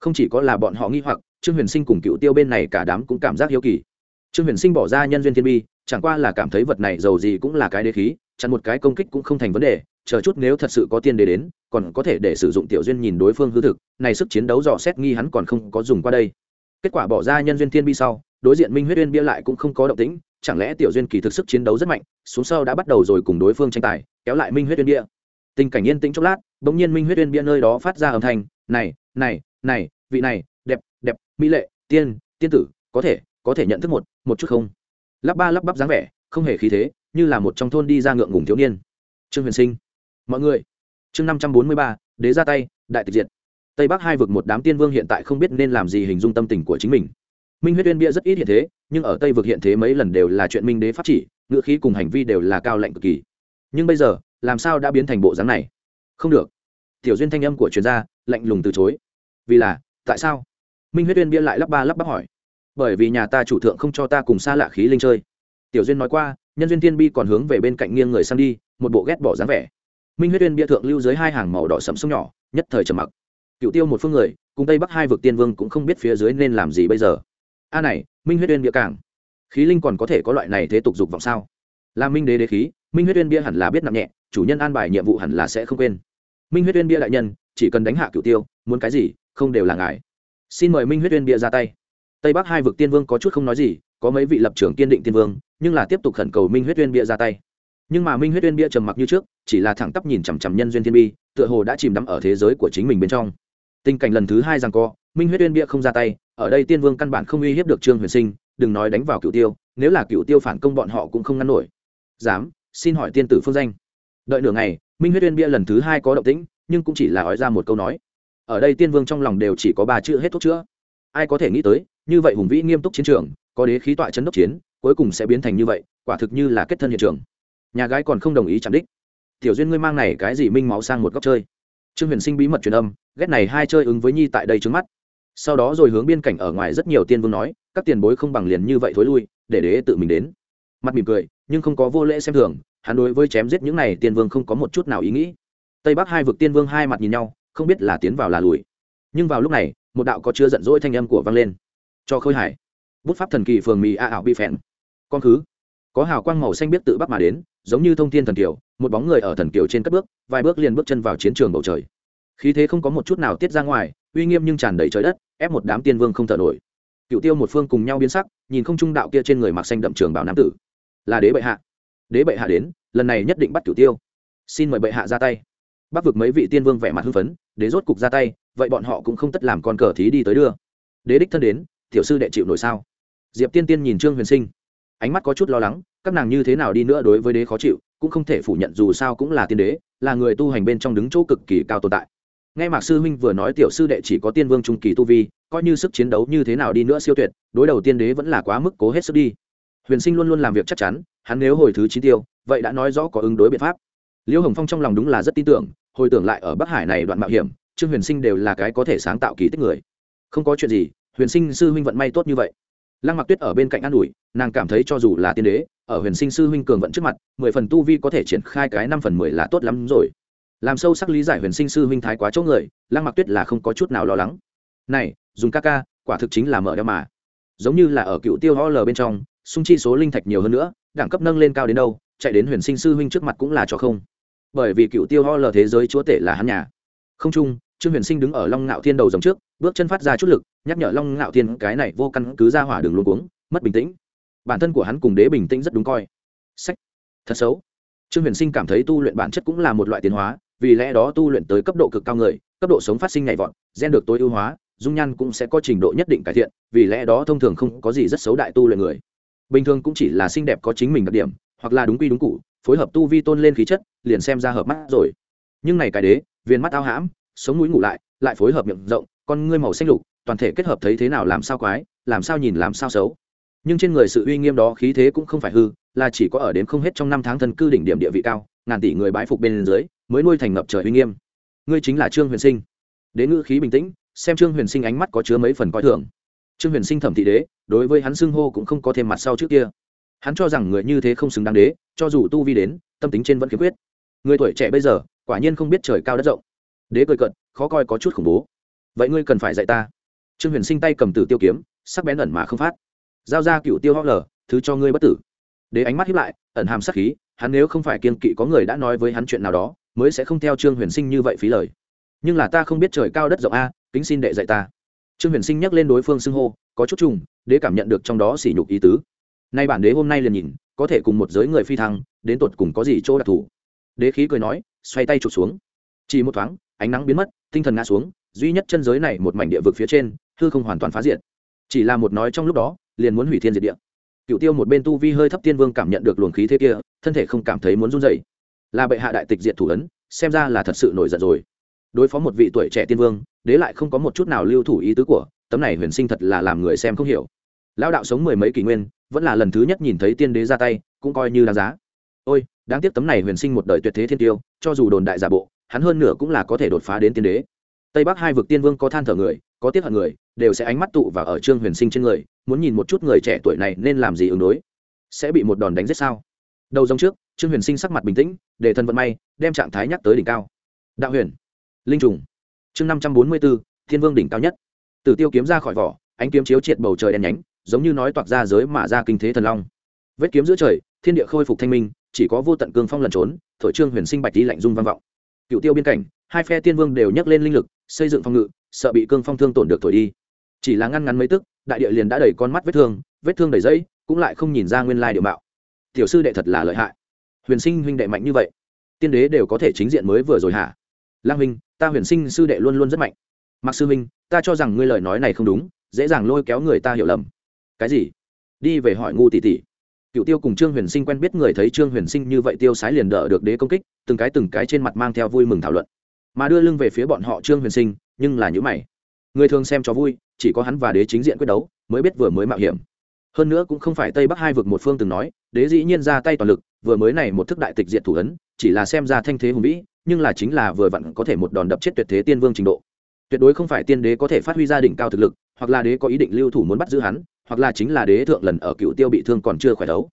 Không chỉ có là bọn họ nghi hoặc, trương huyền sinh cùng cựu tiêu bên này cả đám cũng cảm giác hiếu kỳ. Trương huyền sinh bỏ ra nhân duyên thiên bi, chẳng qua là cảm thấy vật này giàu gì cũng là cái đế khí, chặn một cái công kích cũng không thành vấn đề, chờ chút nếu thật sự có tiên đế đến, còn có thể để sử dụng tiểu duyên nhìn đối phương hư thực, này sức chiến đấu dò xét nghi hắn còn không có dùng qua đây. Kết quả bỏ ra nhân duyên thiên bi sau, đối diện minh huyết uyên bia lại cũng không có động tĩnh, chẳng lẽ tiểu duyên kỳ thực sức chiến đấu rất mạnh, xuống sau đã bắt đầu rồi cùng đối phương tranh tài, kéo lại minh huyết uyên bia tình cảnh yên tĩnh chốc lát, bỗng nhiên minh huyết uyên bia nơi đó phát ra âm thanh, này này này, vị này, đẹp đẹp, mỹ lệ, tiên tiên tử, có thể có thể nhận thức một một chút không? Lắp ba lắp bắp dáng vẻ, không hề khí thế, như là một trong thôn đi ra ngượng ngùng thiếu niên. Trương huyền sinh, mọi người. Chương năm trăm bốn mươi ba, đế ra tay, đại tịch diệt. Tây bắc hai vực một đám tiên vương hiện tại không biết nên làm gì hình dung tâm tình của chính mình. Minh huyết uyên bia rất ít hiện thế, nhưng ở tây vực hiện thế mấy lần đều là chuyện minh đế pháp chỉ ngựa khí cùng hành vi đều là cao lạnh cực kỳ. Nhưng bây giờ làm sao đã biến thành bộ dáng này? Không được. Tiểu duyên thanh âm của chuyên gia lạnh lùng từ chối. Vì là, tại sao? Minh huyết uyên bia lại lắp ba lắp bắp hỏi. Bởi vì nhà ta chủ thượng không cho ta cùng xa lạ khí linh chơi. Tiểu duyên nói qua, nhân duyên tiên bi còn hướng về bên cạnh nghiêng người sang đi, một bộ ghét bỏ dáng vẻ. Minh huyết uyên bia thượng lưu dưới hai hàng màu đỏ sẫm sông nhỏ, nhất thời trầm mặc. Cựu tiêu một phương người, cùng tây bắc hai vực tiên vương cũng không biết phía dưới nên làm gì bây giờ. A à này, minh huyết uyên bia cảng khí linh còn có thể có loại này thế tục dục vọng sao? Là minh đế đế khí, minh huyết uyên bia hẳn là biết nặng nhẹ, chủ nhân an bài nhiệm vụ hẳn là sẽ không quên. Minh huyết uyên bia đại nhân, chỉ cần đánh hạ cựu tiêu, muốn cái gì, không đều là ngài. Xin mời minh huyết uyên bia ra tay. Tây bắc hai vực tiên vương có chút không nói gì, có mấy vị lập trưởng kiên định tiên vương, nhưng là tiếp tục khẩn cầu minh huyết uyên bia ra tay. Nhưng mà minh huyết uyên bia trầm mặc như trước, chỉ là thẳng tắp nhìn chằm chằm nhân duyên thiên bi, tựa hồ đã chìm đắm ở thế giới của chính mình bên trong. Tình cảnh lần thứ hai rằng co, minh huyết uyên bia không ra tay, ở đây tiên vương căn bản không uy hiếp được trương huyền sinh, đừng nói đánh vào cựu tiêu, nếu là cựu tiêu phản công bọn họ cũng không ngăn nổi dám, xin hỏi tiên tử phương danh. Đợi nửa ngày, minh huyết uyên bia lần thứ hai có động tĩnh, nhưng cũng chỉ là nói ra một câu nói. Ở đây tiên vương trong lòng đều chỉ có ba chữ hết thuốc chữa. Ai có thể nghĩ tới, như vậy hùng vĩ nghiêm túc chiến trường, có đế khí tọa chấn đốc chiến, cuối cùng sẽ biến thành như vậy, quả thực như là kết thân hiện trường. Nhà gái còn không đồng ý chạm đích. Tiểu duyên ngươi mang này cái gì minh máu sang một góc chơi? Trương huyền sinh bí mật truyền âm, ghét này hai chơi ứng với nhi tại đây trước mắt. Sau đó rồi hướng biên cảnh ở ngoài rất nhiều tiên vương nói, các tiền bối không bằng liền như vậy thối lui, để đế tự mình đến mặt mỉm cười, nhưng không có vô lễ xem thường, hắn đối với chém giết những này tiên vương không có một chút nào ý nghĩ. Tây bắc hai vực tiên vương hai mặt nhìn nhau, không biết là tiến vào là lùi. Nhưng vào lúc này, một đạo có chưa giận dỗi thanh âm của vang lên. Cho khôi hải. Bút pháp thần kỳ phường mì a ảo bị phèn. Con khứ. Có hào quang màu xanh biết tự bắc mà đến, giống như thông thiên thần kiều, một bóng người ở thần kiều trên các bước, vài bước liền bước chân vào chiến trường bầu trời. Khí thế không có một chút nào tiết ra ngoài, uy nghiêm nhưng tràn đầy trời đất, ép một đám tiên vương không thở nổi. Cựu tiêu một phương cùng nhau biến sắc, nhìn không trung đạo kia trên người mặc xanh đậm trường bảo nam tử là đế bệ hạ. Đế bệ hạ đến, lần này nhất định bắt cửu tiêu. Xin mời bệ hạ ra tay. Bắc vực mấy vị tiên vương vẻ mặt hưng phấn, đế rốt cục ra tay, vậy bọn họ cũng không tất làm con cờ thí đi tới đưa. Đế đích thân đến, tiểu sư đệ chịu nổi sao? Diệp tiên tiên nhìn trương huyền sinh, ánh mắt có chút lo lắng, các nàng như thế nào đi nữa đối với đế khó chịu, cũng không thể phủ nhận dù sao cũng là tiên đế, là người tu hành bên trong đứng chỗ cực kỳ cao tồn tại. Nghe mạc sư huynh vừa nói tiểu sư đệ chỉ có tiên vương trung kỳ tu vi, coi như sức chiến đấu như thế nào đi nữa siêu tuyệt, đối đầu tiên đế vẫn là quá mức cố hết sức đi huyền sinh luôn luôn làm việc chắc chắn, hắn nếu hồi thứ chín tiêu, vậy đã nói rõ có ứng đối biện pháp. Liễu hồng phong trong lòng đúng là rất tin tưởng, hồi tưởng lại ở bắc hải này đoạn mạo hiểm, trương huyền sinh đều là cái có thể sáng tạo kỳ tích người. Không có chuyện gì, huyền sinh sư huynh vận may tốt như vậy. Lăng mặc tuyết ở bên cạnh an ủi, nàng cảm thấy cho dù là tiên đế, ở huyền sinh sư huynh cường vận trước mặt, mười phần tu vi có thể triển khai cái năm phần mười là tốt lắm rồi. Làm sâu sắc lý giải huyền sinh sư huynh thái quá chỗ người, lăng mặc tuyết là không có chút nào lo lắng. Này dùng ca ca, quả thực chính là mở đeo mà. Giống như là ở cựu tiêu ho lờ bên trong sung chi số linh thạch nhiều hơn nữa, đẳng cấp nâng lên cao đến đâu, chạy đến huyền sinh sư huynh trước mặt cũng là cho không. Bởi vì cựu tiêu ho lờ thế giới chúa tể là hắn nhà. Không chung, trương huyền sinh đứng ở long ngạo thiên đầu dòng trước, bước chân phát ra chút lực, nhắc nhở long ngạo thiên cái này vô căn cứ ra hỏa đường luôn cuống, mất bình tĩnh. Bản thân của hắn cùng đế bình tĩnh rất đúng coi. Sách. Thật xấu. Trương huyền sinh cảm thấy tu luyện bản chất cũng là một loại tiến hóa, vì lẽ đó tu luyện tới cấp độ cực cao người, cấp độ sống phát sinh nhảy vọt, gen được tối ưu hóa, dung nhan cũng sẽ có trình độ nhất định cải thiện, vì lẽ đó thông thường không có gì rất xấu đại tu luyện người bình thường cũng chỉ là xinh đẹp có chính mình đặc điểm, hoặc là đúng quy đúng cụ, phối hợp tu vi tôn lên khí chất, liền xem ra hợp mắt rồi. Nhưng này cái đế, viên mắt ao hãm, sống mũi ngủ lại lại phối hợp miệng rộng, con ngươi màu xanh lục, toàn thể kết hợp thấy thế nào làm sao quái, làm sao nhìn làm sao xấu. Nhưng trên người sự uy nghiêm đó khí thế cũng không phải hư, là chỉ có ở đến không hết trong năm tháng thân cư đỉnh điểm địa vị cao, ngàn tỷ người bái phục bên dưới, mới nuôi thành ngập trời uy nghiêm. Ngươi chính là trương huyền sinh. Đế ngữ khí bình tĩnh, xem trương huyền sinh ánh mắt có chứa mấy phần coi thường trương huyền sinh thẩm thị đế, đối với hắn xưng hô cũng không có thêm mặt sau trước kia. Hắn cho rằng người như thế không xứng đáng đế, cho dù tu vi đến, tâm tính trên vẫn khiếm khuyết. Người tuổi trẻ bây giờ, quả nhiên không biết trời cao đất rộng. Đế cười cận khó coi có chút khủng bố. Vậy ngươi cần phải dạy ta. Trương huyền sinh tay cầm từ tiêu kiếm, sắc bén ẩn mà không phát. Giao ra cựu tiêu hót lờ thứ cho ngươi bất tử. Đế ánh mắt hiếp lại, ẩn hàm sắc khí, hắn nếu không phải kiên kỵ có người đã nói với hắn chuyện nào đó, mới sẽ không theo trương huyền sinh như vậy phí lời. Nhưng là ta không biết trời cao đất rộng a, kính xin đệ dạy ta trương huyền sinh nhắc lên đối phương xưng hô, có chút trùng, đế cảm nhận được trong đó sỉ nhục ý tứ. Nay bản đế hôm nay liền nhìn, có thể cùng một giới người phi thăng, đến tột cùng có gì chỗ đặc thù. Đế khí cười nói, xoay tay chụp xuống. Chỉ một thoáng, ánh nắng biến mất, tinh thần ngã xuống, duy nhất chân giới này một mảnh địa vực phía trên, hư không hoàn toàn phá diệt. Chỉ là một nói trong lúc đó, liền muốn hủy thiên diệt địa. Cựu tiêu một bên tu vi hơi thấp tiên vương cảm nhận được luồng khí thế kia, thân thể không cảm thấy muốn run dậy là bệ hạ đại tịch diệt thủ ấn, xem ra là thật sự nổi giận rồi. Đối phó một vị tuổi trẻ tiên vương đế lại không có một chút nào lưu thủ ý tứ của, tấm này huyền sinh thật là làm người xem không hiểu. Lão đạo sống mười mấy kỷ nguyên, vẫn là lần thứ nhất nhìn thấy tiên đế ra tay, cũng coi như đáng giá. Ôi, đáng tiếc tấm này huyền sinh một đời tuyệt thế thiên tiêu, cho dù đồn đại giả bộ, hắn hơn nửa cũng là có thể đột phá đến tiên đế. Tây bắc hai vực tiên vương có than thở người, có tiếc hận người, đều sẽ ánh mắt tụ và ở trương huyền sinh trên người, muốn nhìn một chút người trẻ tuổi này nên làm gì ứng đối. Sẽ bị một đòn đánh giết sao? Đầu dòng trước, trương huyền sinh sắc mặt bình tĩnh, để thân vận may, đem trạng thái nhắc tới đỉnh cao. Đạo huyền, linh trùng chương năm trăm bốn mươi bốn, thiên vương đỉnh cao nhất. Tử tiêu kiếm ra khỏi vỏ, ánh kiếm chiếu triệt bầu trời đen nhánh, giống như nói toạc ra giới mà ra kinh thế thần long. Vết kiếm giữa trời, thiên địa khôi phục thanh minh, chỉ có vô tận cương phong lẩn trốn, thổi trương huyền sinh bạch tí lạnh dung vang vọng. Cựu tiêu biên cảnh, hai phe tiên vương đều nhắc lên linh lực, xây dựng phòng ngự, sợ bị cương phong thương tổn được thổi đi. Chỉ là ngăn ngắn mấy tức, đại địa liền đã đầy con mắt vết thương vết thương đầy dây cũng lại không nhìn ra nguyên lai địa mạo. Tiểu sư đệ thật là lợi hại. Huyền sinh huynh đệ mạnh như vậy, tiên đế đều có thể chính diện mới vừa rồi hả? Lang huynh, ta huyền sinh sư đệ luôn luôn rất mạnh. Mặc sư minh ta cho rằng ngươi lời nói này không đúng, dễ dàng lôi kéo người ta hiểu lầm. Cái gì? Đi về hỏi ngu tỷ tỷ. Cựu tiêu cùng trương huyền sinh quen biết người thấy trương huyền sinh như vậy tiêu sái liền đỡ được đế công kích, từng cái từng cái trên mặt mang theo vui mừng thảo luận. Mà đưa lưng về phía bọn họ trương huyền sinh, nhưng là nhữ mày. Người thường xem cho vui, chỉ có hắn và đế chính diện quyết đấu, mới biết vừa mới mạo hiểm. Hơn nữa cũng không phải tây bắc hai vực một phương từng nói, đế dĩ nhiên ra tay toàn lực, vừa mới này một thức đại tịch diện thủ ấn, chỉ là xem ra thanh thế hùng vĩ nhưng là chính là vừa vặn có thể một đòn đập chết tuyệt thế tiên vương trình độ. Tuyệt đối không phải tiên đế có thể phát huy gia đỉnh cao thực lực, hoặc là đế có ý định lưu thủ muốn bắt giữ hắn, hoặc là chính là đế thượng lần ở cựu tiêu bị thương còn chưa khỏe đấu.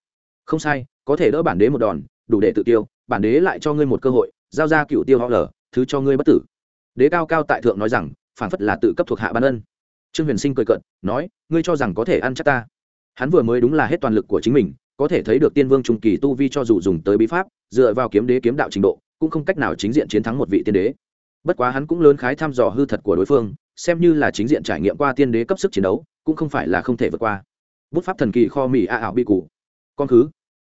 Không sai, có thể đỡ bản đế một đòn, đủ để tự tiêu, bản đế lại cho ngươi một cơ hội, giao ra cựu tiêu họ lở, thứ cho ngươi bất tử. Đế cao cao tại thượng nói rằng, phản phất là tự cấp thuộc hạ ban ân. Trương huyền sinh cười cận nói, ngươi cho rằng có thể ăn chắc ta. Hắn vừa mới đúng là hết toàn lực của chính mình, có thể thấy được tiên vương trung kỳ tu vi cho dù dùng tới bí pháp, dựa vào kiếm đế kiếm đạo trình độ cũng không cách nào chính diện chiến thắng một vị tiên đế. Bất quá hắn cũng lớn khái thăm dò hư thật của đối phương, xem như là chính diện trải nghiệm qua tiên đế cấp sức chiến đấu, cũng không phải là không thể vượt qua. Bút pháp thần kỳ kho mỹ a ảo bi cụ. Con khứ.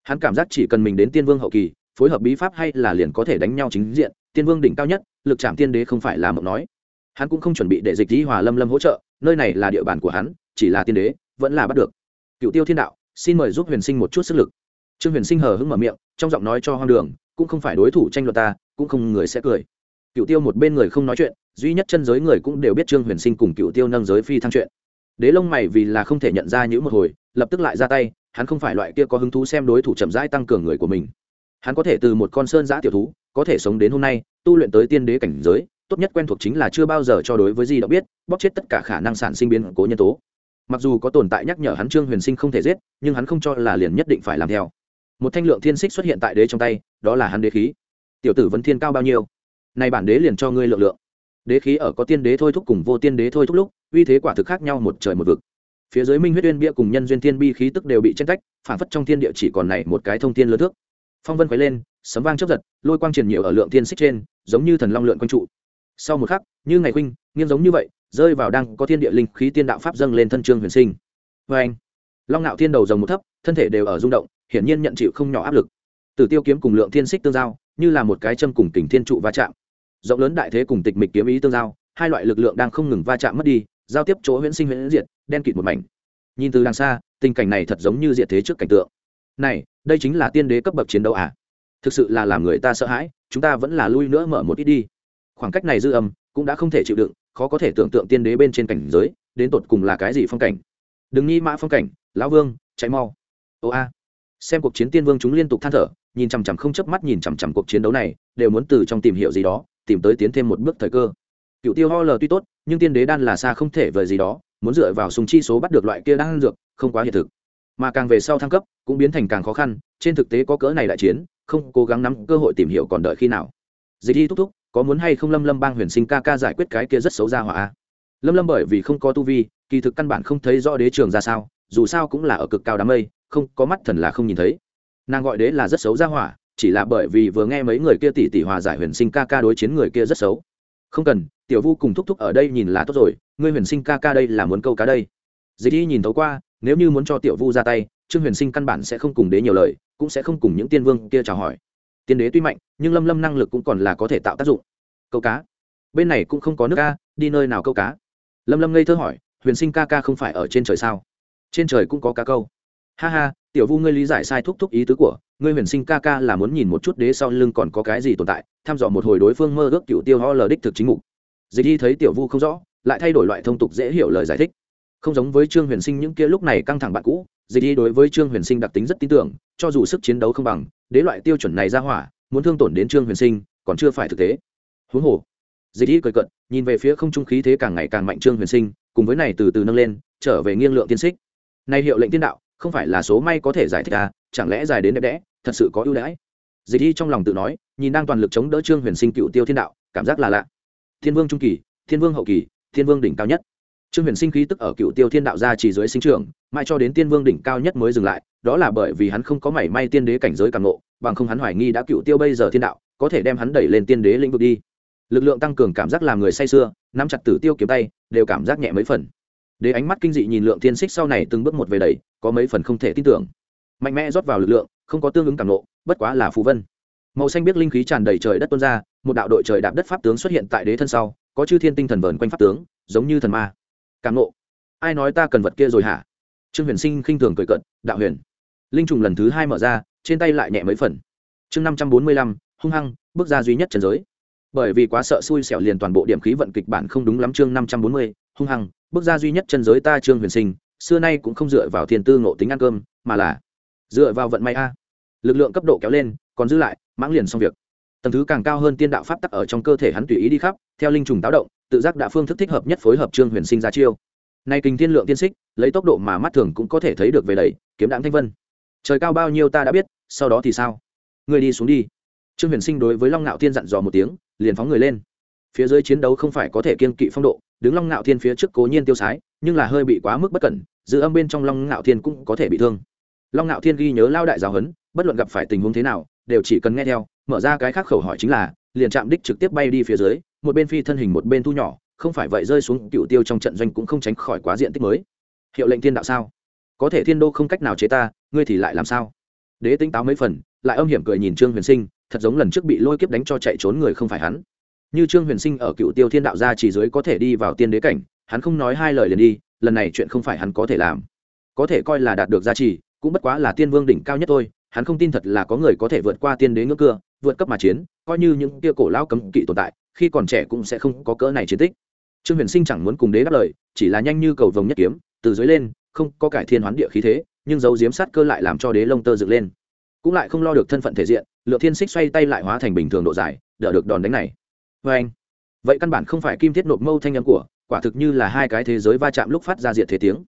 Hắn cảm giác chỉ cần mình đến tiên vương hậu kỳ, phối hợp bí pháp hay là liền có thể đánh nhau chính diện, tiên vương đỉnh cao nhất, lực chạm tiên đế không phải là mộng nói. Hắn cũng không chuẩn bị để dịch lý hòa lâm lâm hỗ trợ, nơi này là địa bàn của hắn, chỉ là tiên đế, vẫn là bắt được. Cựu tiêu thiên đạo, xin mời giúp huyền sinh một chút sức lực. Trương huyền sinh hờ hững mở miệng, trong giọng nói cho hoang đường cũng không phải đối thủ tranh luận ta, cũng không người sẽ cười. Cựu tiêu một bên người không nói chuyện, duy nhất chân giới người cũng đều biết trương huyền sinh cùng cựu tiêu nâng giới phi thăng chuyện. Đế lông mày vì là không thể nhận ra những một hồi, lập tức lại ra tay, hắn không phải loại kia có hứng thú xem đối thủ chậm rãi tăng cường người của mình. Hắn có thể từ một con sơn giã tiểu thú, có thể sống đến hôm nay, tu luyện tới tiên đế cảnh giới, tốt nhất quen thuộc chính là chưa bao giờ cho đối với gì đã biết, bóp chết tất cả khả năng sản sinh biến cố nhân tố. Mặc dù có tồn tại nhắc nhở hắn trương huyền sinh không thể giết, nhưng hắn không cho là liền nhất định phải làm theo một thanh lượng thiên xích xuất hiện tại đế trong tay, đó là hắn đế khí. Tiểu tử vấn thiên cao bao nhiêu? Này bản đế liền cho ngươi lượng lượng. Đế khí ở có tiên đế thôi thúc cùng vô tiên đế thôi thúc lúc, uy thế quả thực khác nhau một trời một vực. Phía dưới minh huyết uyên bia cùng nhân duyên tiên bi khí tức đều bị tranh cách phản phất trong thiên địa chỉ còn này một cái thông tiên lớn thước. Phong vân quấy lên, sấm vang chớp giật, lôi quang triển nhiều ở lượng tiên xích trên, giống như thần long lượn quanh trụ. Sau một khắc, như ngày khuynh, nghiêng giống như vậy, rơi vào đang có thiên địa linh khí tiên đạo pháp dâng lên thân trương huyền sinh. Vê anh long ngạo thiên đầu rồng một thấp, thân thể đều ở rung động hiển nhiên nhận chịu không nhỏ áp lực. Từ tiêu kiếm cùng lượng thiên xích tương giao, như là một cái châm cùng kình thiên trụ va chạm. Rộng lớn đại thế cùng tịch mịch kiếm ý tương giao, hai loại lực lượng đang không ngừng va chạm mất đi, giao tiếp chỗ huyễn sinh huyễn diệt, đen kịt một mảnh. Nhìn từ đằng xa, tình cảnh này thật giống như diệt thế trước cảnh tượng. Này, đây chính là tiên đế cấp bậc chiến đấu à? Thực sự là làm người ta sợ hãi, chúng ta vẫn là lui nữa mở một ít đi. Khoảng cách này dư âm cũng đã không thể chịu đựng, khó có thể tưởng tượng tiên đế bên trên cảnh giới, đến tột cùng là cái gì phong cảnh. Đừng nghi mã phong cảnh, lão vương, chạy mau. Ô a xem cuộc chiến tiên vương chúng liên tục than thở, nhìn chằm chằm không chớp mắt nhìn chằm chằm cuộc chiến đấu này, đều muốn từ trong tìm hiểu gì đó, tìm tới tiến thêm một bước thời cơ. Cựu tiêu ho lờ tuy tốt, nhưng tiên đế đan là xa không thể vời gì đó, muốn dựa vào súng chi số bắt được loại kia đan dược, không quá hiện thực. Mà càng về sau thăng cấp, cũng biến thành càng khó khăn, trên thực tế có cỡ này đại chiến, không cố gắng nắm cơ hội tìm hiểu còn đợi khi nào. Dịch thi thúc thúc, có muốn hay không lâm lâm bang huyền sinh ca ca giải quyết cái kia rất xấu ra hỏa lâm lâm bởi vì không có tu vi, kỳ thực căn bản không thấy rõ đế trường ra sao, dù sao cũng là ở cực cao đám mây không có mắt thần là không nhìn thấy. Nàng gọi đế là rất xấu ra hỏa, chỉ là bởi vì vừa nghe mấy người kia tỷ tỷ hòa giải huyền sinh ca ca đối chiến người kia rất xấu. Không cần, tiểu vu cùng thúc thúc ở đây nhìn là tốt rồi, ngươi huyền sinh ca ca đây là muốn câu cá đây. Dịch y nhìn thấu qua, nếu như muốn cho tiểu vu ra tay, trương huyền sinh căn bản sẽ không cùng đế nhiều lời, cũng sẽ không cùng những tiên vương kia chào hỏi. Tiên đế tuy mạnh, nhưng lâm lâm năng lực cũng còn là có thể tạo tác dụng. Câu cá. Bên này cũng không có nước ca đi nơi nào câu cá? Lâm lâm ngây thơ hỏi, huyền sinh ca ca không phải ở trên trời sao? Trên trời cũng có cá câu ha ha, tiểu vu ngươi lý giải sai thúc thúc ý tứ của, ngươi huyền sinh ca ca là muốn nhìn một chút đế sau lưng còn có cái gì tồn tại thăm dò một hồi đối phương mơ ước cựu tiêu ho lờ đích thực chính mục. Dịch đi thấy tiểu vu không rõ, lại thay đổi loại thông tục dễ hiểu lời giải thích. Không giống với trương huyền sinh những kia lúc này căng thẳng bạn cũ, dịch đi đối với trương huyền sinh đặc tính rất tin tưởng, cho dù sức chiến đấu không bằng, đế loại tiêu chuẩn này ra hỏa, muốn thương tổn đến trương huyền sinh, còn chưa phải thực tế. Huống hồ, dịch đi cười cận nhìn về phía không trung khí thế càng ngày càng mạnh trương huyền sinh, cùng với này từ từ nâng lên, trở về nghiêng lượng tiên xích. Nay hiệu lệnh tiên đạo không phải là số may có thể giải thích à chẳng lẽ dài đến đẹp đẽ, thật sự có ưu đãi? Dịch thi trong lòng tự nói, nhìn đang toàn lực chống đỡ trương huyền sinh cựu tiêu thiên đạo, cảm giác là lạ. Thiên vương trung kỳ, thiên vương hậu kỳ, thiên vương đỉnh cao nhất. Trương huyền sinh khí tức ở cựu tiêu thiên đạo ra chỉ dưới sinh trường mãi cho đến tiên vương đỉnh cao nhất mới dừng lại, đó là bởi vì hắn không có mảy may tiên đế cảnh giới càng ngộ, bằng không hắn hoài nghi đã cựu tiêu bây giờ thiên đạo, có thể đem hắn đẩy lên tiên đế lĩnh vực đi. Lực lượng tăng cường cảm giác làm người say sưa, nắm chặt tử tiêu kiếm tay, đều cảm giác nhẹ mấy phần đế ánh mắt kinh dị nhìn lượng thiên xích sau này từng bước một về đầy, có mấy phần không thể tin tưởng. Mạnh mẽ rót vào lực lượng, không có tương ứng cảm ngộ. bất quá là phù vân. Màu xanh biết linh khí tràn đầy trời đất tuôn ra, một đạo đội trời đạp đất pháp tướng xuất hiện tại đế thân sau, có chư thiên tinh thần vờn quanh pháp tướng, giống như thần ma. Cảm ngộ. ai nói ta cần vật kia rồi hả? Trương huyền sinh khinh thường cười cận đạo huyền. Linh trùng lần thứ hai mở ra, trên tay lại nhẹ mấy phần. Chương năm trăm bốn mươi lăm, hung hăng, bước ra duy nhất trần giới. Bởi vì quá sợ xui xẻo liền toàn bộ điểm khí vận kịch bản không đúng lắm, chương năm trăm bốn mươi, hung hăng bước ra duy nhất chân giới ta trương huyền sinh, xưa nay cũng không dựa vào thiên tư ngộ tính ăn cơm, mà là dựa vào vận may a. Lực lượng cấp độ kéo lên, còn giữ lại, mãng liền xong việc. Tầng thứ càng cao hơn tiên đạo pháp tắc ở trong cơ thể hắn tùy ý đi khắp, theo linh trùng táo động, tự giác đã phương thức thích hợp nhất phối hợp trương huyền sinh ra chiêu. Nay kinh thiên lượng tiên xích, lấy tốc độ mà mắt thường cũng có thể thấy được về đầy, kiếm đạn thanh vân. Trời cao bao nhiêu ta đã biết, sau đó thì sao? Người đi xuống đi. Trương huyền sinh đối với long ngạo tiên dặn dò một tiếng, liền phóng người lên. Phía dưới chiến đấu không phải có thể kiên kỵ phong độ đứng long ngạo thiên phía trước cố nhiên tiêu sái, nhưng là hơi bị quá mức bất cẩn, giữ âm bên trong long ngạo thiên cũng có thể bị thương. Long ngạo thiên ghi nhớ lao đại giáo huấn, bất luận gặp phải tình huống thế nào, đều chỉ cần nghe theo, mở ra cái khác khẩu hỏi chính là, liền chạm đích trực tiếp bay đi phía dưới, một bên phi thân hình một bên thu nhỏ, không phải vậy rơi xuống cựu tiêu trong trận doanh cũng không tránh khỏi quá diện tích mới. Hiệu lệnh thiên đạo sao? Có thể thiên đô không cách nào chế ta, ngươi thì lại làm sao? Đế tính táo mấy phần, lại âm hiểm cười nhìn trương huyền sinh, thật giống lần trước bị lôi kiếp đánh cho chạy trốn người không phải hắn như trương huyền sinh ở cựu tiêu thiên đạo gia chỉ dưới có thể đi vào tiên đế cảnh, hắn không nói hai lời liền đi, lần này chuyện không phải hắn có thể làm. Có thể coi là đạt được gia trì, cũng bất quá là tiên vương đỉnh cao nhất thôi, hắn không tin thật là có người có thể vượt qua tiên đế ngưỡng cưa vượt cấp mà chiến, coi như những kia cổ lao cấm kỵ tồn tại, khi còn trẻ cũng sẽ không có cỡ này chiến tích. Trương huyền sinh chẳng muốn cùng đế đáp lời, chỉ là nhanh như cầu vồng nhất kiếm, từ dưới lên, không có cải thiên hoán địa khí thế, nhưng dấu diếm sát cơ lại làm cho đế lông tơ dựng lên. Cũng lại không lo được thân phận thể diện, Lựa thiên xích xoay tay lại hóa thành bình thường độ dài, đỡ được đòn đánh này vê anh. Vậy căn bản không phải kim thiết nộp mâu thanh âm của, quả thực như là hai cái thế giới va chạm lúc phát ra diệt thế tiếng.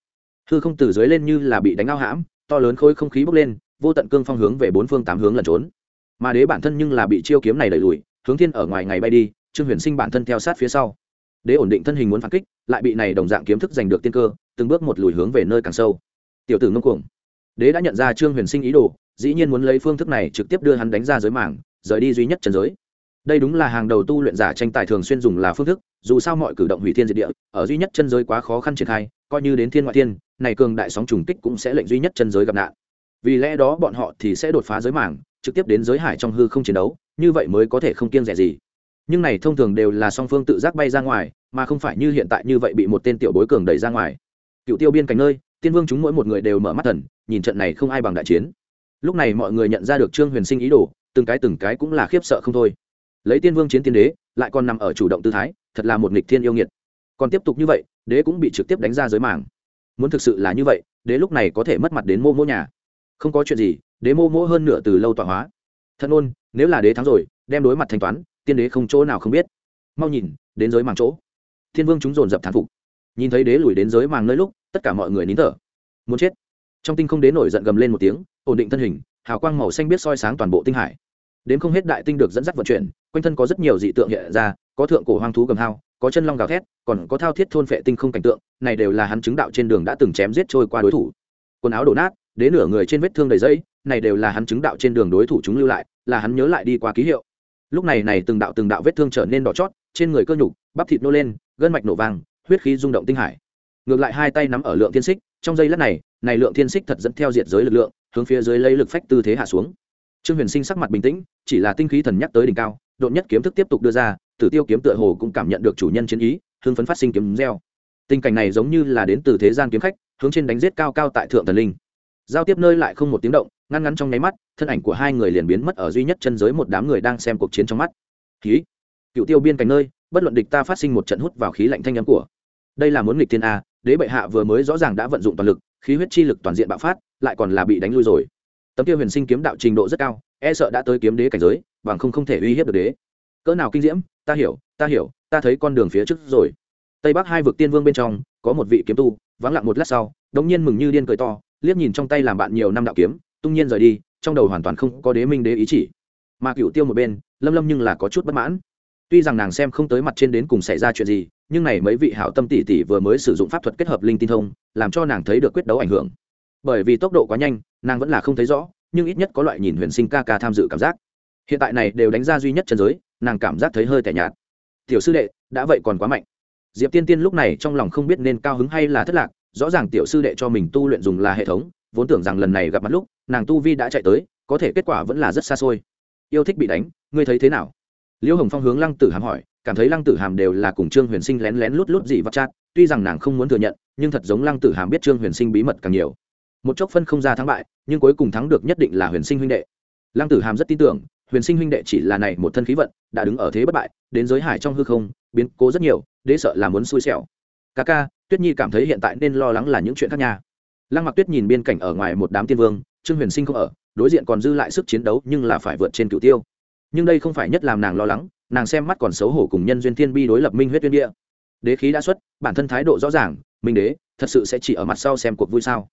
Hư không từ dưới lên như là bị đánh ao hãm, to lớn khối không khí bốc lên, vô tận cương phong hướng về bốn phương tám hướng lẩn trốn. Mà đế bản thân nhưng là bị chiêu kiếm này đẩy lùi, hướng thiên ở ngoài ngày bay đi, trương huyền sinh bản thân theo sát phía sau. Đế ổn định thân hình muốn phản kích, lại bị này đồng dạng kiếm thức giành được tiên cơ, từng bước một lùi hướng về nơi càng sâu. Tiểu tử ngông cuồng. Đế đã nhận ra trương huyền sinh ý đồ, dĩ nhiên muốn lấy phương thức này trực tiếp đưa hắn đánh ra giới mảng, rời đi duy nhất trần giới đây đúng là hàng đầu tu luyện giả tranh tài thường xuyên dùng là phương thức, dù sao mọi cử động hủy thiên diệt địa, ở duy nhất chân giới quá khó khăn triển khai, coi như đến thiên ngoại thiên, này cường đại sóng trùng kích cũng sẽ lệnh duy nhất chân giới gặp nạn. Vì lẽ đó bọn họ thì sẽ đột phá giới mảng, trực tiếp đến giới hải trong hư không chiến đấu, như vậy mới có thể không kiêng rẻ gì. Nhưng này thông thường đều là song phương tự giác bay ra ngoài, mà không phải như hiện tại như vậy bị một tên tiểu bối cường đẩy ra ngoài. Cựu tiêu biên cảnh nơi, tiên vương chúng mỗi một người đều mở mắt thần, nhìn trận này không ai bằng đại chiến. Lúc này mọi người nhận ra được trương huyền sinh ý đồ, từng cái từng cái cũng là khiếp sợ không thôi lấy tiên vương chiến tiên đế, lại còn nằm ở chủ động tư thái, thật là một nghịch thiên yêu nghiệt. Còn tiếp tục như vậy, đế cũng bị trực tiếp đánh ra giới màng. Muốn thực sự là như vậy, đế lúc này có thể mất mặt đến mô mô nhà. Không có chuyện gì, đế mô mô hơn nửa từ lâu tọa hóa. Thân ôn, nếu là đế thắng rồi, đem đối mặt thanh toán, tiên đế không chỗ nào không biết. Mau nhìn, đến giới màng chỗ. Thiên vương chúng dồn dập thán phục. Nhìn thấy đế lùi đến giới màng nơi lúc, tất cả mọi người nín thở. Muốn chết. Trong tinh không đế nổi giận gầm lên một tiếng, ổn định thân hình, hào quang màu xanh biết soi sáng toàn bộ tinh hải đến không hết đại tinh được dẫn dắt vận chuyển, quanh thân có rất nhiều dị tượng hiện ra, có thượng cổ hoang thú gầm hao, có chân long gào thét, còn có thao thiết thôn phệ tinh không cảnh tượng, này đều là hắn chứng đạo trên đường đã từng chém giết trôi qua đối thủ. Quần áo đổ nát đến nửa người trên vết thương đầy dây này đều là hắn chứng đạo trên đường đối thủ chúng lưu lại, là hắn nhớ lại đi qua ký hiệu. Lúc này này từng đạo từng đạo vết thương trở nên đỏ chót, trên người cơ nhục, bắp thịt nô lên, gân mạch nổ vàng huyết khí rung động tinh hải. Ngược lại hai tay nắm ở lượng thiên xích, trong giây lát này này lượng thiên xích thật dẫn theo diệt giới lực lượng, hướng phía dưới lấy lực phách tư thế hạ xuống trương huyền sinh sắc mặt bình tĩnh, chỉ là tinh khí thần nhắc tới đỉnh cao, đột nhất kiếm thức tiếp tục đưa ra, tử tiêu kiếm tựa hồ cũng cảm nhận được chủ nhân chiến ý, hưng phấn phát sinh kiếm reo. Tình cảnh này giống như là đến từ thế gian kiếm khách, hướng trên đánh giết cao cao tại thượng thần linh. Giao tiếp nơi lại không một tiếng động, ngăn ngắn trong nháy mắt, thân ảnh của hai người liền biến mất ở duy nhất chân giới một đám người đang xem cuộc chiến trong mắt. Khí cựu tiêu biên cảnh nơi, bất luận địch ta phát sinh một trận hút vào khí lạnh thanh âm của. Đây là muốn nghịch thiên a, đế bệ hạ vừa mới rõ ràng đã vận dụng toàn lực, khí huyết chi lực toàn diện bạo phát, lại còn là bị đánh lui rồi tấm tiêu huyền sinh kiếm đạo trình độ rất cao e sợ đã tới kiếm đế cảnh giới, bằng không không thể uy hiếp được đế. Cỡ nào kinh diễm, ta hiểu ta hiểu, ta thấy con đường phía trước rồi. Tây bắc hai vực tiên vương bên trong, có một vị kiếm tu, vắng lặng một lát sau, đống nhiên mừng như điên cười to, liếc nhìn trong tay làm bạn nhiều năm đạo kiếm, tung nhiên rời đi, trong đầu hoàn toàn không có đế minh đế ý chỉ. Mà cựu tiêu một bên, lâm lâm nhưng là có chút bất mãn. Tuy rằng nàng xem không tới mặt trên đến cùng xảy ra chuyện gì, nhưng này mấy vị hảo tâm tỷ tỷ vừa mới sử dụng pháp thuật kết hợp linh tin thông, làm cho nàng thấy được quyết đấu ảnh hưởng bởi vì tốc độ quá nhanh, nàng vẫn là không thấy rõ, nhưng ít nhất có loại nhìn huyền sinh ca ca tham dự cảm giác. Hiện tại này đều đánh ra duy nhất trần giới, nàng cảm giác thấy hơi tẻ nhạt. Tiểu sư đệ, đã vậy còn quá mạnh. Diệp tiên tiên lúc này trong lòng không biết nên cao hứng hay là thất lạc, rõ ràng tiểu sư đệ cho mình tu luyện dùng là hệ thống, vốn tưởng rằng lần này gặp mặt lúc, nàng tu vi đã chạy tới, có thể kết quả vẫn là rất xa xôi. Yêu thích bị đánh, ngươi thấy thế nào? Liêu hồng phong hướng lăng tử hàm hỏi, cảm thấy lăng tử hàm đều là cùng trương huyền sinh lén lén lút lút gì vắt chát, tuy rằng nàng không muốn thừa nhận, nhưng thật giống lăng tử hàm biết trương huyền sinh bí mật càng nhiều một chốc phân không ra thắng bại, nhưng cuối cùng thắng được nhất định là huyền sinh huynh đệ. Lăng tử hàm rất tin tưởng, huyền sinh huynh đệ chỉ là này một thân khí vận, đã đứng ở thế bất bại, đến giới hải trong hư không, biến cố rất nhiều, đế sợ là muốn xui xẻo. Ca ca, tuyết nhi cảm thấy hiện tại nên lo lắng là những chuyện khác nhà lăng mặc tuyết nhìn biên cảnh ở ngoài một đám tiên vương, trương huyền sinh không ở, đối diện còn dư lại sức chiến đấu nhưng là phải vượt trên cửu tiêu. Nhưng đây không phải nhất làm nàng lo lắng, nàng xem mắt còn xấu hổ cùng nhân duyên thiên bi đối lập minh huyết tuyên địa. Đế khí đã xuất, bản thân thái độ rõ ràng, minh đế, thật sự sẽ chỉ ở mặt sau xem cuộc vui sao?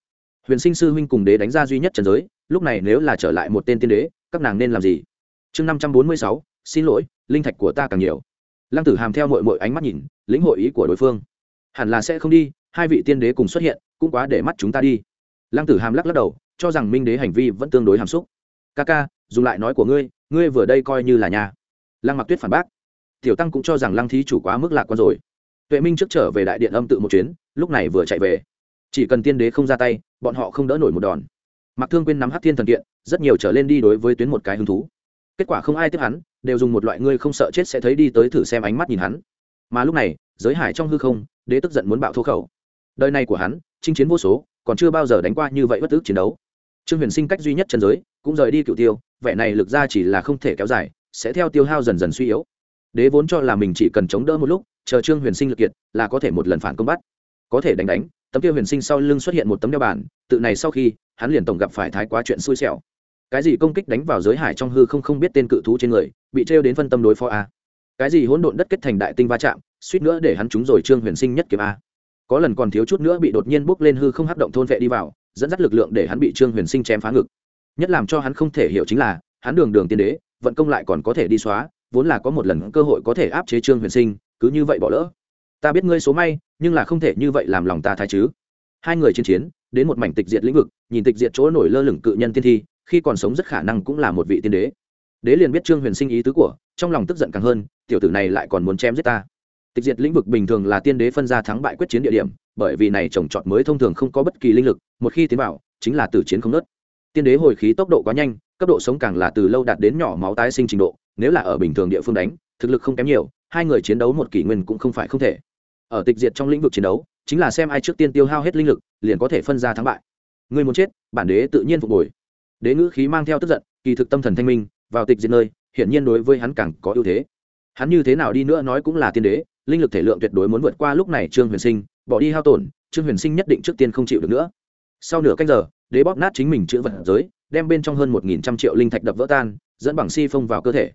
Huyền sinh sư huynh cùng đế đánh ra duy nhất trần giới, lúc này nếu là trở lại một tên tiên đế, các nàng nên làm gì? Chương năm trăm bốn mươi sáu, xin lỗi, linh thạch của ta càng nhiều. Lăng tử hàm theo mội mội ánh mắt nhìn, lĩnh hội ý của đối phương. Hẳn là sẽ không đi, hai vị tiên đế cùng xuất hiện, cũng quá để mắt chúng ta đi. Lăng tử hàm lắc lắc đầu, cho rằng minh đế hành vi vẫn tương đối hàm xúc. Ca ca, dùng lại nói của ngươi ngươi vừa đây coi như là nhà. Lăng mặc tuyết phản bác. Tiểu tăng cũng cho rằng lăng thí chủ quá mức lạc quan rồi. Tuệ minh trước trở về đại điện âm tự một chuyến, lúc này vừa chạy về chỉ cần tiên đế không ra tay, bọn họ không đỡ nổi một đòn. Mặc thương quên nắm hát thiên thần kiện, rất nhiều trở lên đi đối với tuyến một cái hứng thú. Kết quả không ai tiếp hắn, đều dùng một loại ngươi không sợ chết sẽ thấy đi tới thử xem ánh mắt nhìn hắn. Mà lúc này, giới hải trong hư không, đế tức giận muốn bạo thô khẩu. Đời này của hắn, chinh chiến vô số, còn chưa bao giờ đánh qua như vậy bất tức chiến đấu. Trương huyền sinh cách duy nhất trần giới, cũng rời đi cựu tiêu, vẻ này lực ra chỉ là không thể kéo dài, sẽ theo tiêu hao dần dần suy yếu. Đế vốn cho là mình chỉ cần chống đỡ một lúc, chờ trương huyền sinh lực kiệt, là có thể một lần phản công bắt. Có thể đánh đánh tấm kia huyền sinh sau lưng xuất hiện một tấm đeo bản, tự này sau khi hắn liền tổng gặp phải thái quá chuyện xui xẻo. Cái gì công kích đánh vào giới hải trong hư không không biết tên cự thú trên người bị trêu đến phân tâm đối phó a. Cái gì hỗn độn đất kết thành đại tinh va chạm suýt nữa để hắn trúng rồi trương huyền sinh nhất kiếm a. Có lần còn thiếu chút nữa bị đột nhiên bốc lên hư không hấp động thôn vệ đi vào dẫn dắt lực lượng để hắn bị trương huyền sinh chém phá ngực. Nhất làm cho hắn không thể hiểu chính là hắn đường đường tiên đế vận công lại còn có thể đi xóa vốn là có một lần cơ hội có thể áp chế trương huyền sinh cứ như vậy bỏ lỡ ta biết ngươi số may, nhưng là không thể như vậy làm lòng ta thái chứ. Hai người chiến chiến, đến một mảnh tịch diệt lĩnh vực, nhìn tịch diệt chỗ nổi lơ lửng cự nhân tiên thi, khi còn sống rất khả năng cũng là một vị tiên đế. Đế liền biết trương huyền sinh ý tứ của, trong lòng tức giận càng hơn, tiểu tử này lại còn muốn chém giết ta. Tịch diệt lĩnh vực bình thường là tiên đế phân ra thắng bại quyết chiến địa điểm, bởi vì này trồng trọt mới thông thường không có bất kỳ linh lực, một khi tiến vào, chính là tử chiến không nớt. Tiên đế hồi khí tốc độ quá nhanh, cấp độ sống càng là từ lâu đạt đến nhỏ máu tái sinh trình độ, nếu là ở bình thường địa phương đánh thực lực không kém nhiều, hai người chiến đấu một kỷ nguyên cũng không phải không thể. Ở tịch diệt trong lĩnh vực chiến đấu, chính là xem ai trước tiên tiêu hao hết linh lực, liền có thể phân ra thắng bại. Người muốn chết, bản đế tự nhiên phục hồi. Đế ngữ khí mang theo tức giận, kỳ thực tâm thần thanh minh, vào tịch diệt nơi, hiển nhiên đối với hắn càng có ưu thế. Hắn như thế nào đi nữa nói cũng là tiên đế, linh lực thể lượng tuyệt đối muốn vượt qua lúc này trương huyền sinh, bỏ đi hao tổn, trương huyền sinh nhất định trước tiên không chịu được nữa. Sau nửa canh giờ, đế bóp nát chính mình chữ vật giới, đem bên trong hơn một nghìn trăm triệu linh thạch đập vỡ tan, dẫn bằng si phong vào cơ thể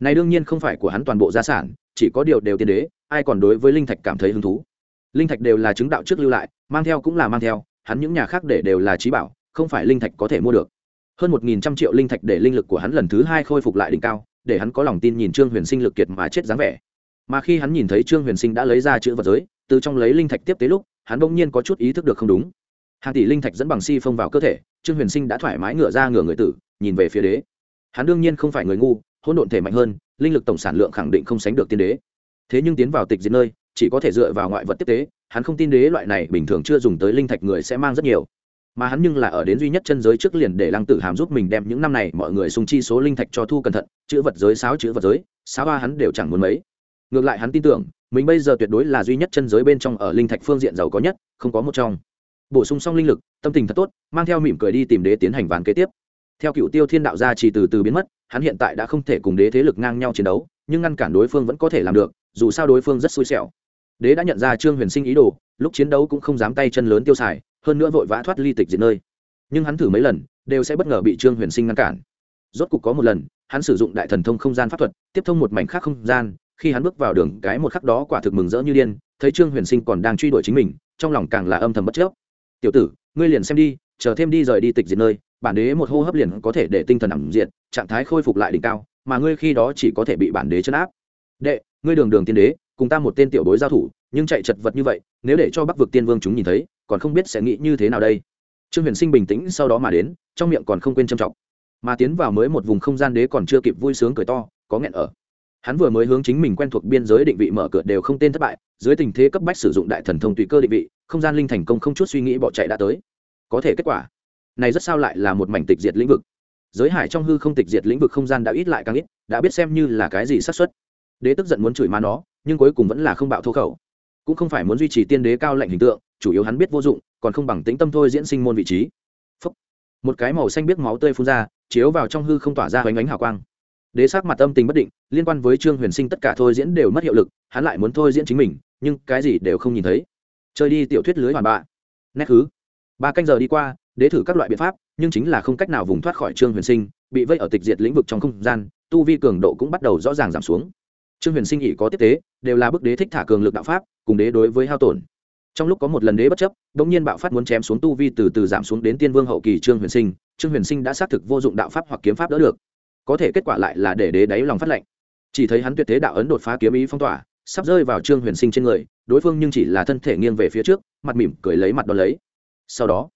này đương nhiên không phải của hắn toàn bộ gia sản, chỉ có điều đều tiên đế, ai còn đối với linh thạch cảm thấy hứng thú. Linh thạch đều là chứng đạo trước lưu lại, mang theo cũng là mang theo, hắn những nhà khác để đều là trí bảo, không phải linh thạch có thể mua được. Hơn một nghìn trăm triệu linh thạch để linh lực của hắn lần thứ hai khôi phục lại đỉnh cao, để hắn có lòng tin nhìn trương huyền sinh lực kiệt mà chết dáng vẻ. Mà khi hắn nhìn thấy trương huyền sinh đã lấy ra chữ vật giới, từ trong lấy linh thạch tiếp tế lúc, hắn bỗng nhiên có chút ý thức được không đúng. Hàng tỷ linh thạch dẫn bằng si phong vào cơ thể, trương huyền sinh đã thoải mái ngửa ra ngửa người tử, nhìn về phía đế. Hắn đương nhiên không phải người ngu hỗn độn thể mạnh hơn, linh lực tổng sản lượng khẳng định không sánh được tiên đế. Thế nhưng tiến vào tịch diệt nơi, chỉ có thể dựa vào ngoại vật tiếp tế, hắn không tin đế loại này bình thường chưa dùng tới linh thạch người sẽ mang rất nhiều. Mà hắn nhưng là ở đến duy nhất chân giới trước liền để lăng tử hàm giúp mình đem những năm này mọi người sung chi số linh thạch cho thu cẩn thận, chữ vật giới, sáo chữ vật giới, sáo ba hắn đều chẳng muốn mấy. Ngược lại hắn tin tưởng, mình bây giờ tuyệt đối là duy nhất chân giới bên trong ở linh thạch phương diện giàu có nhất, không có một trong. Bổ sung xong linh lực, tâm tình thật tốt, mang theo mỉm cười đi tìm đế tiến hành ván kế tiếp. Theo cựu tiêu thiên đạo gia chỉ từ từ biến mất hắn hiện tại đã không thể cùng đế thế lực ngang nhau chiến đấu, nhưng ngăn cản đối phương vẫn có thể làm được, dù sao đối phương rất xui xẻo. Đế đã nhận ra trương huyền sinh ý đồ, lúc chiến đấu cũng không dám tay chân lớn tiêu xài, hơn nữa vội vã thoát ly tịch diệt nơi. Nhưng hắn thử mấy lần, đều sẽ bất ngờ bị trương huyền sinh ngăn cản. Rốt cục có một lần, hắn sử dụng đại thần thông không gian pháp thuật, tiếp thông một mảnh khác không gian, khi hắn bước vào đường, cái một khắc đó quả thực mừng rỡ như điên, thấy trương huyền sinh còn đang truy đuổi chính mình, trong lòng càng là âm thầm bất chấp tiểu tử, ngươi liền xem đi, chờ thêm đi rời đi tịch diệt nơi bản đế một hô hấp liền có thể để tinh thần ẩm diện trạng thái khôi phục lại đỉnh cao, mà ngươi khi đó chỉ có thể bị bản đế chấn áp. Đệ, ngươi đường đường tiên đế, cùng ta một tên tiểu bối giao thủ, nhưng chạy chật vật như vậy, nếu để cho bắc vực tiên vương chúng nhìn thấy, còn không biết sẽ nghĩ như thế nào đây. Trương huyền sinh bình tĩnh sau đó mà đến, trong miệng còn không quên châm trọng. Mà tiến vào mới một vùng không gian đế còn chưa kịp vui sướng cười to, có nghẹn ở. Hắn vừa mới hướng chính mình quen thuộc biên giới định vị mở cửa đều không tên thất bại, dưới tình thế cấp bách sử dụng đại thần thông tùy cơ định vị, không gian linh thành công không chút suy nghĩ bỏ chạy đã tới. Có thể kết quả này rất sao lại là một mảnh tịch diệt lĩnh vực. Giới hải trong hư không tịch diệt lĩnh vực không gian đã ít lại càng ít, đã biết xem như là cái gì xác suất. Đế tức giận muốn chửi má nó, nhưng cuối cùng vẫn là không bạo thô khẩu. Cũng không phải muốn duy trì tiên đế cao lạnh hình tượng, chủ yếu hắn biết vô dụng, còn không bằng tĩnh tâm thôi diễn sinh môn vị trí. Phúc. một cái màu xanh biết máu tươi phun ra, chiếu vào trong hư không tỏa ra hoành ánh hào quang. Đế sắc mặt tâm tình bất định, liên quan với trương huyền sinh tất cả thôi diễn đều mất hiệu lực, hắn lại muốn thôi diễn chính mình, nhưng cái gì đều không nhìn thấy. Chơi đi tiểu thuyết lưới hoàn bạ. Nét thứ ba canh giờ đi qua đế thử các loại biện pháp, nhưng chính là không cách nào vùng thoát khỏi trương huyền sinh, bị vây ở tịch diệt lĩnh vực trong không gian, tu vi cường độ cũng bắt đầu rõ ràng giảm xuống. Trương huyền sinh ỉ có tiếp tế, đều là bức đế thích thả cường lực đạo pháp, cùng đế đối với hao tổn. Trong lúc có một lần đế bất chấp đ ỗ n g nhiên bạo phát muốn chém xuống tu vi từ từ giảm xuống đến tiên vương hậu kỳ trương huyền sinh, trương huyền sinh đã xác thực vô dụng đạo pháp hoặc kiếm pháp đỡ được. Có thể kết quả lại là để đế đáy lòng phát lệnh. Chỉ thấy hắn tuyệt thế đạo ấn đột phá kiếm ý phong tỏa, sắp rơi vào trương huyền sinh trên người, đối phương nhưng chỉ là thân thể nghiêng về phía trước, mặt mỉm cười lấy mặt đ ó lấy. Sau đó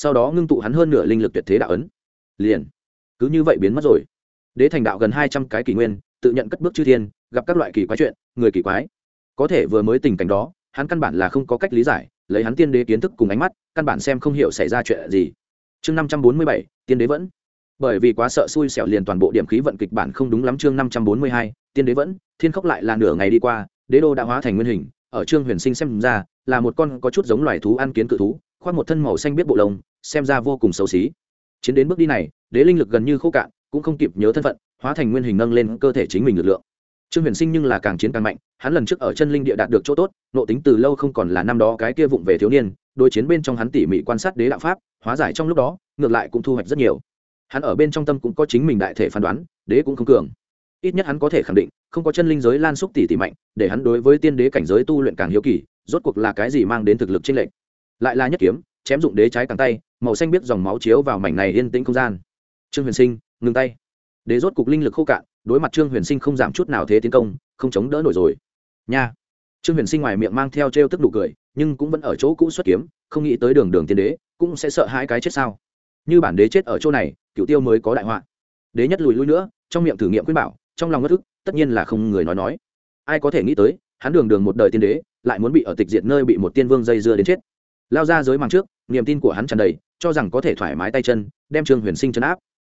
sau đó ngưng tụ hắn hơn nửa linh lực tuyệt thế đạo ấn. Liền. Cứ như vậy biến mất rồi. Đế thành đạo gần hai trăm cái kỷ nguyên, tự nhận cất bước chư thiên, gặp các loại kỳ quái chuyện, người kỳ quái. Có thể vừa mới tình cảnh đó, hắn căn bản là không có cách lý giải, lấy hắn tiên đế kiến thức cùng ánh mắt, căn bản xem không hiểu xảy ra chuyện gì. Chương năm trăm bốn mươi bảy, tiên đế vẫn. Bởi vì quá sợ xui xẻo liền toàn bộ điểm khí vận kịch bản không đúng lắm chương năm trăm bốn mươi hai, tiên đế vẫn. Thiên khốc lại là nửa ngày đi qua, đế đô đã hóa thành nguyên hình, ở trương huyền sinh xem ra, là một con có chút giống loài thú ăn kiến cự thú, khoác một thân màu xanh biết bộ lông xem ra vô cùng xấu xí. Chiến đến bước đi này, đế linh lực gần như khô cạn, cũng không kịp nhớ thân phận, hóa thành nguyên hình nâng lên cơ thể chính mình lực lượng. Trương huyền sinh nhưng là càng chiến càng mạnh, hắn lần trước ở chân linh địa đạt được chỗ tốt, nộ tính từ lâu không còn là năm đó cái kia vụng về thiếu niên, đối chiến bên trong hắn tỉ mỉ quan sát đế đạo pháp, hóa giải trong lúc đó, ngược lại cũng thu hoạch rất nhiều. Hắn ở bên trong tâm cũng có chính mình đại thể phán đoán, đế cũng không cường. Ít nhất hắn có thể khẳng định, không có chân linh giới lan xúc tỉ tỉ mạnh, để hắn đối với tiên đế cảnh giới tu luyện càng hiếu kỳ, rốt cuộc là cái gì mang đến thực lực trên lệnh lại là nhất kiếm, chém dụng đế trái càng tay màu xanh biết dòng máu chiếu vào mảnh này yên tĩnh không gian. Trương huyền sinh, ngừng tay. Đế rốt cục linh lực khô cạn, đối mặt trương huyền sinh không giảm chút nào thế tiến công, không chống đỡ nổi rồi. Nha. Trương huyền sinh ngoài miệng mang theo t r e o tức đủ cười, nhưng cũng vẫn ở chỗ cũ xuất kiếm, không nghĩ tới đường đường tiên đế, cũng sẽ sợ hai cái chết sao. Như bản đế chết ở chỗ này cựu tiêu mới có đại họa. Đế nhất lùi lui nữa, trong miệng thử nghiệm khuyên bảo, trong lòng ngất ức tất nhiên là không người nói nói. Ai có thể nghĩ tới, hắn đường đường một đời tiên đế, lại muốn bị ở tịch diệt nơi bị một tiên vương dây dưa đến chết. Lao ra giới màng trước, niềm tin của hắn tràn đầy cho rằng có thể thoải mái tay chân, đem trương huyền sinh chấn áp.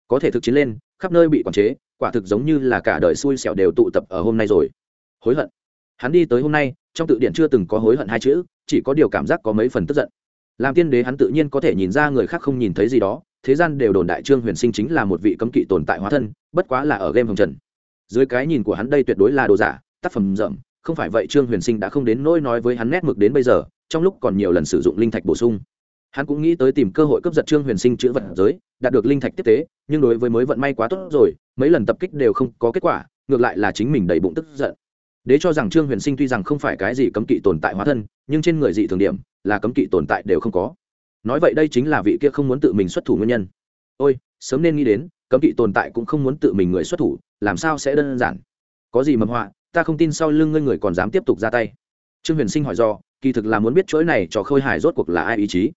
Có thể thực chiến lên, khắp nơi bị quản chế, quả thực giống như là cả đời xui xẻo đều tụ tập ở hôm nay rồi. Hối hận. Hắn đi tới hôm nay, trong tự điện chưa từng có hối hận hai chữ, chỉ có điều cảm giác có mấy phần tức giận. Làm tiên đế hắn tự nhiên có thể nhìn ra người khác không nhìn thấy gì đó, thế gian đều đồn đại trương huyền sinh chính là một vị cấm kỵ tồn tại hóa thân, bất quá là ở game hồng trần. Dưới cái nhìn của hắn đây tuyệt đối là đồ giả, tác phẩm rậm, không phải vậy trương huyền sinh đã không đến nỗi nói với hắn nét mực đến bây giờ, trong lúc còn nhiều lần sử dụng linh thạch bổ sung hắn cũng nghĩ tới tìm cơ hội cướp giật trương huyền sinh chữ vật giới, đạt được linh thạch tiếp tế, nhưng đối với mới vận may quá tốt rồi, mấy lần tập kích đều không có kết quả, ngược lại là chính mình đầy bụng tức giận. Đế cho rằng trương huyền sinh tuy rằng không phải cái gì cấm kỵ tồn tại hóa thân, nhưng trên người dị thường điểm, là cấm kỵ tồn tại đều không có. Nói vậy đây chính là vị kia không muốn tự mình xuất thủ nguyên nhân. Ôi, sớm nên nghĩ đến, cấm kỵ tồn tại cũng không muốn tự mình người xuất thủ, làm sao sẽ đơn giản? Có gì mầm họa, ta không tin sau lưng ngươi người còn dám tiếp tục ra tay. Trương huyền sinh hỏi do kỳ thực là muốn biết chuỗi này cho khôi hài rốt cuộc là ai ý chí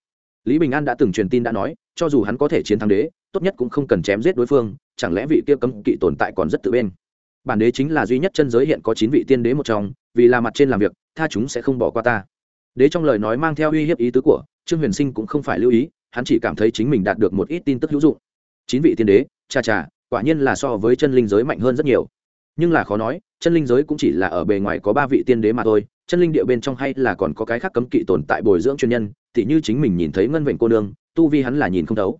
lý bình an đã từng truyền tin đã nói, cho dù hắn có thể chiến thắng đế, tốt nhất cũng không cần chém giết đối phương, chẳng lẽ vị kia cấm kỵ tồn tại còn rất tự bên? Bản đế chính là duy nhất chân giới hiện có chín vị tiên đế một trong, vì là mặt trên làm việc, tha chúng sẽ không bỏ qua ta. Đế trong lời nói mang theo uy hiếp ý tứ của, trương huyền sinh cũng không phải lưu ý, hắn chỉ cảm thấy chính mình đạt được một ít tin tức hữu dụng. Chín vị tiên đế, cha cha, quả nhiên là so với chân linh giới mạnh hơn rất nhiều nhưng là khó nói, chân linh giới cũng chỉ là ở bề ngoài có ba vị tiên đế mà thôi, chân linh địa bên trong hay là còn có cái khác cấm kỵ tồn tại bồi dưỡng chuyên nhân thì như chính mình nhìn thấy ngân vệnh cô nương, tu vi hắn là nhìn không thấu.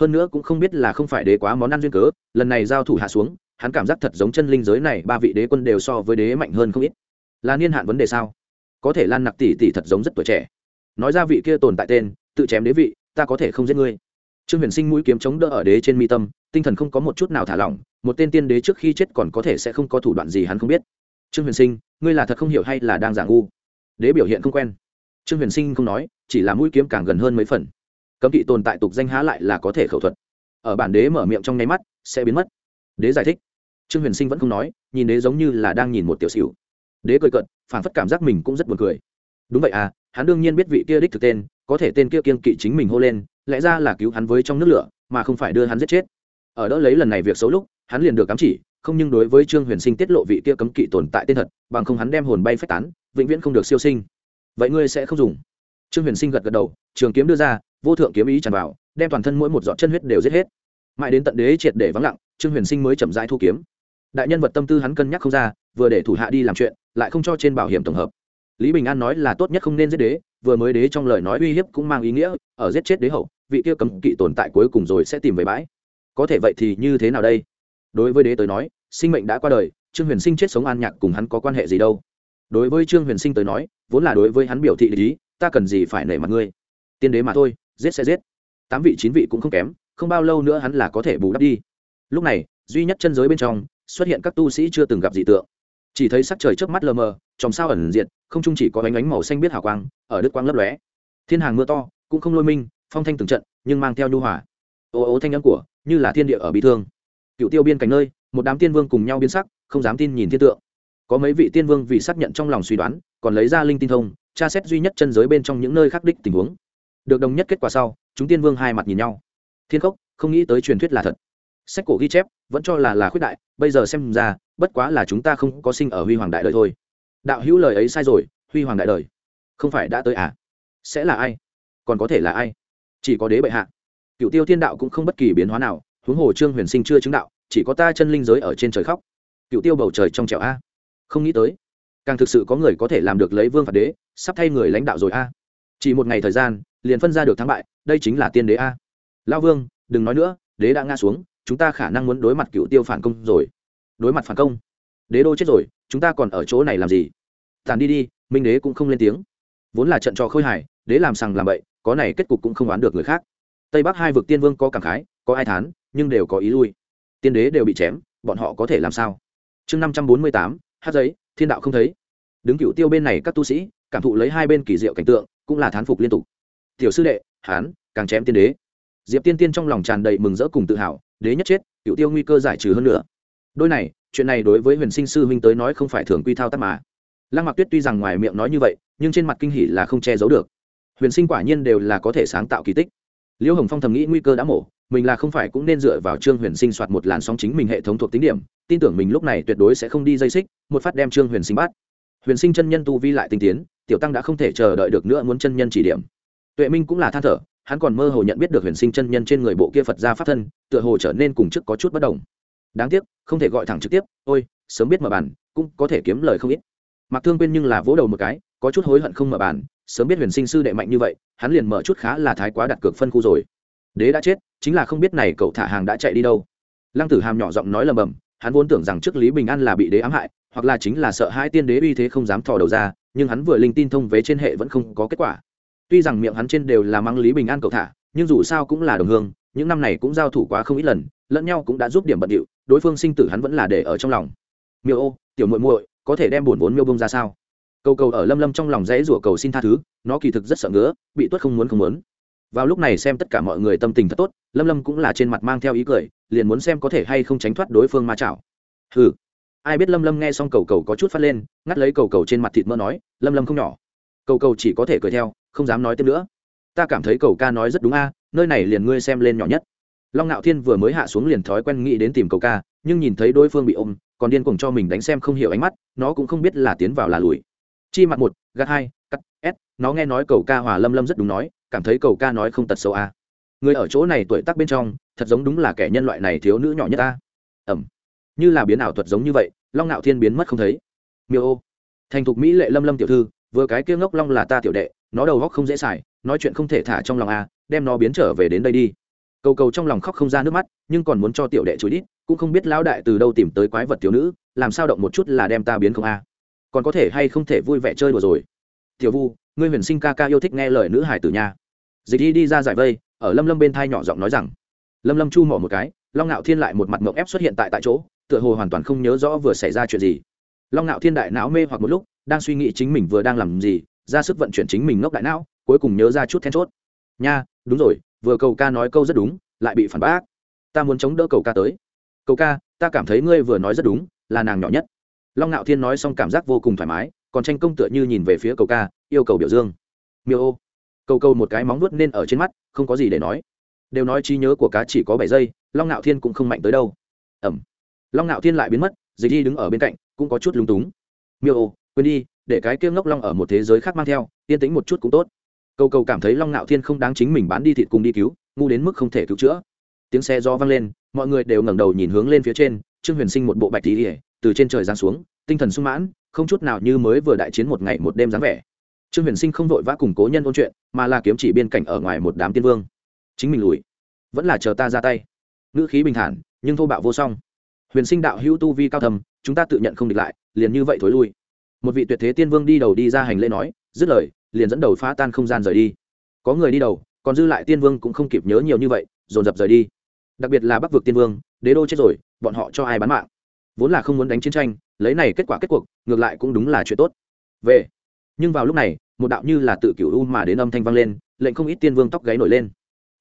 Hơn nữa cũng không biết là không phải đế quá món ăn duyên cớ, lần này giao thủ hạ xuống, hắn cảm giác thật giống chân linh giới này ba vị đế quân đều so với đế mạnh hơn không ít. Là niên hạn vấn đề sao? Có thể lan nặc tỷ tỷ thật giống rất tuổi trẻ. Nói ra vị kia tồn tại tên, tự chém đế vị, ta có thể không giết ngươi. Trương huyền sinh mũi kiếm chống đỡ ở đế trên mi tâm, tinh thần không có một chút nào thả lỏng một tên tiên đế trước khi chết còn có thể sẽ không có thủ đoạn gì hắn không biết. Trương huyền sinh, ngươi là thật không hiểu hay là đang giả ngu? Đế biểu hiện không quen. Trương huyền sinh không nói, chỉ là mũi kiếm càng gần hơn mấy phần. Cấm kỵ tồn tại tục danh há lại là có thể khẩu thuật. Ở bản đế mở miệng trong nháy mắt, sẽ biến mất. Đế giải thích. Trương huyền sinh vẫn không nói, nhìn đế giống như là đang nhìn một tiểu xỉu. Đế cười cận phản phất cảm giác mình cũng rất buồn cười. Đúng vậy à hắn đương nhiên biết vị kia đích thực tên, có thể tên kia kiên kỵ chính mình hô lên, lẽ ra là cứu hắn với trong nước lửa, mà không phải đưa hắn giết chết. Ở đỡ lấy lần này việc xấu lúc hắn liền được cắm chỉ, không nhưng đối với trương huyền sinh tiết lộ vị kia cấm kỵ tồn tại tên thật, bằng không hắn đem hồn bay phách tán, vĩnh viễn không được siêu sinh. Vậy ngươi sẽ không dùng? Trương huyền sinh gật gật đầu, trường kiếm đưa ra, vô thượng kiếm ý tràn vào, đem toàn thân mỗi một giọt chân huyết đều giết hết. Mãi đến tận đế triệt để vắng lặng, trương huyền sinh mới chậm rãi thu kiếm. Đại nhân vật tâm tư hắn cân nhắc không ra, vừa để thủ hạ đi làm chuyện, lại không cho trên bảo hiểm tổng hợp. Lý bình an nói là tốt nhất không nên giết đế, vừa mới đế trong lời nói uy hiếp cũng mang ý nghĩa, ở giết chết đế hậu, vị kia cấm kỵ tồn tại cuối cùng rồi sẽ tìm về bãi. Có thể vậy thì như thế nào đây? Đối với đế tới nói sinh mệnh đã qua đời trương huyền sinh chết sống an nhạc cùng hắn có quan hệ gì đâu. Đối với trương huyền sinh tới nói vốn là đối với hắn biểu thị lý ta cần gì phải nể mặt ngươi? Tiên đế mà thôi giết sẽ giết. Tám vị chín vị cũng không kém không bao lâu nữa hắn là có thể bù đắp đi. Lúc này duy nhất chân giới bên trong xuất hiện các tu sĩ chưa từng gặp dị tượng. Chỉ thấy sắc trời trước mắt lờ mờ trong sao ẩn diện không chung chỉ có ánh ánh màu xanh biết hào quang ở đức quang lấp lóe. Thiên hàng mưa to cũng không lôi minh phong thanh từng trận nhưng mang theo nhu hòa, ô ô thanh âm của như là thiên địa ở bị thương cựu tiêu biên cảnh nơi, một đám tiên vương cùng nhau biến sắc, không dám tin nhìn thiên tượng. Có mấy vị tiên vương vì xác nhận trong lòng suy đoán, còn lấy ra linh tin thông, tra xét duy nhất chân giới bên trong những nơi khắc đích tình huống. Được đồng nhất kết quả sau, chúng tiên vương hai mặt nhìn nhau. Thiên khốc, không nghĩ tới truyền thuyết là thật. Sách cổ ghi chép, vẫn cho là là khuyết đại, bây giờ xem ra, bất quá là chúng ta không có sinh ở huy hoàng đại đời thôi. Đạo hữu lời ấy sai rồi, huy hoàng đại đời. Không phải đã tới à? Sẽ là ai? Còn có thể là ai? Chỉ có đế bệ hạ. Cựu tiêu thiên đạo cũng không bất kỳ biến hóa nào huống hồ trương huyền sinh chưa chứng đạo, chỉ có ta chân linh giới ở trên trời khóc. Cựu tiêu bầu trời trong trẻo a. Không nghĩ tới, càng thực sự có người có thể làm được lấy vương phạt đế, sắp thay người lãnh đạo rồi a. Chỉ một ngày thời gian, liền phân ra được thắng bại, đây chính là tiên đế a. Lao vương, đừng nói nữa, đế đã ngã xuống, chúng ta khả năng muốn đối mặt cựu tiêu phản công rồi. Đối mặt phản công? Đế đô chết rồi, chúng ta còn ở chỗ này làm gì? Tàn đi đi, minh đế cũng không lên tiếng. Vốn là trận trò khôi hài, đế làm sằng làm bậy, có này kết cục cũng không đoán được người khác. Tây bắc hai vực tiên vương có cảm khái có ai thán, nhưng đều có ý lui. Tiên đế đều bị chém, bọn họ có thể làm sao? Chương năm trăm bốn mươi tám, hát giấy, thiên đạo không thấy. Đứng cựu tiêu bên này các tu sĩ, cảm thụ lấy hai bên kỳ diệu cảnh tượng, cũng là thán phục liên tục. Tiểu sư đệ, hán, càng chém tiên đế. Diệp tiên tiên trong lòng tràn đầy mừng rỡ cùng tự hào, đế nhất chết, cựu tiêu nguy cơ giải trừ hơn nữa. Đôi này, chuyện này đối với huyền sinh sư huynh tới nói không phải thường quy thao tác mà. Lăng mặc tuyết tuy rằng ngoài miệng nói như vậy, nhưng trên mặt kinh hỉ là không che giấu được. Huyền sinh quả nhiên đều là có thể sáng tạo kỳ tích. Liễu hồng phong thầm nghĩ nguy cơ đã mổ mình là không phải cũng nên dựa vào trương huyền sinh soạt một làn sóng chính mình hệ thống thuộc tính điểm, tin tưởng mình lúc này tuyệt đối sẽ không đi dây xích, một phát đem trương huyền sinh bắt. Huyền sinh chân nhân tu vi lại tinh tiến, tiểu tăng đã không thể chờ đợi được nữa muốn chân nhân chỉ điểm. Tuệ minh cũng là than thở, hắn còn mơ hồ nhận biết được huyền sinh chân nhân trên người bộ kia phật ra pháp thân, tựa hồ trở nên cùng chức có chút bất đồng. Đáng tiếc, không thể gọi thẳng trực tiếp, ôi, sớm biết mở bàn, cũng có thể kiếm lời không ít. Mặc thương quên nhưng là vỗ đầu một cái, có chút hối hận không mở bàn, sớm biết huyền sinh sư đệ mạnh như vậy, hắn liền mở chút khá là thái quá đặt cược phân khu rồi. Đế đã chết chính là không biết này cậu thả hàng đã chạy đi đâu. Lăng tử hàm nhỏ giọng nói lầm bầm, hắn vốn tưởng rằng trước lý bình an là bị đế ám hại, hoặc là chính là sợ hai tiên đế uy thế không dám thò đầu ra, nhưng hắn vừa linh tin thông vế trên hệ vẫn không có kết quả. Tuy rằng miệng hắn trên đều là mang lý bình an cậu thả, nhưng dù sao cũng là đồng hương, những năm này cũng giao thủ quá không ít lần, lẫn nhau cũng đã giúp điểm bận điệu, đối phương sinh tử hắn vẫn là để ở trong lòng. Miêu ô, tiểu muội muội, có thể đem buồn vốn miêu bông ra sao? Cầu cầu ở lâm lâm trong lòng dãy rủa cầu xin tha thứ, nó kỳ thực rất sợ ngứa, bị tuất không muốn không muốn vào lúc này xem tất cả mọi người tâm tình thật tốt, lâm lâm cũng là trên mặt mang theo ý cười, liền muốn xem có thể hay không tránh thoát đối phương ma chảo. Hừ. Ai biết lâm lâm nghe xong cầu cầu có chút phát lên, ngắt lấy cầu cầu trên mặt thịt mỡ nói, lâm lâm không nhỏ. Cầu cầu chỉ có thể cười theo, không dám nói thêm nữa. Ta cảm thấy cầu ca nói rất đúng a, nơi này liền ngươi xem lên nhỏ nhất. Long ngạo thiên vừa mới hạ xuống liền thói quen nghĩ đến tìm cầu ca, nhưng nhìn thấy đối phương bị ôm, còn điên cuồng cho mình đánh xem không hiểu ánh mắt, nó cũng không biết là tiến vào là lùi. Chi mặt một, gạt hai, cắt, s, nó nghe nói cầu ca hòa lâm lâm rất đúng nói cảm thấy cầu ca nói không tật xấu a người ở chỗ này tuổi tác bên trong, thật giống đúng là kẻ nhân loại này thiếu nữ nhỏ nhất ta. Ẩm. Như là biến ảo thuật giống như vậy, long ngạo thiên biến mất không thấy. Miêu ô. Thành thục mỹ lệ lâm lâm tiểu thư, vừa cái kia ngốc long là ta tiểu đệ, nó đầu góc không dễ xài, nói chuyện không thể thả trong lòng a đem nó biến trở về đến đây đi. Cầu cầu trong lòng khóc không ra nước mắt, nhưng còn muốn cho tiểu đệ chửi đít, cũng không biết lão đại từ đâu tìm tới quái vật tiểu nữ, làm sao động một chút là đem ta biến không a còn có thể hay không thể vui vẻ chơi đùa rồi. Tiểu vu, ngươi huyền sinh ca ca yêu thích nghe lời nữ hải tử nha dịch đi đi ra giải vây, ở lâm lâm bên thai nhỏ giọng nói rằng, lâm lâm chu mỏ một cái, long ngạo thiên lại một mặt mộng ép xuất hiện tại tại chỗ, tựa hồ hoàn toàn không nhớ rõ vừa xảy ra chuyện gì. Long ngạo thiên đại não mê hoặc một lúc, đang suy nghĩ chính mình vừa đang làm gì, ra sức vận chuyển chính mình ngốc đại não, cuối cùng nhớ ra chút then chốt. Nha, đúng rồi, vừa cầu ca nói câu rất đúng, lại bị phản bác. Ta muốn chống đỡ cầu ca tới. Cầu ca, ta cảm thấy ngươi vừa nói rất đúng, là nàng nhỏ nhất. Long ngạo thiên nói xong cảm giác vô cùng thoải mái, còn tranh công tựa như nhìn về phía cầu ca, yêu cầu biểu dương. Miêu ô cầu cầu một cái móng vuốt nên ở trên mắt, không có gì để nói. Đều nói trí nhớ của cá chỉ có bảy giây, long ngạo thiên cũng không mạnh tới đâu. Ẩm long ngạo thiên lại biến mất, dịch đi đứng ở bên cạnh, cũng có chút lúng túng. Miêu ô, quên đi, để cái kia ngốc long ở một thế giới khác mang theo, yên tĩnh một chút cũng tốt. Cầu cầu cảm thấy long ngạo thiên không đáng chính mình bán đi thịt cùng đi cứu, ngu đến mức không thể cứu chữa. Tiếng xe do vang lên, mọi người đều ngẩng đầu nhìn hướng lên phía trên, trương huyền sinh một bộ bạch tí ỉa từ trên trời giáng xuống, tinh thần sung mãn, không chút nào như mới vừa đại chiến một ngày một đêm dáng vẻ trương huyền sinh không vội vã củng cố nhân ôn chuyện, mà là kiếm chỉ biên cảnh ở ngoài một đám tiên vương. Chính mình lùi, vẫn là chờ ta ra tay. Ngữ khí bình thản, nhưng thô bạo vô song. Huyền sinh đạo hữu tu vi cao thầm chúng ta tự nhận không địch lại, liền như vậy thối lui. Một vị tuyệt thế tiên vương đi đầu đi ra hành lễ nói, dứt lời, liền dẫn đầu phá tan không gian rời đi. Có người đi đầu, còn dư lại tiên vương cũng không kịp nhớ nhiều như vậy, dồn dập rời đi. Đặc biệt là bắc vực tiên vương, đế đô chết rồi, bọn họ cho ai bán mạng? Vốn là không muốn đánh chiến tranh, lấy này kết quả kết cuộc, ngược lại cũng đúng là chuyện tốt. Về nhưng vào lúc này, một đạo như là tự cửu u mà đến âm thanh vang lên, lệnh không ít tiên vương tóc gáy nổi lên.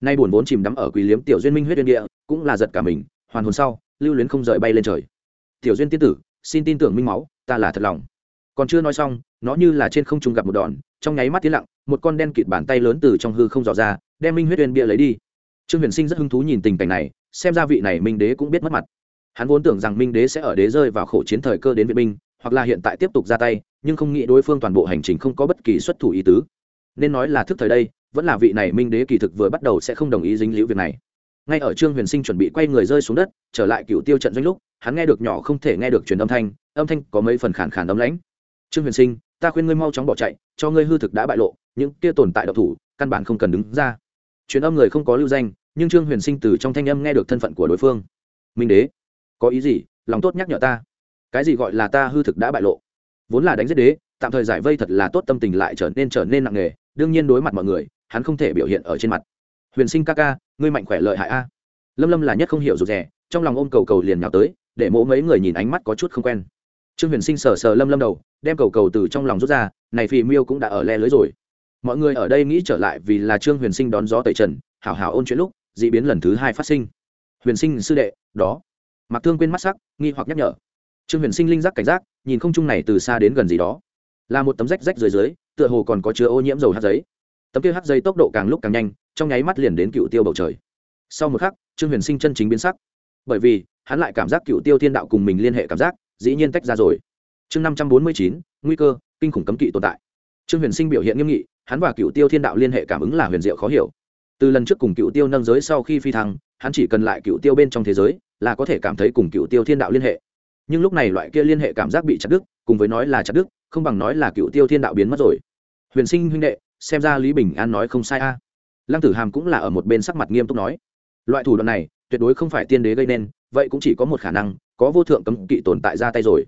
Nay buồn vốn chìm đắm ở quý liếm tiểu duyên minh huyết duyên địa, cũng là giật cả mình, hoàn hồn sau, lưu luyến không rời bay lên trời. Tiểu duyên tiên tử, xin tin tưởng minh máu, ta là thật lòng. Còn chưa nói xong, nó như là trên không trung gặp một đòn, trong nháy mắt tiến lặng, một con đen kịt bàn tay lớn từ trong hư không dò ra, đem minh huyết uyên bia lấy đi. Trương huyền sinh rất hứng thú nhìn tình cảnh này, xem ra vị này minh đế cũng biết mất mặt. Hắn vốn tưởng rằng minh đế sẽ ở đế rơi vào khổ chiến thời cơ đến viện binh, hoặc là hiện tại tiếp tục ra tay nhưng không nghĩ đối phương toàn bộ hành trình không có bất kỳ xuất thủ ý tứ. Nên nói là thức thời đây, vẫn là vị này minh đế kỳ thực vừa bắt đầu sẽ không đồng ý dính liễu việc này. Ngay ở trương huyền sinh chuẩn bị quay người rơi xuống đất, trở lại cựu tiêu trận doanh lúc, hắn nghe được nhỏ không thể nghe được truyền âm thanh âm thanh có mấy phần khản khản đấm lãnh. Trương huyền sinh, ta khuyên ngươi mau chóng bỏ chạy, cho ngươi hư thực đã bại lộ, những kia tồn tại độc thủ, căn bản không cần đứng ra. Truyền âm người không có lưu danh, nhưng trương huyền sinh từ trong thanh âm nghe được thân phận của đối phương. Minh đế, có ý gì? Lòng tốt nhắc nhở ta. Cái gì gọi là ta hư thực đã bại lộ? Vốn là đánh giết đế, tạm thời giải vây thật là tốt, tâm tình lại trở nên trở nên nặng nề, đương nhiên đối mặt mọi người, hắn không thể biểu hiện ở trên mặt. Huyền sinh ca ca, ngươi mạnh khỏe lợi hại a. Lâm lâm là nhất không hiểu rụt rè, trong lòng ôm cầu cầu liền nhào tới, để mỗ mấy người nhìn ánh mắt có chút không quen. Trương huyền sinh sờ sờ lâm lâm đầu, đem cầu cầu từ trong lòng rút ra, này phì miêu cũng đã ở le lưới rồi. Mọi người ở đây nghĩ trở lại vì là trương huyền sinh đón gió tẩy trần, hảo hảo ôn chuyện lúc d ị biến lần thứ hai phát sinh. Huyền sinh sư đệ, đó. Mặc thương quên mắt sắc, nghi hoặc nhắc nhở trương huyền sinh linh giác cảnh giác, nhìn không trung này từ xa đến gần gì đó. Là một tấm rách rách dưới dưới, tựa hồ còn có chứa ô nhiễm dầu hát giấy. Tấm kia hát giấy tốc độ càng lúc càng nhanh, trong nháy mắt liền đến cựu tiêu bầu trời. Sau một khắc, trương huyền sinh chân chính biến sắc. Bởi vì, hắn lại cảm giác cựu tiêu thiên đạo cùng mình liên hệ cảm giác, dĩ nhiên tách ra rồi. Chương năm trăm bốn mươi chín, nguy cơ, kinh khủng cấm kỵ tồn tại. Trương huyền sinh biểu hiện nghiêm nghị, hắn và cựu tiêu thiên đạo liên hệ cảm ứng là huyền diệu khó hiểu. Từ lần trước cùng cựu tiêu nâng giới sau khi phi thăng, hắn chỉ cần lại cựu tiêu bên trong thế giới, là có thể cảm thấy cùng cựu tiêu thiên đạo liên hệ nhưng lúc này loại kia liên hệ cảm giác bị chặt đứt, cùng với nói là chặt đứt, không bằng nói là cựu tiêu thiên đạo biến mất rồi. Huyền sinh huynh đệ, xem ra lý bình an nói không sai a. Lăng tử hàm cũng là ở một bên sắc mặt nghiêm túc nói, loại thủ đoạn này, tuyệt đối không phải tiên đế gây nên, vậy cũng chỉ có một khả năng, có vô thượng cấm kỵ tồn tại ra tay rồi.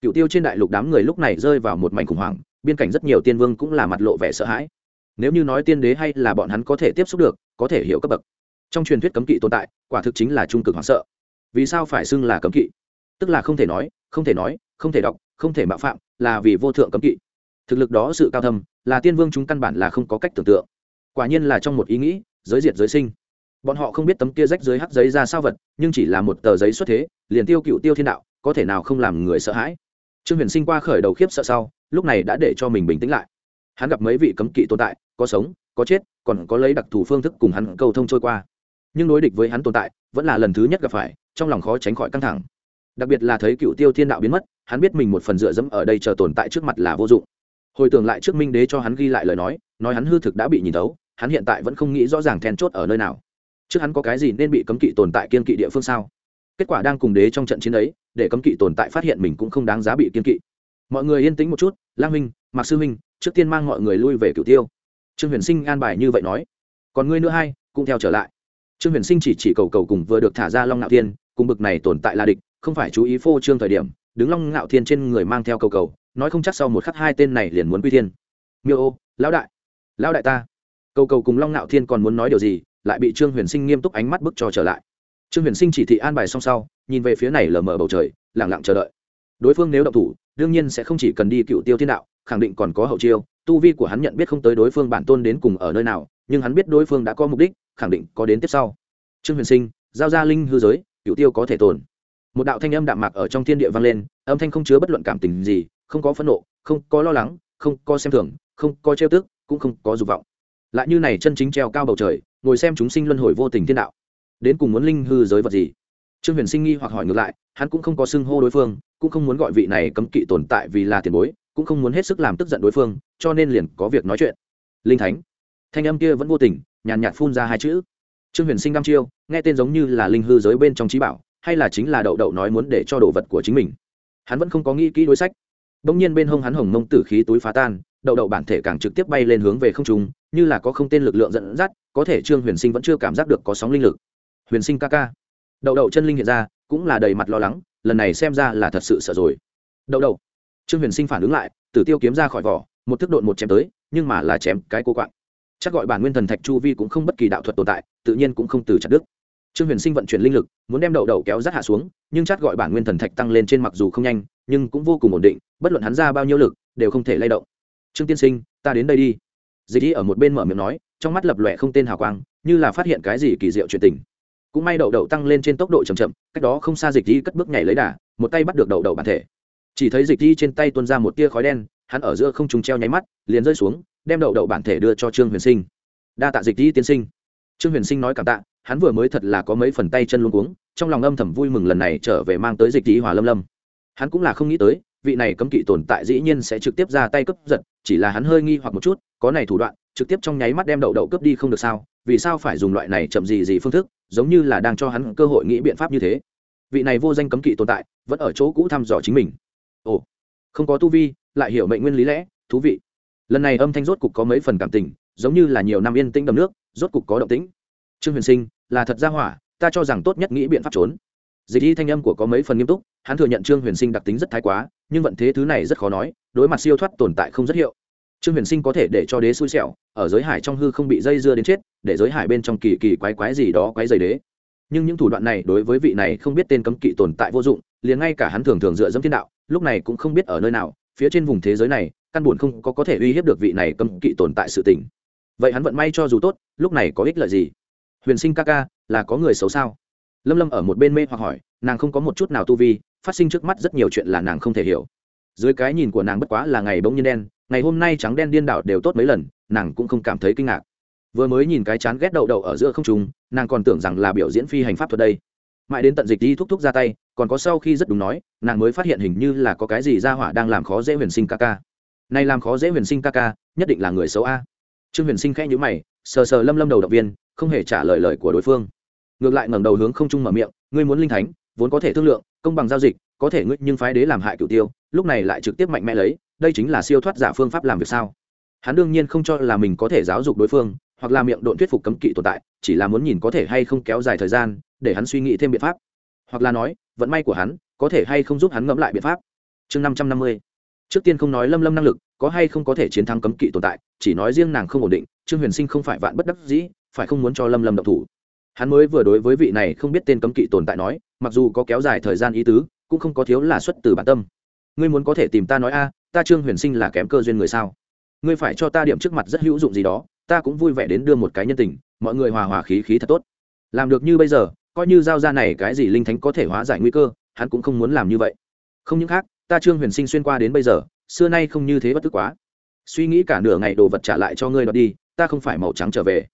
Cựu tiêu trên đại lục đám người lúc này rơi vào một mảnh khủng hoảng, biên cảnh rất nhiều tiên vương cũng là mặt lộ vẻ sợ hãi. Nếu như nói tiên đế hay là bọn hắn có thể tiếp xúc được, có thể hiểu cấp bậc. Trong truyền thuyết cấm kỵ tồn tại, quả thực chính là trung cực hoảng sợ. Vì sao phải xưng là cấm kỵ? Tức là không thể nói, không thể nói, không thể đọc, không thể mạo phạm, là vì vô thượng cấm kỵ. Thực lực đó sự cao thâm, là tiên vương chúng căn bản là không có cách tưởng tượng. Quả nhiên là trong một ý nghĩ, giới diệt giới sinh. Bọn họ không biết tấm kia rách dưới hắc giấy ra sao vật, nhưng chỉ là một tờ giấy xuất thế, liền tiêu cựu tiêu thiên đạo, có thể nào không làm người sợ hãi. Trương huyền sinh qua khởi đầu khiếp sợ sau, lúc này đã để cho mình bình tĩnh lại. Hắn gặp mấy vị cấm kỵ tồn tại, có sống, có chết, còn có lấy đặc thù phương thức cùng hắn cầu thông trôi qua. Nhưng đối địch với hắn tồn tại, vẫn là lần thứ nhất gặp phải, trong lòng khó tránh khỏi căng thẳng đặc biệt là thấy cựu tiêu thiên đạo biến mất, hắn biết mình một phần dựa dẫm ở đây chờ tồn tại trước mặt là vô dụng. Hồi tưởng lại trước minh đế cho hắn ghi lại lời nói nói hắn hư thực đã bị nhìn thấu, hắn hiện tại vẫn không nghĩ rõ ràng then chốt ở nơi nào. Trước hắn có cái gì nên bị cấm kỵ tồn tại kiên kỵ địa phương sao? Kết quả đang cùng đế trong trận chiến ấy, để cấm kỵ tồn tại phát hiện mình cũng không đáng giá bị kiên kỵ. Mọi người yên tĩnh một chút, lang huynh mạc sư huynh trước tiên mang mọi người lui về cửu tiêu. Trương huyền sinh an bài như vậy nói. Còn ngươi nữa hai, cũng theo trở lại. Trương huyền sinh chỉ chỉ cầu cầu cùng vừa được thả ra long nạo thiên, cùng bực này tồn tại là địch không phải chú ý phô trương thời điểm, đứng long ngạo thiên trên người mang theo cầu cầu, nói không chắc sau một khắc hai tên này liền muốn quy thiên. Miêu ô, lão đại lão đại ta. Cầu cầu cùng long ngạo thiên còn muốn nói điều gì, lại bị trương huyền sinh nghiêm túc ánh mắt bức cho trở lại. Trương huyền sinh chỉ thị an bài song sau, nhìn về phía này lờ mờ bầu trời lẳng lặng chờ đợi. Đối phương nếu động thủ, đương nhiên sẽ không chỉ cần đi cựu tiêu thiên đạo, khẳng định còn có hậu chiêu, tu vi của hắn nhận biết không tới đối phương bản tôn đến cùng ở nơi nào, nhưng hắn biết đối phương đã có mục đích, khẳng định có đến tiếp sau. Trương huyền sinh, giao ra linh hư giới, cựu tiêu có thể tồn một đạo thanh âm đạm mạc ở trong thiên địa vang lên, âm thanh không chứa bất luận cảm tình gì, không có phẫn nộ, không có lo lắng, không có xem thường, không có trêu tức, cũng không có dục vọng. Lại như này chân chính treo cao bầu trời, ngồi xem chúng sinh luân hồi vô tình thiên đạo. Đến cùng muốn linh hư giới vật gì? Trương huyền sinh nghi hoặc hỏi ngược lại, hắn cũng không có xưng hô đối phương, cũng không muốn gọi vị này cấm kỵ tồn tại vì là tiền bối, cũng không muốn hết sức làm tức giận đối phương, cho nên liền có việc nói chuyện. Linh thánh. Thanh âm kia vẫn vô tình, nhàn nhạt phun ra hai chữ. Trương huyền sinh đăm chiêu, nghe tên giống như là linh hư giới bên trong trí bảo hay là chính là đậu đậu nói muốn để cho đồ vật của chính mình. Hắn vẫn không có nghĩ kỹ đối sách. Bỗng nhiên bên hông hắn hồng mông tử khí túi phá tan, đậu đậu bản thể càng trực tiếp bay lên hướng về không trung, như là có không tên lực lượng dẫn dắt, có thể trương huyền sinh vẫn chưa cảm giác được có sóng linh lực. Huyền sinh ca ca. Đậu đậu chân linh hiện ra, cũng là đầy mặt lo lắng, lần này xem ra là thật sự sợ rồi. Đậu đậu. Trương huyền sinh phản ứng lại, tử tiêu kiếm ra khỏi vỏ, một thức độn một chém tới, nhưng mà là chém cái cô quạng. Chắc gọi bản nguyên thần thạch chu vi cũng không bất kỳ đạo thuật tồn tại, tự nhiên cũng không từ chặt đức trương huyền sinh vận chuyển linh lực, muốn đem đậu đậu kéo rát hạ xuống, nhưng Chát gọi bản nguyên thần thạch tăng lên trên mặc dù không nhanh, nhưng cũng vô cùng ổn định, bất luận hắn ra bao nhiêu lực, đều không thể lay động. Trương tiên sinh, ta đến đây đi. Dịch y ở một bên mở miệng nói, trong mắt lập lòe không tên hào quang, như là phát hiện cái gì kỳ diệu chuyện tình. Cũng may đậu đậu tăng lên trên tốc độ chậm chậm, cách đó không xa dịch y cất bước nhảy lấy đà, một tay bắt được đậu đậu bản thể. Chỉ thấy dịch y trên tay tuôn ra một tia khói đen, hắn ở giữa không trùng treo nháy mắt, liền rơi xuống, đem đậu đậu bản thể đưa cho trương huyền sinh. Đa tạ dịch y tiên sinh. Trương huyền sinh nói cảm tạ hắn vừa mới thật là có mấy phần tay chân luôn cuống, trong lòng âm thầm vui mừng lần này trở về mang tới dịch tí hòa lâm lâm. Hắn cũng là không nghĩ tới, vị này cấm kỵ tồn tại dĩ nhiên sẽ trực tiếp ra tay cướp giật, chỉ là hắn hơi nghi hoặc một chút, có này thủ đoạn, trực tiếp trong nháy mắt đem đậu đậu cướp đi không được sao, vì sao phải dùng loại này chậm gì gì phương thức, giống như là đang cho hắn cơ hội nghĩ biện pháp như thế. Vị này vô danh cấm kỵ tồn tại, vẫn ở chỗ cũ thăm dò chính mình. Ồ, không có tu vi, lại hiểu mệnh nguyên lý lẽ, thú vị. Lần này âm thanh rốt cục có mấy phần cảm tình, giống như là nhiều năm yên tĩnh đầm nước, rốt cục có động tĩnh trương huyền sinh, là thật ra hỏa, ta cho rằng tốt nhất nghĩ biện pháp trốn. Dịch y thanh âm của có mấy phần nghiêm túc, hắn thừa nhận trương huyền sinh đặc tính rất thái quá, nhưng vận thế thứ này rất khó nói, đối mặt siêu thoát tồn tại không rất hiệu. Trương huyền sinh có thể để cho đế xui xẻo, ở giới hải trong hư không bị dây dưa đến chết, để giới hải bên trong kỳ kỳ quái quái gì đó quái dày đế. Nhưng những thủ đoạn này đối với vị này không biết tên cấm kỵ tồn tại vô dụng, liền ngay cả hắn thường thường dựa dẫm thiên đạo, lúc này cũng không biết ở nơi nào, phía trên vùng thế giới này, căn buồn không có có thể uy hiếp được vị này cấm kỵ tồn tại sự tình. Vậy hắn vận may cho dù tốt, lúc này có ích lợi gì? Huyền sinh ca ca, là có người xấu sao? Lâm lâm ở một bên mê hoặc hỏi, nàng không có một chút nào tu vi, phát sinh trước mắt rất nhiều chuyện là nàng không thể hiểu. Dưới cái nhìn của nàng bất quá là ngày bỗng nhiên đen, ngày hôm nay trắng đen điên đảo đều tốt mấy lần, nàng cũng không cảm thấy kinh ngạc. Vừa mới nhìn cái chán ghét đậu đậu ở giữa không trùng nàng còn tưởng rằng là biểu diễn phi hành pháp thuật đây. Mãi đến tận dịch đi thúc thúc ra tay, còn có sau khi rất đúng nói, nàng mới phát hiện hình như là có cái gì ra hỏa đang làm khó dễ huyền sinh ca ca. Này làm khó dễ huyền sinh ca ca, nhất định là người xấu a. Trương huyền sinh khẽ nhữ mày, sờ sờ lâm lâm đầu động viên không hề trả lời lời của đối phương. Ngược lại ngẩng đầu hướng không trung mở miệng, ngươi muốn linh thánh, vốn có thể thương lượng, công bằng giao dịch, có thể ngươi nhưng phái đế làm hại cửu tiêu, lúc này lại trực tiếp mạnh mẽ lấy, đây chính là siêu thoát giả phương pháp làm việc sao? Hắn đương nhiên không cho là mình có thể giáo dục đối phương, hoặc là miệng độn thuyết phục cấm kỵ tồn tại, chỉ là muốn nhìn có thể hay không kéo dài thời gian, để hắn suy nghĩ thêm biện pháp. Hoặc là nói, vận may của hắn, có thể hay không giúp hắn ngẫm lại biện pháp. Chương năm trăm năm mươi. Trước tiên không nói lâm lâm năng lực, có hay không có thể chiến thắng cấm kỵ tồn tại, chỉ nói riêng nàng không ổn định, trương huyền sinh không phải vạn bất đắc dĩ phải không muốn cho lâm lâm độc thủ? Hắn mới vừa đối với vị này không biết tên cấm kỵ tồn tại nói, mặc dù có kéo dài thời gian ý tứ, cũng không có thiếu là xuất từ bản tâm. Ngươi muốn có thể tìm ta nói a, ta trương huyền sinh là kém cơ duyên người sao? Ngươi phải cho ta điểm trước mặt rất hữu dụng gì đó, ta cũng vui vẻ đến đưa một cái nhân tình, mọi người hòa hòa khí khí thật tốt. Làm được như bây giờ, coi như giao ra này cái gì linh thánh có thể hóa giải nguy cơ, hắn cũng không muốn làm như vậy. Không những khác, ta trương huyền sinh xuyên qua đến bây giờ, xưa nay không như thế bất tức quá. Suy nghĩ cả nửa ngày đồ vật trả lại cho ngươi đoạt đi, ta không phải màu trắng trở về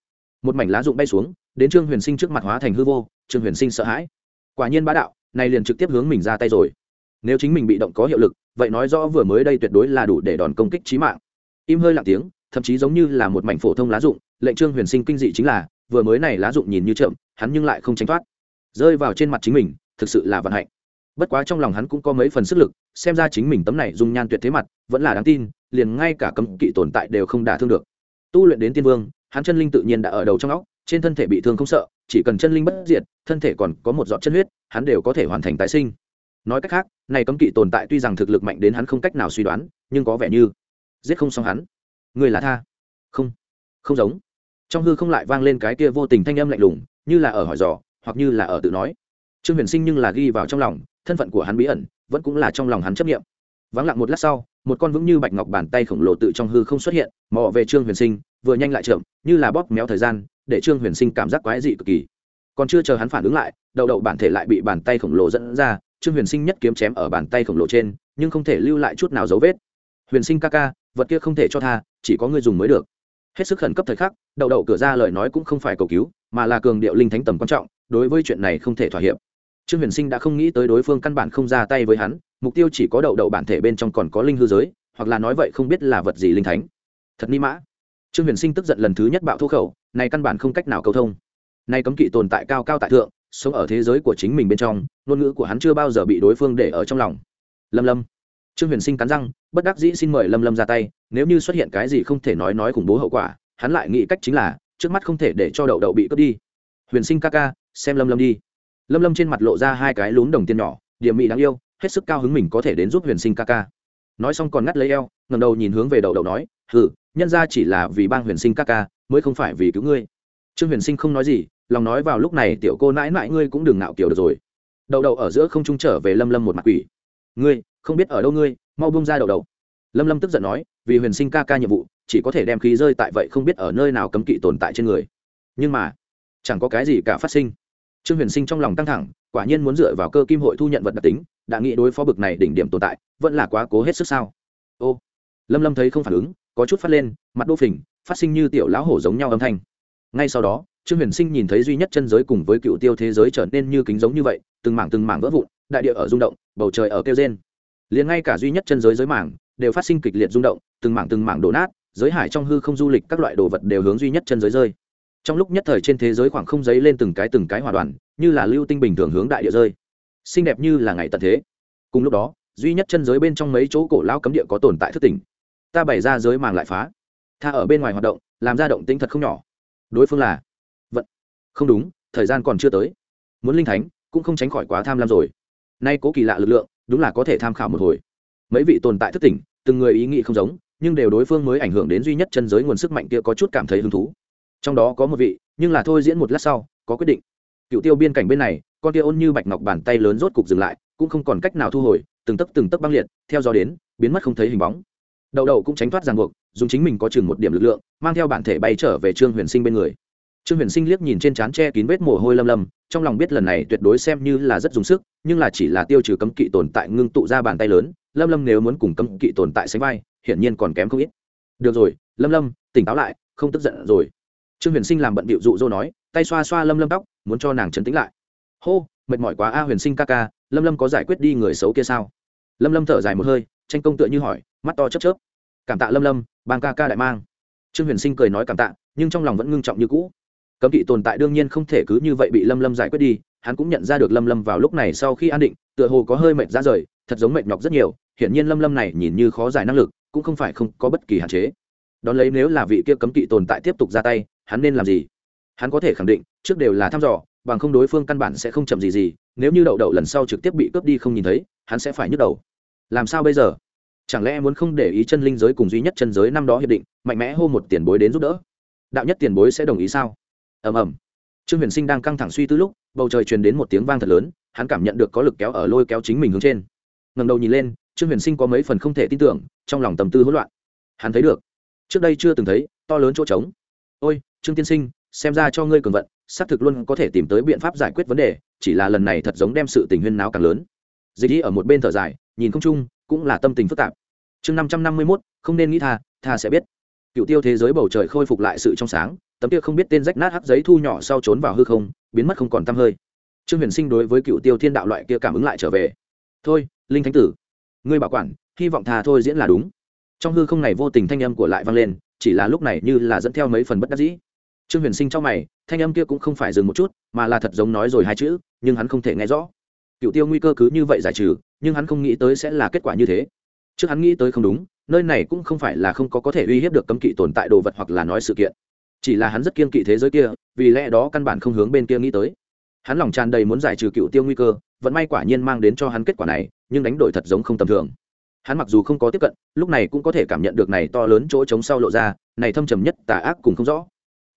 một mảnh lá rụng bay xuống, đến trương huyền sinh trước mặt hóa thành hư vô, trương huyền sinh sợ hãi. Quả nhiên bá đạo, này liền trực tiếp hướng mình ra tay rồi. Nếu chính mình bị động có hiệu lực, vậy nói rõ vừa mới đây tuyệt đối là đủ để đòn công kích trí mạng. Im hơi lặng tiếng, thậm chí giống như là một mảnh phổ thông lá rụng, lệnh trương huyền sinh kinh dị chính là, vừa mới này lá rụng nhìn như chậm, hắn nhưng lại không tránh thoát. Rơi vào trên mặt chính mình, thực sự là vận hạnh. Bất quá trong lòng hắn cũng có mấy phần sức lực, xem ra chính mình tấm này dung nhan tuyệt thế mặt, vẫn là đáng tin, liền ngay cả cấm kỵ tồn tại đều không đả thương được. Tu luyện đến tiên vương hắn chân linh tự nhiên đã ở đầu trong óc, trên thân thể bị thương không sợ, chỉ cần chân linh bất diệt, thân thể còn có một giọt chân huyết, hắn đều có thể hoàn thành tái sinh. Nói cách khác, này cấm kỵ tồn tại tuy rằng thực lực mạnh đến hắn không cách nào suy đoán, nhưng có vẻ như giết không xong hắn. Người là tha. Không. Không giống. Trong hư không lại vang lên cái kia vô tình thanh âm lạnh lùng, như là ở hỏi dò, hoặc như là ở tự nói. Trương huyền sinh nhưng là ghi vào trong lòng, thân phận của hắn bí ẩn, vẫn cũng là trong lòng hắn chấp nghiệm vắng lặng một lát sau, một con vững như bạch ngọc bàn tay khổng lồ tự trong hư không xuất hiện, mò về trương huyền sinh vừa nhanh lại chậm, như là bóp méo thời gian, để trương huyền sinh cảm giác quái dị cực kỳ. Còn chưa chờ hắn phản ứng lại đậu đậu bản thể lại bị bàn tay khổng lồ dẫn ra, trương huyền sinh nhất kiếm chém ở bàn tay khổng lồ trên, nhưng không thể lưu lại chút nào dấu vết. Huyền sinh ca ca, vật kia không thể cho tha, chỉ có người dùng mới được. Hết sức khẩn cấp thời khắc đậu đậu cửa ra lời nói cũng không phải cầu cứu, mà là cường điệu linh thánh tầm quan trọng, đối với chuyện này không thể thỏa hiệp. Trương huyền sinh đã không nghĩ tới đối phương căn bản không ra tay với hắn, mục tiêu chỉ có đậu đậu bản thể bên trong còn có linh hư giới, hoặc là nói vậy không biết là vật gì linh thánh. Thật ni mã trương huyền sinh tức giận lần thứ nhất bạo thô khẩu, này căn bản không cách nào cầu thông. Nay cấm kỵ tồn tại cao cao tại thượng, sống ở thế giới của chính mình bên trong, ngôn ngữ của hắn chưa bao giờ bị đối phương để ở trong lòng. Lâm lâm. Trương huyền sinh cắn răng, bất đắc dĩ xin mời lâm lâm ra tay, nếu như xuất hiện cái gì không thể nói nói khủng bố hậu quả, hắn lại nghĩ cách chính là, trước mắt không thể để cho đậu đậu bị cướp đi. Huyền sinh ca ca, xem lâm lâm đi. Lâm lâm trên mặt lộ ra hai cái lún đồng tiền nhỏ, điểm mị đáng yêu, hết sức cao hứng mình có thể đến giúp huyền sinh ca ca. Nói xong còn ngắt lấy eo ngầm đầu nhìn hướng về đậu đậu nói, hừ nhân ra chỉ là vì bang huyền sinh ca ca, mới không phải vì cứu ngươi. Trương huyền sinh không nói gì, lòng nói vào lúc này tiểu cô nãi nãi ngươi cũng đừng nạo kiểu được rồi. Đậu đậu ở giữa không trung trở về lâm lâm một mặt quỷ. Ngươi, không biết ở đâu ngươi, mau bông ra đậu đậu. Lâm lâm tức giận nói, vì huyền sinh ca ca nhiệm vụ, chỉ có thể đem khí rơi tại vậy không biết ở nơi nào cấm kỵ tồn tại trên người. Nhưng mà, chẳng có cái gì cả phát sinh. Trương huyền sinh trong lòng căng thẳng, quả nhiên muốn dựa vào cơ kim hội thu nhận vật đặc tính, đã nghĩ đối phó bực này đỉnh điểm tồn tại, vẫn là quá cố hết sức sao? Ô, lâm lâm thấy không phản ứng có chút phát lên, mặt đô phình, phát sinh như tiểu lão hổ giống nhau âm thanh. Ngay sau đó, trương huyền sinh nhìn thấy duy nhất chân giới cùng với cựu tiêu thế giới trở nên như kính giống như vậy, từng mảng từng mảng vỡ vụn, đại địa ở rung động, bầu trời ở kêu rên. Liền ngay cả duy nhất chân giới giới mảng đều phát sinh kịch liệt rung động, từng mảng từng mảng đổ nát, giới hải trong hư không du lịch các loại đồ vật đều hướng duy nhất chân giới rơi. Trong lúc nhất thời trên thế giới khoảng không giấy lên từng cái từng cái hòa đoàn, như là lưu tinh bình thường hướng đại địa rơi. Xinh đẹp như là ngày tận thế. Cùng lúc đó, duy nhất chân giới bên trong mấy chỗ cổ lao cấm địa có tồn tại thức tỉnh ta bày ra giới màng lại phá. Tha ở bên ngoài hoạt động, làm ra động tính thật không nhỏ. Đối phương là, vận. Không đúng, thời gian còn chưa tới. Muốn linh thánh, cũng không tránh khỏi quá tham lam rồi. Nay cố kỳ lạ lực lượng, đúng là có thể tham khảo một hồi. Mấy vị tồn tại thất tỉnh, từng người ý nghĩ không giống, nhưng đều đối phương mới ảnh hưởng đến duy nhất chân giới nguồn sức mạnh kia có chút cảm thấy hứng thú. Trong đó có một vị, nhưng là thôi diễn một lát sau, có quyết định. Cựu tiêu biên cảnh bên này, con kia ôn như bạch ngọc bàn tay lớn rốt cục dừng lại, cũng không còn cách nào thu hồi, từng tấc từng tấc băng liệt, theo gió đến, biến mất không thấy hình bóng đậu đậu cũng tránh thoát ràng buộc, dùng chính mình có chừng một điểm lực lượng, mang theo bản thể bay trở về trương huyền sinh bên người. Trương huyền sinh liếc nhìn trên trán che kín vết mồ hôi lâm lâm, trong lòng biết lần này tuyệt đối xem như là rất dùng sức, nhưng là chỉ là tiêu trừ cấm kỵ tồn tại ngưng tụ ra bàn tay lớn, lâm lâm nếu muốn cùng cấm kỵ tồn tại sánh vai, hiển nhiên còn kém không ít. Được rồi, lâm lâm, tỉnh táo lại, không tức giận rồi. Trương huyền sinh làm bận bịu dụ dỗ nói, tay xoa xoa lâm lâm tóc, muốn cho nàng chấn tĩnh lại. Hô, mệt mỏi quá a huyền sinh ca ca, lâm lâm có giải quyết đi người xấu kia sao? Lâm lâm thở dài một hơi tranh công tựa như hỏi, mắt to chấp chớp. Cảm tạ lâm lâm, bang ca ca đại mang. Trương huyền sinh cười nói cảm tạ, nhưng trong lòng vẫn ngưng trọng như cũ. Cấm kỵ tồn tại đương nhiên không thể cứ như vậy bị lâm lâm giải quyết đi, hắn cũng nhận ra được lâm lâm vào lúc này sau khi an định, tựa hồ có hơi mệt ra rời, thật giống mệt nhọc rất nhiều, hiển nhiên lâm lâm này nhìn như khó giải năng lực, cũng không phải không có bất kỳ hạn chế. Đón lấy nếu là vị kia cấm kỵ tồn tại tiếp tục ra tay, hắn nên làm gì? Hắn có thể khẳng định, trước đều là thăm dò, bằng không đối phương căn bản sẽ không chậm gì gì, nếu như đậu đậu lần sau trực tiếp bị cướp đi không nhìn thấy, hắn sẽ phải nhức đầu làm sao bây giờ? Chẳng lẽ muốn không để ý chân linh giới cùng duy nhất chân giới năm đó hiệp định, mạnh mẽ hô một tiền bối đến giúp đỡ? Đạo nhất tiền bối sẽ đồng ý sao? Ầm ầm. Trương huyền sinh đang căng thẳng suy tư lúc, bầu trời truyền đến một tiếng vang thật lớn, hắn cảm nhận được có lực kéo ở lôi kéo chính mình hướng trên. Ngầm đầu nhìn lên, trương huyền sinh có mấy phần không thể tin tưởng, trong lòng tầm tư hỗn loạn. Hắn thấy được. Trước đây chưa từng thấy, to lớn chỗ trống. Ôi, trương tiên sinh, xem ra cho ngươi cường vận, xác thực luôn có thể tìm tới biện pháp giải quyết vấn đề, chỉ là lần này thật giống đem sự tình huyên náo càng lớn dịch đi ở một bên thở dài, nhìn không chung, cũng là tâm tình phức tạp. Chương năm trăm năm mươi mốt, không nên nghĩ tha tha sẽ biết. Cựu tiêu thế giới bầu trời khôi phục lại sự trong sáng, tấm kia không biết tên rách nát hắc giấy thu nhỏ sau trốn vào hư không, biến mất không còn tăm hơi. Trương huyền sinh đối với cựu tiêu thiên đạo loại kia cảm ứng lại trở về. Thôi, linh thánh tử, ngươi bảo quản, hy vọng thà thôi diễn là đúng. Trong hư không này vô tình thanh âm của lại vang lên, chỉ là lúc này như là dẫn theo mấy phần bất đắc dĩ. Trương huyền sinh trong mày, thanh âm kia cũng không phải dừng một chút, mà là thật giống nói rồi hai chữ, nhưng hắn không thể nghe rõ cựu tiêu nguy cơ cứ như vậy giải trừ, nhưng hắn không nghĩ tới sẽ là kết quả như thế. Trước hắn nghĩ tới không đúng, nơi này cũng không phải là không có có thể uy hiếp được cấm kỵ tồn tại đồ vật hoặc là nói sự kiện. Chỉ là hắn rất kiên kỵ thế giới kia, vì lẽ đó căn bản không hướng bên kia nghĩ tới. Hắn lòng tràn đầy muốn giải trừ cựu tiêu nguy cơ vẫn may quả nhiên mang đến cho hắn kết quả này, nhưng đánh đổi thật giống không tầm thường. Hắn mặc dù không có tiếp cận, lúc này cũng có thể cảm nhận được này to lớn chỗ trống sau lộ ra, này thâm trầm nhất tà ác cùng không rõ.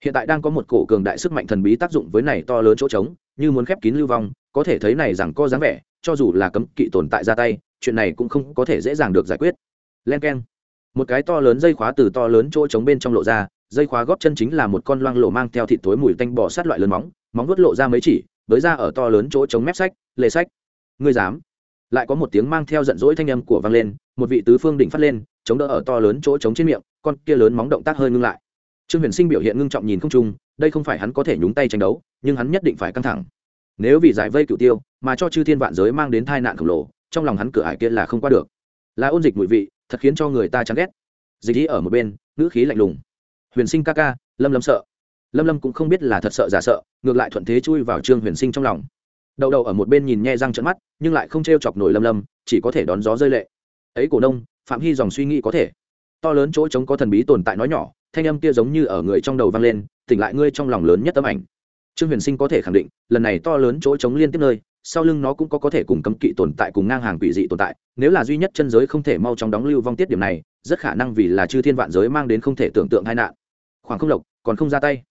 Hiện tại đang có một cổ cường đại sức mạnh thần bí tác dụng với này to lớn chỗ trống như muốn khép kín lưu vong, có thể thấy này rằng có dáng vẻ, cho dù là cấm kỵ tồn tại ra tay, chuyện này cũng không có thể dễ dàng được giải quyết. Len k e n một cái to lớn dây khóa từ to lớn chỗ trống bên trong lộ ra, dây khóa góp chân chính là một con loang lộ mang theo thịt tối mùi tanh bò sát loại lớn móng móng vuốt lộ ra mấy chỉ với ra ở to lớn chỗ trống mép sách, lề sách. Ngươi dám? Lại có một tiếng mang theo giận dỗi thanh âm của vang lên, một vị tứ phương đỉnh phát lên, chống đỡ ở to lớn chỗ trống trên miệng, con kia lớn móng động tác hơi ngưng lại. Trương huyền sinh biểu hiện ngưng trọng nhìn không trung đây không phải hắn có thể nhúng tay tranh đấu, nhưng hắn nhất định phải căng thẳng. Nếu vì giải vây cựu tiêu, mà cho chư thiên vạn giới mang đến tai nạn khổng lồ, trong lòng hắn cửa ải kia là không qua được. Là ôn dịch mùi vị, thật khiến cho người ta chán ghét. Dịch ý ở một bên, ngữ khí lạnh lùng. Huyền sinh ca ca, lâm lâm sợ. Lâm lâm cũng không biết là thật sợ giả sợ, ngược lại thuận thế chui vào trương huyền sinh trong lòng. Đậu đậu ở một bên nhìn nhe răng trận mắt, nhưng lại không t r e o chọc nổi lâm lâm, chỉ có thể đón gió rơi lệ. Ấy cổ nông, phạm hy dòng suy nghĩ có thể. To lớn chỗ trống có thần bí tồn tại nói nhỏ, thanh âm kia giống như ở người trong đầu vang lên tỉnh lại ngươi trong lòng lớn nhất tấm ảnh. Trương huyền sinh có thể khẳng định, lần này to lớn chỗ trống liên tiếp nơi, sau lưng nó cũng có có thể cùng cấm kỵ tồn tại cùng ngang hàng quỷ dị tồn tại, nếu là duy nhất chân giới không thể mau chóng đóng lưu vong tiết điểm này, rất khả năng vì là chư thiên vạn giới mang đến không thể tưởng tượng tai nạn. Khoảng không lộc, còn không ra tay.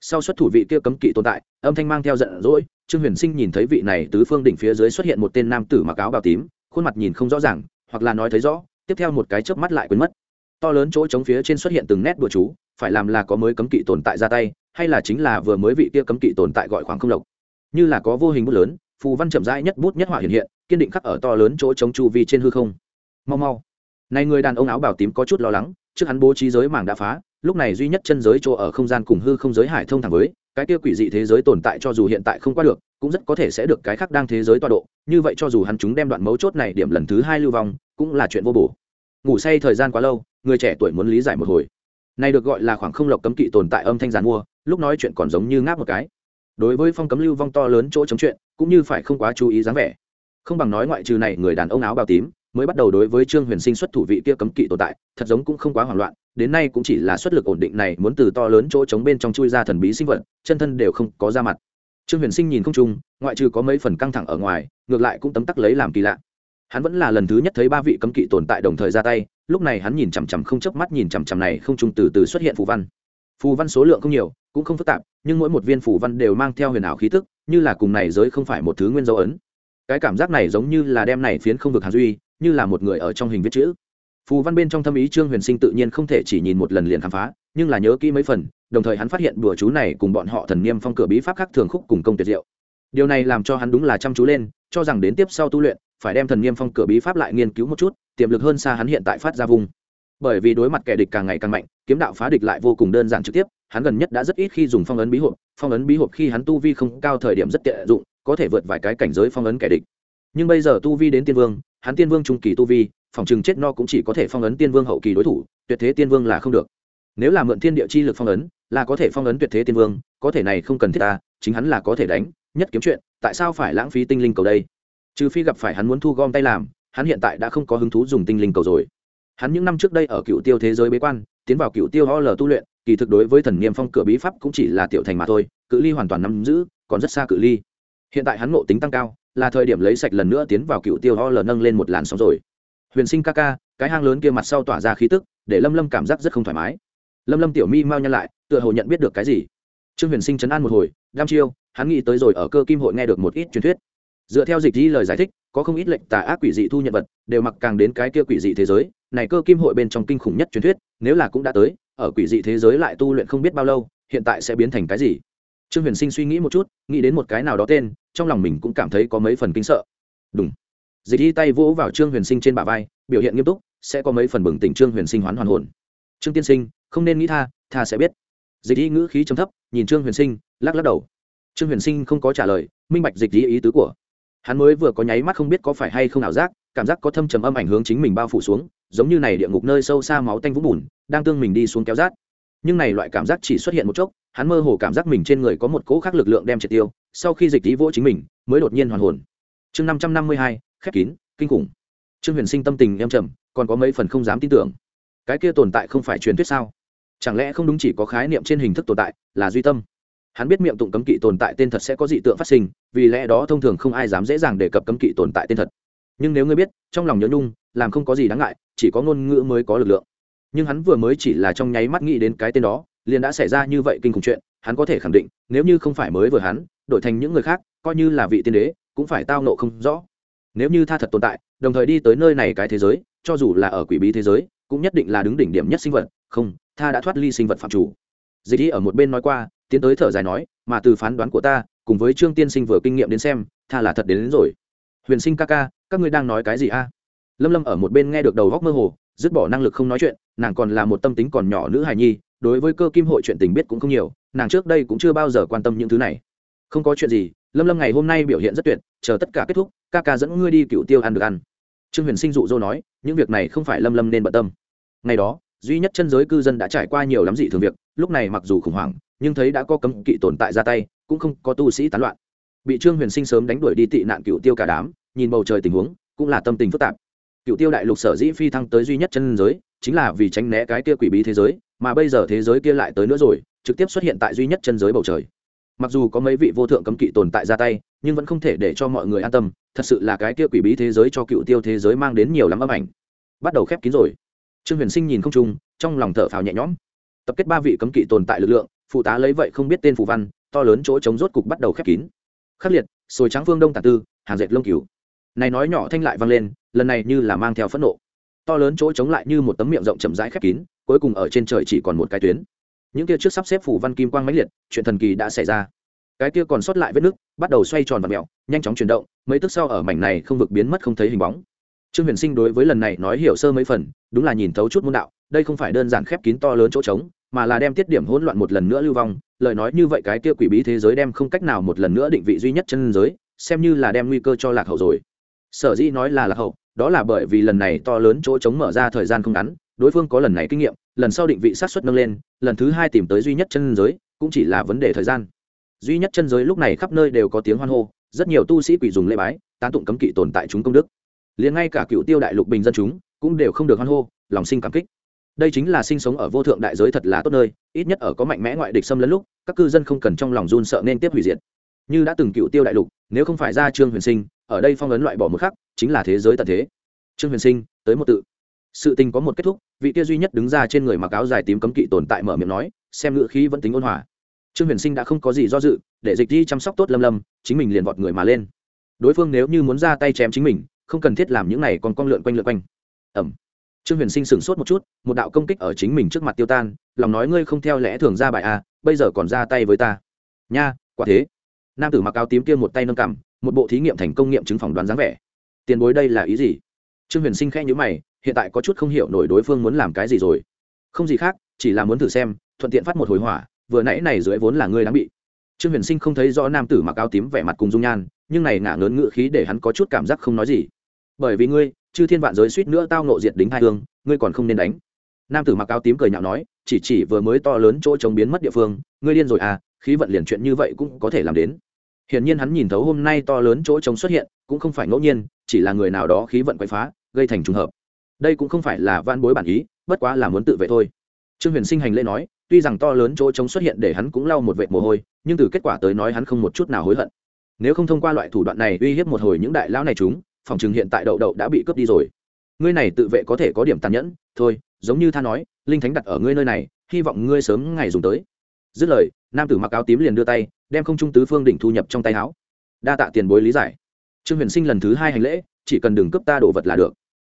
Sau xuất thủ vị kia cấm kỵ tồn tại, âm thanh mang theo giận dỗi, trương huyền sinh nhìn thấy vị này tứ phương đỉnh phía dưới xuất hiện một tên nam tử mặc áo bào tím, khuôn mặt nhìn không rõ ràng, hoặc là nói thấy rõ, tiếp theo một cái chớp mắt lại quên mất to lớn chỗ trống phía trên xuất hiện từng nét bùa chú, phải làm là có mới cấm kỵ tồn tại ra tay, hay là chính là vừa mới vị kia cấm kỵ tồn tại gọi khoảng không lộc. Như là có vô hình bút lớn, phù văn chậm rãi nhất bút nhất họa hiện hiện, kiên định khắc ở to lớn chỗ trống chu vi trên hư không. Mau mau. Này người đàn ông áo bào tím có chút lo lắng, trước hắn bố trí giới màng đã phá, lúc này duy nhất chân giới chỗ ở không gian cùng hư không giới hải thông thẳng với, cái kia quỷ dị thế giới tồn tại cho dù hiện tại không qua được, cũng rất có thể sẽ được cái khác đang thế giới tọa độ, như vậy cho dù hắn chúng đem đoạn mấu chốt này điểm lần thứ hai lưu vong, cũng là chuyện vô bổ ngủ say thời gian quá lâu, người trẻ tuổi muốn lý giải một hồi. Này được gọi là khoảng không lộc cấm kỵ tồn tại âm thanh giàn mua, lúc nói chuyện còn giống như ngáp một cái. Đối với phong cấm lưu vong to lớn chỗ chống chuyện, cũng như phải không quá chú ý dáng vẻ. Không bằng nói ngoại trừ này, người đàn ông áo bào tím, mới bắt đầu đối với trương huyền sinh xuất thủ vị kia cấm kỵ tồn tại, thật giống cũng không quá hoảng loạn, đến nay cũng chỉ là xuất lực ổn định này, muốn từ to lớn chỗ chống bên trong chui ra thần bí sinh vật, chân thân đều không có ra mặt. Trương huyền sinh nhìn không chung ngoại trừ có mấy phần căng thẳng ở ngoài, ngược lại cũng tấm tắc lấy làm kỳ lạ hắn vẫn là lần thứ nhất thấy ba vị cấm kỵ tồn tại đồng thời ra tay, lúc này hắn nhìn chằm chằm không chớp mắt nhìn chằm chằm này không trung từ từ xuất hiện phù văn. Phù văn số lượng không nhiều, cũng không phức tạp, nhưng mỗi một viên phù văn đều mang theo huyền ảo khí tức, như là cùng này giới không phải một thứ nguyên dấu ấn. Cái cảm giác này giống như là đem này phiến không vực hàn duy, như là một người ở trong hình viết chữ. Phù văn bên trong thâm ý trương huyền sinh tự nhiên không thể chỉ nhìn một lần liền khám phá, nhưng là nhớ kỹ mấy phần, đồng thời hắn phát hiện bùa chú này cùng bọn họ thần niêm phong cửa bí pháp khác thường khúc cùng công tuyệt diệu. Điều này làm cho hắn đúng là chăm chú lên, cho rằng đến tiếp sau tu luyện phải đem thần niêm phong cửa bí pháp lại nghiên cứu một chút, tiềm lực hơn xa hắn hiện tại phát ra vùng. Bởi vì đối mặt kẻ địch càng ngày càng mạnh, kiếm đạo phá địch lại vô cùng đơn giản trực tiếp, hắn gần nhất đã rất ít khi dùng phong ấn bí hộp, phong ấn bí hộp khi hắn tu vi không cao thời điểm rất tiện dụng, có thể vượt vài cái cảnh giới phong ấn kẻ địch. Nhưng bây giờ tu vi đến tiên vương, hắn tiên vương trung kỳ tu vi, phòng chừng chết no cũng chỉ có thể phong ấn tiên vương hậu kỳ đối thủ, tuyệt thế tiên vương là không được. Nếu là mượn thiên địa chi lực phong ấn, là có thể phong ấn tuyệt thế tiên vương, có thể này không cần thiết ta chính hắn là có thể đánh, nhất kiếm chuyện, tại sao phải lãng phí tinh linh cầu đây? Trừ phi gặp phải hắn muốn thu gom tay làm, hắn hiện tại đã không có hứng thú dùng tinh linh cầu rồi. Hắn những năm trước đây ở cựu tiêu thế giới bế quan, tiến vào cựu tiêu ho l tu luyện, kỳ thực đối với thần niêm phong cửa bí pháp cũng chỉ là tiểu thành mà thôi, cự ly hoàn toàn nắm giữ, còn rất xa cự ly. Hiện tại hắn ngộ tính tăng cao, là thời điểm lấy sạch lần nữa tiến vào cựu tiêu ho l nâng lên một làn sóng rồi. Huyền sinh ca ca, cái hang lớn kia mặt sau tỏa ra khí tức, để lâm lâm cảm giác rất không thoải mái. Lâm lâm tiểu mi mau nhăn lại, tựa hồ nhận biết được cái gì. Trương huyền sinh chấn an một hồi đam chiêu, hắn nghĩ tới rồi ở cơ kim hội nghe được một ít truyền thuyết dựa theo dịch di lời giải thích, có không ít lệnh tà ác quỷ dị thu nhận vật, đều mặc càng đến cái kia quỷ dị thế giới. Này cơ kim hội bên trong kinh khủng nhất truyền thuyết, nếu là cũng đã tới, ở quỷ dị thế giới lại tu luyện không biết bao lâu, hiện tại sẽ biến thành cái gì? Trương huyền sinh suy nghĩ một chút, nghĩ đến một cái nào đó tên, trong lòng mình cũng cảm thấy có mấy phần kinh sợ. Đúng dịch y tay vỗ vào trương huyền sinh trên bả vai, biểu hiện nghiêm túc, sẽ có mấy phần bừng tỉnh trương huyền sinh hoán hoàn hồn. Trương tiên sinh, không nên nghĩ tha tha sẽ biết. Dịch y ngữ khí trầm thấp, nhìn trương huyền sinh, lắc lắc đầu. Trương huyền sinh không có trả lời, minh bạch dịch y ý tứ của hắn mới vừa có nháy mắt không biết có phải hay không ảo giác, cảm giác có thâm trầm âm ảnh hướng chính mình bao phủ xuống, giống như này địa ngục nơi sâu xa máu tanh vũng bùn, đang tương mình đi xuống kéo rát. Nhưng này loại cảm giác chỉ xuất hiện một chốc, hắn mơ hồ cảm giác mình trên người có một cỗ khác lực lượng đem triệt tiêu, sau khi dịch tí vỗ chính mình, mới đột nhiên hoàn hồn. Chương năm trăm năm mươi hai, khép kín, kinh khủng. Trương huyền sinh tâm tình em trầm, còn có mấy phần không dám tin tưởng. Cái kia tồn tại không phải truyền thuyết sao? Chẳng lẽ không đúng chỉ có khái niệm trên hình thức tồn tại là duy tâm? Hắn biết miệng tụng cấm kỵ tồn tại tên thật sẽ có dị tượng phát sinh, vì lẽ đó thông thường không ai dám dễ dàng đề cập cấm kỵ tồn tại tên thật. Nhưng nếu ngươi biết, trong lòng nhớ nhung, làm không có gì đáng ngại, chỉ có ngôn ngữ mới có lực lượng. Nhưng hắn vừa mới chỉ là trong nháy mắt nghĩ đến cái tên đó, liền đã xảy ra như vậy kinh khủng chuyện, hắn có thể khẳng định, nếu như không phải mới vừa hắn, đổi thành những người khác, coi như là vị tiên đế, cũng phải tao nộ không rõ. Nếu như tha thật tồn tại, đồng thời đi tới nơi này cái thế giới, cho dù là ở quỷ bí thế giới, cũng nhất định là đứng đỉnh điểm nhất sinh vật, không, tha đã thoát ly sinh vật phạm chủ. Dịch y ở một bên nói qua tiến tới thở dài nói mà từ phán đoán của ta cùng với trương tiên sinh vừa kinh nghiệm đến xem tha là thật đến, đến rồi. Huyền sinh ca ca các ngươi đang nói cái gì a? Lâm lâm ở một bên nghe được đầu góc mơ hồ dứt bỏ năng lực không nói chuyện nàng còn là một tâm tính còn nhỏ nữ hài nhi đối với cơ kim hội chuyện tình biết cũng không nhiều nàng trước đây cũng chưa bao giờ quan tâm những thứ này. Không có chuyện gì lâm lâm ngày hôm nay biểu hiện rất tuyệt chờ tất cả kết thúc ca ca dẫn ngươi đi cựu tiêu ăn được ăn. Trương huyền sinh dụ dỗ nói những việc này không phải lâm lâm nên bận tâm. Ngày đó duy nhất chân giới cư dân đã trải qua nhiều lắm dị thường việc lúc này mặc dù khủng hoảng nhưng thấy đã có cấm kỵ tồn tại ra tay, cũng không có tu sĩ tán loạn. Bị trương huyền sinh sớm đánh đuổi đi tị nạn cựu tiêu cả đám, nhìn bầu trời tình huống, cũng là tâm tình phức tạp. Cựu tiêu đại lục sở dĩ phi thăng tới duy nhất chân giới, chính là vì tránh né cái kia quỷ bí thế giới, mà bây giờ thế giới kia lại tới nữa rồi, trực tiếp xuất hiện tại duy nhất chân giới bầu trời. Mặc dù có mấy vị vô thượng cấm kỵ tồn tại ra tay, nhưng vẫn không thể để cho mọi người an tâm, thật sự là cái kia quỷ bí thế giới cho cựu tiêu thế giới mang đến nhiều lắm âm ảnh. Bắt đầu khép kín rồi. Trương huyền sinh nhìn không trung, trong lòng thở phào nhẹ nhõm. Tập kết ba vị cấm kỵ tồn tại lực lượng phụ tá lấy vậy không biết tên phù văn, to lớn chỗ chống rốt cục bắt đầu khép kín. Khắc liệt, sồi trắng phương đông tàn tư, hàng dệt lông cừu. Này nói nhỏ thanh lại vang lên, lần này như là mang theo phẫn nộ. To lớn chỗ chống lại như một tấm miệng rộng chậm rãi khép kín, cuối cùng ở trên trời chỉ còn một cái tuyến. Những kia trước sắp xếp phủ văn kim quang mãnh liệt, chuyện thần kỳ đã xảy ra. Cái kia còn sót lại vết nước bắt đầu xoay tròn và mẹo, nhanh chóng chuyển động, mấy tức sau ở mảnh này không vực biến mất không thấy hình bóng. Trương huyền sinh đối với lần này nói hiểu sơ mấy phần, đúng là nhìn thấu chút môn đạo, đây không phải đơn giản khép kín to lớn chỗ trống mà là đem tiết điểm hỗn loạn một lần nữa lưu vong, lời nói như vậy cái kia quỷ bí thế giới đem không cách nào một lần nữa định vị duy nhất chân giới, xem như là đem nguy cơ cho lạc hậu rồi. Sở dĩ nói là lạc hậu, đó là bởi vì lần này to lớn chỗ trống mở ra thời gian không ngắn, đối phương có lần này kinh nghiệm, lần sau định vị sát xuất nâng lên, lần thứ hai tìm tới duy nhất chân giới, cũng chỉ là vấn đề thời gian. Duy nhất chân giới lúc này khắp nơi đều có tiếng hoan hô, rất nhiều tu sĩ quỷ dùng lễ bái, tán tụng cấm kỵ tồn tại chúng công đức. Liền ngay cả cựu tiêu đại lục bình dân chúng cũng đều không được hoan hô, lòng sinh cảm kích đây chính là sinh sống ở vô thượng đại giới thật là tốt nơi, ít nhất ở có mạnh mẽ ngoại địch xâm lấn lúc, các cư dân không cần trong lòng run sợ nên tiếp hủy diệt. Như đã từng cựu tiêu đại lục, nếu không phải ra trương huyền sinh, ở đây phong ấn loại bỏ một khắc, chính là thế giới tận thế. Trương huyền sinh, tới một tự. Sự tình có một kết thúc, vị kia duy nhất đứng ra trên người mặc áo dài tím cấm kỵ tồn tại mở miệng nói, xem ngựa khí vẫn tính ôn hòa. Trương huyền sinh đã không có gì do dự, để dịch đi chăm sóc tốt lâm lâm, chính mình liền vọt người mà lên. Đối phương nếu như muốn ra tay chém chính mình, không cần thiết làm những này còn con lượn quanh lượn quanh. Ẩm trương huyền sinh sửng sốt một chút một đạo công kích ở chính mình trước mặt tiêu tan lòng nói ngươi không theo lẽ thường ra bài a à, bây giờ còn ra tay với ta. Nha quả thế. Nam tử mặc áo tím kia một tay nâng cằm một bộ thí nghiệm thành công nghiệm chứng phỏng đoán dáng vẻ. Tiền bối đây là ý gì? Trương huyền sinh khẽ nhữ mày hiện tại có chút không hiểu nổi đối phương muốn làm cái gì rồi. Không gì khác chỉ là muốn thử xem thuận tiện phát một hồi hỏa vừa nãy này dưới vốn là ngươi đáng bị. Trương huyền sinh không thấy rõ nam tử mặc áo tím vẻ mặt cùng dung nhan nhưng này ngả ngớn ngự khí để hắn có chút cảm giác không nói gì. Bởi vì ngươi chư thiên vạn giới suýt nữa tao nộ diệt đính hai hương, ngươi còn không nên đánh. Nam tử mặc áo tím cười nhạo nói, chỉ chỉ vừa mới to lớn chỗ chống biến mất địa phương, ngươi điên rồi à khí vận liền chuyện như vậy cũng có thể làm đến. Hiển nhiên hắn nhìn thấu hôm nay to lớn chỗ chống xuất hiện, cũng không phải ngẫu nhiên, chỉ là người nào đó khí vận quậy phá, gây thành trùng hợp. Đây cũng không phải là van bối bản ý, bất quá là muốn tự vệ thôi. Trương huyền sinh hành lễ nói, tuy rằng to lớn chỗ chống xuất hiện để hắn cũng lau một vệ mồ hôi, nhưng từ kết quả tới nói hắn không một chút nào hối hận. Nếu không thông qua loại thủ đoạn này uy hiếp một hồi những đại lão này chúng phòng chừng hiện tại đậu đậu đã bị cướp đi rồi. Ngươi này tự vệ có thể có điểm tàn nhẫn. Thôi, giống như tha nói, linh thánh đặt ở ngươi nơi này, hy vọng ngươi sớm ngày dùng tới. Dứt lời, nam tử mặc áo tím liền đưa tay, đem không trung tứ phương đỉnh thu nhập trong tay áo. Đa tạ tiền bối lý giải. Trương huyền sinh lần thứ hai hành lễ, chỉ cần đừng cướp ta đồ vật là được.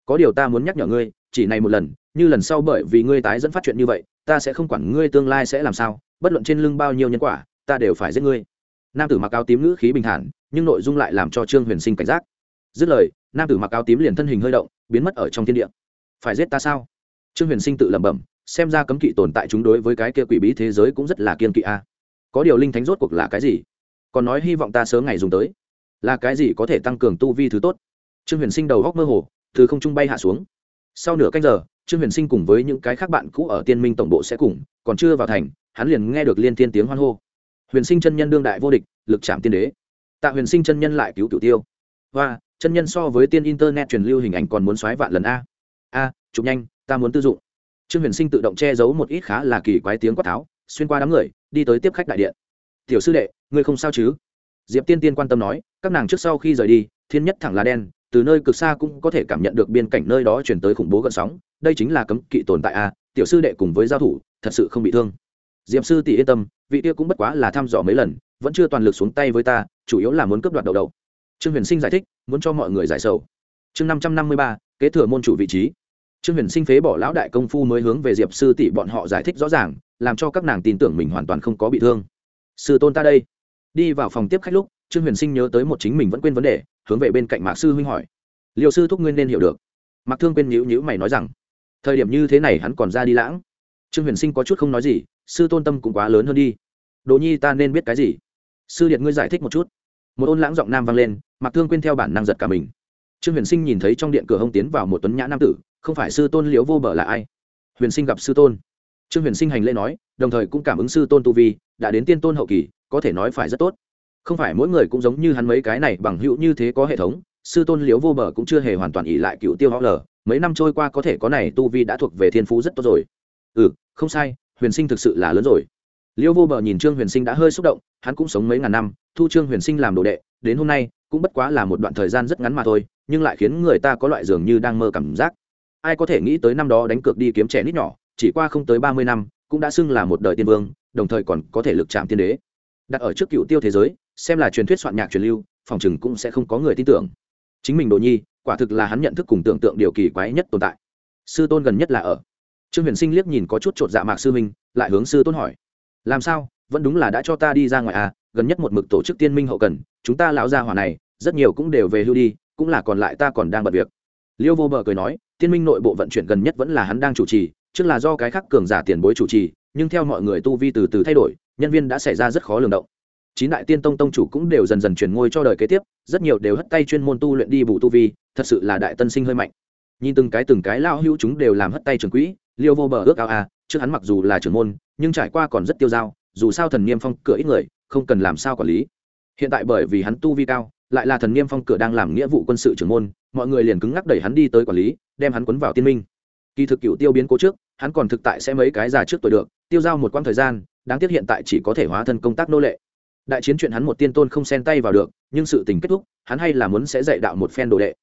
Có điều ta muốn nhắc nhở ngươi, chỉ này một lần, như lần sau bởi vì ngươi tái dẫn phát chuyện như vậy, ta sẽ không quản ngươi tương lai sẽ làm sao, bất luận trên lưng bao nhiêu nhân quả, ta đều phải giết ngươi. Nam tử mặc áo tím ngữ khí bình thản, nhưng nội dung lại làm cho trương huyền sinh cảnh giác dứt lời, nam tử mặc áo tím liền thân hình hơi động, biến mất ở trong thiên địa. Phải giết ta sao? Trương huyền sinh tự lẩm bẩm, xem ra cấm kỵ tồn tại chúng đối với cái kia quỷ bí thế giới cũng rất là kiên kỵ a. À. Có điều linh thánh rốt cuộc là cái gì? Còn nói hy vọng ta sớm ngày dùng tới. Là cái gì có thể tăng cường tu vi thứ tốt? Trương huyền sinh đầu góc mơ hồ, từ không trung bay hạ xuống. Sau nửa canh giờ, trương huyền sinh cùng với những cái khác bạn cũ ở tiên minh tổng bộ sẽ cùng, còn chưa vào thành, hắn liền nghe được liên tiên tiếng hoan hô. Huyền sinh chân nhân đương đại vô địch, lực chạm tiên đế. Tạ huyền sinh chân nhân lại cứu cửu tiêu. Và chân nhân so với tiên internet truyền lưu hình ảnh còn muốn xoáy vạn lần a. A, chụp nhanh, ta muốn tư dụng. Trương huyền sinh tự động che giấu một ít khá là kỳ quái tiếng quát tháo, xuyên qua đám người, đi tới tiếp khách đại điện. Tiểu sư đệ, ngươi không sao chứ? Diệp tiên tiên quan tâm nói, các nàng trước sau khi rời đi, thiên nhất thẳng là đen, từ nơi cực xa cũng có thể cảm nhận được biên cảnh nơi đó chuyển tới khủng bố gợn sóng, đây chính là cấm kỵ tồn tại a, tiểu sư đệ cùng với giao thủ, thật sự không bị thương. Diệp sư tỷ yên tâm, vị kia cũng bất quá là thăm dò mấy lần, vẫn chưa toàn lực xuống tay với ta, chủ yếu là muốn cướp đoạt đầu đầu trương huyền sinh giải thích, muốn cho mọi người giải sầu. Chương năm trăm năm mươi ba, kế thừa môn chủ vị trí. Trương huyền sinh phế bỏ lão đại công phu mới hướng về diệp sư tỷ bọn họ giải thích rõ ràng, làm cho các nàng tin tưởng mình hoàn toàn không có bị thương. Sư tôn ta đây. Đi vào phòng tiếp khách lúc, trương huyền sinh nhớ tới một chính mình vẫn quên vấn đề, hướng về bên cạnh mạc sư huynh hỏi. Liệu sư thúc nguyên nên hiểu được. Mạc thương quên nhữ nhữ mày nói rằng, thời điểm như thế này hắn còn ra đi lãng. Trương huyền sinh có chút không nói gì, sư tôn tâm cũng quá lớn hơn đi. Đồ nhi ta nên biết cái gì? Sư điện ngươi giải thích một chút một ôn lãng giọng nam vang lên mặc thương quên theo bản năng giật cả mình. Trương huyền sinh nhìn thấy trong điện cửa hông tiến vào một tuấn nhã nam tử, không phải sư tôn liễu vô bờ là ai? Huyền sinh gặp sư tôn. Trương huyền sinh hành lễ nói, đồng thời cũng cảm ứng sư tôn tu vi, đã đến tiên tôn hậu kỳ, có thể nói phải rất tốt. Không phải mỗi người cũng giống như hắn mấy cái này bằng hữu như thế có hệ thống, sư tôn liễu vô bờ cũng chưa hề hoàn toàn ỉ lại cựu tiêu họ lờ, mấy năm trôi qua có thể có này tu vi đã thuộc về thiên phú rất tốt rồi. Ừ không sai, huyền sinh thực sự là lớn rồi liêu vô bờ nhìn trương huyền sinh đã hơi xúc động, hắn cũng sống mấy ngàn năm, thu trương huyền sinh làm đồ đệ, đến hôm nay, cũng bất quá là một đoạn thời gian rất ngắn mà thôi, nhưng lại khiến người ta có loại dường như đang mơ cảm giác. Ai có thể nghĩ tới năm đó đánh cược đi kiếm trẻ nít nhỏ, chỉ qua không tới ba mươi năm, cũng đã xưng là một đời tiên vương, đồng thời còn có thể lực chạm tiên đế. Đặt ở trước cựu tiêu thế giới, xem là truyền thuyết soạn nhạc truyền lưu, phòng chừng cũng sẽ không có người tin tưởng. Chính mình đồ nhi, quả thực là hắn nhận thức cùng tưởng tượng điều kỳ quái nhất tồn tại. Sư tôn gần nhất là ở. Trương huyền sinh liếc nhìn có chút t dạ mạc sư huynh lại hướng sư tôn hỏi làm sao? Vẫn đúng là đã cho ta đi ra ngoài à? Gần nhất một mực tổ chức tiên minh hậu cần, chúng ta lão gia hỏa này, rất nhiều cũng đều về hưu đi, cũng là còn lại ta còn đang bận việc. Liêu vô bờ cười nói, tiên minh nội bộ vận chuyển gần nhất vẫn là hắn đang chủ trì, trước là do cái khác cường giả tiền bối chủ trì, nhưng theo mọi người tu vi từ từ thay đổi, nhân viên đã xảy ra rất khó lường động. Chín đại tiên tông tông chủ cũng đều dần dần chuyển ngôi cho đời kế tiếp, rất nhiều đều hất tay chuyên môn tu luyện đi bù tu vi, thật sự là đại tân sinh hơi mạnh. Nhìn từng cái từng cái lao hữu chúng đều làm hất tay trường quỹ, liêu vô bờ ước ao à trước hắn mặc dù là trưởng môn nhưng trải qua còn rất tiêu dao, dù sao thần niêm phong cửa ít người, không cần làm sao quản lý. Hiện tại bởi vì hắn tu vi cao, lại là thần niêm phong cửa đang làm nghĩa vụ quân sự trưởng môn, mọi người liền cứng ngắc đẩy hắn đi tới quản lý, đem hắn quấn vào tiên minh. Kỳ thực cựu tiêu biến cố trước, hắn còn thực tại sẽ mấy cái già trước tuổi được, tiêu dao một quãng thời gian, đáng tiếc hiện tại chỉ có thể hóa thân công tác nô lệ. Đại chiến chuyện hắn một tiên tôn không xen tay vào được, nhưng sự tình kết thúc, hắn hay là muốn sẽ dạy đạo một phen đồ đệ.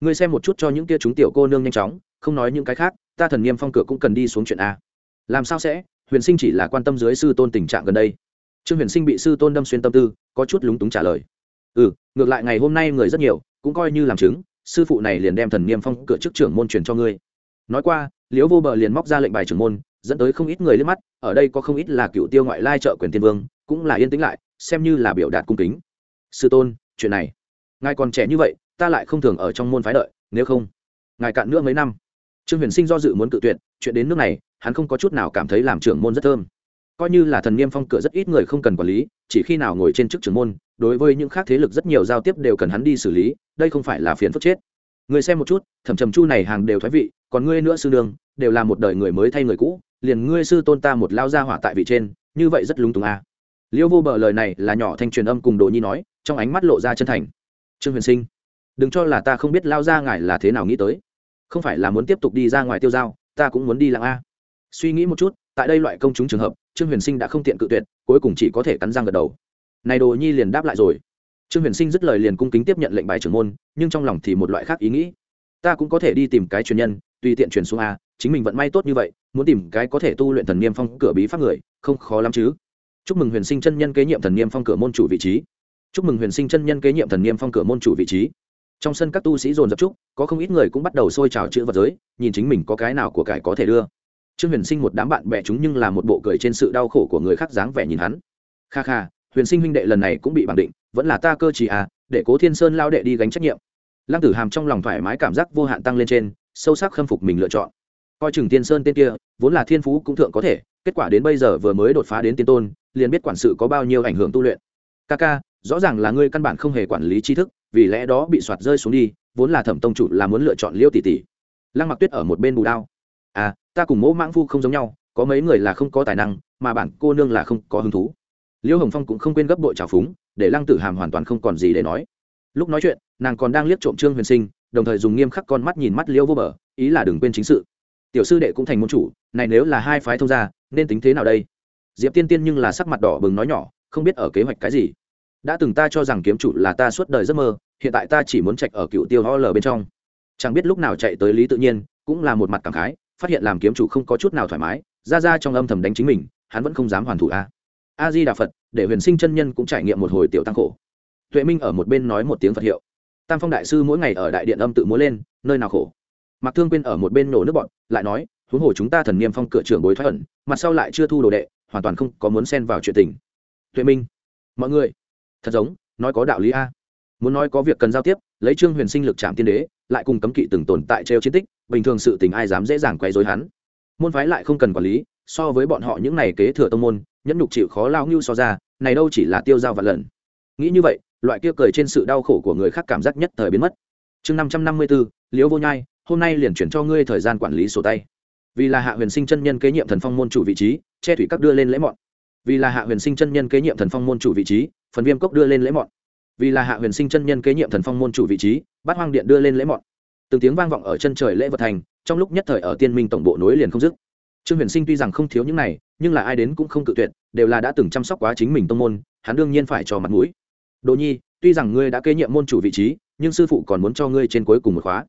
Ngươi xem một chút cho những kia chúng tiểu cô nương nhanh chóng, không nói những cái khác, ta thần niêm phong cửa cũng cần đi xuống chuyện a. Làm sao sẽ? Huyền sinh chỉ là quan tâm dưới sư tôn tình trạng gần đây. Trương huyền sinh bị sư tôn đâm xuyên tâm tư, có chút lúng túng trả lời. Ừ ngược lại ngày hôm nay người rất nhiều, cũng coi như làm chứng, sư phụ này liền đem thần niêm phong cửa chức trưởng môn truyền cho ngươi. Nói qua, liễu vô bờ liền móc ra lệnh bài trưởng môn, dẫn tới không ít người liếc mắt, ở đây có không ít là cựu tiêu ngoại lai trợ quyền tiên vương, cũng là yên tĩnh lại, xem như là biểu đạt cung kính. Sư tôn, chuyện này, ngài còn trẻ như vậy, ta lại không thường ở trong môn phái đợi, nếu không, ngài cạn nữa mấy năm. Trương huyền sinh do dự muốn cự tuyệt, chuyện đến nước này hắn không có chút nào cảm thấy làm trưởng môn rất thơm. Coi như là thần niêm phong cửa rất ít người không cần quản lý, chỉ khi nào ngồi trên chức trưởng môn, đối với những khác thế lực rất nhiều giao tiếp đều cần hắn đi xử lý, đây không phải là phiền phức chết. Người xem một chút, thẩm trầm chu này hàng đều thoái vị, còn ngươi nữa sư đường đều là một đời người mới thay người cũ, liền ngươi sư tôn ta một lao ra hỏa tại vị trên, như vậy rất lúng túng à. liêu vô bờ lời này là nhỏ thanh truyền âm cùng đồ nhi nói, trong ánh mắt lộ ra chân thành. Trương huyền sinh, đừng cho là ta không biết lao ra ngài là thế nào nghĩ tới. Không phải là muốn tiếp tục đi ra ngoài tiêu giao, ta cũng muốn đi lặng a suy nghĩ một chút tại đây loại công chúng trường hợp trương huyền sinh đã không tiện cự tuyệt cuối cùng chỉ có thể cắn răng gật đầu. Này đồ nhi liền đáp lại rồi. Trương huyền sinh dứt lời liền cung kính tiếp nhận lệnh bài trưởng môn nhưng trong lòng thì một loại khác ý nghĩ. Ta cũng có thể đi tìm cái truyền nhân tùy tiện truyền xuống a chính mình vận may tốt như vậy muốn tìm cái có thể tu luyện thần niêm phong cửa bí pháp người không khó lắm chứ. Chúc mừng huyền sinh chân nhân kế nhiệm thần niêm phong cửa môn chủ vị trí. Chúc mừng huyền sinh chân nhân kế nhiệm thần niêm phong cửa môn chủ vị trí. Trong sân các tu sĩ dồn dập trúc, có không ít người cũng bắt đầu sôi trào chữ vật giới nhìn chính mình có cái nào của cải có thể đưa trương huyền sinh một đám bạn bè chúng nhưng là một bộ cười trên sự đau khổ của người khác dáng vẻ nhìn hắn. Kha kha, huyền sinh huynh đệ lần này cũng bị bằng định, vẫn là ta cơ chỉ à để cố thiên sơn lao đệ đi gánh trách nhiệm. Lăng tử hàm trong lòng thoải mái cảm giác vô hạn tăng lên trên, sâu sắc khâm phục mình lựa chọn. Coi chừng tiên sơn tên kia, vốn là thiên phú cũng thượng có thể, kết quả đến bây giờ vừa mới đột phá đến tiên tôn, liền biết quản sự có bao nhiêu ảnh hưởng tu luyện. Ca ca, rõ ràng là ngươi căn bản không hề quản lý tri thức, vì lẽ đó bị soạt rơi xuống đi, vốn là thẩm tông chủ là muốn lựa chọn liêu tỷ tỷ. Lăng mặc tuyết ở một bên bù đao ta cùng mẫu mãng phu không giống nhau, có mấy người là không có tài năng, mà bản cô nương là không có hứng thú. Liêu hồng phong cũng không quên gấp bội trào phúng, để lăng tử hàm hoàn toàn không còn gì để nói. Lúc nói chuyện, nàng còn đang liếc trộm trương huyền sinh, đồng thời dùng nghiêm khắc con mắt nhìn mắt liêu vô bờ, ý là đừng quên chính sự. Tiểu sư đệ cũng thành môn chủ, này nếu là hai phái thông gia, nên tính thế nào đây? Diệp tiên tiên nhưng là sắc mặt đỏ bừng nói nhỏ, không biết ở kế hoạch cái gì. Đã từng ta cho rằng kiếm chủ là ta suốt đời giấc mơ, hiện tại ta chỉ muốn chạch ở cựu tiêu ho lờ bên trong. Chẳng biết lúc nào chạy tới lý tự nhiên, cũng là một mặt cảm khái phát hiện làm kiếm chủ không có chút nào thoải mái, ra ra trong âm thầm đánh chính mình, hắn vẫn không dám hoàn thủ a. A di đà phật để huyền sinh chân nhân cũng trải nghiệm một hồi tiểu tăng khổ. Tuệ minh ở một bên nói một tiếng phật hiệu. Tam phong đại sư mỗi ngày ở đại điện âm tự múa lên, nơi nào khổ. Mặc thương quên ở một bên nổ nước bọn lại nói, huống hồ chúng ta thần niêm phong cửa trưởng bối thoát ẩn, mặt sau lại chưa thu đồ đệ, hoàn toàn không có muốn xen vào chuyện tình. Tuệ minh, mọi người, thật giống, nói có đạo lý a. Muốn nói có việc cần giao tiếp, lấy trương huyền sinh lực chạm tiên đế, lại cùng cấm kỵ từng tồn tại treo chiến tích bình thường sự tình ai dám dễ dàng quay rối hắn. Môn phái lại không cần quản lý, so với bọn họ những này kế thừa tông môn, nhẫn nhục chịu khó lao ngưu so ra, này đâu chỉ là tiêu dao vạn lần. Nghĩ như vậy, loại kia cười trên sự đau khổ của người khác cảm giác nhất thời biến mất. Chương năm trăm năm mươi bốn liễu vô nhai, hôm nay liền chuyển cho ngươi thời gian quản lý sổ tay. Vì là hạ huyền sinh chân nhân kế nhiệm thần phong môn chủ vị trí, che thủy các đưa lên lễ mọn. Vì là hạ huyền sinh chân nhân kế nhiệm thần phong môn chủ vị trí, phần viêm cốc đưa lên lễ mọn. Vì là hạ huyền sinh chân nhân kế nhiệm thần phong môn chủ vị trí, bát hoang điện đưa lên lễ mọn từng tiếng vang vọng ở chân trời lễ vật thành, trong lúc nhất thời ở tiên minh tổng bộ nối liền không dứt. Trương huyền sinh tuy rằng không thiếu những này, nhưng là ai đến cũng không cự tuyệt, đều là đã từng chăm sóc quá chính mình tông môn, hắn đương nhiên phải cho mặt mũi. Đồ nhi, tuy rằng ngươi đã kế nhiệm môn chủ vị trí, nhưng sư phụ còn muốn cho ngươi trên cuối cùng một khóa.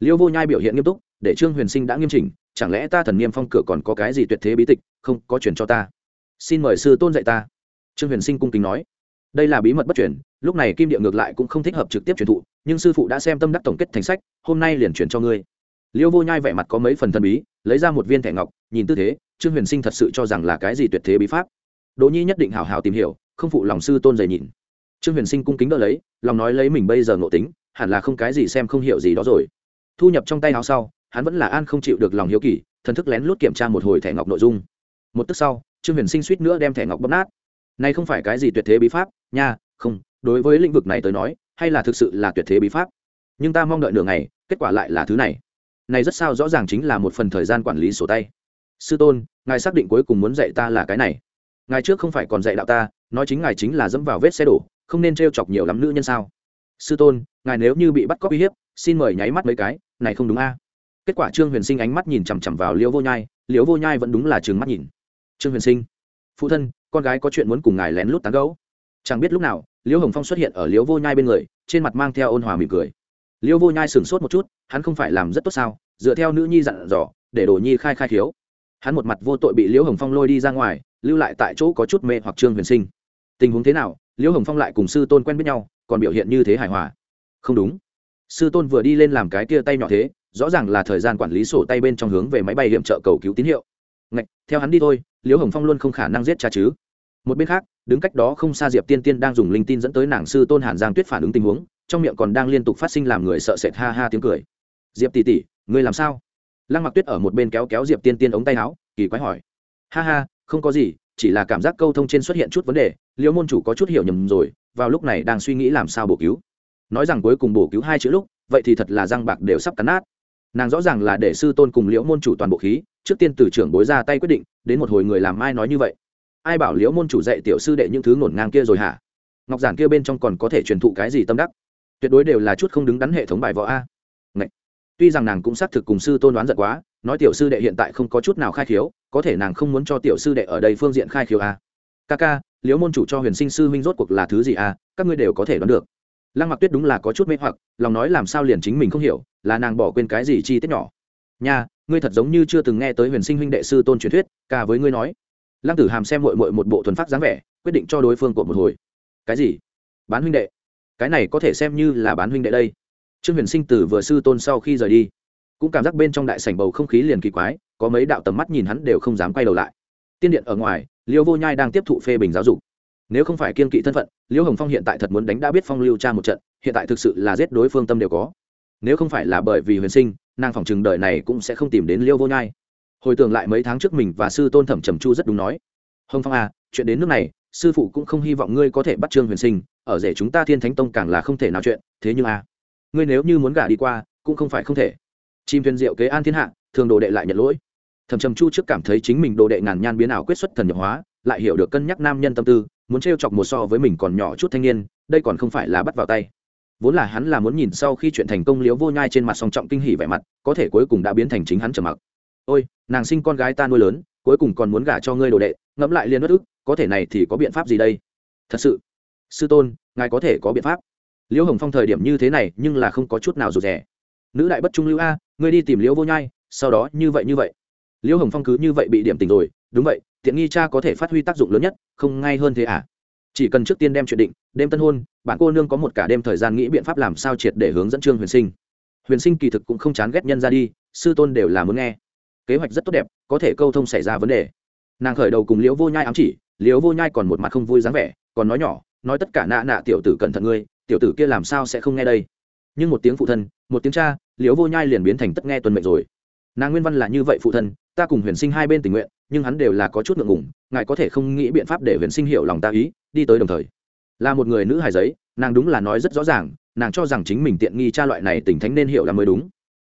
Liêu vô nhai biểu hiện nghiêm túc, để trương huyền sinh đã nghiêm chỉnh, chẳng lẽ ta thần niêm phong cửa còn có cái gì tuyệt thế bí tịch, không có chuyển cho ta? Xin mời sư tôn dạy ta. Trương huyền sinh cung kính nói đây là bí mật bất truyền. lúc này kim địa ngược lại cũng không thích hợp trực tiếp truyền thụ, nhưng sư phụ đã xem tâm đắc tổng kết thành sách, hôm nay liền truyền cho ngươi. Liêu vô nhai vẻ mặt có mấy phần thần bí, lấy ra một viên thẻ ngọc, nhìn tư thế, trương huyền sinh thật sự cho rằng là cái gì tuyệt thế bí pháp. Đỗ nhi nhất định hào hào tìm hiểu, không phụ lòng sư tôn dày nhìn trương huyền sinh cung kính đỡ lấy, lòng nói lấy mình bây giờ ngộ tính, hẳn là không cái gì xem không hiểu gì đó rồi. Thu nhập trong tay áo sau, hắn vẫn là an không chịu được lòng hiếu kỳ, thần thức lén lút kiểm tra một hồi thẻ ngọc nội dung. Một tức sau, trương huyền sinh suýt nữa đem thẻ ngọc bóp nát này không phải cái gì tuyệt thế bí pháp, nha, không, đối với lĩnh vực này tới nói, hay là thực sự là tuyệt thế bí pháp. Nhưng ta mong đợi nửa ngày, kết quả lại là thứ này. Này rất sao rõ ràng chính là một phần thời gian quản lý sổ tay. Sư tôn, ngài xác định cuối cùng muốn dạy ta là cái này. Ngài trước không phải còn dạy đạo ta, nói chính ngài chính là dẫm vào vết xe đổ, không nên trêu chọc nhiều lắm nữ nhân sao. Sư tôn, ngài nếu như bị bắt cóc uy hiếp, xin mời nháy mắt mấy cái, này không đúng a. Kết quả trương huyền sinh ánh mắt nhìn chằm chằm vào liễu vô nhai, liễu vô nhai vẫn đúng là trừng mắt nhìn. Trương huyền sinh, phụ thân con gái có chuyện muốn cùng ngài lén lút tán gấu chẳng biết lúc nào liễu hồng phong xuất hiện ở liễu vô nhai bên người trên mặt mang theo ôn hòa mỉm cười. Liễu vô nhai sửng sốt một chút hắn không phải làm rất tốt sao dựa theo nữ nhi dặn dò để đồ nhi khai khai thiếu hắn một mặt vô tội bị liễu hồng phong lôi đi ra ngoài lưu lại tại chỗ có chút mê hoặc trương huyền sinh. Tình huống thế nào liễu hồng phong lại cùng sư tôn quen biết nhau còn biểu hiện như thế hài hòa? Không đúng. Sư tôn vừa đi lên làm cái kia tay nhỏ thế rõ ràng là thời gian quản lý sổ tay bên trong hướng về máy bay hiểm trợ cầu cứu tín hiệu. Ngạch, theo hắn đi thôi liễu hồng phong luôn không khả năng giết cha chứ một bên khác, đứng cách đó không xa diệp tiên tiên đang dùng linh tin dẫn tới nàng sư tôn hàn giang tuyết phản ứng tình huống, trong miệng còn đang liên tục phát sinh làm người sợ sệt ha ha tiếng cười. Diệp tỉ tỉ ngươi làm sao? Lăng mặc tuyết ở một bên kéo kéo diệp tiên tiên ống tay áo, kỳ quái hỏi. Ha ha, không có gì, chỉ là cảm giác câu thông trên xuất hiện chút vấn đề, liễu môn chủ có chút hiểu nhầm rồi, vào lúc này đang suy nghĩ làm sao bổ cứu. Nói rằng cuối cùng bổ cứu hai chữ lúc, vậy thì thật là răng bạc đều sắp cắn nát. Nàng rõ ràng là để sư tôn cùng liễu môn chủ toàn bộ khí, trước tiên từ trưởng bối ra tay quyết định, đến một hồi người làm ai nói như vậy ai bảo liễu môn chủ dạy tiểu sư đệ những thứ ngổn ngang kia rồi hả? Ngọc giản kia bên trong còn có thể truyền thụ cái gì tâm đắc? Tuyệt đối đều là chút không đứng đắn hệ thống bài võ a. Ngậy. tuy rằng nàng cũng xác thực cùng sư tôn đoán giận quá, nói tiểu sư đệ hiện tại không có chút nào khai khiếu, có thể nàng không muốn cho tiểu sư đệ ở đây phương diện khai khiếu a. Ca ca, liễu môn chủ cho huyền sinh sư huynh rốt cuộc là thứ gì a? Các ngươi đều có thể đoán được. Lăng mặc tuyết đúng là có chút mê hoặc, lòng nói làm sao liền chính mình không hiểu, là nàng bỏ quên cái gì chi tiết nhỏ. Nha, ngươi thật giống như chưa từng nghe tới huyền sinh huynh đệ sư tôn truyền thuyết, ca với ngươi nói lăng tử hàm xem mội mội một bộ thuần phát dáng vẻ, quyết định cho đối phương của một hồi. Cái gì? Bán huynh đệ. Cái này có thể xem như là bán huynh đệ đây. Trương huyền sinh Tử vừa sư tôn sau khi rời đi, cũng cảm giác bên trong đại sảnh bầu không khí liền kỳ quái, có mấy đạo tầm mắt nhìn hắn đều không dám quay đầu lại. Tiên điện ở ngoài, liêu vô nhai đang tiếp thụ phê bình giáo dục. Nếu không phải kiên kỵ thân phận, liêu hồng phong hiện tại thật muốn đánh đã biết phong lưu cha một trận, hiện tại thực sự là giết đối phương tâm đều có. Nếu không phải là bởi vì huyền sinh, nàng phòng chừng đời này cũng sẽ không tìm đến liêu vô nhai hồi tưởng lại mấy tháng trước mình và sư tôn thẩm trầm chu rất đúng nói. Hồng phong à chuyện đến nước này, sư phụ cũng không hy vọng ngươi có thể bắt trương huyền sinh, ở rể chúng ta thiên thánh tông càng là không thể nào chuyện, thế nhưng à ngươi nếu như muốn gả đi qua, cũng không phải không thể. Chim thuyền diệu kế an thiên hạ, thường đồ đệ lại nhận lỗi. Thẩm trầm chu trước cảm thấy chính mình đồ đệ ngàn nhan biến ảo quyết xuất thần nhập hóa, lại hiểu được cân nhắc nam nhân tâm tư, muốn t chọc một so với mình còn nhỏ chút thanh niên, đây còn không phải là bắt vào tay. Vốn là hắn là muốn nhìn sau khi chuyện thành công liếu vô nhai trên mặt song trọng kinh hỉ vẻ mặt, có thể cuối cùng đã biến thành chính hắn trầm mặc ôi, nàng sinh con gái ta nuôi lớn, cuối cùng còn muốn gả cho ngươi đồ đệ, ngẫm lại liền bất ức, có thể này thì có biện pháp gì đây? Thật sự. Sư tôn, ngài có thể có biện pháp. Liễu hồng phong thời điểm như thế này nhưng là không có chút nào rụt rè. Nữ đại bất trung lưu a, ngươi đi tìm liễu vô nhai, sau đó như vậy như vậy. Liễu hồng phong cứ như vậy bị điểm tình rồi, đúng vậy, tiện nghi cha có thể phát huy tác dụng lớn nhất, không ngay hơn thế à? Chỉ cần trước tiên đem chuyện định, đêm tân hôn, bạn cô nương có một cả đêm thời gian nghĩ biện pháp làm sao triệt để hướng dẫn trương huyền sinh. Huyền sinh kỳ thực cũng không chán ghét nhân ra đi, sư tôn đều là muốn nghe kế hoạch rất tốt đẹp, có thể câu thông xảy ra vấn đề. Nàng khởi đầu cùng liễu vô nhai ám chỉ, liễu vô nhai còn một mặt không vui dáng vẻ, còn nói nhỏ, nói tất cả nạ nạ tiểu tử cẩn thận ngươi, tiểu tử kia làm sao sẽ không nghe đây? Nhưng một tiếng phụ thân, một tiếng cha, liễu vô nhai liền biến thành tất nghe tuần mệnh rồi. Nàng nguyên văn là như vậy phụ thân, ta cùng huyền sinh hai bên tình nguyện, nhưng hắn đều là có chút ngượng ngùng, ngài có thể không nghĩ biện pháp để huyền sinh hiểu lòng ta ý, đi tới đồng thời. Là một người nữ hài giấy, nàng đúng là nói rất rõ ràng, nàng cho rằng chính mình tiện nghi cha loại này tình thánh nên hiểu là mới đúng.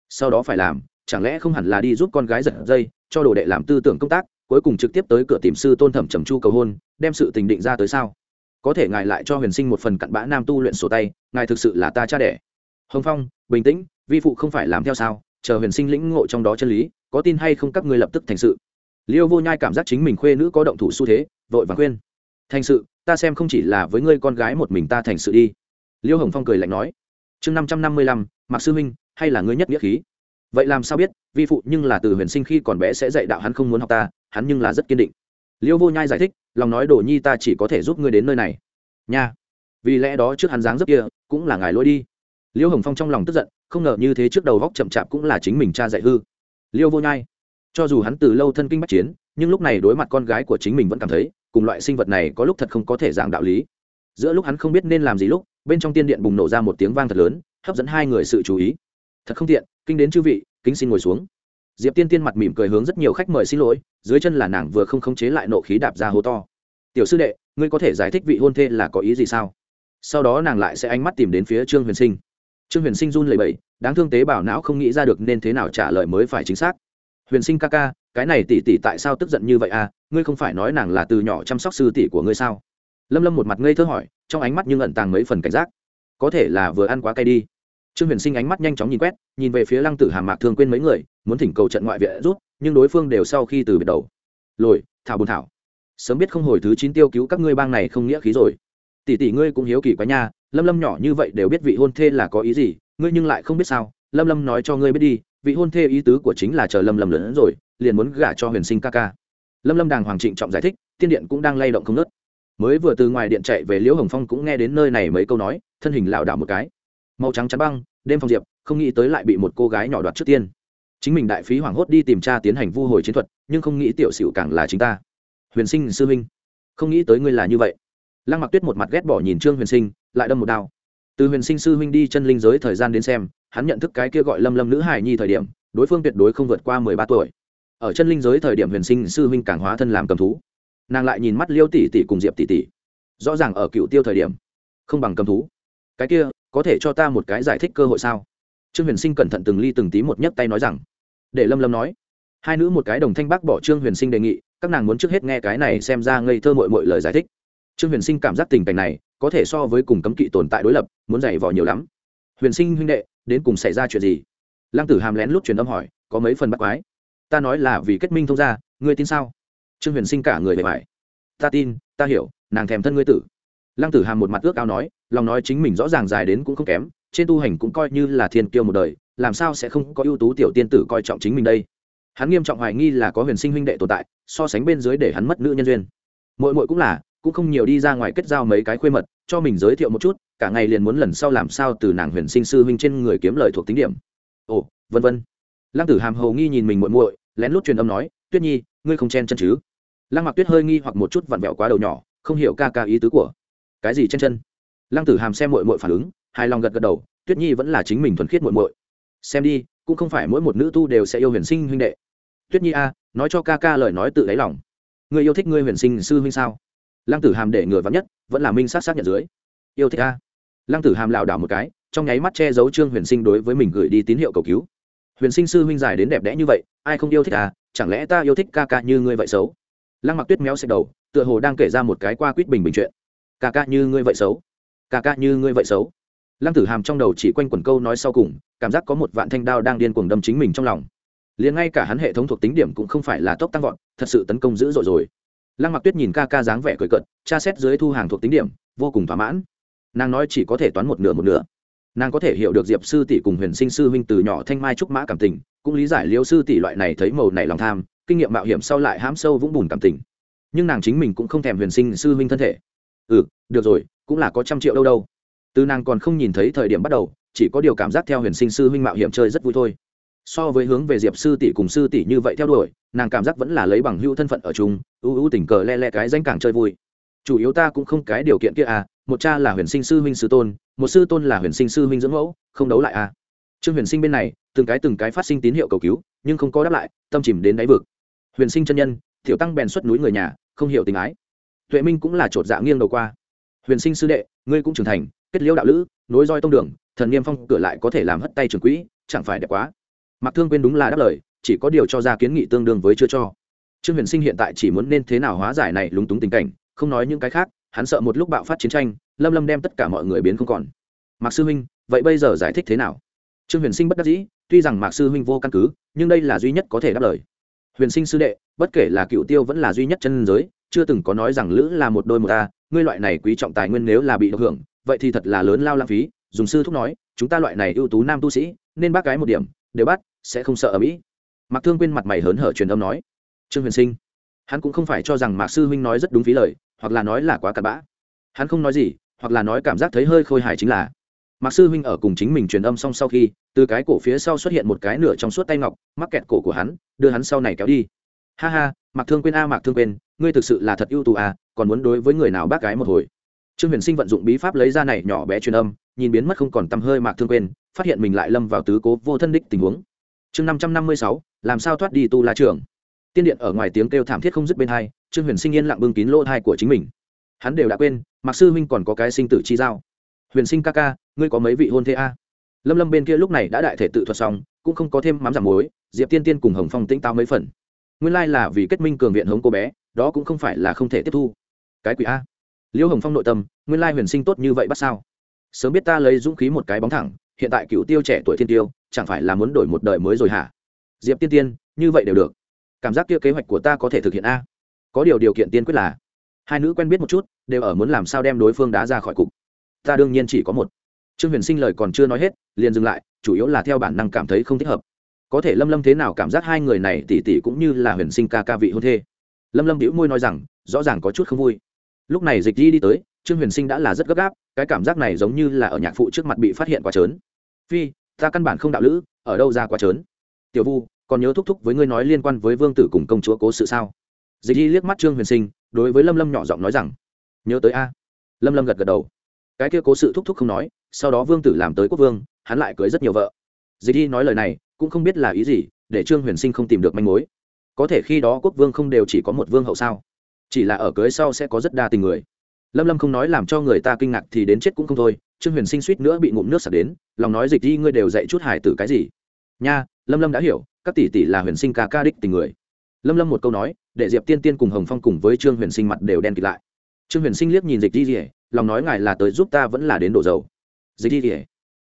Sau đó phải làm chẳng lẽ không hẳn là đi giúp con gái giật dây, cho đồ đệ làm tư tưởng công tác, cuối cùng trực tiếp tới cửa tìm sư tôn thẩm trầm chu cầu hôn, đem sự tình định ra tới sao? Có thể ngài lại cho huyền sinh một phần cặn bã nam tu luyện sổ tay, ngài thực sự là ta cha đẻ. Hồng phong, bình tĩnh, vi phụ không phải làm theo sao? Chờ huyền sinh lĩnh ngộ trong đó chân lý, có tin hay không các ngươi lập tức thành sự. Liêu vô nhai cảm giác chính mình khuê nữ có động thủ xu thế, vội vàng khuyên. Thành sự, ta xem không chỉ là với ngươi con gái một mình ta thành sự đi. Liêu hồng phong cười lạnh nói. Chương năm trăm năm mươi lăm, mạc sư huynh, hay là ngươi nhất nghĩa khí? Vậy làm sao biết, vi phụ nhưng là từ huyền sinh khi còn bé sẽ dạy đạo hắn không muốn học ta, hắn nhưng là rất kiên định. Liêu vô nhai giải thích, lòng nói đồ nhi ta chỉ có thể giúp ngươi đến nơi này. Nha. Vì lẽ đó trước hắn dáng rất kia, cũng là ngài lỗi đi. Liêu hồng phong trong lòng tức giận, không ngờ như thế trước đầu góc chậm chạp cũng là chính mình cha dạy hư. Liêu vô nhai. Cho dù hắn từ lâu thân kinh bắc chiến, nhưng lúc này đối mặt con gái của chính mình vẫn cảm thấy, cùng loại sinh vật này có lúc thật không có thể giảng đạo lý. Giữa lúc hắn không biết nên làm gì lúc, bên trong tiên điện bùng nổ ra một tiếng vang thật lớn, hấp dẫn hai người sự chú ý. Thật không tiện kinh đến chư vị, kính xin ngồi xuống. Diệp tiên tiên mặt mỉm cười hướng rất nhiều khách mời xin lỗi, dưới chân là nàng vừa không khống chế lại nộ khí đạp ra hố to. Tiểu sư đệ, ngươi có thể giải thích vị hôn thê là có ý gì sao? Sau đó nàng lại sẽ ánh mắt tìm đến phía trương huyền sinh. Trương huyền sinh run lẩy bẩy, đáng thương tế bảo não không nghĩ ra được nên thế nào trả lời mới phải chính xác. Huyền sinh ca ca, cái này tỷ tỷ tại sao tức giận như vậy à? Ngươi không phải nói nàng là từ nhỏ chăm sóc sư tỷ của ngươi sao? Lâm lâm một mặt ngây thơ hỏi, trong ánh mắt nhưng ẩn tàng mấy phần cảnh giác. Có thể là vừa ăn quá cay đi trương huyền sinh ánh mắt nhanh chóng nhìn quét, nhìn về phía lăng tử hàm mạc thương quên mấy người, muốn thỉnh cầu trận ngoại viện rút, nhưng đối phương đều sau khi từ biệt đầu. Lồi, thảo bùn thảo, sớm biết không hồi thứ chín tiêu cứu các ngươi bang này không nghĩa khí rồi. Tỷ tỷ ngươi cũng hiếu kỳ quá nha, lâm lâm nhỏ như vậy đều biết vị hôn thê là có ý gì, ngươi nhưng lại không biết sao, lâm lâm nói cho ngươi biết đi, vị hôn thê ý tứ của chính là chờ lâm lâm lớn rồi, liền muốn gả cho huyền sinh ca ca. Lâm lâm đàng hoàng trịnh trọng giải thích, tiên điện cũng đang lay động không nớt mới vừa từ ngoài điện chạy về liễu hồng phong cũng nghe đến nơi này mấy câu nói, thân hình lảo đảo một cái màu trắng chắn băng, đêm phong diệp, không nghĩ tới lại bị một cô gái nhỏ đoạt trước tiên. Chính mình đại phí hoảng hốt đi tìm cha tiến hành vu hồi chiến thuật, nhưng không nghĩ tiểu sửu càng là chính ta. Huyền sinh sư huynh, không nghĩ tới ngươi là như vậy. Lăng mặc tuyết một mặt ghét bỏ nhìn trương huyền sinh, lại đâm một đao. Từ huyền sinh sư huynh đi chân linh giới thời gian đến xem, hắn nhận thức cái kia gọi lâm lâm nữ hải nhi thời điểm, đối phương tuyệt đối không vượt qua mười ba tuổi. Ở chân linh giới thời điểm huyền sinh sư huynh càng hóa thân làm cầm thú. Nàng lại nhìn mắt liêu tỷ tỷ cùng diệp tỷ tỷ. Rõ ràng ở cựu tiêu thời điểm, không bằng cầm thú. Cái kia có thể cho ta một cái giải thích cơ hội sao? Trương huyền sinh cẩn thận từng ly từng tí một nhấc tay nói rằng. Để lâm lâm nói. Hai nữ một cái đồng thanh bác bỏ trương huyền sinh đề nghị, các nàng muốn trước hết nghe cái này xem ra ngây thơ mội mội lời giải thích. Trương huyền sinh cảm giác tình cảnh này, có thể so với cùng cấm kỵ tồn tại đối lập, muốn giày vò nhiều lắm. Huyền sinh huynh đệ, đến cùng xảy ra chuyện gì? Lăng tử hàm lén lút truyền âm hỏi, có mấy phần bắt quái? Ta nói là vì kết minh thông ra ngươi tin sao? Trương huyền sinh cả người bề bài ta tin, ta hiểu, nàng thèm thân ngươi tử. Lăng tử hàm một mặt ước ao nói lòng nói chính mình rõ ràng dài đến cũng không kém, trên tu hành cũng coi như là thiên kiêu một đời, làm sao sẽ không có ưu tú tiểu tiên tử coi trọng chính mình đây? Hắn nghiêm trọng hoài nghi là có huyền sinh huynh đệ tồn tại, so sánh bên dưới để hắn mất nữ nhân duyên. Mỗi mỗi cũng là, cũng không nhiều đi ra ngoài kết giao mấy cái khuê mật, cho mình giới thiệu một chút, cả ngày liền muốn lần sau làm sao từ nàng huyền sinh sư huynh trên người kiếm lời thuộc tính điểm. Ồ, vân vân. Lăng tử hàm hầu nghi nhìn mình muội muội, lén lút truyền âm nói, tuyết nhi, ngươi không chen chân chứ? Lăng mặc tuyết hơi nghi hoặc một chút vặn vẹo quá đầu nhỏ, không hiểu ca ca ý tứ của. Cái gì chen chân? Lăng tử hàm xem muội muội phản ứng, hài lòng gật gật đầu, tuyết nhi vẫn là chính mình thuần khiết muội muội. Xem đi, cũng không phải mỗi một nữ tu đều sẽ yêu huyền sinh huynh đệ. Tuyết nhi a, nói cho ca ca lời nói tự đáy lòng. Người yêu thích ngươi huyền sinh sư huynh sao? Lăng tử hàm để ngừa vắn nhất, vẫn là minh sát xác nhận dưới. Yêu thích a. Lăng tử hàm lảo đảo một cái, trong nháy mắt che giấu trương huyền sinh đối với mình gửi đi tín hiệu cầu cứu. Huyền sinh sư huynh dài đến đẹp đẽ như vậy, ai không yêu thích à? Chẳng lẽ ta yêu thích ca ca như ngươi vậy xấu? Lăng mặc tuyết méo xẹt đầu, tựa hồ đang kể ra một cái qua quýt bình bình chuyện. Ca ca như ngươi vậy xấu? Ca ca như ngươi vậy xấu. Lăng tử hàm trong đầu chỉ quanh quẩn câu nói sau cùng cảm giác có một vạn thanh đao đang điên cuồng đâm chính mình trong lòng. Liền ngay cả hắn hệ thống thuộc tính điểm cũng không phải là tốc tăng vọt thật sự tấn công dữ dội rồi. Lăng mặc tuyết nhìn ca ca dáng vẻ cười cợt, tra xét dưới thu hàng thuộc tính điểm vô cùng thỏa mãn. Nàng nói chỉ có thể toán một nửa một nửa. Nàng có thể hiểu được diệp sư tỷ cùng huyền sinh sư huynh từ nhỏ thanh mai trúc mã cảm tình cũng lý giải liêu sư tỷ loại này thấy màu này lòng tham kinh nghiệm mạo hiểm sau lại hãm sâu vũng bùn cảm tình. Nhưng nàng chính mình cũng không thèm huyền sinh sư huynh thân thể. Ừ được rồi cũng là có trăm triệu đâu đâu. Từ nàng còn không nhìn thấy thời điểm bắt đầu, chỉ có điều cảm giác theo huyền sinh sư huynh mạo hiểm chơi rất vui thôi. So với hướng về diệp sư tỷ cùng sư tỷ như vậy theo đuổi, nàng cảm giác vẫn là lấy bằng hữu thân phận ở chung, ưu ưu tình cờ le le cái danh càng chơi vui. Chủ yếu ta cũng không cái điều kiện kia à một cha là huyền sinh sư huynh sư tôn, một sư tôn là huyền sinh sư huynh dưỡng mẫu, không đấu lại à. Trương huyền sinh bên này, từng cái từng cái phát sinh tín hiệu cầu cứu, nhưng không có đáp lại, tâm chìm đến đáy vực. Huyền sinh chân nhân thiểu tăng bèn xuất núi người nhà, không hiểu tình ái. Tuệ minh cũng là chột dạ nghiêng đầu qua huyền sinh sư đệ, ngươi cũng trưởng thành, kết liễu đạo lữ, nối roi tông đường, thần niêm phong cửa lại có thể làm hất tay trường quỹ, chẳng phải đẹp quá. Mặc thương quên đúng là đáp lời, chỉ có điều cho ra kiến nghị tương đương với chưa cho. Trương huyền sinh hiện tại chỉ muốn nên thế nào hóa giải này lúng túng tình cảnh, không nói những cái khác, hắn sợ một lúc bạo phát chiến tranh, lâm lâm đem tất cả mọi người biến không còn. Mạc sư huynh, vậy bây giờ giải thích thế nào? Trương huyền sinh bất đắc dĩ, tuy rằng mạc sư huynh vô căn cứ, nhưng đây là duy nhất có thể đáp lời. Huyền sinh sư đệ, bất kể là cựu tiêu vẫn là duy nhất chân giới, chưa từng có nói rằng lữ là một đôi một ta ngươi loại này quý trọng tài nguyên nếu là bị độc hưởng, vậy thì thật là lớn lao lãng phí. Dùng sư thúc nói, chúng ta loại này ưu tú nam tu sĩ, nên bác gái một điểm, đều bắt, sẽ không sợ ở mỹ. Mạc thương quên mặt mày hớn hở truyền âm nói, trương huyền sinh, hắn cũng không phải cho rằng mạc sư huynh nói rất đúng phí lời, hoặc là nói là quá cặn bã. Hắn không nói gì, hoặc là nói cảm giác thấy hơi khôi hài chính là. Mạc sư huynh ở cùng chính mình truyền âm xong sau khi, từ cái cổ phía sau xuất hiện một cái nửa trong suốt tay ngọc, mắc kẹt cổ của hắn, đưa hắn sau này kéo đi ha ha, mạc thương quên a, mạc thương quên, ngươi thực sự là thật ưu tú à còn muốn đối với người nào bác gái một hồi? Trương huyền sinh vận dụng bí pháp lấy ra này nhỏ bé truyền âm, nhìn biến mất không còn tăm hơi mạc thương quên, phát hiện mình lại lâm vào tứ cố vô thân đích tình huống. Chương năm trăm năm mươi sáu, làm sao thoát đi tu la trường? Tiên điện ở ngoài tiếng kêu thảm thiết không dứt bên hai, trương huyền sinh yên lặng bưng kín lỗ thai của chính mình. Hắn đều đã quên, mạc sư huynh còn có cái sinh tử chi giao. Huyền sinh ca ca, ngươi có mấy vị hôn thế a? Lâm lâm bên kia lúc này đã đại thể tự thuật xong, cũng không có thêm mắm giảm muối, diệp tiên tiên cùng hồng phong tĩnh tao mấy phần nguyên lai là vì kết minh cường viện hống cô bé, đó cũng không phải là không thể tiếp thu. Cái quỷ a. Liêu hồng phong nội tâm, nguyên lai huyền sinh tốt như vậy bắt sao? Sớm biết ta lấy dũng khí một cái bóng thẳng, hiện tại cựu tiêu trẻ tuổi thiên tiêu, chẳng phải là muốn đổi một đời mới rồi hả? Diệp tiên tiên, như vậy đều được. Cảm giác kia kế hoạch của ta có thể thực hiện a? Có điều điều kiện tiên quyết là, hai nữ quen biết một chút, đều ở muốn làm sao đem đối phương đá ra khỏi cục. Ta đương nhiên chỉ có một. Trương huyền sinh lời còn chưa nói hết, liền dừng lại, chủ yếu là theo bản năng cảm thấy không thích hợp có thể lâm lâm thế nào cảm giác hai người này tỉ tỉ cũng như là huyền sinh ca ca vị hôn thê. Lâm lâm đĩu môi nói rằng, rõ ràng có chút không vui. Lúc này dịch di đi tới, trương huyền sinh đã là rất gấp gáp, cái cảm giác này giống như là ở nhạc phụ trước mặt bị phát hiện quá trớn. Phi, ta căn bản không đạo lữ, ở đâu ra quá trớn? Tiểu vu, còn nhớ thúc thúc với ngươi nói liên quan với vương tử cùng công chúa cố sự sao? Dịch di liếc mắt trương huyền sinh, đối với lâm lâm nhỏ giọng nói rằng, nhớ tới a. Lâm lâm gật gật đầu. Cái kia cố sự thúc thúc không nói, sau đó vương tử làm tới quốc vương, hắn lại cưới rất nhiều vợ. Dịch di nói lời này cũng không biết là ý gì, để trương huyền sinh không tìm được manh mối. Có thể khi đó quốc vương không đều chỉ có một vương hậu sao? Chỉ là ở cưới sau sẽ có rất đa tình người. Lâm lâm không nói làm cho người ta kinh ngạc thì đến chết cũng không thôi, trương huyền sinh suýt nữa bị ngụm nước sặc đến, lòng nói dịch đi, ngươi đều dạy chút hải tử cái gì? Nha, lâm lâm đã hiểu, các tỷ tỷ là huyền sinh ca ca đích tình người. Lâm lâm một câu nói, để diệp tiên tiên cùng hồng phong cùng với trương huyền sinh mặt đều đen kịt lại. Trương huyền sinh liếc nhìn dịch đi rỉa lòng nói ngài là tới giúp ta vẫn là đến đổ dầu. Dịch đi rỉa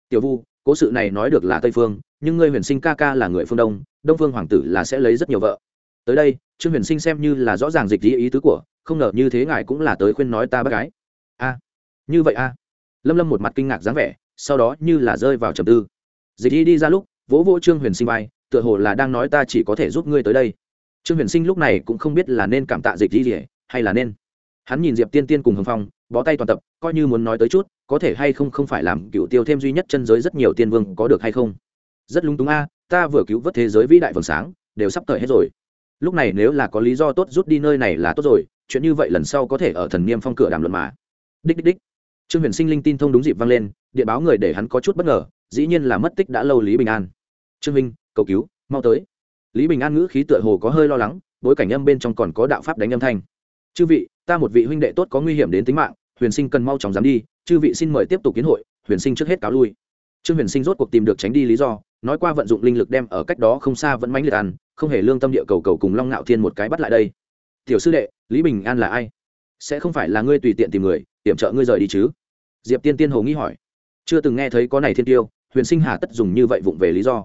tiểu vu, cố sự này nói được là tây phương nhưng ngươi huyền sinh ca ca là người phương đông đông phương hoàng tử là sẽ lấy rất nhiều vợ. Tới đây, trương huyền sinh xem như là rõ ràng dịch ý ý tứ của, không ngờ như thế ngài cũng là tới khuyên nói ta bác gái. A, như vậy a. Lâm lâm một mặt kinh ngạc dáng vẻ, sau đó như là rơi vào trầm tư. Dịch ý đi ra lúc, vỗ vỗ trương huyền sinh vai, tựa hồ là đang nói ta chỉ có thể giúp ngươi tới đây. Trương huyền sinh lúc này cũng không biết là nên cảm tạ dịch ý gì, hay là nên. Hắn nhìn diệp tiên tiên cùng hồng phong, bó tay toàn tập, coi như muốn nói tới chút, có thể hay không không phải làm cựu tiêu thêm duy nhất chân giới rất nhiều tiên vương có được hay không rất lung túng a, ta vừa cứu vớt thế giới vĩ đại vầng sáng, đều sắp thời hết rồi. Lúc này nếu là có lý do tốt rút đi nơi này là tốt rồi, chuyện như vậy lần sau có thể ở thần niêm phong cửa đàm luận mà. Đích đích đích. Trương huyền sinh linh tin thông đúng dịp vang lên, điện báo người để hắn có chút bất ngờ, dĩ nhiên là mất tích đã lâu lý bình an. Trương minh cầu cứu, mau tới. Lý bình an ngữ khí tựa hồ có hơi lo lắng, bối cảnh âm bên trong còn có đạo pháp đánh âm thanh. Chư vị, ta một vị huynh đệ tốt có nguy hiểm đến tính mạng, huyền sinh cần mau chóng dám đi, chư vị xin mời tiếp tục kiến hội, huyền sinh trước hết cáo lui. Trương huyền sinh rốt cuộc tìm được tránh đi lý do nói qua vận dụng linh lực đem ở cách đó không xa vẫn mãnh liệt ăn, không hề lương tâm địa cầu cầu cùng long ngạo thiên một cái bắt lại đây. Tiểu sư đệ, lý bình an là ai? Sẽ không phải là ngươi tùy tiện tìm người tiểm trợ ngươi rời đi chứ? Diệp tiên tiên hồ nghĩ hỏi. Chưa từng nghe thấy có này thiên tiêu, huyền sinh hà tất dùng như vậy vụng về lý do.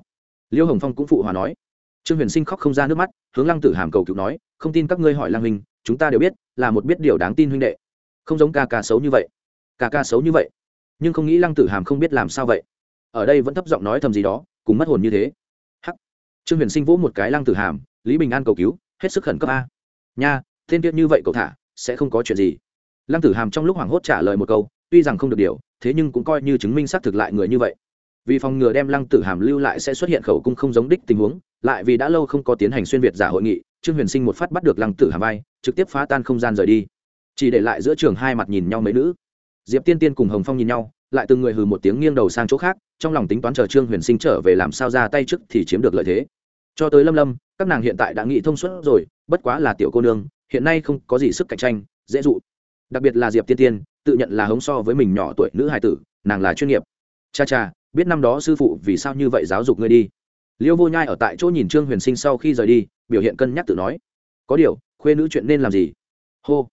Liêu hồng phong cũng phụ hòa nói. Trương huyền sinh khóc không ra nước mắt, hướng lăng tử hàm cầu cứu nói, không tin các ngươi hỏi lăng huynh chúng ta đều biết, là một biết điều đáng tin huynh đệ. Không giống ca ca xấu như vậy. Ca ca xấu như vậy. Nhưng không nghĩ lăng tử hàm không biết làm sao vậy. Ở đây vẫn thấp giọng nói thầm gì đó cùng mất hồn như thế. Hắc. Trương huyền sinh vỗ một cái lăng tử hàm, lý bình an cầu cứu, hết sức khẩn cấp a. Nha thiên tiết như vậy cậu thả, sẽ không có chuyện gì. Lăng tử hàm trong lúc hoảng hốt trả lời một câu, tuy rằng không được điều, thế nhưng cũng coi như chứng minh xác thực lại người như vậy. Vì phòng ngừa đem lăng tử hàm lưu lại sẽ xuất hiện khẩu cung không giống đích tình huống, lại vì đã lâu không có tiến hành xuyên việt giả hội nghị, trương huyền sinh một phát bắt được lăng tử hàm vai, trực tiếp phá tan không gian rời đi. Chỉ để lại giữa trường hai mặt nhìn nhau mấy nữ diệp tiên tiên cùng hồng phong nhìn nhau, lại từng người hừ một tiếng nghiêng đầu sang chỗ khác, trong lòng tính toán chờ trương huyền sinh trở về làm sao ra tay trước thì chiếm được lợi thế. Cho tới lâm lâm, các nàng hiện tại đã nghĩ thông suốt rồi, bất quá là tiểu cô nương, hiện nay không có gì sức cạnh tranh, dễ dụ. Đặc biệt là diệp tiên tiên, tự nhận là hống so với mình nhỏ tuổi nữ hài tử, nàng là chuyên nghiệp. Cha cha, biết năm đó sư phụ vì sao như vậy giáo dục ngươi đi. Liêu vô nhai ở tại chỗ nhìn trương huyền sinh sau khi rời đi, biểu hiện cân nhắc tự nói. Có điều, khuê nữ chuyện nên làm gì? Hô.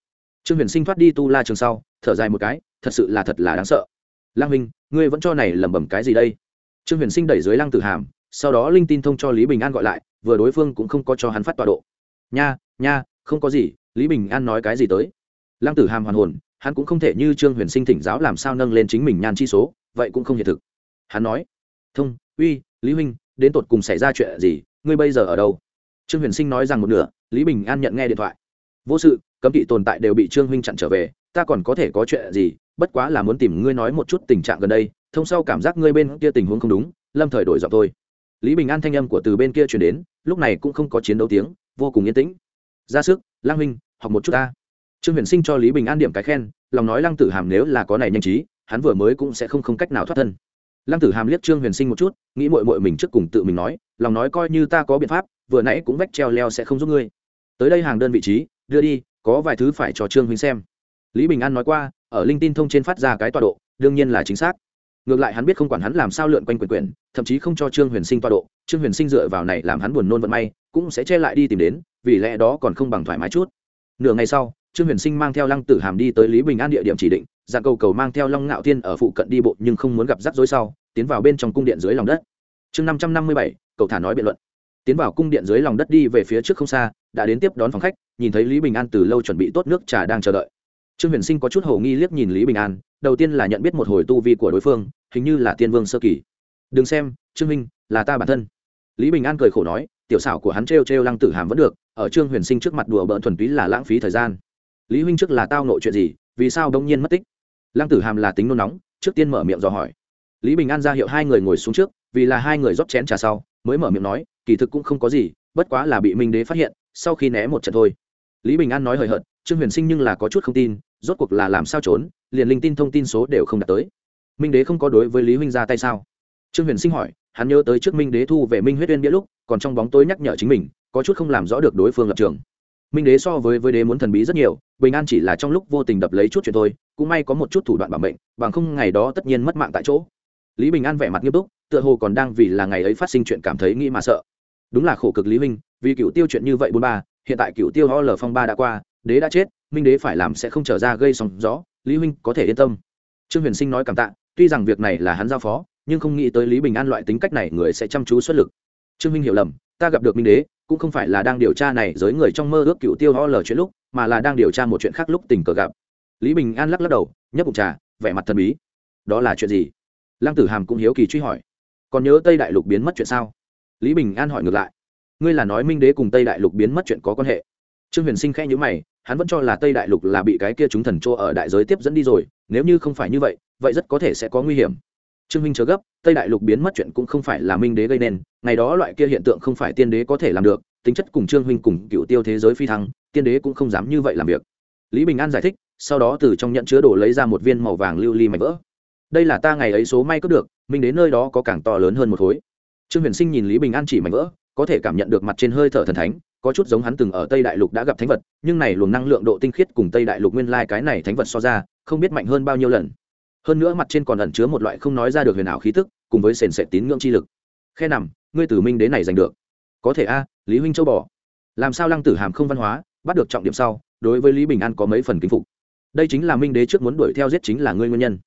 Trương huyền sinh thoát đi tu la trường sau, thở dài một cái thật sự là thật là đáng sợ. Lang minh ngươi vẫn cho này lẩm bẩm cái gì đây? Trương huyền sinh đẩy dưới lăng tử hàm, sau đó linh tin thông cho lý bình an gọi lại, vừa đối phương cũng không có cho hắn phát tọa độ. Nha nha, không có gì, lý bình an nói cái gì tới? Lăng tử hàm hoàn hồn, hắn cũng không thể như trương huyền sinh thỉnh giáo làm sao nâng lên chính mình nhan chi số, vậy cũng không hiện thực. Hắn nói, thông, uy, lý huynh, đến tột cùng xảy ra chuyện gì, ngươi bây giờ ở đâu? Trương huyền sinh nói rằng một nửa, lý bình an nhận nghe điện thoại. Vô sự, cấm kỵ tồn tại đều bị trương huynh chặn trở về, ta còn có thể có chuyện gì bất quá là muốn tìm ngươi nói một chút tình trạng gần đây, thông sau cảm giác ngươi bên kia tình huống không đúng, lâm thời đổi giọng thôi. Lý bình an thanh âm của từ bên kia chuyển đến, lúc này cũng không có chiến đấu tiếng, vô cùng yên tĩnh. Ra sức, lang huynh, học một chút ta. Trương huyền sinh cho lý bình an điểm cái khen, lòng nói lăng tử hàm nếu là có này nhanh trí, hắn vừa mới cũng sẽ không không cách nào thoát thân. Lăng tử hàm liếc trương huyền sinh một chút, nghĩ mội mội mình trước cùng tự mình nói, lòng nói coi như ta có biện pháp, vừa nãy cũng vách treo leo sẽ không giúp ngươi. Tới đây hàng đơn vị trí, đưa đi, có vài thứ phải cho trương huynh xem. Lý bình an nói qua ở linh tin thông trên phát ra cái tọa độ, đương nhiên là chính xác. Ngược lại hắn biết không quản hắn làm sao lượn quanh quyền quyền, thậm chí không cho trương huyền sinh tọa độ, trương huyền sinh dựa vào này làm hắn buồn nôn vận may, cũng sẽ che lại đi tìm đến, vì lẽ đó còn không bằng thoải mái chút. Nửa ngày sau, trương huyền sinh mang theo lăng tử hàm đi tới lý bình an địa điểm chỉ định dạng cầu cầu mang theo long ngạo thiên ở phụ cận đi bộ nhưng không muốn gặp rắc rối sau, tiến vào bên trong cung điện dưới lòng đất. Chương năm trăm năm mươi bảy cậu thả nói biện luận. Tiến vào cung điện dưới lòng đất đi về phía trước không xa, đã đến tiếp đón phòng khách, nhìn thấy lý bình an từ lâu chuẩn bị tốt nước trà đang chờ đợi trương huyền sinh có chút hầu nghi liếc nhìn lý bình an, đầu tiên là nhận biết một hồi tu vi của đối phương, hình như là tiên vương sơ kỳ. Đừng xem, trương minh, là ta bản thân. Lý bình an cười khổ nói, tiểu xảo của hắn t r e o t r e o lăng tử hàm vẫn được, ở trương huyền sinh trước mặt đùa bỡn thuần túy là lãng phí thời gian. Lý huynh trước là tao nội chuyện gì, vì sao đông nhiên mất tích? Lăng tử hàm là tính nôn nóng, trước tiên mở miệng dò hỏi. Lý bình an ra hiệu hai người ngồi xuống trước, vì là hai người rót chén trà sau, mới mở miệng nói, kỳ thực cũng không có gì, bất quá là bị minh đế phát hiện, sau khi né một trận thôi. Lý bình an nói hời hợt trương huyền sinh nhưng là có chút không tin, rốt cuộc là làm sao trốn, liền linh tin thông tin số đều không đạt tới. Minh đế không có đối với lý huynh ra tay sao? Trương huyền sinh hỏi, hắn nhớ tới trước minh đế thu về minh huyết uyên nghĩa lúc, còn trong bóng tối nhắc nhở chính mình, có chút không làm rõ được đối phương lập trường. Minh đế so với với đế muốn thần bí rất nhiều, bình an chỉ là trong lúc vô tình đập lấy chút chuyện thôi, cũng may có một chút thủ đoạn bảo mệnh, bằng không ngày đó tất nhiên mất mạng tại chỗ. Lý bình an vẻ mặt nghiêm túc, tựa hồ còn đang vì là ngày ấy phát sinh chuyện cảm thấy nghĩ mà sợ. Đúng là khổ cực lý huynh, vì cựu tiêu chuyện như vậy bốn ba, hiện tại cựu tiêu ho lờ phong ba đã qua đế đã chết, minh đế phải làm sẽ không trở ra gây sóng gió, lý huynh có thể yên tâm. Trương huyền sinh nói cảm tạ, tuy rằng việc này là hắn giao phó, nhưng không nghĩ tới lý bình an loại tính cách này người sẽ chăm chú xuất lực. Trương minh hiểu lầm, ta gặp được minh đế, cũng không phải là đang điều tra này giới người trong mơ ước cựu tiêu ho lờ chuyện lúc, mà là đang điều tra một chuyện khác lúc tình cờ gặp. Lý bình an lắc lắc đầu, nhấp bụng trà, vẻ mặt thần bí. Đó là chuyện gì? Lăng tử hàm cũng hiếu kỳ truy hỏi. Còn nhớ tây đại lục biến mất chuyện sao? Lý bình an hỏi ngược lại. Ngươi là nói minh đế cùng tây đại lục biến mất chuyện có quan hệ. Trương huyền sinh khẽ nhữ mày hắn vẫn cho là tây đại lục là bị cái kia chúng thần chỗ ở đại giới tiếp dẫn đi rồi, nếu như không phải như vậy vậy rất có thể sẽ có nguy hiểm. Trương minh chờ gấp, tây đại lục biến mất chuyện cũng không phải là minh đế gây nên, ngày đó loại kia hiện tượng không phải tiên đế có thể làm được, tính chất cùng trương huynh cùng cựu tiêu thế giới phi thăng, tiên đế cũng không dám như vậy làm việc. Lý bình an giải thích, sau đó từ trong nhận chứa đồ lấy ra một viên màu vàng lưu ly mảnh vỡ. Đây là ta ngày ấy số may cướp được, minh đến nơi đó có càng to lớn hơn một khối. Trương huyền sinh nhìn lý bình an chỉ mảnh vỡ, có thể cảm nhận được mặt trên hơi thở thần thánh có chút giống hắn từng ở tây đại lục đã gặp thánh vật, nhưng này luồng năng lượng độ tinh khiết cùng tây đại lục nguyên lai cái này thánh vật so ra, không biết mạnh hơn bao nhiêu lần. Hơn nữa mặt trên còn ẩn chứa một loại không nói ra được huyền ảo khí tức, cùng với sền sệt tín ngưỡng chi lực. Khe nằm, ngươi tử minh đến này giành được. Có thể a, lý huynh châu bỏ làm sao lăng tử hàm không văn hóa, bắt được trọng điểm sau, đối với lý bình an có mấy phần kính phục. Đây chính là minh đế trước muốn đuổi theo giết chính là ngươi nguyên nhân.